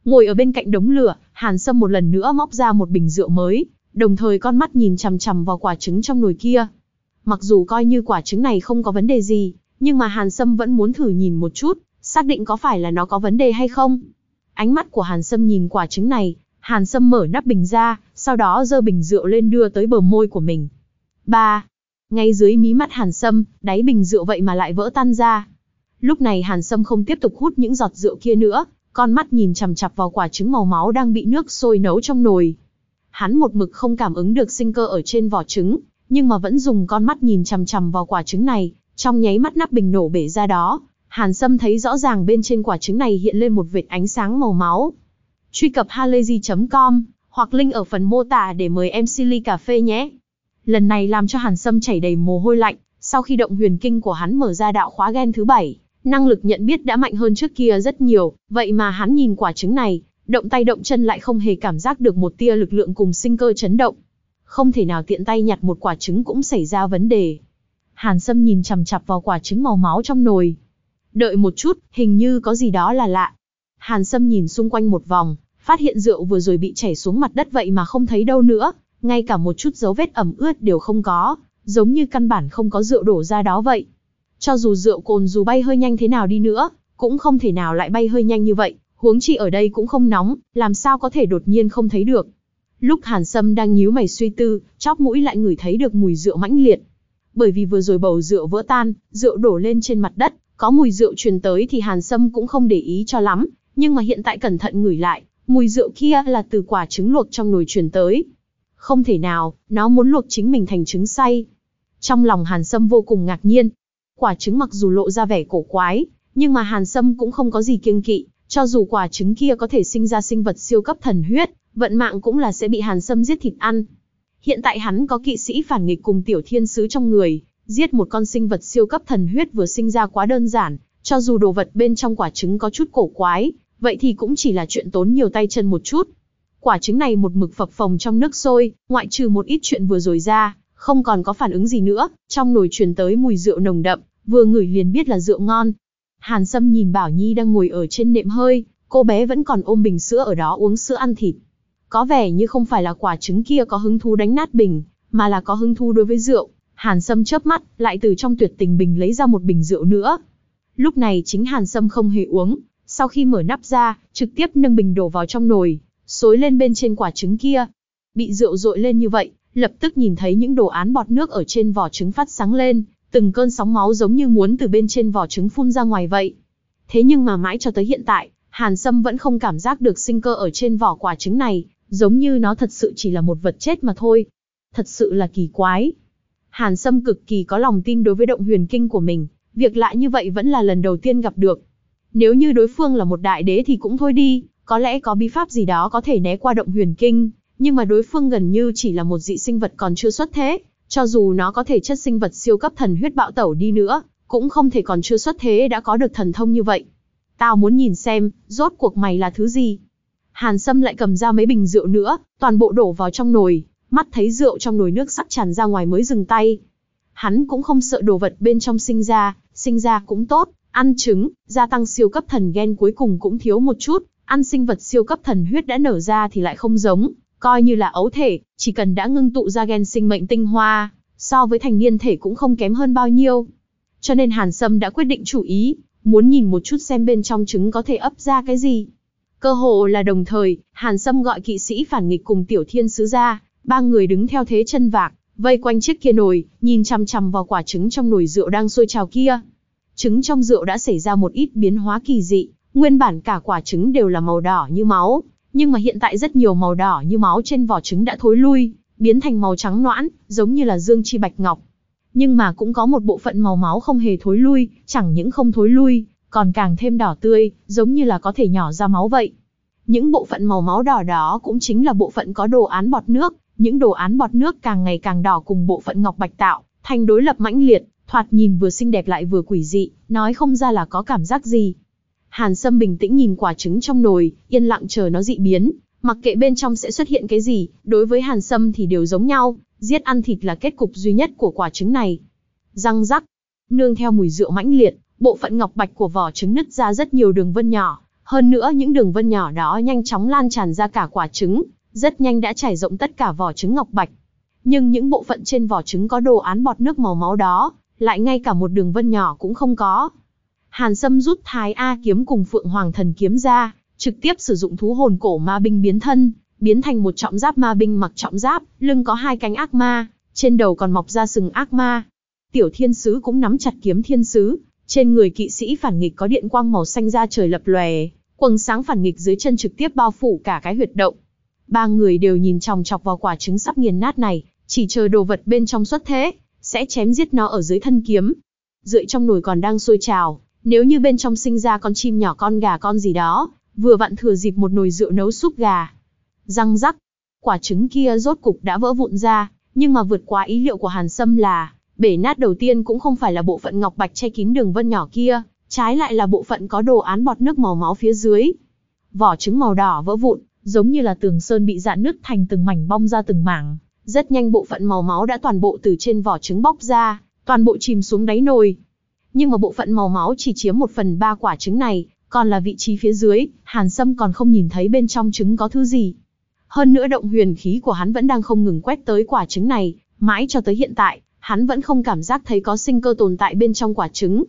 Speaker 1: Ngồi ở bên cạnh đống lửa, Hàn Sâm một lần nữa móc ra một bình rượu mới, đồng thời con mắt nhìn chằm chằm vào quả trứng trong nồi kia. Mặc dù coi như quả trứng này không có vấn đề gì, nhưng mà Hàn Sâm vẫn muốn thử nhìn một chút, xác định có phải là nó có vấn đề hay không. Ánh mắt của Hàn Sâm nhìn quả trứng này, Hàn Sâm mở nắp bình ra, sau đó giơ bình rượu lên đưa tới bờ môi của mình. 3. Ngay dưới mí mắt Hàn Sâm, đáy bình rượu vậy mà lại vỡ tan ra. Lúc này Hàn Sâm không tiếp tục hút những giọt rượu kia nữa, con mắt nhìn chằm chằm vào quả trứng màu máu đang bị nước sôi nấu trong nồi. Hắn một mực không cảm ứng được sinh cơ ở trên vỏ trứng, nhưng mà vẫn dùng con mắt nhìn chằm chằm vào quả trứng này, trong nháy mắt nắp bình nổ bể ra đó, Hàn Sâm thấy rõ ràng bên trên quả trứng này hiện lên một vệt ánh sáng màu máu. Truy cập halayzi.com hoặc link ở phần mô tả để mời MC ly cà phê nhé. Lần này làm cho Hàn Sâm chảy đầy mồ hôi lạnh, sau khi động huyền kinh của hắn mở ra đạo khóa gen thứ bảy, năng lực nhận biết đã mạnh hơn trước kia rất nhiều, vậy mà hắn nhìn quả trứng này, động tay động chân lại không hề cảm giác được một tia lực lượng cùng sinh cơ chấn động. Không thể nào tiện tay nhặt một quả trứng cũng xảy ra vấn đề. Hàn Sâm nhìn chằm chằm vào quả trứng màu máu trong nồi. Đợi một chút, hình như có gì đó là lạ. Hàn Sâm nhìn xung quanh một vòng, phát hiện rượu vừa rồi bị chảy xuống mặt đất vậy mà không thấy đâu nữa, ngay cả một chút dấu vết ẩm ướt đều không có, giống như căn bản không có rượu đổ ra đó vậy. Cho dù rượu cồn dù bay hơi nhanh thế nào đi nữa, cũng không thể nào lại bay hơi nhanh như vậy, huống chi ở đây cũng không nóng, làm sao có thể đột nhiên không thấy được. Lúc Hàn Sâm đang nhíu mày suy tư, chóp mũi lại ngửi thấy được mùi rượu mãnh liệt. Bởi vì vừa rồi bầu rượu vỡ tan, rượu đổ lên trên mặt đất, có mùi rượu truyền tới thì Hàn Sâm cũng không để ý cho lắm, nhưng mà hiện tại cẩn thận ngửi lại, mùi rượu kia là từ quả trứng luộc trong nồi truyền tới. Không thể nào, nó muốn luộc chính mình thành trứng say. Trong lòng Hàn Sâm vô cùng ngạc nhiên. Quả trứng mặc dù lộ ra vẻ cổ quái, nhưng mà Hàn Sâm cũng không có gì kiêng kỵ, cho dù quả trứng kia có thể sinh ra sinh vật siêu cấp thần huyết, vận mạng cũng là sẽ bị Hàn Sâm giết thịt ăn. Hiện tại hắn có kỵ sĩ phản nghịch cùng tiểu thiên sứ trong người, giết một con sinh vật siêu cấp thần huyết vừa sinh ra quá đơn giản, cho dù đồ vật bên trong quả trứng có chút cổ quái, vậy thì cũng chỉ là chuyện tốn nhiều tay chân một chút. Quả trứng này một mực phập phồng trong nước sôi, ngoại trừ một ít chuyện vừa rồi ra, không còn có phản ứng gì nữa, trong nồi truyền tới mùi rượu nồng đậm, vừa ngửi liền biết là rượu ngon. Hàn Sâm nhìn Bảo Nhi đang ngồi ở trên nệm hơi, cô bé vẫn còn ôm bình sữa ở đó uống sữa ăn thịt. Có vẻ như không phải là quả trứng kia có hứng thú đánh nát bình, mà là có hứng thú đối với rượu. Hàn Sâm chớp mắt, lại từ trong tuyệt tình bình lấy ra một bình rượu nữa. Lúc này chính Hàn Sâm không hề uống, sau khi mở nắp ra, trực tiếp nâng bình đổ vào trong nồi, xối lên bên trên quả trứng kia. Bị rượu rội lên như vậy, lập tức nhìn thấy những đồ án bọt nước ở trên vỏ trứng phát sáng lên, từng cơn sóng máu giống như muốn từ bên trên vỏ trứng phun ra ngoài vậy. Thế nhưng mà mãi cho tới hiện tại, Hàn Sâm vẫn không cảm giác được sinh cơ ở trên vỏ quả trứng này, giống như nó thật sự chỉ là một vật chết mà thôi. Thật sự là kỳ quái. Hàn Sâm cực kỳ có lòng tin đối với động huyền kinh của mình, việc lạ như vậy vẫn là lần đầu tiên gặp được. Nếu như đối phương là một đại đế thì cũng thôi đi, có lẽ có bí pháp gì đó có thể né qua động huyền kinh, nhưng mà đối phương gần như chỉ là một dị sinh vật còn chưa xuất thế, cho dù nó có thể chất sinh vật siêu cấp thần huyết bạo tẩu đi nữa, cũng không thể còn chưa xuất thế đã có được thần thông như vậy. Tao muốn nhìn xem, rốt cuộc mày là thứ gì. Hàn Sâm lại cầm ra mấy bình rượu nữa, toàn bộ đổ vào trong nồi, mắt thấy rượu trong nồi nước sắp tràn ra ngoài mới dừng tay. Hắn cũng không sợ đồ vật bên trong sinh ra, sinh ra cũng tốt, ăn trứng, gia tăng siêu cấp thần gen cuối cùng cũng thiếu một chút, ăn sinh vật siêu cấp thần huyết đã nở ra thì lại không giống, coi như là ấu thể, chỉ cần đã ngưng tụ ra gen sinh mệnh tinh hoa, so với thành niên thể cũng không kém hơn bao nhiêu. Cho nên Hàn Sâm đã quyết định chủ ý, muốn nhìn một chút xem bên trong trứng có thể ấp ra cái gì. Cơ hồ là đồng thời, Hàn Sâm gọi kỵ sĩ phản nghịch cùng tiểu thiên sứ ra, ba người đứng theo thế chân vạc, vây quanh chiếc kia nồi, nhìn chằm chằm vào quả trứng trong nồi rượu đang sôi trào kia. Trứng trong rượu đã xảy ra một ít biến hóa kỳ dị, nguyên bản cả quả trứng đều là màu đỏ như máu, nhưng mà hiện tại rất nhiều màu đỏ như máu trên vỏ trứng đã thối lui, biến thành màu trắng noãn, giống như là dương chi bạch ngọc. Nhưng mà cũng có một bộ phận màu máu không hề thối lui, chẳng những không thối lui, còn càng thêm đỏ tươi, giống như là có thể nhỏ ra máu vậy. Những bộ phận màu máu đỏ đó cũng chính là bộ phận có đồ án bọt nước, những đồ án bọt nước càng ngày càng đỏ cùng bộ phận ngọc bạch tạo, thành đối lập mãnh liệt, thoạt nhìn vừa xinh đẹp lại vừa quỷ dị, nói không ra là có cảm giác gì. Hàn Sâm bình tĩnh nhìn quả trứng trong nồi, yên lặng chờ nó dị biến, mặc kệ bên trong sẽ xuất hiện cái gì, đối với Hàn Sâm thì đều giống nhau, giết ăn thịt là kết cục duy nhất của quả trứng này. Răng rắc, nương theo mùi rượu mãnh liệt, bộ phận ngọc bạch của vỏ trứng nứt ra rất nhiều đường vân nhỏ, hơn nữa những đường vân nhỏ đó nhanh chóng lan tràn ra cả quả trứng, rất nhanh đã trải rộng tất cả vỏ trứng ngọc bạch. Nhưng những bộ phận trên vỏ trứng có đồ án bọt nước màu máu đó, lại ngay cả một đường vân nhỏ cũng không có. Hàn Sâm rút Thái A kiếm cùng Phượng Hoàng thần kiếm ra, trực tiếp sử dụng thú hồn cổ ma binh biến thân, biến thành một trọng giáp ma binh mặc trọng giáp, lưng có hai cánh ác ma, trên đầu còn mọc ra sừng ác ma. Tiểu thiên sứ cũng nắm chặt kiếm thiên sứ, trên người kỵ sĩ phản nghịch có điện quang màu xanh ra trời lập lòe, quầng sáng phản nghịch dưới chân trực tiếp bao phủ cả cái huyệt động. Ba người đều nhìn chòng chọc vào quả trứng sắp nghiền nát này, chỉ chờ đồ vật bên trong xuất thế, sẽ chém giết nó ở dưới thân kiếm. Rượi trong nồi còn đang sôi trào, nếu như bên trong sinh ra con chim nhỏ con gà con gì đó, vừa vặn thừa dịp một nồi rượu nấu súp gà. Răng rắc, quả trứng kia rốt cục đã vỡ vụn ra, nhưng mà vượt quá ý liệu của Hàn Sâm là, bể nát đầu tiên cũng không phải là bộ phận ngọc bạch che kín đường vân nhỏ kia, trái lại là bộ phận có đồ án bọt nước màu máu phía dưới. Vỏ trứng màu đỏ vỡ vụn, giống như là tường sơn bị dạn nứt thành từng mảnh bong ra từng mảng. Rất nhanh bộ phận màu máu đã toàn bộ từ trên vỏ trứng bóc ra, toàn bộ chìm xuống đáy nồi. Nhưng mà bộ phận màu máu chỉ chiếm một phần ba quả trứng này, còn là vị trí phía dưới, Hàn Sâm còn không nhìn thấy bên trong trứng có thứ gì. Hơn nữa động huyền khí của hắn vẫn đang không ngừng quét tới quả trứng này, mãi cho tới hiện tại, hắn vẫn không cảm giác thấy có sinh cơ tồn tại bên trong quả trứng.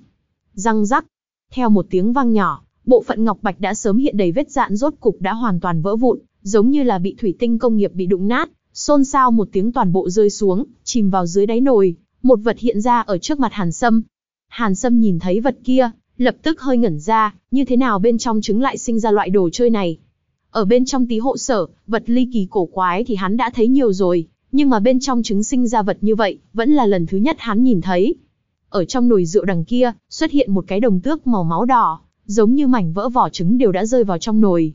Speaker 1: Răng rắc, theo một tiếng vang nhỏ, bộ phận ngọc bạch đã sớm hiện đầy vết dạn rốt cục đã hoàn toàn vỡ vụn, giống như là bị thủy tinh công nghiệp bị đụng nát, xôn xao một tiếng toàn bộ rơi xuống, chìm vào dưới đáy nồi, một vật hiện ra ở trước mặt Hàn Sâm. Hàn Sâm nhìn thấy vật kia, lập tức hơi ngẩn ra, như thế nào bên trong trứng lại sinh ra loại đồ chơi này. Ở bên trong tí hộ sở, vật ly kỳ cổ quái thì hắn đã thấy nhiều rồi, nhưng mà bên trong trứng sinh ra vật như vậy, vẫn là lần thứ nhất hắn nhìn thấy. Ở trong nồi rượu đằng kia, xuất hiện một cái đồng tước màu máu đỏ, giống như mảnh vỡ vỏ trứng đều đã rơi vào trong nồi.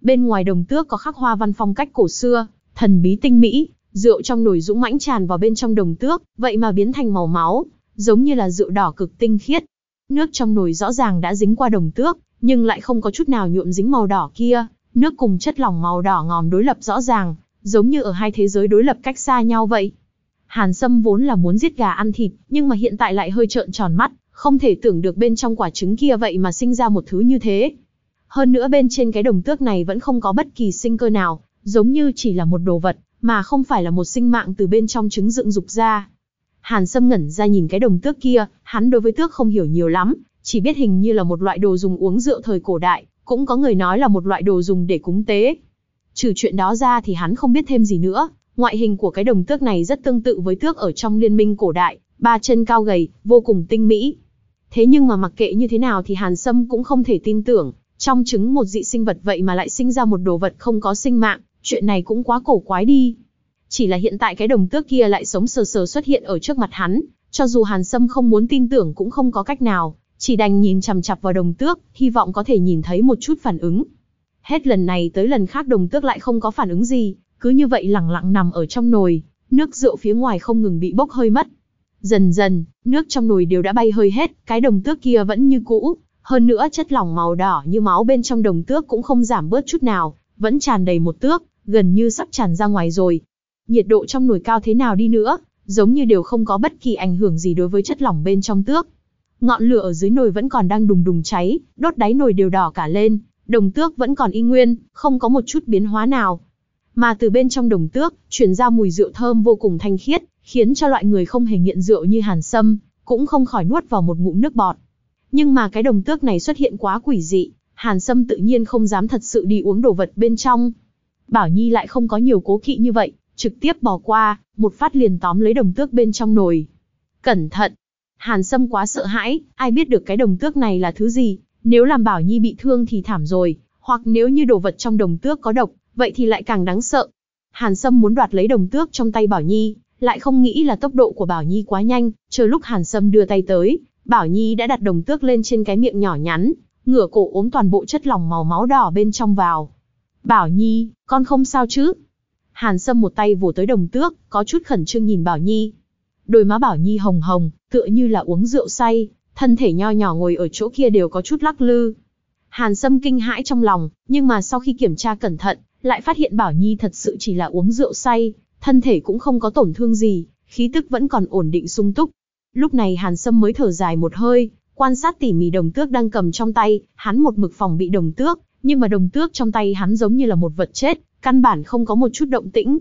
Speaker 1: Bên ngoài đồng tước có khắc hoa văn phong cách cổ xưa, thần bí tinh mỹ, rượu trong nồi dũng mãnh tràn vào bên trong đồng tước, vậy mà biến thành màu máu, giống như là rượu đỏ cực tinh khiết. Nước trong nồi rõ ràng đã dính qua đồng tước, nhưng lại không có chút nào nhuộm dính màu đỏ kia, nước cùng chất lỏng màu đỏ ngòm đối lập rõ ràng, giống như ở hai thế giới đối lập cách xa nhau vậy. Hàn Sâm vốn là muốn giết gà ăn thịt, nhưng mà hiện tại lại hơi trợn tròn mắt, không thể tưởng được bên trong quả trứng kia vậy mà sinh ra một thứ như thế. Hơn nữa bên trên cái đồng tước này vẫn không có bất kỳ sinh cơ nào, giống như chỉ là một đồ vật, mà không phải là một sinh mạng từ bên trong trứng dựng dục ra. Hàn Sâm ngẩn ra nhìn cái đồng tước kia, hắn đối với tước không hiểu nhiều lắm, chỉ biết hình như là một loại đồ dùng uống rượu thời cổ đại, cũng có người nói là một loại đồ dùng để cúng tế. Trừ chuyện đó ra thì hắn không biết thêm gì nữa, ngoại hình của cái đồng tước này rất tương tự với tước ở trong liên minh cổ đại, ba chân cao gầy, vô cùng tinh mỹ. Thế nhưng mà mặc kệ như thế nào thì Hàn Sâm cũng không thể tin tưởng, trong trứng một dị sinh vật vậy mà lại sinh ra một đồ vật không có sinh mạng, chuyện này cũng quá cổ quái đi. Chỉ là hiện tại cái đồng tước kia lại sống sờ sờ xuất hiện ở trước mặt hắn, cho dù Hàn Sâm không muốn tin tưởng cũng không có cách nào, chỉ đành nhìn chằm chằm vào đồng tước, hy vọng có thể nhìn thấy một chút phản ứng. Hết lần này tới lần khác đồng tước lại không có phản ứng gì, cứ như vậy lẳng lặng nằm ở trong nồi, nước rượu phía ngoài không ngừng bị bốc hơi mất. Dần dần, nước trong nồi đều đã bay hơi hết, cái đồng tước kia vẫn như cũ, hơn nữa chất lỏng màu đỏ như máu bên trong đồng tước cũng không giảm bớt chút nào, vẫn tràn đầy một tước, gần như sắp tràn ra ngoài rồi. Nhiệt độ trong nồi cao thế nào đi nữa, giống như đều không có bất kỳ ảnh hưởng gì đối với chất lỏng bên trong tước. Ngọn lửa ở dưới nồi vẫn còn đang đùng đùng cháy, đốt đáy nồi đều đỏ cả lên, đồng tước vẫn còn y nguyên, không có một chút biến hóa nào. Mà từ bên trong đồng tước, truyền ra mùi rượu thơm vô cùng thanh khiết, khiến cho loại người không hề nghiện rượu như Hàn Sâm, cũng không khỏi nuốt vào một ngụm nước bọt. Nhưng mà cái đồng tước này xuất hiện quá quỷ dị, Hàn Sâm tự nhiên không dám thật sự đi uống đồ vật bên trong. Bảo Nhi lại không có nhiều cố kỵ như vậy, trực tiếp bỏ qua, một phát liền tóm lấy đồng tước bên trong nồi. Cẩn thận! Hàn Sâm quá sợ hãi, ai biết được cái đồng tước này là thứ gì, nếu làm Bảo Nhi bị thương thì thảm rồi, hoặc nếu như đồ vật trong đồng tước có độc, vậy thì lại càng đáng sợ. Hàn Sâm muốn đoạt lấy đồng tước trong tay Bảo Nhi, lại không nghĩ là tốc độ của Bảo Nhi quá nhanh, chờ lúc Hàn Sâm đưa tay tới, Bảo Nhi đã đặt đồng tước lên trên cái miệng nhỏ nhắn, ngửa cổ ốm toàn bộ chất lỏng màu máu đỏ bên trong vào. Bảo Nhi, con không sao chứ? Hàn Sâm một tay vồ tới đồng tước, có chút khẩn trương nhìn Bảo Nhi. Đôi má Bảo Nhi hồng hồng, tựa như là uống rượu say, thân thể nho nhỏ ngồi ở chỗ kia đều có chút lắc lư. Hàn Sâm kinh hãi trong lòng, nhưng mà sau khi kiểm tra cẩn thận, lại phát hiện Bảo Nhi thật sự chỉ là uống rượu say, thân thể cũng không có tổn thương gì, khí tức vẫn còn ổn định sung túc. Lúc này Hàn Sâm mới thở dài một hơi, quan sát tỉ mỉ đồng tước đang cầm trong tay, hắn một mực phòng bị đồng tước, nhưng mà đồng tước trong tay hắn giống như là một vật chết, căn bản không có một chút động tĩnh.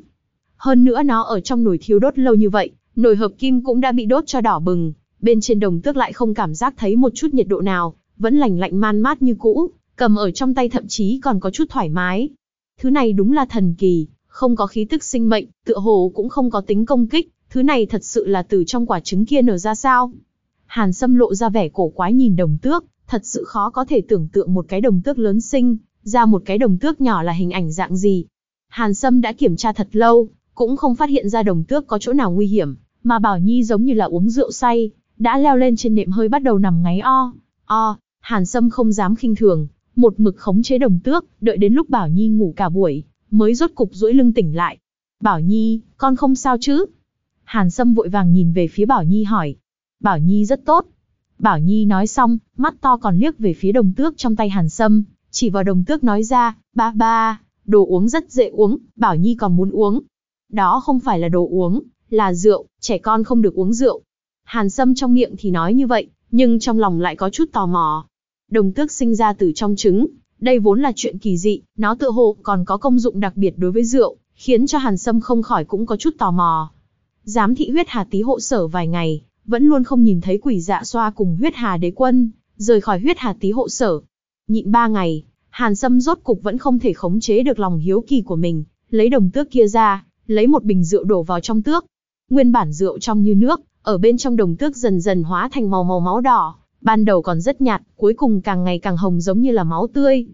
Speaker 1: Hơn nữa nó ở trong nồi thiêu đốt lâu như vậy, nồi hợp kim cũng đã bị đốt cho đỏ bừng, bên trên đồng tước lại không cảm giác thấy một chút nhiệt độ nào, vẫn lành lạnh man mát như cũ, cầm ở trong tay thậm chí còn có chút thoải mái. Thứ này đúng là thần kỳ, không có khí tức sinh mệnh, tựa hồ cũng không có tính công kích, thứ này thật sự là từ trong quả trứng kia nở ra sao? Hàn Sâm lộ ra vẻ cổ quái nhìn đồng tước, thật sự khó có thể tưởng tượng một cái đồng tước lớn sinh, ra một cái đồng tước nhỏ là hình ảnh dạng gì. Hàn Sâm đã kiểm tra thật lâu, cũng không phát hiện ra đồng tước có chỗ nào nguy hiểm, mà Bảo Nhi giống như là uống rượu say, đã leo lên trên nệm hơi bắt đầu nằm ngáy o. O, Hàn Sâm không dám khinh thường, một mực khống chế đồng tước, đợi đến lúc Bảo Nhi ngủ cả buổi, mới rốt cục duỗi lưng tỉnh lại. Bảo Nhi, con không sao chứ? Hàn Sâm vội vàng nhìn về phía Bảo Nhi hỏi. Bảo Nhi rất tốt. Bảo Nhi nói xong, mắt to còn liếc về phía đồng tước trong tay Hàn Sâm, chỉ vào đồng tước nói ra, ba ba, đồ uống rất dễ uống, Bảo Nhi còn muốn uống. Đó không phải là đồ uống, là rượu, trẻ con không được uống rượu. Hàn Sâm trong miệng thì nói như vậy, nhưng trong lòng lại có chút tò mò. Đồng tước sinh ra từ trong trứng, đây vốn là chuyện kỳ dị, nó tự hồ còn có công dụng đặc biệt đối với rượu, khiến cho Hàn Sâm không khỏi cũng có chút tò mò. Giám thị huyết hà tí hộ sở vài ngày, vẫn luôn không nhìn thấy quỷ dạ xoa cùng huyết hà đế quân, rời khỏi huyết hà tí hộ sở. Nhịn ba ngày, Hàn Sâm rốt cục vẫn không thể khống chế được lòng hiếu kỳ của mình, lấy đồng tước kia ra, lấy một bình rượu đổ vào trong tước. Nguyên bản rượu trong như nước, ở bên trong đồng tước dần dần hóa thành màu màu máu đỏ, ban đầu còn rất nhạt, cuối cùng càng ngày càng hồng giống như là máu tươi.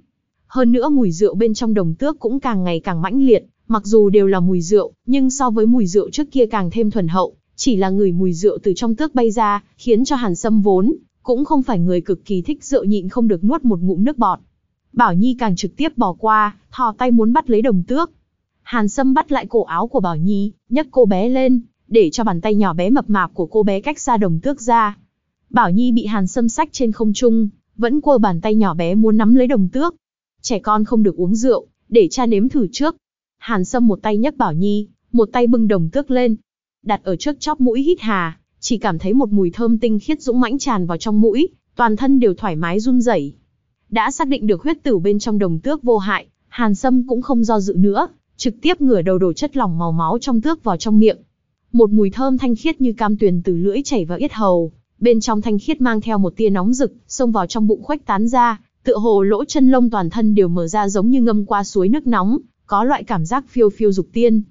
Speaker 1: Hơn nữa mùi rượu bên trong đồng tước cũng càng ngày càng mãnh liệt, mặc dù đều là mùi rượu, nhưng so với mùi rượu trước kia càng thêm thuần hậu, chỉ là người mùi rượu từ trong tước bay ra, khiến cho Hàn Sâm vốn cũng không phải người cực kỳ thích rượu nhịn không được nuốt một ngụm nước bọt. Bảo Nhi càng trực tiếp bỏ qua, thò tay muốn bắt lấy đồng tước. Hàn Sâm bắt lại cổ áo của Bảo Nhi, nhấc cô bé lên, để cho bàn tay nhỏ bé mập mạp của cô bé cách xa đồng tước ra. Bảo Nhi bị Hàn Sâm sách trên không trung, vẫn cua bàn tay nhỏ bé muốn nắm lấy đồng tước. Trẻ con không được uống rượu, để cha nếm thử trước. Hàn Sâm một tay nhấc Bảo Nhi, một tay bưng đồng tước lên, đặt ở trước chóp mũi hít hà, chỉ cảm thấy một mùi thơm tinh khiết dũng mãnh tràn vào trong mũi, toàn thân đều thoải mái run rẩy. Đã xác định được huyết tử bên trong đồng tước vô hại, Hàn Sâm cũng không do dự nữa, trực tiếp ngửa đầu đổ chất lỏng màu máu trong tước vào trong miệng. Một mùi thơm thanh khiết như cam tuyền từ lưỡi chảy vào yết hầu, bên trong thanh khiết mang theo một tia nóng rực, xông vào trong bụng khuếch tán ra, tựa hồ lỗ chân lông toàn thân đều mở ra giống như ngâm qua suối nước nóng, có loại cảm giác phiêu phiêu dục tiên.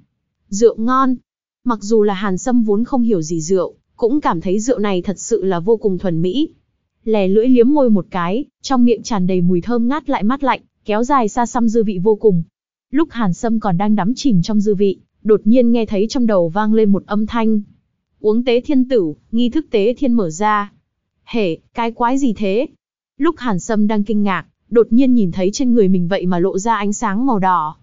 Speaker 1: Rượu ngon. Mặc dù là Hàn Sâm vốn không hiểu gì rượu, cũng cảm thấy rượu này thật sự là vô cùng thuần mỹ. Lè lưỡi liếm môi một cái, trong miệng tràn đầy mùi thơm ngát lại mát lạnh, kéo dài xa xăm dư vị vô cùng. Lúc Hàn Sâm còn đang đắm chìm trong dư vị, đột nhiên nghe thấy trong đầu vang lên một âm thanh. Uống tế thiên tử, nghi thức tế thiên mở ra. Hể, cái quái gì thế? Lúc Hàn Sâm đang kinh ngạc, đột nhiên nhìn thấy trên người mình vậy mà lộ ra ánh sáng màu đỏ.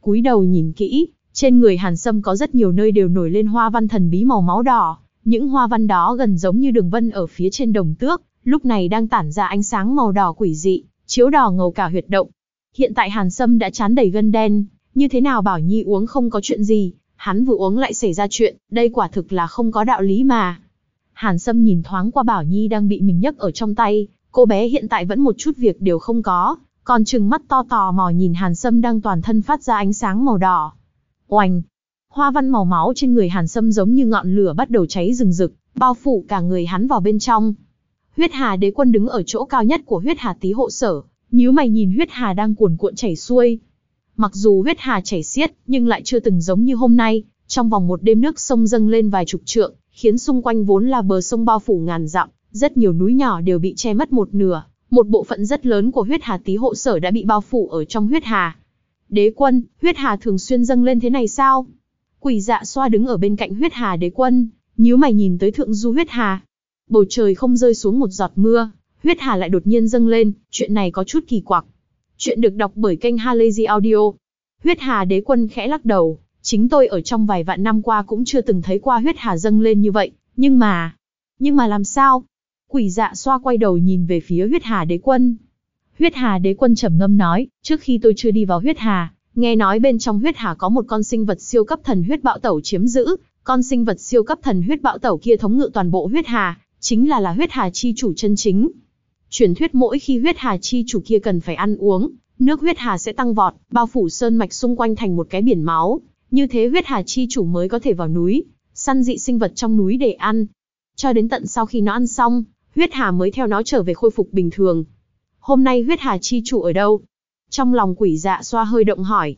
Speaker 1: Cúi đầu nhìn kỹ, trên người Hàn Sâm có rất nhiều nơi đều nổi lên hoa văn thần bí màu máu đỏ, những hoa văn đó gần giống như đường vân ở phía trên đồng tước, lúc này đang tản ra ánh sáng màu đỏ quỷ dị, chiếu đỏ ngầu cả huyệt động. Hiện tại Hàn Sâm đã chán đầy gân đen, như thế nào Bảo Nhi uống không có chuyện gì, hắn vừa uống lại xảy ra chuyện, đây quả thực là không có đạo lý mà. Hàn Sâm nhìn thoáng qua Bảo Nhi đang bị mình nhấc ở trong tay, cô bé hiện tại vẫn một chút việc đều không có, còn trừng mắt to tò mò nhìn Hàn Sâm đang toàn thân phát ra ánh sáng màu đỏ. Oanh! Hoa văn màu máu trên người Hàn Sâm giống như ngọn lửa bắt đầu cháy rừng rực, bao phủ cả người hắn vào bên trong. Huyết Hà Đế Quân đứng ở chỗ cao nhất của Huyết Hà Tý hộ sở, nhíu mày nhìn huyết hà đang cuồn cuộn chảy xuôi. Mặc dù huyết hà chảy xiết, nhưng lại chưa từng giống như hôm nay, trong vòng một đêm nước sông dâng lên vài chục trượng, khiến xung quanh vốn là bờ sông bao phủ ngàn dặm, rất nhiều núi nhỏ đều bị che mất một nửa, một bộ phận rất lớn của huyết hà tý hộ sở đã bị bao phủ ở trong huyết hà. Đế quân, huyết hà thường xuyên dâng lên thế này sao? Quỷ dạ xoa đứng ở bên cạnh huyết hà đế quân, nhíu mày nhìn tới thượng du huyết hà. Bầu trời không rơi xuống một giọt mưa, huyết hà lại đột nhiên dâng lên, chuyện này có chút kỳ quặc. Chuyện được đọc bởi kênh Halazy Audio. Huyết hà đế quân khẽ lắc đầu, chính tôi ở trong vài vạn năm qua cũng chưa từng thấy qua huyết hà dâng lên như vậy, nhưng mà... Nhưng mà làm sao? Quỷ dạ xoa quay đầu nhìn về phía huyết hà đế quân. Huyết hà đế quân trầm ngâm nói, trước khi tôi chưa đi vào huyết hà, nghe nói bên trong huyết hà có một con sinh vật siêu cấp thần huyết bạo tẩu chiếm giữ, con sinh vật siêu cấp thần huyết bạo tẩu kia thống ngự toàn bộ huyết hà, chính là là huyết hà chi chủ chân chính. Truyền thuyết mỗi khi huyết hà chi chủ kia cần phải ăn uống, nước huyết hà sẽ tăng vọt, bao phủ sơn mạch xung quanh thành một cái biển máu. Như thế huyết hà chi chủ mới có thể vào núi, săn dị sinh vật trong núi để ăn. Cho đến tận sau khi nó ăn xong, huyết hà mới theo nó trở về khôi phục bình thường. Hôm nay huyết hà chi chủ ở đâu? Trong lòng quỷ dạ xoa hơi động hỏi.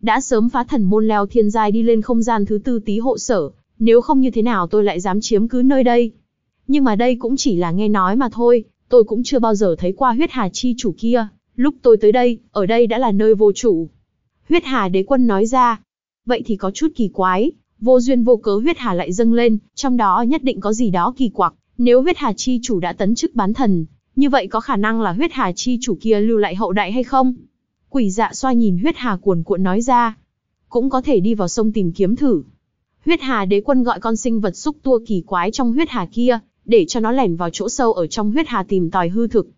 Speaker 1: Đã sớm phá thần môn leo thiên giai đi lên không gian thứ tư tí hộ sở, nếu không như thế nào tôi lại dám chiếm cứ nơi đây. Nhưng mà đây cũng chỉ là nghe nói mà thôi, tôi cũng chưa bao giờ thấy qua huyết hà chi chủ kia, lúc tôi tới đây, ở đây đã là nơi vô chủ. Huyết hà đế quân nói ra, vậy thì có chút kỳ quái, vô duyên vô cớ huyết hà lại dâng lên, trong đó nhất định có gì đó kỳ quặc, nếu huyết hà chi chủ đã tấn chức bán thần, như vậy có khả năng là huyết hà chi chủ kia lưu lại hậu đại hay không? Quỷ dạ xoa nhìn huyết hà cuồn cuộn nói ra, cũng có thể đi vào sông tìm kiếm thử. Huyết hà đế quân gọi con sinh vật xúc tua kỳ quái trong huyết hà kia, để cho nó lẻn vào chỗ sâu ở trong huyết hà tìm tòi hư thực.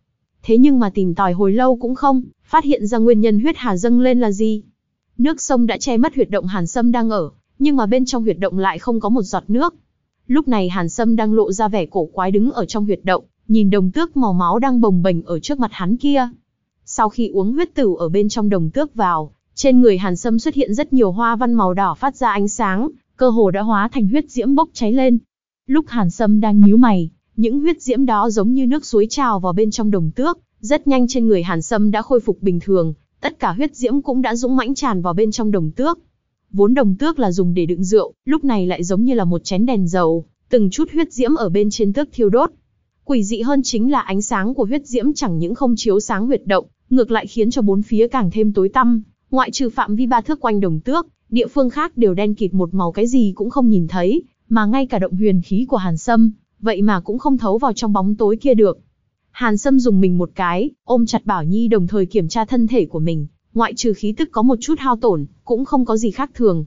Speaker 1: Thế nhưng mà tìm tòi hồi lâu cũng không, phát hiện ra nguyên nhân huyết hà dâng lên là gì. Nước sông đã che mất huyệt động Hàn Sâm đang ở, nhưng mà bên trong huyệt động lại không có một giọt nước. Lúc này Hàn Sâm đang lộ ra vẻ cổ quái đứng ở trong huyệt động, nhìn đồng tước màu máu đang bồng bềnh ở trước mặt hắn kia. Sau khi uống huyết tử ở bên trong đồng tước vào, trên người Hàn Sâm xuất hiện rất nhiều hoa văn màu đỏ phát ra ánh sáng, cơ hồ đã hóa thành huyết diễm bốc cháy lên. Lúc Hàn Sâm đang nhíu mày, những huyết diễm đó giống như nước suối trào vào bên trong đồng tước, rất nhanh trên người Hàn Sâm đã khôi phục bình thường, tất cả huyết diễm cũng đã dũng mãnh tràn vào bên trong đồng tước. Vốn đồng tước là dùng để đựng rượu, lúc này lại giống như là một chén đèn dầu, từng chút huyết diễm ở bên trên tước thiêu đốt. Quỷ dị hơn chính là ánh sáng của huyết diễm chẳng những không chiếu sáng huyệt động, ngược lại khiến cho bốn phía càng thêm tối tăm, ngoại trừ phạm vi ba thước quanh đồng tước, địa phương khác đều đen kịt một màu cái gì cũng không nhìn thấy, mà ngay cả động huyền khí của Hàn Sâm, vậy mà cũng không thấu vào trong bóng tối kia được. Hàn Sâm dùng mình một cái, ôm chặt Bảo Nhi đồng thời kiểm tra thân thể của mình, ngoại trừ khí tức có một chút hao tổn, cũng không có gì khác thường.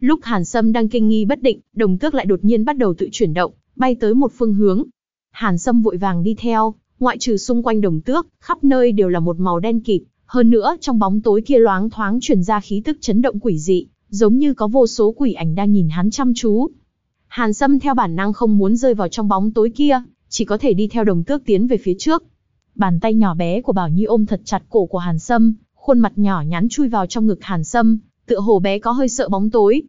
Speaker 1: Lúc Hàn Sâm đang kinh nghi bất định, đồng tước lại đột nhiên bắt đầu tự chuyển động, bay tới một phương hướng. Hàn Sâm vội vàng đi theo, ngoại trừ xung quanh đồng tước, khắp nơi đều là một màu đen kịt, hơn nữa trong bóng tối kia loáng thoáng truyền ra khí tức chấn động quỷ dị, giống như có vô số quỷ ảnh đang nhìn hắn chăm chú. Hàn Sâm theo bản năng không muốn rơi vào trong bóng tối kia, chỉ có thể đi theo đồng tước tiến về phía trước. Bàn tay nhỏ bé của Bảo Nhi ôm thật chặt cổ của Hàn Sâm, khuôn mặt nhỏ nhắn chui vào trong ngực Hàn Sâm, tựa hồ bé có hơi sợ bóng tối.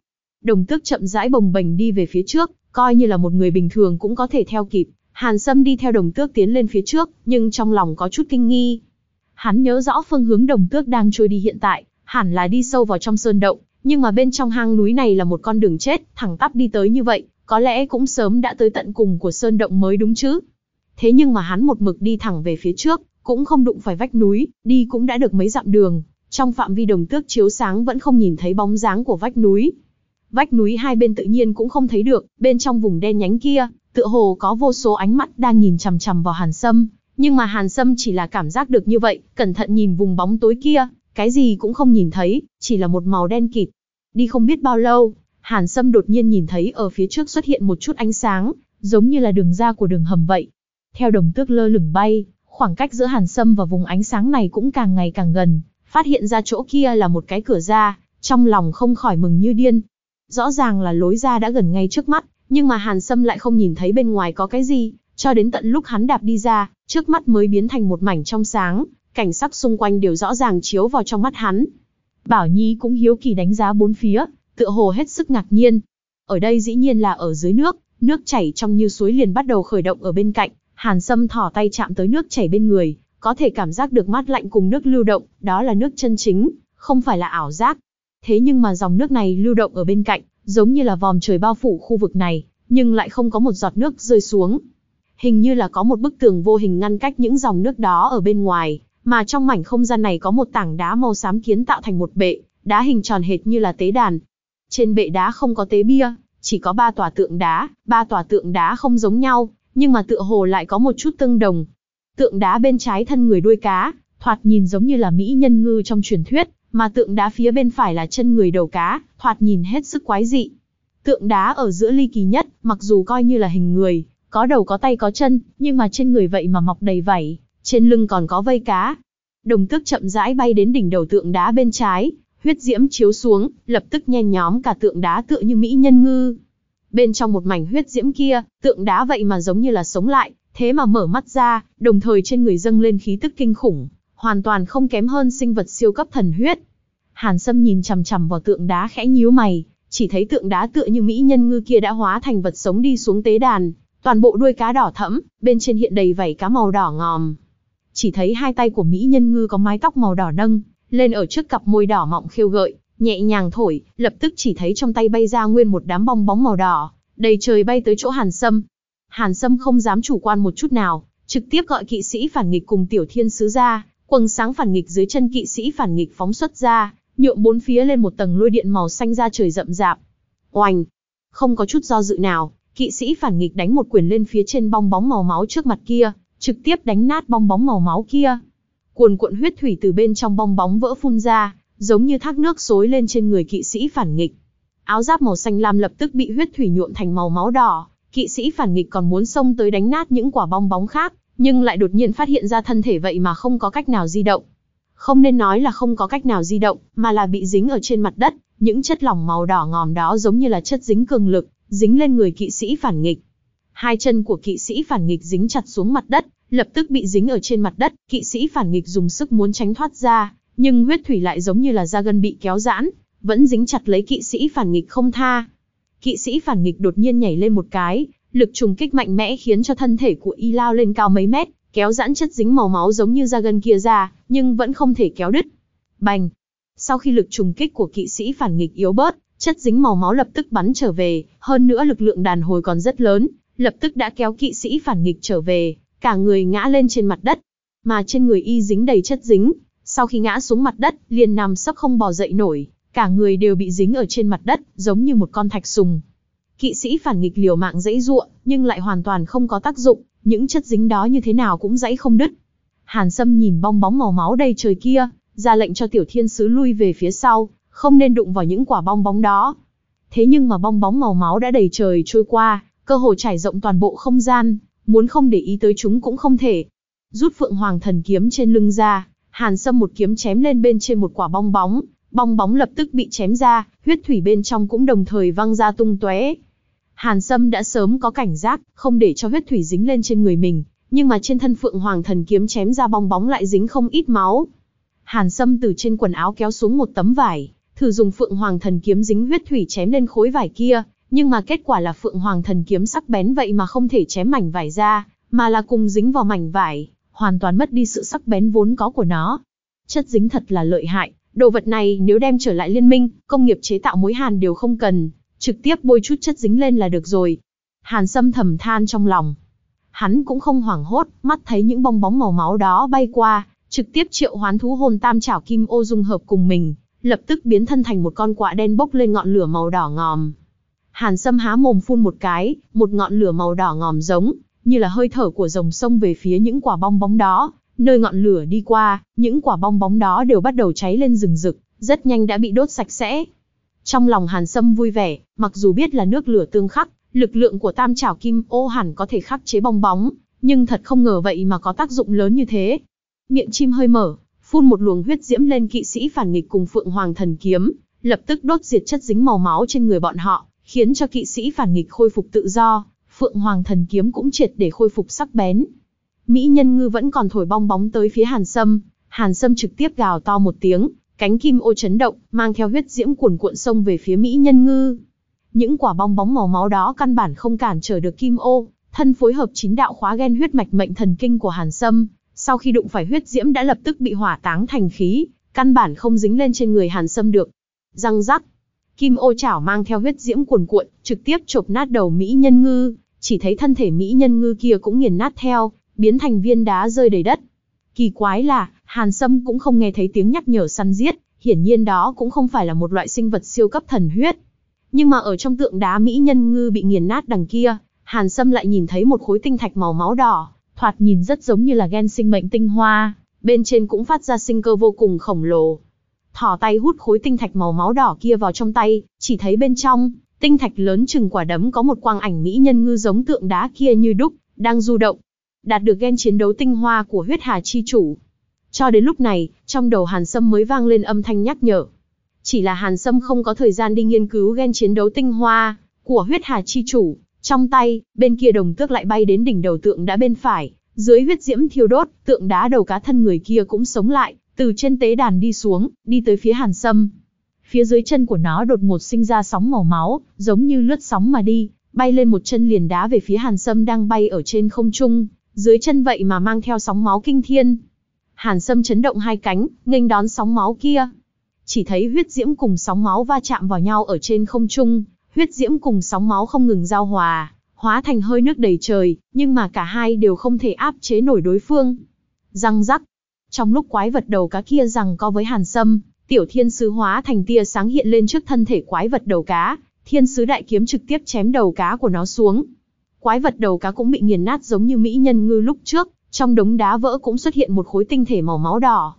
Speaker 1: Đồng tước chậm rãi bồng bềnh đi về phía trước, coi như là một người bình thường cũng có thể theo kịp. Hàn Sâm đi theo đồng tước tiến lên phía trước, nhưng trong lòng có chút kinh nghi. Hắn nhớ rõ phương hướng đồng tước đang trôi đi hiện tại, hẳn là đi sâu vào trong sơn động, nhưng mà bên trong hang núi này là một con đường chết, thẳng tắp đi tới như vậy, có lẽ cũng sớm đã tới tận cùng của sơn động mới đúng chứ. Thế nhưng mà hắn một mực đi thẳng về phía trước, cũng không đụng phải vách núi, đi cũng đã được mấy dặm đường, trong phạm vi đồng tước chiếu sáng vẫn không nhìn thấy bóng dáng của vách núi. Vách núi hai bên tự nhiên cũng không thấy được, bên trong vùng đen nhánh kia, tựa hồ có vô số ánh mắt đang nhìn chằm chằm vào Hàn Sâm, nhưng mà Hàn Sâm chỉ là cảm giác được như vậy, cẩn thận nhìn vùng bóng tối kia, cái gì cũng không nhìn thấy, chỉ là một màu đen kịt. Đi không biết bao lâu, Hàn Sâm đột nhiên nhìn thấy ở phía trước xuất hiện một chút ánh sáng, giống như là đường ra của đường hầm vậy. Theo đồng tước lơ lửng bay, khoảng cách giữa Hàn Sâm và vùng ánh sáng này cũng càng ngày càng gần, phát hiện ra chỗ kia là một cái cửa ra, trong lòng không khỏi mừng như điên. Rõ ràng là lối ra đã gần ngay trước mắt, nhưng mà Hàn Sâm lại không nhìn thấy bên ngoài có cái gì, cho đến tận lúc hắn đạp đi ra, trước mắt mới biến thành một mảnh trong sáng, cảnh sắc xung quanh đều rõ ràng chiếu vào trong mắt hắn. Bảo Nhi cũng hiếu kỳ đánh giá bốn phía, tựa hồ hết sức ngạc nhiên. Ở đây dĩ nhiên là ở dưới nước, nước chảy trong như suối liền bắt đầu khởi động ở bên cạnh, Hàn Sâm thỏ tay chạm tới nước chảy bên người, có thể cảm giác được mát lạnh cùng nước lưu động, đó là nước chân chính, không phải là ảo giác. Thế nhưng mà dòng nước này lưu động ở bên cạnh, giống như là vòm trời bao phủ khu vực này, nhưng lại không có một giọt nước rơi xuống. Hình như là có một bức tường vô hình ngăn cách những dòng nước đó ở bên ngoài, mà trong mảnh không gian này có một tảng đá màu xám kiến tạo thành một bệ, đá hình tròn hệt như là tế đàn. Trên bệ đá không có tế bia, chỉ có ba tòa tượng đá, ba tòa tượng đá không giống nhau, nhưng mà tựa hồ lại có một chút tương đồng. Tượng đá bên trái thân người đuôi cá, thoạt nhìn giống như là mỹ nhân ngư trong truyền thuyết, mà tượng đá phía bên phải là chân người đầu cá, thoạt nhìn hết sức quái dị. Tượng đá ở giữa ly kỳ nhất, mặc dù coi như là hình người, có đầu có tay có chân, nhưng mà trên người vậy mà mọc đầy vảy, trên lưng còn có vây cá. Đồng tước chậm rãi bay đến đỉnh đầu tượng đá bên trái, huyết diễm chiếu xuống, lập tức nhen nhóm cả tượng đá tựa như mỹ nhân ngư. Bên trong một mảnh huyết diễm kia, tượng đá vậy mà giống như là sống lại, thế mà mở mắt ra, đồng thời trên người dâng lên khí tức kinh khủng, hoàn toàn không kém hơn sinh vật siêu cấp thần huyết. Hàn Sâm nhìn chằm chằm vào tượng đá khẽ nhíu mày, chỉ thấy tượng đá tựa như mỹ nhân ngư kia đã hóa thành vật sống đi xuống tế đàn, toàn bộ đuôi cá đỏ thẫm, bên trên hiện đầy vảy cá màu đỏ ngòm. Chỉ thấy hai tay của mỹ nhân ngư có mái tóc màu đỏ nâng, lên ở trước cặp môi đỏ mọng khiêu gợi, nhẹ nhàng thổi, lập tức chỉ thấy trong tay bay ra nguyên một đám bong bóng màu đỏ, đầy trời bay tới chỗ Hàn Sâm. Hàn Sâm không dám chủ quan một chút nào, trực tiếp gọi kỵ sĩ phản nghịch cùng tiểu thiên sứ ra, quần sáng phản nghịch dưới chân kỵ sĩ phản nghịch phóng xuất ra, nhuộm bốn phía lên một tầng lôi điện màu xanh ra trời rậm rạp. Oanh! Không có chút do dự nào, kỵ sĩ phản nghịch đánh một quyền lên phía trên bong bóng màu máu trước mặt kia, trực tiếp đánh nát bong bóng màu máu kia. Cuồn cuộn huyết thủy từ bên trong bong bóng vỡ phun ra, giống như thác nước xối lên trên người kỵ sĩ phản nghịch. Áo giáp màu xanh lam lập tức bị huyết thủy nhuộm thành màu máu đỏ, kỵ sĩ phản nghịch còn muốn xông tới đánh nát những quả bong bóng khác, nhưng lại đột nhiên phát hiện ra thân thể vậy mà không có cách nào di động. Không nên nói là không có cách nào di động, mà là bị dính ở trên mặt đất, những chất lỏng màu đỏ ngòm đó giống như là chất dính cường lực, dính lên người kỵ sĩ phản nghịch. Hai chân của kỵ sĩ phản nghịch dính chặt xuống mặt đất, lập tức bị dính ở trên mặt đất, kỵ sĩ phản nghịch dùng sức muốn tránh thoát ra, nhưng huyết thủy lại giống như là da gân bị kéo giãn, vẫn dính chặt lấy kỵ sĩ phản nghịch không tha. Kỵ sĩ phản nghịch đột nhiên nhảy lên một cái, lực trùng kích mạnh mẽ khiến cho thân thể của y lao lên cao mấy mét, kéo giãn chất dính màu máu giống như da gân kia ra, nhưng vẫn không thể kéo đứt. Bành! Sau khi lực trùng kích của kỵ sĩ phản nghịch yếu bớt, chất dính màu máu lập tức bắn trở về, hơn nữa lực lượng đàn hồi còn rất lớn, lập tức đã kéo kỵ sĩ phản nghịch trở về, cả người ngã lên trên mặt đất. Mà trên người y dính đầy chất dính, sau khi ngã xuống mặt đất, liền nằm sấp không bò dậy nổi, cả người đều bị dính ở trên mặt đất, giống như một con thạch sùng. Kỵ sĩ phản nghịch liều mạng dãy ruộng, nhưng lại hoàn toàn không có tác dụng, những chất dính đó như thế nào cũng dãy không đứt. Hàn Sâm nhìn bong bóng màu máu đầy trời kia, ra lệnh cho tiểu thiên sứ lui về phía sau, không nên đụng vào những quả bong bóng đó. Thế nhưng mà bong bóng màu máu đã đầy trời trôi qua, cơ hồ trải rộng toàn bộ không gian, muốn không để ý tới chúng cũng không thể. Rút Phượng Hoàng thần kiếm trên lưng ra, Hàn Sâm một kiếm chém lên bên trên một quả bong bóng, bong bóng lập tức bị chém ra, huyết thủy bên trong cũng đồng thời văng ra tung tóe. Hàn Sâm đã sớm có cảnh giác, không để cho huyết thủy dính lên trên người mình, nhưng mà trên thân Phượng Hoàng thần kiếm chém ra bong bóng lại dính không ít máu. Hàn Sâm từ trên quần áo kéo xuống một tấm vải, thử dùng Phượng Hoàng thần kiếm dính huyết thủy chém lên khối vải kia, nhưng mà kết quả là Phượng Hoàng thần kiếm sắc bén vậy mà không thể chém mảnh vải ra, mà là cùng dính vào mảnh vải, hoàn toàn mất đi sự sắc bén vốn có của nó. Chất dính thật là lợi hại, đồ vật này nếu đem trở lại liên minh, công nghiệp chế tạo mối hàn đều không cần, trực tiếp bôi chút chất dính lên là được rồi. Hàn Sâm thầm than trong lòng. Hắn cũng không hoảng hốt, mắt thấy những bong bóng màu máu đó bay qua, trực tiếp triệu hoán thú hồn tam chảo kim ô dung hợp cùng mình, lập tức biến thân thành một con quạ đen bốc lên ngọn lửa màu đỏ ngòm. Hàn Sâm há mồm phun một cái, một ngọn lửa màu đỏ ngòm giống, như là hơi thở của dòng sông về phía những quả bong bóng đó, nơi ngọn lửa đi qua, những quả bong bóng đó đều bắt đầu cháy lên rừng rực, rất nhanh đã bị đốt sạch sẽ. Trong lòng Hàn Sâm vui vẻ, mặc dù biết là nước lửa tương khắc, lực lượng của tam trảo kim ô hẳn có thể khắc chế bong bóng, nhưng thật không ngờ vậy mà có tác dụng lớn như thế. Miệng chim hơi mở, phun một luồng huyết diễm lên kỵ sĩ phản nghịch cùng Phượng Hoàng thần kiếm, lập tức đốt diệt chất dính màu máu trên người bọn họ, khiến cho kỵ sĩ phản nghịch khôi phục tự do, Phượng Hoàng thần kiếm cũng triệt để khôi phục sắc bén. Mỹ nhân ngư vẫn còn thổi bong bóng tới phía Hàn Sâm, Hàn Sâm trực tiếp gào to một tiếng, cánh kim ô chấn động, mang theo huyết diễm cuồn cuộn sông về phía Mỹ nhân ngư. Những quả bong bóng màu máu đó căn bản không cản trở được kim ô, thân phối hợp chín đạo khóa gen huyết mạch mệnh thần kinh của Hàn Sâm, sau khi đụng phải huyết diễm đã lập tức bị hỏa táng thành khí, căn bản không dính lên trên người Hàn Sâm được. Răng rắc, kim ô chảo mang theo huyết diễm cuồn cuộn, trực tiếp chộp nát đầu Mỹ nhân ngư, chỉ thấy thân thể Mỹ nhân ngư kia cũng nghiền nát theo, biến thành viên đá rơi đầy đất. Kỳ quái là, Hàn Sâm cũng không nghe thấy tiếng nhắc nhở săn giết, hiển nhiên đó cũng không phải là một loại sinh vật siêu cấp thần huyết. Nhưng mà ở trong tượng đá Mỹ nhân ngư bị nghiền nát đằng kia, Hàn Sâm lại nhìn thấy một khối tinh thạch màu máu đỏ, thoạt nhìn rất giống như là gen sinh mệnh tinh hoa, bên trên cũng phát ra sinh cơ vô cùng khổng lồ. Thỏ tay hút khối tinh thạch màu máu đỏ kia vào trong tay, chỉ thấy bên trong, tinh thạch lớn chừng quả đấm có một quang ảnh mỹ nhân ngư giống tượng đá kia như đúc, đang du động. Đạt được gen chiến đấu tinh hoa của huyết hà chi chủ. Cho đến lúc này, trong đầu Hàn Sâm mới vang lên âm thanh nhắc nhở. Chỉ là Hàn Sâm không có thời gian đi nghiên cứu gen chiến đấu tinh hoa của huyết hà chi chủ. Trong tay, bên kia đồng tước lại bay đến đỉnh đầu tượng đá bên phải, dưới huyết diễm thiêu đốt, tượng đá đầu cá thân người kia cũng sống lại, từ trên tế đàn đi xuống, đi tới phía Hàn Sâm. Phía dưới chân của nó đột ngột sinh ra sóng màu máu, giống như lướt sóng mà đi, bay lên một chân liền đá về phía Hàn Sâm đang bay ở trên không trung, dưới chân vậy mà mang theo sóng máu kinh thiên. Hàn Sâm chấn động hai cánh, nghênh đón sóng máu kia. Chỉ thấy huyết diễm cùng sóng máu va chạm vào nhau ở trên không trung, huyết diễm cùng sóng máu không ngừng giao hòa, hóa thành hơi nước đầy trời, nhưng mà cả hai đều không thể áp chế nổi đối phương. Răng rắc. Trong lúc quái vật đầu cá kia rằng co với Hàn Sâm, tiểu thiên sứ hóa thành tia sáng hiện lên trước thân thể quái vật đầu cá, thiên sứ đại kiếm trực tiếp chém đầu cá của nó xuống. Quái vật đầu cá cũng bị nghiền nát giống như mỹ nhân ngư lúc trước, trong đống đá vỡ cũng xuất hiện một khối tinh thể màu máu đỏ.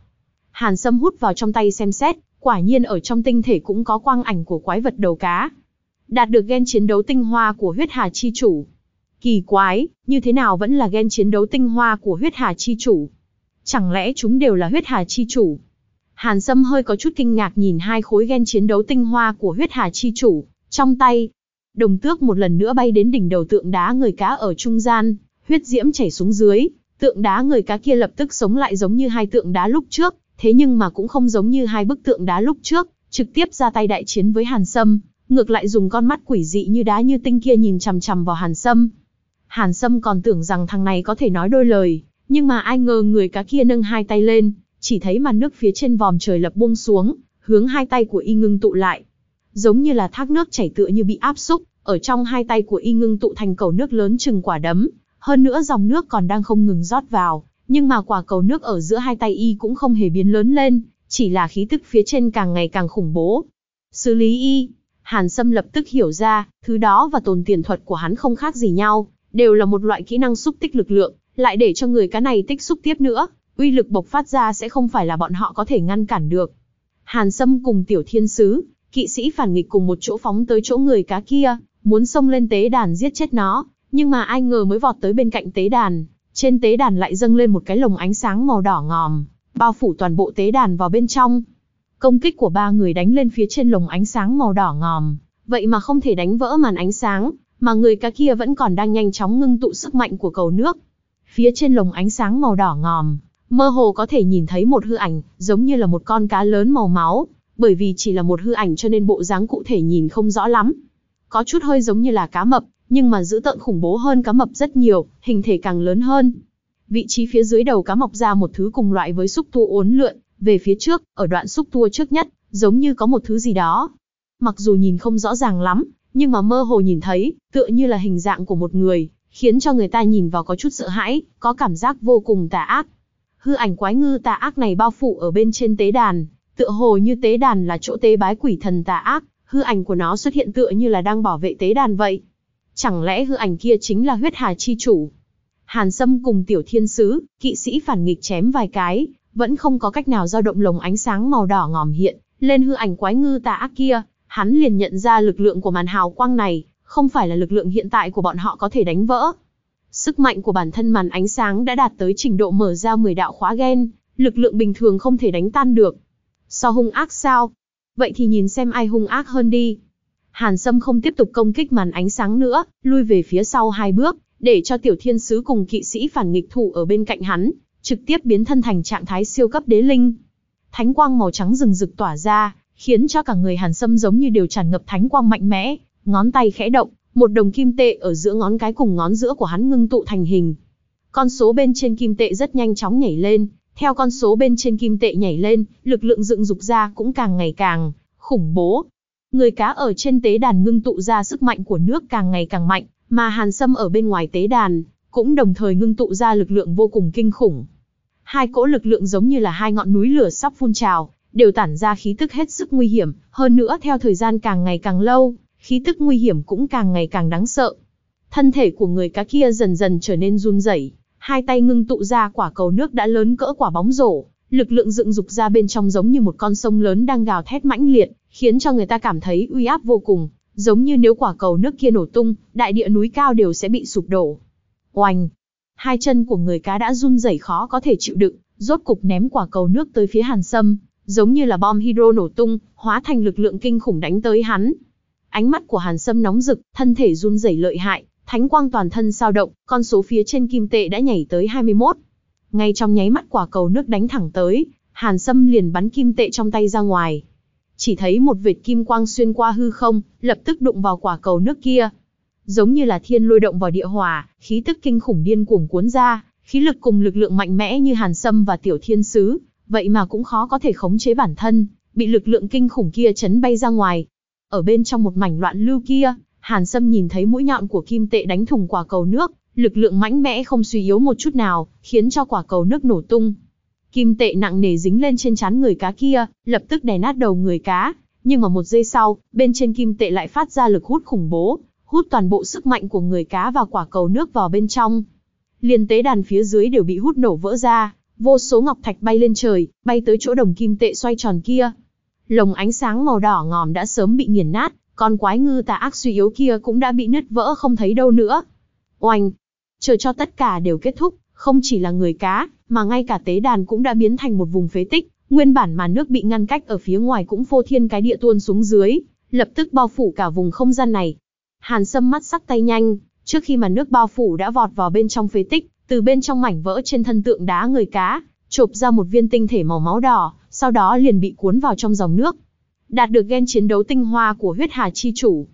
Speaker 1: Hàn Sâm hút vào trong tay xem xét, quả nhiên ở trong tinh thể cũng có quang ảnh của quái vật đầu cá. Đạt được gen chiến đấu tinh hoa của huyết hà chi chủ. Kỳ quái, như thế nào vẫn là gen chiến đấu tinh hoa của huyết hà chi chủ? Chẳng lẽ chúng đều là huyết hà chi chủ? Hàn Sâm hơi có chút kinh ngạc nhìn hai khối gen chiến đấu tinh hoa của huyết hà chi chủ, trong tay. Đồng tước một lần nữa bay đến đỉnh đầu tượng đá người cá ở trung gian, huyết diễm chảy xuống dưới, tượng đá người cá kia lập tức sống lại giống như hai tượng đá lúc trước, thế nhưng mà cũng không giống như hai bức tượng đá lúc trước, trực tiếp ra tay đại chiến với Hàn Sâm, ngược lại dùng con mắt quỷ dị như đá như tinh kia nhìn chằm chằm vào Hàn Sâm. Hàn Sâm còn tưởng rằng thằng này có thể nói đôi lời, nhưng mà ai ngờ người cá kia nâng hai tay lên, chỉ thấy màn nước phía trên vòm trời lập buông xuống, hướng hai tay của y ngưng tụ lại. Giống như là thác nước chảy tựa như bị áp xúc, ở trong hai tay của y ngưng tụ thành cầu nước lớn chừng quả đấm, hơn nữa dòng nước còn đang không ngừng rót vào, Nhưng mà quả cầu nước ở giữa hai tay y cũng không hề biến lớn lên, chỉ là khí tức phía trên càng ngày càng khủng bố. Xử lý y, Hàn Sâm lập tức hiểu ra, thứ đó và tồn tiền thuật của hắn không khác gì nhau, đều là một loại kỹ năng xúc tích lực lượng, lại để cho người cá này tích xúc tiếp nữa, uy lực bộc phát ra sẽ không phải là bọn họ có thể ngăn cản được. Hàn Sâm cùng tiểu thiên sứ, kỵ sĩ phản nghịch cùng một chỗ phóng tới chỗ người cá kia, muốn xông lên tế đàn giết chết nó, nhưng mà ai ngờ mới vọt tới bên cạnh tế đàn, trên tế đàn lại dâng lên một cái lồng ánh sáng màu đỏ ngòm, bao phủ toàn bộ tế đàn vào bên trong. Công kích của ba người đánh lên phía trên lồng ánh sáng màu đỏ ngòm, vậy mà không thể đánh vỡ màn ánh sáng, mà người cá kia vẫn còn đang nhanh chóng ngưng tụ sức mạnh của cầu nước. Phía trên lồng ánh sáng màu đỏ ngòm, mơ hồ có thể nhìn thấy một hư ảnh, giống như là một con cá lớn màu máu, bởi vì chỉ là một hư ảnh cho nên bộ dáng cụ thể nhìn không rõ lắm. Có chút hơi giống như là cá mập, nhưng mà dữ tợn khủng bố hơn cá mập rất nhiều, hình thể càng lớn hơn. Vị trí phía dưới đầu cá mọc ra một thứ cùng loại với xúc tua uốn lượn, về phía trước, ở đoạn xúc tua trước nhất, giống như có một thứ gì đó. Mặc dù nhìn không rõ ràng lắm, nhưng mà mơ hồ nhìn thấy, tựa như là hình dạng của một người, khiến cho người ta nhìn vào có chút sợ hãi, có cảm giác vô cùng tà ác. Hư ảnh quái ngư tà ác này bao phủ ở bên trên tế đàn, tựa hồ như tế đàn là chỗ tế bái quỷ thần tà ác, hư ảnh của nó xuất hiện tựa như là đang bảo vệ tế đàn vậy. Chẳng lẽ hư ảnh kia chính là huyết hà chi chủ? Hàn Sâm cùng tiểu thiên sứ, kỵ sĩ phản nghịch chém vài cái, vẫn không có cách nào dao động lồng ánh sáng màu đỏ ngòm hiện, lên hư ảnh quái ngư tà ác kia, hắn liền nhận ra lực lượng của màn hào quang này, không phải là lực lượng hiện tại của bọn họ có thể đánh vỡ. Sức mạnh của bản thân màn ánh sáng đã đạt tới trình độ mở ra 10 đạo khóa gen, lực lượng bình thường không thể đánh tan được. So hung ác sao? Vậy thì nhìn xem ai hung ác hơn đi. Hàn Sâm không tiếp tục công kích màn ánh sáng nữa, lui về phía sau hai bước, để cho tiểu thiên sứ cùng kỵ sĩ phản nghịch thủ ở bên cạnh hắn, trực tiếp biến thân thành trạng thái siêu cấp đế linh. Thánh quang màu trắng rừng rực tỏa ra, khiến cho cả người Hàn Sâm giống như đều tràn ngập thánh quang mạnh mẽ, ngón tay khẽ động, một đồng kim tệ ở giữa ngón cái cùng ngón giữa của hắn ngưng tụ thành hình. Con số bên trên kim tệ rất nhanh chóng nhảy lên, theo con số bên trên kim tệ nhảy lên, lực lượng dựng dục ra cũng càng ngày càng khủng bố. Người cá ở trên tế đàn ngưng tụ ra sức mạnh của nước càng ngày càng mạnh, mà Hàn Sâm ở bên ngoài tế đàn cũng đồng thời ngưng tụ ra lực lượng vô cùng kinh khủng. Hai cỗ lực lượng giống như là hai ngọn núi lửa sắp phun trào, đều tản ra khí tức hết sức nguy hiểm, hơn nữa theo thời gian càng ngày càng lâu, khí tức nguy hiểm cũng càng ngày càng đáng sợ. Thân thể của người cá kia dần dần trở nên run rẩy, hai tay ngưng tụ ra quả cầu nước đã lớn cỡ quả bóng rổ, lực lượng dựng dục ra bên trong giống như một con sông lớn đang gào thét mãnh liệt, khiến cho người ta cảm thấy uy áp vô cùng, giống như nếu quả cầu nước kia nổ tung, đại địa núi cao đều sẽ bị sụp đổ. Oanh! Hai chân của người cá đã run rẩy khó có thể chịu đựng, rốt cục ném quả cầu nước tới phía Hàn Sâm, giống như là bom hydro nổ tung, hóa thành lực lượng kinh khủng đánh tới hắn. Ánh mắt của Hàn Sâm nóng rực, thân thể run rẩy lợi hại, thánh quang toàn thân sao động, con số phía trên kim tệ đã nhảy tới 21. Ngay trong nháy mắt quả cầu nước đánh thẳng tới, Hàn Sâm liền bắn kim tệ trong tay ra ngoài. Chỉ thấy một vệt kim quang xuyên qua hư không, lập tức đụng vào quả cầu nước kia. Giống như là thiên lôi động vào địa hỏa, khí tức kinh khủng điên cuồng cuốn ra, khí lực cùng lực lượng mạnh mẽ như Hàn Sâm và Tiểu Thiên Sứ, vậy mà cũng khó có thể khống chế bản thân, bị lực lượng kinh khủng kia chấn bay ra ngoài. Ở bên trong một mảnh loạn lưu kia, Hàn Sâm nhìn thấy mũi nhọn của kim tệ đánh thủng quả cầu nước, lực lượng mãnh mẽ không suy yếu một chút nào, khiến cho quả cầu nước nổ tung. Kim tệ nặng nề dính lên trên trán người cá kia, lập tức đè nát đầu người cá, nhưng mà một giây sau, bên trên kim tệ lại phát ra lực hút khủng bố, hút toàn bộ sức mạnh của người cá và quả cầu nước vào bên trong. Liên tế đàn phía dưới đều bị hút nổ vỡ ra, vô số ngọc thạch bay lên trời, bay tới chỗ đồng kim tệ xoay tròn kia. Lồng ánh sáng màu đỏ ngòm đã sớm bị nghiền nát, con quái ngư tà ác suy yếu kia cũng đã bị nứt vỡ không thấy đâu nữa. Oanh! Chờ cho tất cả đều kết thúc, không chỉ là người cá, mà ngay cả tế đàn cũng đã biến thành một vùng phế tích, nguyên bản mà nước bị ngăn cách ở phía ngoài cũng phô thiên cái địa tuôn xuống dưới, lập tức bao phủ cả vùng không gian này. Hàn Sâm mắt sắc tay nhanh, trước khi mà nước bao phủ đã vọt vào bên trong phế tích, từ bên trong mảnh vỡ trên thân tượng đá người cá, chộp ra một viên tinh thể màu máu đỏ, sau đó liền bị cuốn vào trong dòng nước. Đạt được gen chiến đấu tinh hoa của huyết hà chi chủ.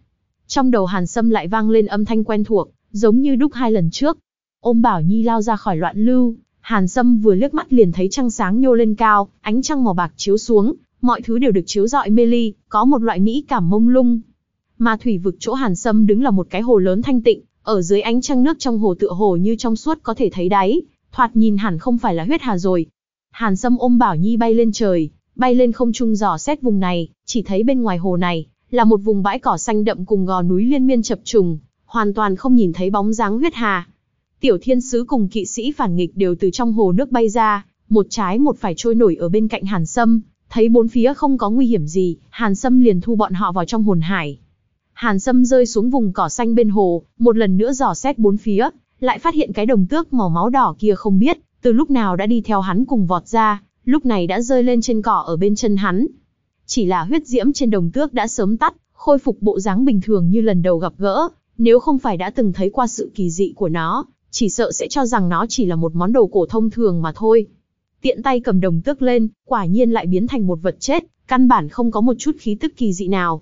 Speaker 1: Trong đầu Hàn Sâm lại vang lên âm thanh quen thuộc, giống như đúc hai lần trước. Ôm Bảo Nhi lao ra khỏi loạn lưu, Hàn Sâm vừa liếc mắt liền thấy trăng sáng nhô lên cao, ánh trăng màu bạc chiếu xuống, mọi thứ đều được chiếu rọi mê ly, có một loại mỹ cảm mông lung. Mà thủy vực chỗ Hàn Sâm đứng là một cái hồ lớn thanh tịnh, ở dưới ánh trăng nước trong hồ tựa hồ như trong suốt có thể thấy đáy, thoạt nhìn hẳn không phải là huyết hà rồi. Hàn Sâm ôm Bảo Nhi bay lên trời, bay lên không trung dò xét vùng này, chỉ thấy bên ngoài hồ này, là một vùng bãi cỏ xanh đậm cùng gò núi liên miên chập trùng, hoàn toàn không nhìn thấy bóng dáng huyết hà. Tiểu thiên sứ cùng kỵ sĩ phản nghịch đều từ trong hồ nước bay ra, một trái một phải trôi nổi ở bên cạnh Hàn Sâm, thấy bốn phía không có nguy hiểm gì, Hàn Sâm liền thu bọn họ vào trong hồn hải. Hàn Sâm rơi xuống vùng cỏ xanh bên hồ, một lần nữa dò xét bốn phía, lại phát hiện cái đồng tước màu máu đỏ kia không biết, từ lúc nào đã đi theo hắn cùng vọt ra, lúc này đã rơi lên trên cỏ ở bên chân hắn. Chỉ là huyết diễm trên đồng tước đã sớm tắt, khôi phục bộ dáng bình thường như lần đầu gặp gỡ, nếu không phải đã từng thấy qua sự kỳ dị của nó, chỉ sợ sẽ cho rằng nó chỉ là một món đồ cổ thông thường mà thôi. Tiện tay cầm đồng tước lên, quả nhiên lại biến thành một vật chết, căn bản không có một chút khí tức kỳ dị nào.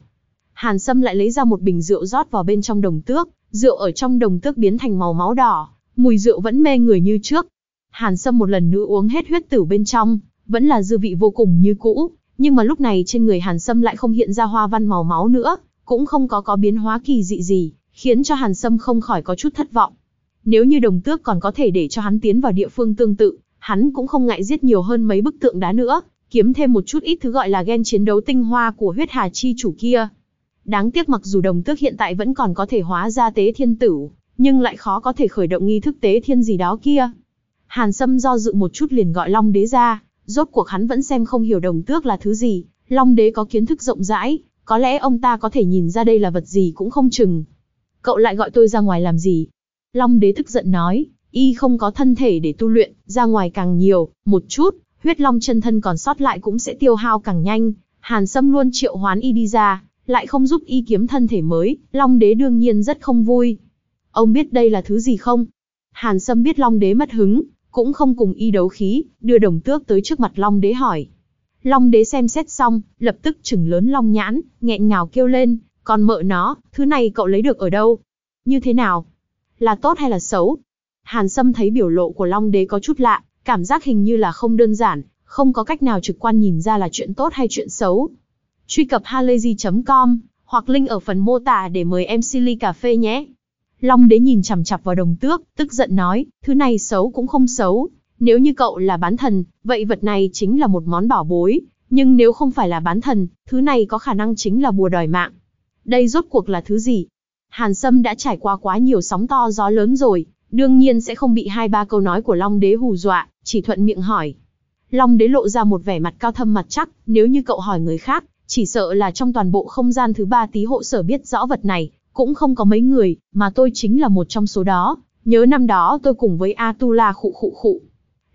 Speaker 1: Hàn Sâm lại lấy ra một bình rượu rót vào bên trong đồng tước, rượu ở trong đồng tước biến thành màu máu đỏ, mùi rượu vẫn mê người như trước. Hàn Sâm một lần nữa uống hết huyết tử bên trong, vẫn là dư vị vô cùng như cũ, nhưng mà lúc này trên người Hàn Sâm lại không hiện ra hoa văn màu máu nữa, cũng không có có biến hóa kỳ dị gì, khiến cho Hàn Sâm không khỏi có chút thất vọng. Nếu như đồng tước còn có thể để cho hắn tiến vào địa phương tương tự, hắn cũng không ngại giết nhiều hơn mấy bức tượng đá nữa, kiếm thêm một chút ít thứ gọi là gen chiến đấu tinh hoa của huyết hà chi chủ kia. Đáng tiếc mặc dù đồng tước hiện tại vẫn còn có thể hóa ra tế thiên tử, nhưng lại khó có thể khởi động nghi thức tế thiên gì đó kia. Hàn Sâm do dự một chút liền gọi Long Đế ra, rốt cuộc hắn vẫn xem không hiểu đồng tước là thứ gì, Long Đế có kiến thức rộng rãi, có lẽ ông ta có thể nhìn ra đây là vật gì cũng không chừng. Cậu lại gọi tôi ra ngoài làm gì? Long Đế tức giận nói, y không có thân thể để tu luyện, ra ngoài càng nhiều, một chút, huyết long chân thân còn sót lại cũng sẽ tiêu hao càng nhanh. Hàn Sâm luôn triệu hoán y đi ra, lại không giúp y kiếm thân thể mới, Long Đế đương nhiên rất không vui. Ông biết đây là thứ gì không? Hàn Sâm biết Long Đế mất hứng, cũng không cùng y đấu khí, đưa đồng tước tới trước mặt Long Đế hỏi. Long Đế xem xét xong, lập tức chừng lớn Long nhãn, nghẹn ngào kêu lên, còn mợ nó, thứ này cậu lấy được ở đâu? Như thế nào? Là tốt hay là xấu? Hàn Sâm thấy biểu lộ của Long Đế có chút lạ, cảm giác hình như là không đơn giản, không có cách nào trực quan nhìn ra là chuyện tốt hay chuyện xấu. Truy cập halayzi.com hoặc link ở phần mô tả để mời em Silly cà phê nhé. Long đế nhìn chằm chằm vào đồng tước, tức giận nói, thứ này xấu cũng không xấu. Nếu như cậu là bán thần, vậy vật này chính là một món bảo bối. Nhưng nếu không phải là bán thần, thứ này có khả năng chính là bùa đòi mạng. Đây rốt cuộc là thứ gì? Hàn Sâm đã trải qua quá nhiều sóng to gió lớn rồi, đương nhiên sẽ không bị hai ba câu nói của Long đế hù dọa, chỉ thuận miệng hỏi. Long đế lộ ra một vẻ mặt cao thâm mặt chắc, nếu như cậu hỏi người khác, chỉ sợ là trong toàn bộ không gian thứ ba tí hộ sở biết rõ vật này, cũng không có mấy người, mà tôi chính là một trong số đó. Nhớ năm đó tôi cùng với Atula khụ khụ khụ.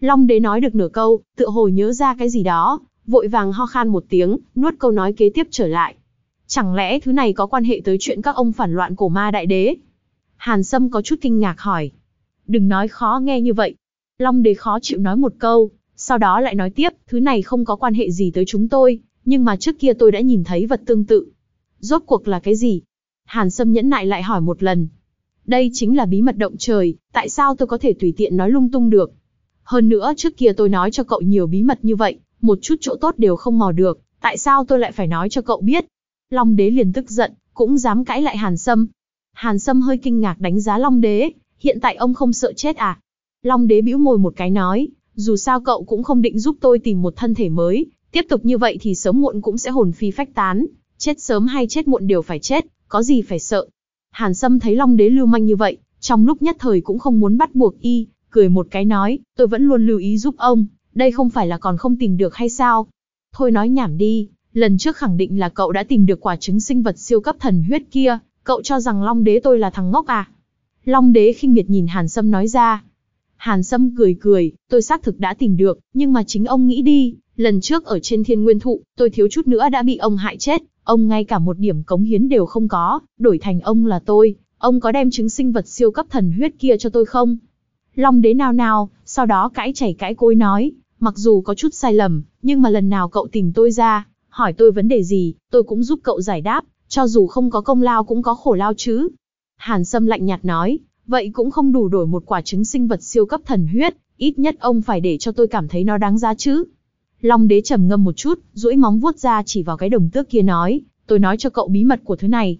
Speaker 1: Long đế nói được nửa câu, tựa hồ nhớ ra cái gì đó, vội vàng ho khan một tiếng, nuốt câu nói kế tiếp trở lại. Chẳng lẽ thứ này có quan hệ tới chuyện các ông phản loạn cổ ma đại đế? Hàn Sâm có chút kinh ngạc hỏi. Đừng nói khó nghe như vậy. Long đế khó chịu nói một câu, sau đó lại nói tiếp, thứ này không có quan hệ gì tới chúng tôi, nhưng mà trước kia tôi đã nhìn thấy vật tương tự. Rốt cuộc là cái gì? Hàn Sâm nhẫn nại lại hỏi một lần. Đây chính là bí mật động trời, tại sao tôi có thể tùy tiện nói lung tung được? Hơn nữa trước kia tôi nói cho cậu nhiều bí mật như vậy, một chút chỗ tốt đều không mò được, tại sao tôi lại phải nói cho cậu biết? Long đế liền tức giận, cũng dám cãi lại Hàn Sâm. Hàn Sâm hơi kinh ngạc đánh giá Long đế, hiện tại ông không sợ chết à? Long đế bĩu môi một cái nói, dù sao cậu cũng không định giúp tôi tìm một thân thể mới, tiếp tục như vậy thì sớm muộn cũng sẽ hồn phi phách tán, chết sớm hay chết muộn đều phải chết, có gì phải sợ. Hàn Sâm thấy Long Đế lưu manh như vậy, trong lúc nhất thời cũng không muốn bắt buộc y, cười một cái nói, tôi vẫn luôn lưu ý giúp ông, đây không phải là còn không tìm được hay sao? Thôi nói nhảm đi, lần trước khẳng định là cậu đã tìm được quả trứng sinh vật siêu cấp thần huyết kia, cậu cho rằng Long Đế tôi là thằng ngốc à? Long Đế khinh miệt nhìn Hàn Sâm nói ra. Hàn Sâm cười cười, tôi xác thực đã tìm được, nhưng mà chính ông nghĩ đi, lần trước ở trên thiên nguyên thụ, tôi thiếu chút nữa đã bị ông hại chết, Ông ngay cả một điểm cống hiến đều không có, đổi thành ông là tôi, ông có đem chứng sinh vật siêu cấp thần huyết kia cho tôi không? Long đế nào nào, sau đó cãi chảy cãi cối nói, mặc dù có chút sai lầm, nhưng mà lần nào cậu tìm tôi ra, hỏi tôi vấn đề gì, tôi cũng giúp cậu giải đáp, cho dù không có công lao cũng có khổ lao chứ. Hàn Sâm lạnh nhạt nói, vậy cũng không đủ đổi một quả trứng sinh vật siêu cấp thần huyết, ít nhất ông phải để cho tôi cảm thấy nó đáng giá chứ. Long đế trầm ngâm một chút, duỗi móng vuốt ra chỉ vào cái đồng tước kia nói, tôi nói cho cậu bí mật của thứ này.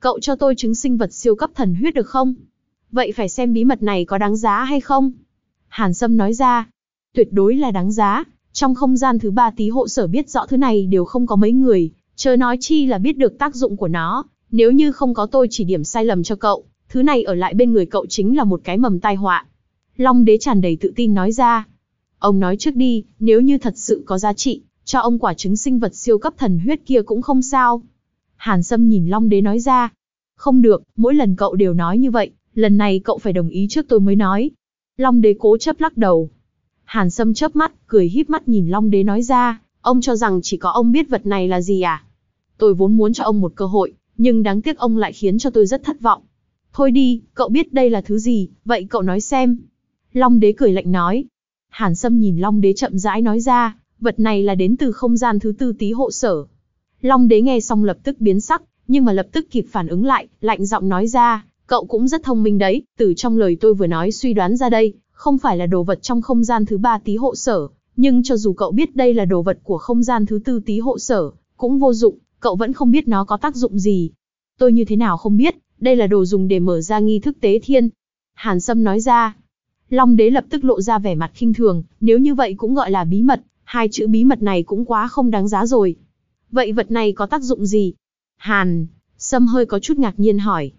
Speaker 1: Cậu cho tôi trứng sinh vật siêu cấp thần huyết được không? Vậy phải xem bí mật này có đáng giá hay không? Hàn Sâm nói ra, tuyệt đối là đáng giá, trong không gian thứ ba tí hộ sở biết rõ thứ này đều không có mấy người, chớ nói chi là biết được tác dụng của nó, nếu như không có tôi chỉ điểm sai lầm cho cậu, thứ này ở lại bên người cậu chính là một cái mầm tai họa. Long đế tràn đầy tự tin nói ra. Ông nói trước đi, nếu như thật sự có giá trị, cho ông quả trứng sinh vật siêu cấp thần huyết kia cũng không sao. Hàn Sâm nhìn Long đế nói ra. Không được, mỗi lần cậu đều nói như vậy, lần này cậu phải đồng ý trước tôi mới nói. Long đế cố chấp lắc đầu. Hàn Sâm chớp mắt, cười híp mắt nhìn Long đế nói ra, ông cho rằng chỉ có ông biết vật này là gì à? Tôi vốn muốn cho ông một cơ hội, nhưng đáng tiếc ông lại khiến cho tôi rất thất vọng. Thôi đi, cậu biết đây là thứ gì, vậy cậu nói xem. Long đế cười lạnh nói. Hàn Sâm nhìn Long đế chậm rãi nói ra, vật này là đến từ không gian thứ tư tí hộ sở. Long đế nghe xong lập tức biến sắc, nhưng mà lập tức kịp phản ứng lại, lạnh giọng nói ra, cậu cũng rất thông minh đấy, từ trong lời tôi vừa nói suy đoán ra đây, không phải là đồ vật trong không gian thứ ba tí hộ sở, nhưng cho dù cậu biết đây là đồ vật của không gian thứ tư tí hộ sở, cũng vô dụng, cậu vẫn không biết nó có tác dụng gì. Tôi như thế nào không biết, đây là đồ dùng để mở ra nghi thức tế thiên. Hàn Sâm nói ra. Long đế lập tức lộ ra vẻ mặt khinh thường, nếu như vậy cũng gọi là bí mật, hai chữ bí mật này cũng quá không đáng giá rồi. Vậy vật này có tác dụng gì? Hàn, Sâm hơi có chút ngạc nhiên hỏi.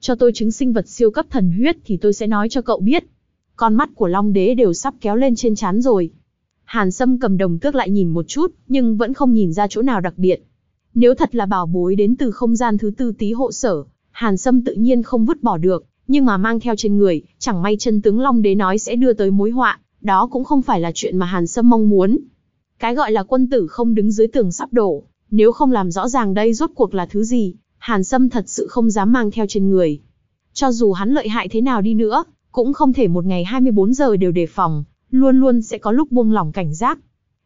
Speaker 1: Cho tôi chứng sinh vật siêu cấp thần huyết thì tôi sẽ nói cho cậu biết. Con mắt của Long đế đều sắp kéo lên trên chán rồi. Hàn Sâm cầm đồng tước lại nhìn một chút, nhưng vẫn không nhìn ra chỗ nào đặc biệt. Nếu thật là bảo bối đến từ không gian thứ tư tí hộ sở, Hàn Sâm tự nhiên không vứt bỏ được, nhưng mà mang theo trên người, chẳng may chân tướng Long Đế nói sẽ đưa tới mối họa, đó cũng không phải là chuyện mà Hàn Sâm mong muốn. Cái gọi là quân tử không đứng dưới tường sắp đổ, nếu không làm rõ ràng đây rốt cuộc là thứ gì, Hàn Sâm thật sự không dám mang theo trên người. Cho dù hắn lợi hại thế nào đi nữa, cũng không thể một ngày 24 giờ đều đề phòng, luôn luôn sẽ có lúc buông lỏng cảnh giác.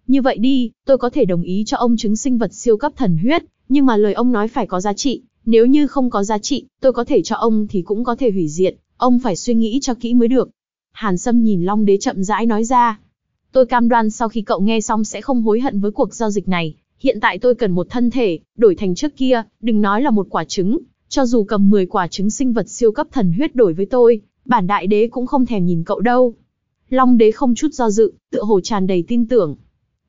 Speaker 1: Như vậy đi, tôi có thể đồng ý cho ông chứng sinh vật siêu cấp thần huyết, nhưng mà lời ông nói phải có giá trị, nếu như không có giá trị, tôi có thể cho ông thì cũng có thể hủy diệt, ông phải suy nghĩ cho kỹ mới được. Hàn Sâm nhìn Long Đế chậm rãi nói ra. Tôi cam đoan sau khi cậu nghe xong sẽ không hối hận với cuộc giao dịch này. Hiện tại tôi cần một thân thể, đổi thành trước kia, đừng nói là một quả trứng. Cho dù cầm 10 quả trứng sinh vật siêu cấp thần huyết đổi với tôi, bản đại đế cũng không thèm nhìn cậu đâu. Long đế không chút do dự, tựa hồ tràn đầy tin tưởng.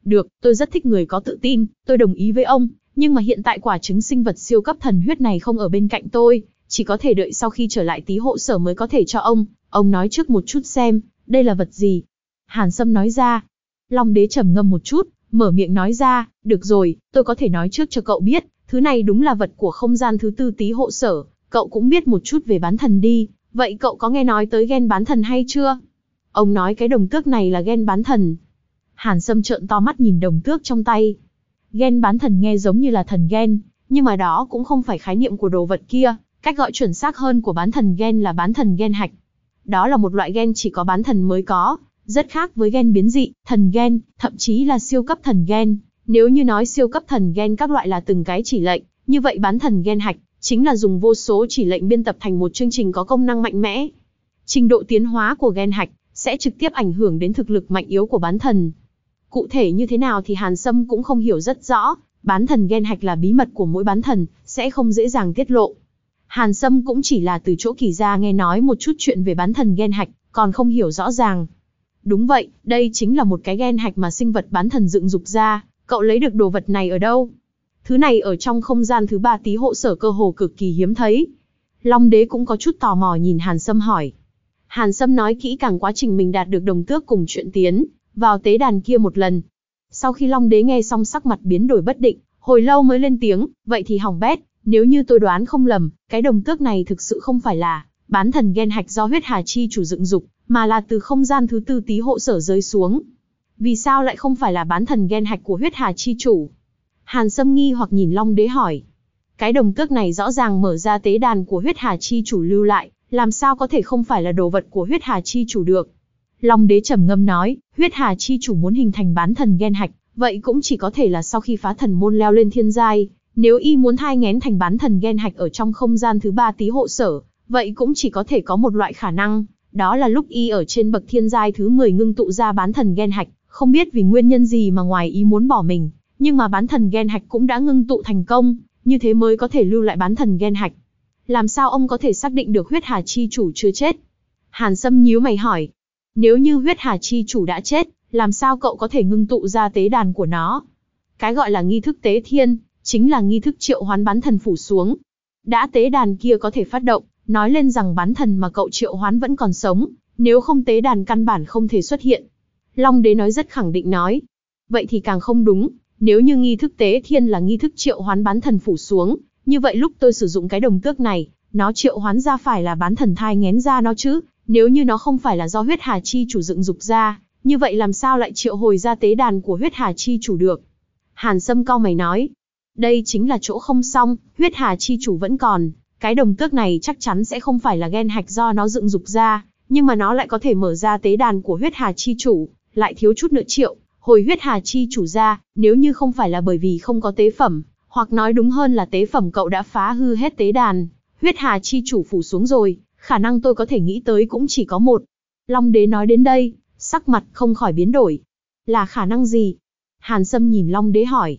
Speaker 1: Được, tôi rất thích người có tự tin, tôi đồng ý với ông, nhưng mà hiện tại quả trứng sinh vật siêu cấp thần huyết này không ở bên cạnh tôi, chỉ có thể đợi sau khi trở lại tí hộ sở mới có thể cho ông. Ông nói trước một chút xem, đây là vật gì? Hàn Sâm nói ra. Long đế trầm ngâm một chút, mở miệng nói ra, được rồi, tôi có thể nói trước cho cậu biết, thứ này đúng là vật của không gian thứ tư tí hộ sở, cậu cũng biết một chút về bán thần đi, vậy cậu có nghe nói tới ghen bán thần hay chưa? Ông nói cái đồng tước này là ghen bán thần. Hàn Sâm trợn to mắt nhìn đồng tước trong tay, Gen bán thần nghe giống như là thần gen, nhưng mà đó cũng không phải khái niệm của đồ vật kia, cách gọi chuẩn xác hơn của bán thần gen là bán thần gen hạch. Đó là một loại gen chỉ có bán thần mới có, rất khác với gen biến dị, thần gen, thậm chí là siêu cấp thần gen. Nếu như nói siêu cấp thần gen các loại là từng cái chỉ lệnh, như vậy bán thần gen hạch chính là dùng vô số chỉ lệnh biên tập thành một chương trình có công năng mạnh mẽ. Trình độ tiến hóa của gen hạch sẽ trực tiếp ảnh hưởng đến thực lực mạnh yếu của bán thần. Cụ thể như thế nào thì Hàn Sâm cũng không hiểu rất rõ, bán thần gen hạch là bí mật của mỗi bán thần, sẽ không dễ dàng tiết lộ. Hàn Sâm cũng chỉ là từ chỗ kỳ gia nghe nói một chút chuyện về bán thần gen hạch, còn không hiểu rõ ràng. Đúng vậy, đây chính là một cái gen hạch mà sinh vật bán thần dựng dục ra, cậu lấy được đồ vật này ở đâu? Thứ này ở trong không gian thứ ba tí hộ sở cơ hồ cực kỳ hiếm thấy. Long đế cũng có chút tò mò nhìn Hàn Sâm hỏi. Hàn Sâm nói kỹ càng quá trình mình đạt được đồng tước cùng chuyện tiến, vào tế đàn kia một lần. Sau khi Long Đế nghe xong sắc mặt biến đổi bất định, hồi lâu mới lên tiếng, vậy thì hỏng bét, nếu như tôi đoán không lầm, cái đồng tước này thực sự không phải là bán thần ghen hạch do huyết hà chi chủ dựng dục, mà là từ không gian thứ tư tí hộ sở rơi xuống. Vì sao lại không phải là bán thần ghen hạch của huyết hà chi chủ? Hàn Sâm nghi hoặc nhìn Long Đế hỏi. Cái đồng cước này rõ ràng mở ra tế đàn của huyết hà chi chủ lưu lại, làm sao có thể không phải là đồ vật của huyết hà chi chủ được? Long đế trầm ngâm nói, huyết hà chi chủ muốn hình thành bán thần ghen hạch, vậy cũng chỉ có thể là sau khi phá thần môn leo lên thiên giai. Nếu y muốn thai ngén thành bán thần ghen hạch ở trong không gian thứ ba tí hộ sở, vậy cũng chỉ có thể có một loại khả năng, đó là lúc y ở trên bậc thiên giai thứ 10 ngưng tụ ra bán thần ghen hạch, không biết vì nguyên nhân gì mà ngoài ý muốn bỏ mình, nhưng mà bán thần gen hạch cũng đã ngưng tụ thành công, như thế mới có thể lưu lại bán thần gen hạch. Làm sao ông có thể xác định được huyết hà chi chủ chưa chết? Hàn Sâm nhíu mày hỏi, Nếu như huyết hà chi chủ đã chết, làm sao cậu có thể ngưng tụ ra tế đàn của nó? Cái gọi là nghi thức tế thiên, chính là nghi thức triệu hoán bán thần phủ xuống. Đã tế đàn kia có thể phát động, nói lên rằng bán thần mà cậu triệu hoán vẫn còn sống, nếu không tế đàn căn bản không thể xuất hiện. Long đế nói rất khẳng định nói. Vậy thì càng không đúng, nếu như nghi thức tế thiên là nghi thức triệu hoán bán thần phủ xuống, như vậy lúc tôi sử dụng cái đồng tước này, nó triệu hoán ra phải là bán thần thai ngén ra nó chứ, nếu như nó không phải là do huyết hà chi chủ dựng dục ra, như vậy làm sao lại triệu hồi ra tế đàn của huyết hà chi chủ được? Hàn Sâm cao mày nói, đây chính là chỗ không xong, huyết hà chi chủ vẫn còn, cái đồng tước này chắc chắn sẽ không phải là ghen hạch do nó dựng dục ra, nhưng mà nó lại có thể mở ra tế đàn của huyết hà chi chủ, lại thiếu chút nữa triệu, hồi huyết hà chi chủ ra, nếu như không phải là bởi vì không có tế phẩm, hoặc nói đúng hơn là tế phẩm cậu đã phá hư hết tế đàn, huyết hà chi chủ phủ xuống rồi, khả năng tôi có thể nghĩ tới cũng chỉ có một. Long đế nói đến đây, sắc mặt không khỏi biến đổi. Là khả năng gì? Hàn Sâm nhìn Long đế hỏi.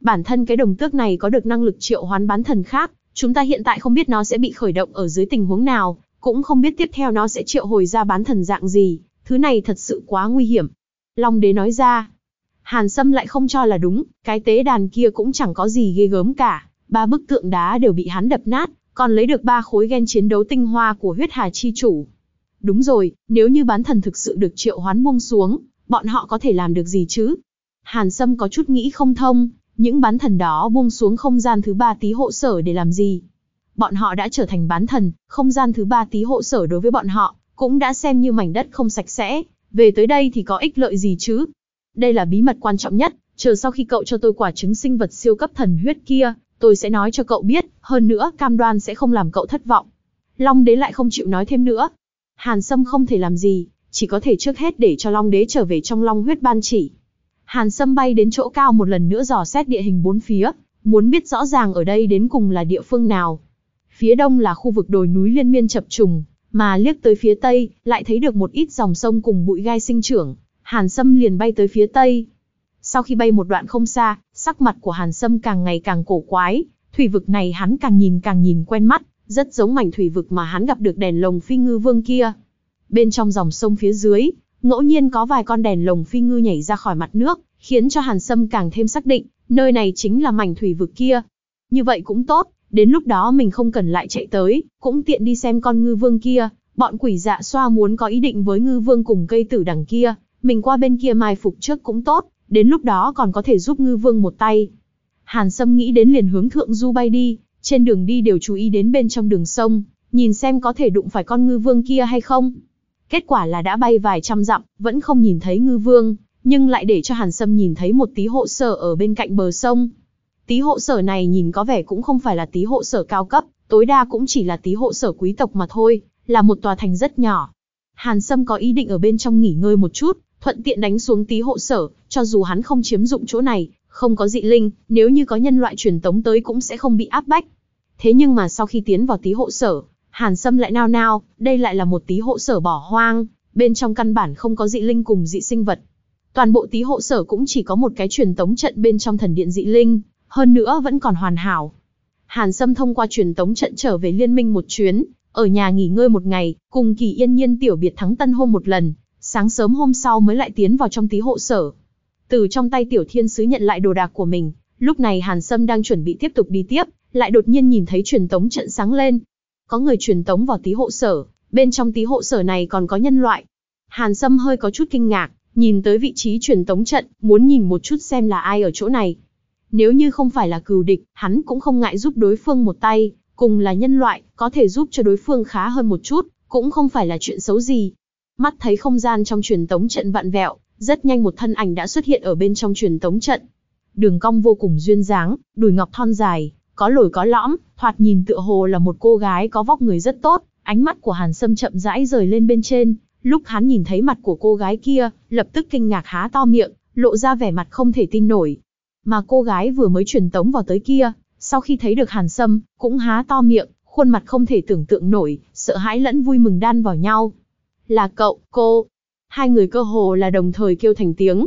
Speaker 1: Bản thân cái đồng tước này có được năng lực triệu hoán bán thần khác, chúng ta hiện tại không biết nó sẽ bị khởi động ở dưới tình huống nào, cũng không biết tiếp theo nó sẽ triệu hồi ra bán thần dạng gì, thứ này thật sự quá nguy hiểm. Long đế nói ra. Hàn Sâm lại không cho là đúng, cái tế đàn kia cũng chẳng có gì ghê gớm cả, ba bức tượng đá đều bị hắn đập nát, còn lấy được ba khối gen chiến đấu tinh hoa của huyết hà chi chủ. Đúng rồi, nếu như bán thần thực sự được triệu hoán buông xuống, bọn họ có thể làm được gì chứ? Hàn Sâm có chút nghĩ không thông, những bán thần đó buông xuống không gian thứ ba tí hộ sở để làm gì? Bọn họ đã trở thành bán thần, không gian thứ ba tí hộ sở đối với bọn họ, cũng đã xem như mảnh đất không sạch sẽ, về tới đây thì có ích lợi gì chứ? Đây là bí mật quan trọng nhất, chờ sau khi cậu cho tôi quả trứng sinh vật siêu cấp thần huyết kia, tôi sẽ nói cho cậu biết, hơn nữa cam đoan sẽ không làm cậu thất vọng. Long đế lại không chịu nói thêm nữa. Hàn Sâm không thể làm gì, chỉ có thể trước hết để cho Long đế trở về trong Long huyết ban chỉ. Hàn Sâm bay đến chỗ cao một lần nữa dò xét địa hình bốn phía, muốn biết rõ ràng ở đây đến cùng là địa phương nào. Phía đông là khu vực đồi núi liên miên chập trùng, mà liếc tới phía tây, lại thấy được một ít dòng sông cùng bụi gai sinh trưởng. Hàn Sâm liền bay tới phía tây. Sau khi bay một đoạn không xa, sắc mặt của Hàn Sâm càng ngày càng cổ quái, thủy vực này hắn càng nhìn càng nhìn quen mắt, rất giống mảnh thủy vực mà hắn gặp được đèn lồng phi ngư vương kia. Bên trong dòng sông phía dưới, ngẫu nhiên có vài con đèn lồng phi ngư nhảy ra khỏi mặt nước, khiến cho Hàn Sâm càng thêm xác định, nơi này chính là mảnh thủy vực kia. Như vậy cũng tốt, đến lúc đó mình không cần lại chạy tới, cũng tiện đi xem con ngư vương kia, bọn quỷ dạ xoa muốn có ý định với ngư vương cùng cây tử đằng kia, mình qua bên kia mai phục trước cũng tốt, đến lúc đó còn có thể giúp ngư vương một tay. Hàn Sâm nghĩ đến liền hướng thượng du bay đi, trên đường đi đều chú ý đến bên trong đường sông, nhìn xem có thể đụng phải con ngư vương kia hay không. Kết quả là đã bay vài trăm dặm, vẫn không nhìn thấy ngư vương, nhưng lại để cho Hàn Sâm nhìn thấy một tí hộ sở ở bên cạnh bờ sông. Tí hộ sở này nhìn có vẻ cũng không phải là tí hộ sở cao cấp, tối đa cũng chỉ là tí hộ sở quý tộc mà thôi, là một tòa thành rất nhỏ. Hàn Sâm có ý định ở bên trong nghỉ ngơi một chút, thuận tiện đánh xuống tí hộ sở, cho dù hắn không chiếm dụng chỗ này, không có dị linh, nếu như có nhân loại truyền tống tới cũng sẽ không bị áp bách. Thế nhưng mà sau khi tiến vào tí hộ sở, Hàn Sâm lại nao nao, đây lại là một tí hộ sở bỏ hoang, bên trong căn bản không có dị linh cùng dị sinh vật. Toàn bộ tí hộ sở cũng chỉ có một cái truyền tống trận bên trong thần điện dị linh, hơn nữa vẫn còn hoàn hảo. Hàn Sâm thông qua truyền tống trận trở về liên minh một chuyến, ở nhà nghỉ ngơi một ngày, cùng kỳ yên nhiên tiểu biệt thắng tân hôm một lần, sáng sớm hôm sau mới lại tiến vào trong tí hộ sở. Từ trong tay tiểu thiên sứ nhận lại đồ đạc của mình, lúc này Hàn Sâm đang chuẩn bị tiếp tục đi tiếp, lại đột nhiên nhìn thấy truyền tống trận sáng lên. Có người truyền tống vào tí hộ sở, bên trong tí hộ sở này còn có nhân loại. Hàn Sâm hơi có chút kinh ngạc, nhìn tới vị trí truyền tống trận, muốn nhìn một chút xem là ai ở chỗ này. Nếu như không phải là cừu địch, hắn cũng không ngại giúp đối phương một tay, cùng là nhân loại, có thể giúp cho đối phương khá hơn một chút, cũng không phải là chuyện xấu gì. Mắt thấy không gian trong truyền tống trận vặn vẹo, rất nhanh một thân ảnh đã xuất hiện ở bên trong truyền tống trận. Đường cong vô cùng duyên dáng, đùi ngọc thon dài, có lồi có lõm, thoạt nhìn tựa hồ là một cô gái có vóc người rất tốt, ánh mắt của Hàn Sâm chậm rãi rời lên bên trên, lúc hắn nhìn thấy mặt của cô gái kia, lập tức kinh ngạc há to miệng, lộ ra vẻ mặt không thể tin nổi. Mà cô gái vừa mới truyền tống vào tới kia, sau khi thấy được Hàn Sâm, cũng há to miệng, khuôn mặt không thể tưởng tượng nổi, sợ hãi lẫn vui mừng đan vào nhau. Là cậu, cô. Hai người cơ hồ là đồng thời kêu thành tiếng.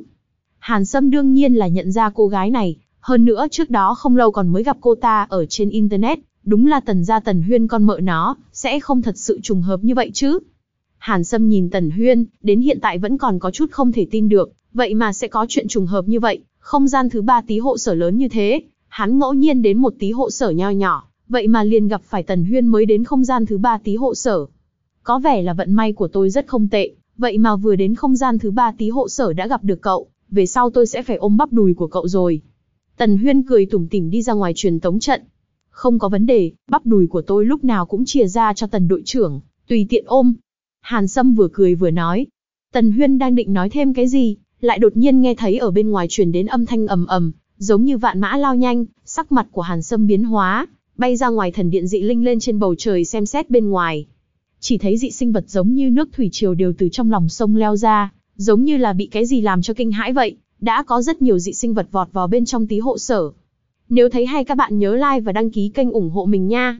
Speaker 1: Hàn Sâm đương nhiên là nhận ra cô gái này, hơn nữa trước đó không lâu còn mới gặp cô ta ở trên Internet, đúng là tần gia tần huyên con mợ nó, sẽ không thật sự trùng hợp như vậy chứ. Hàn Sâm nhìn Tần Huyên, đến hiện tại vẫn còn có chút không thể tin được, vậy mà sẽ có chuyện trùng hợp như vậy, không gian thứ ba tí hộ sở lớn như thế, hắn ngẫu nhiên đến một tí hộ sở nho nhỏ, vậy mà liền gặp phải Tần Huyên mới đến không gian thứ ba tí hộ sở. Có vẻ là vận may của tôi rất không tệ, vậy mà vừa đến không gian thứ ba tí hộ sở đã gặp được cậu, về sau tôi sẽ phải ôm bắp đùi của cậu rồi. Tần Huyên cười tủm tỉm đi ra ngoài truyền tống trận. Không có vấn đề, bắp đùi của tôi lúc nào cũng chia ra cho tần đội trưởng, tùy tiện ôm. Hàn Sâm vừa cười vừa nói. Tần Huyên đang định nói thêm cái gì, lại đột nhiên nghe thấy ở bên ngoài truyền đến âm thanh ầm ầm, giống như vạn mã lao nhanh, sắc mặt của Hàn Sâm biến hóa, bay ra ngoài thần điện dị linh lên trên bầu trời xem xét bên ngoài. Chỉ thấy dị sinh vật giống như nước thủy triều đều từ trong lòng sông leo ra, giống như là bị cái gì làm cho kinh hãi vậy, đã có rất nhiều dị sinh vật vọt vào bên trong tí hộ sở. Nếu thấy hay các bạn nhớ like và đăng ký kênh ủng hộ mình nha.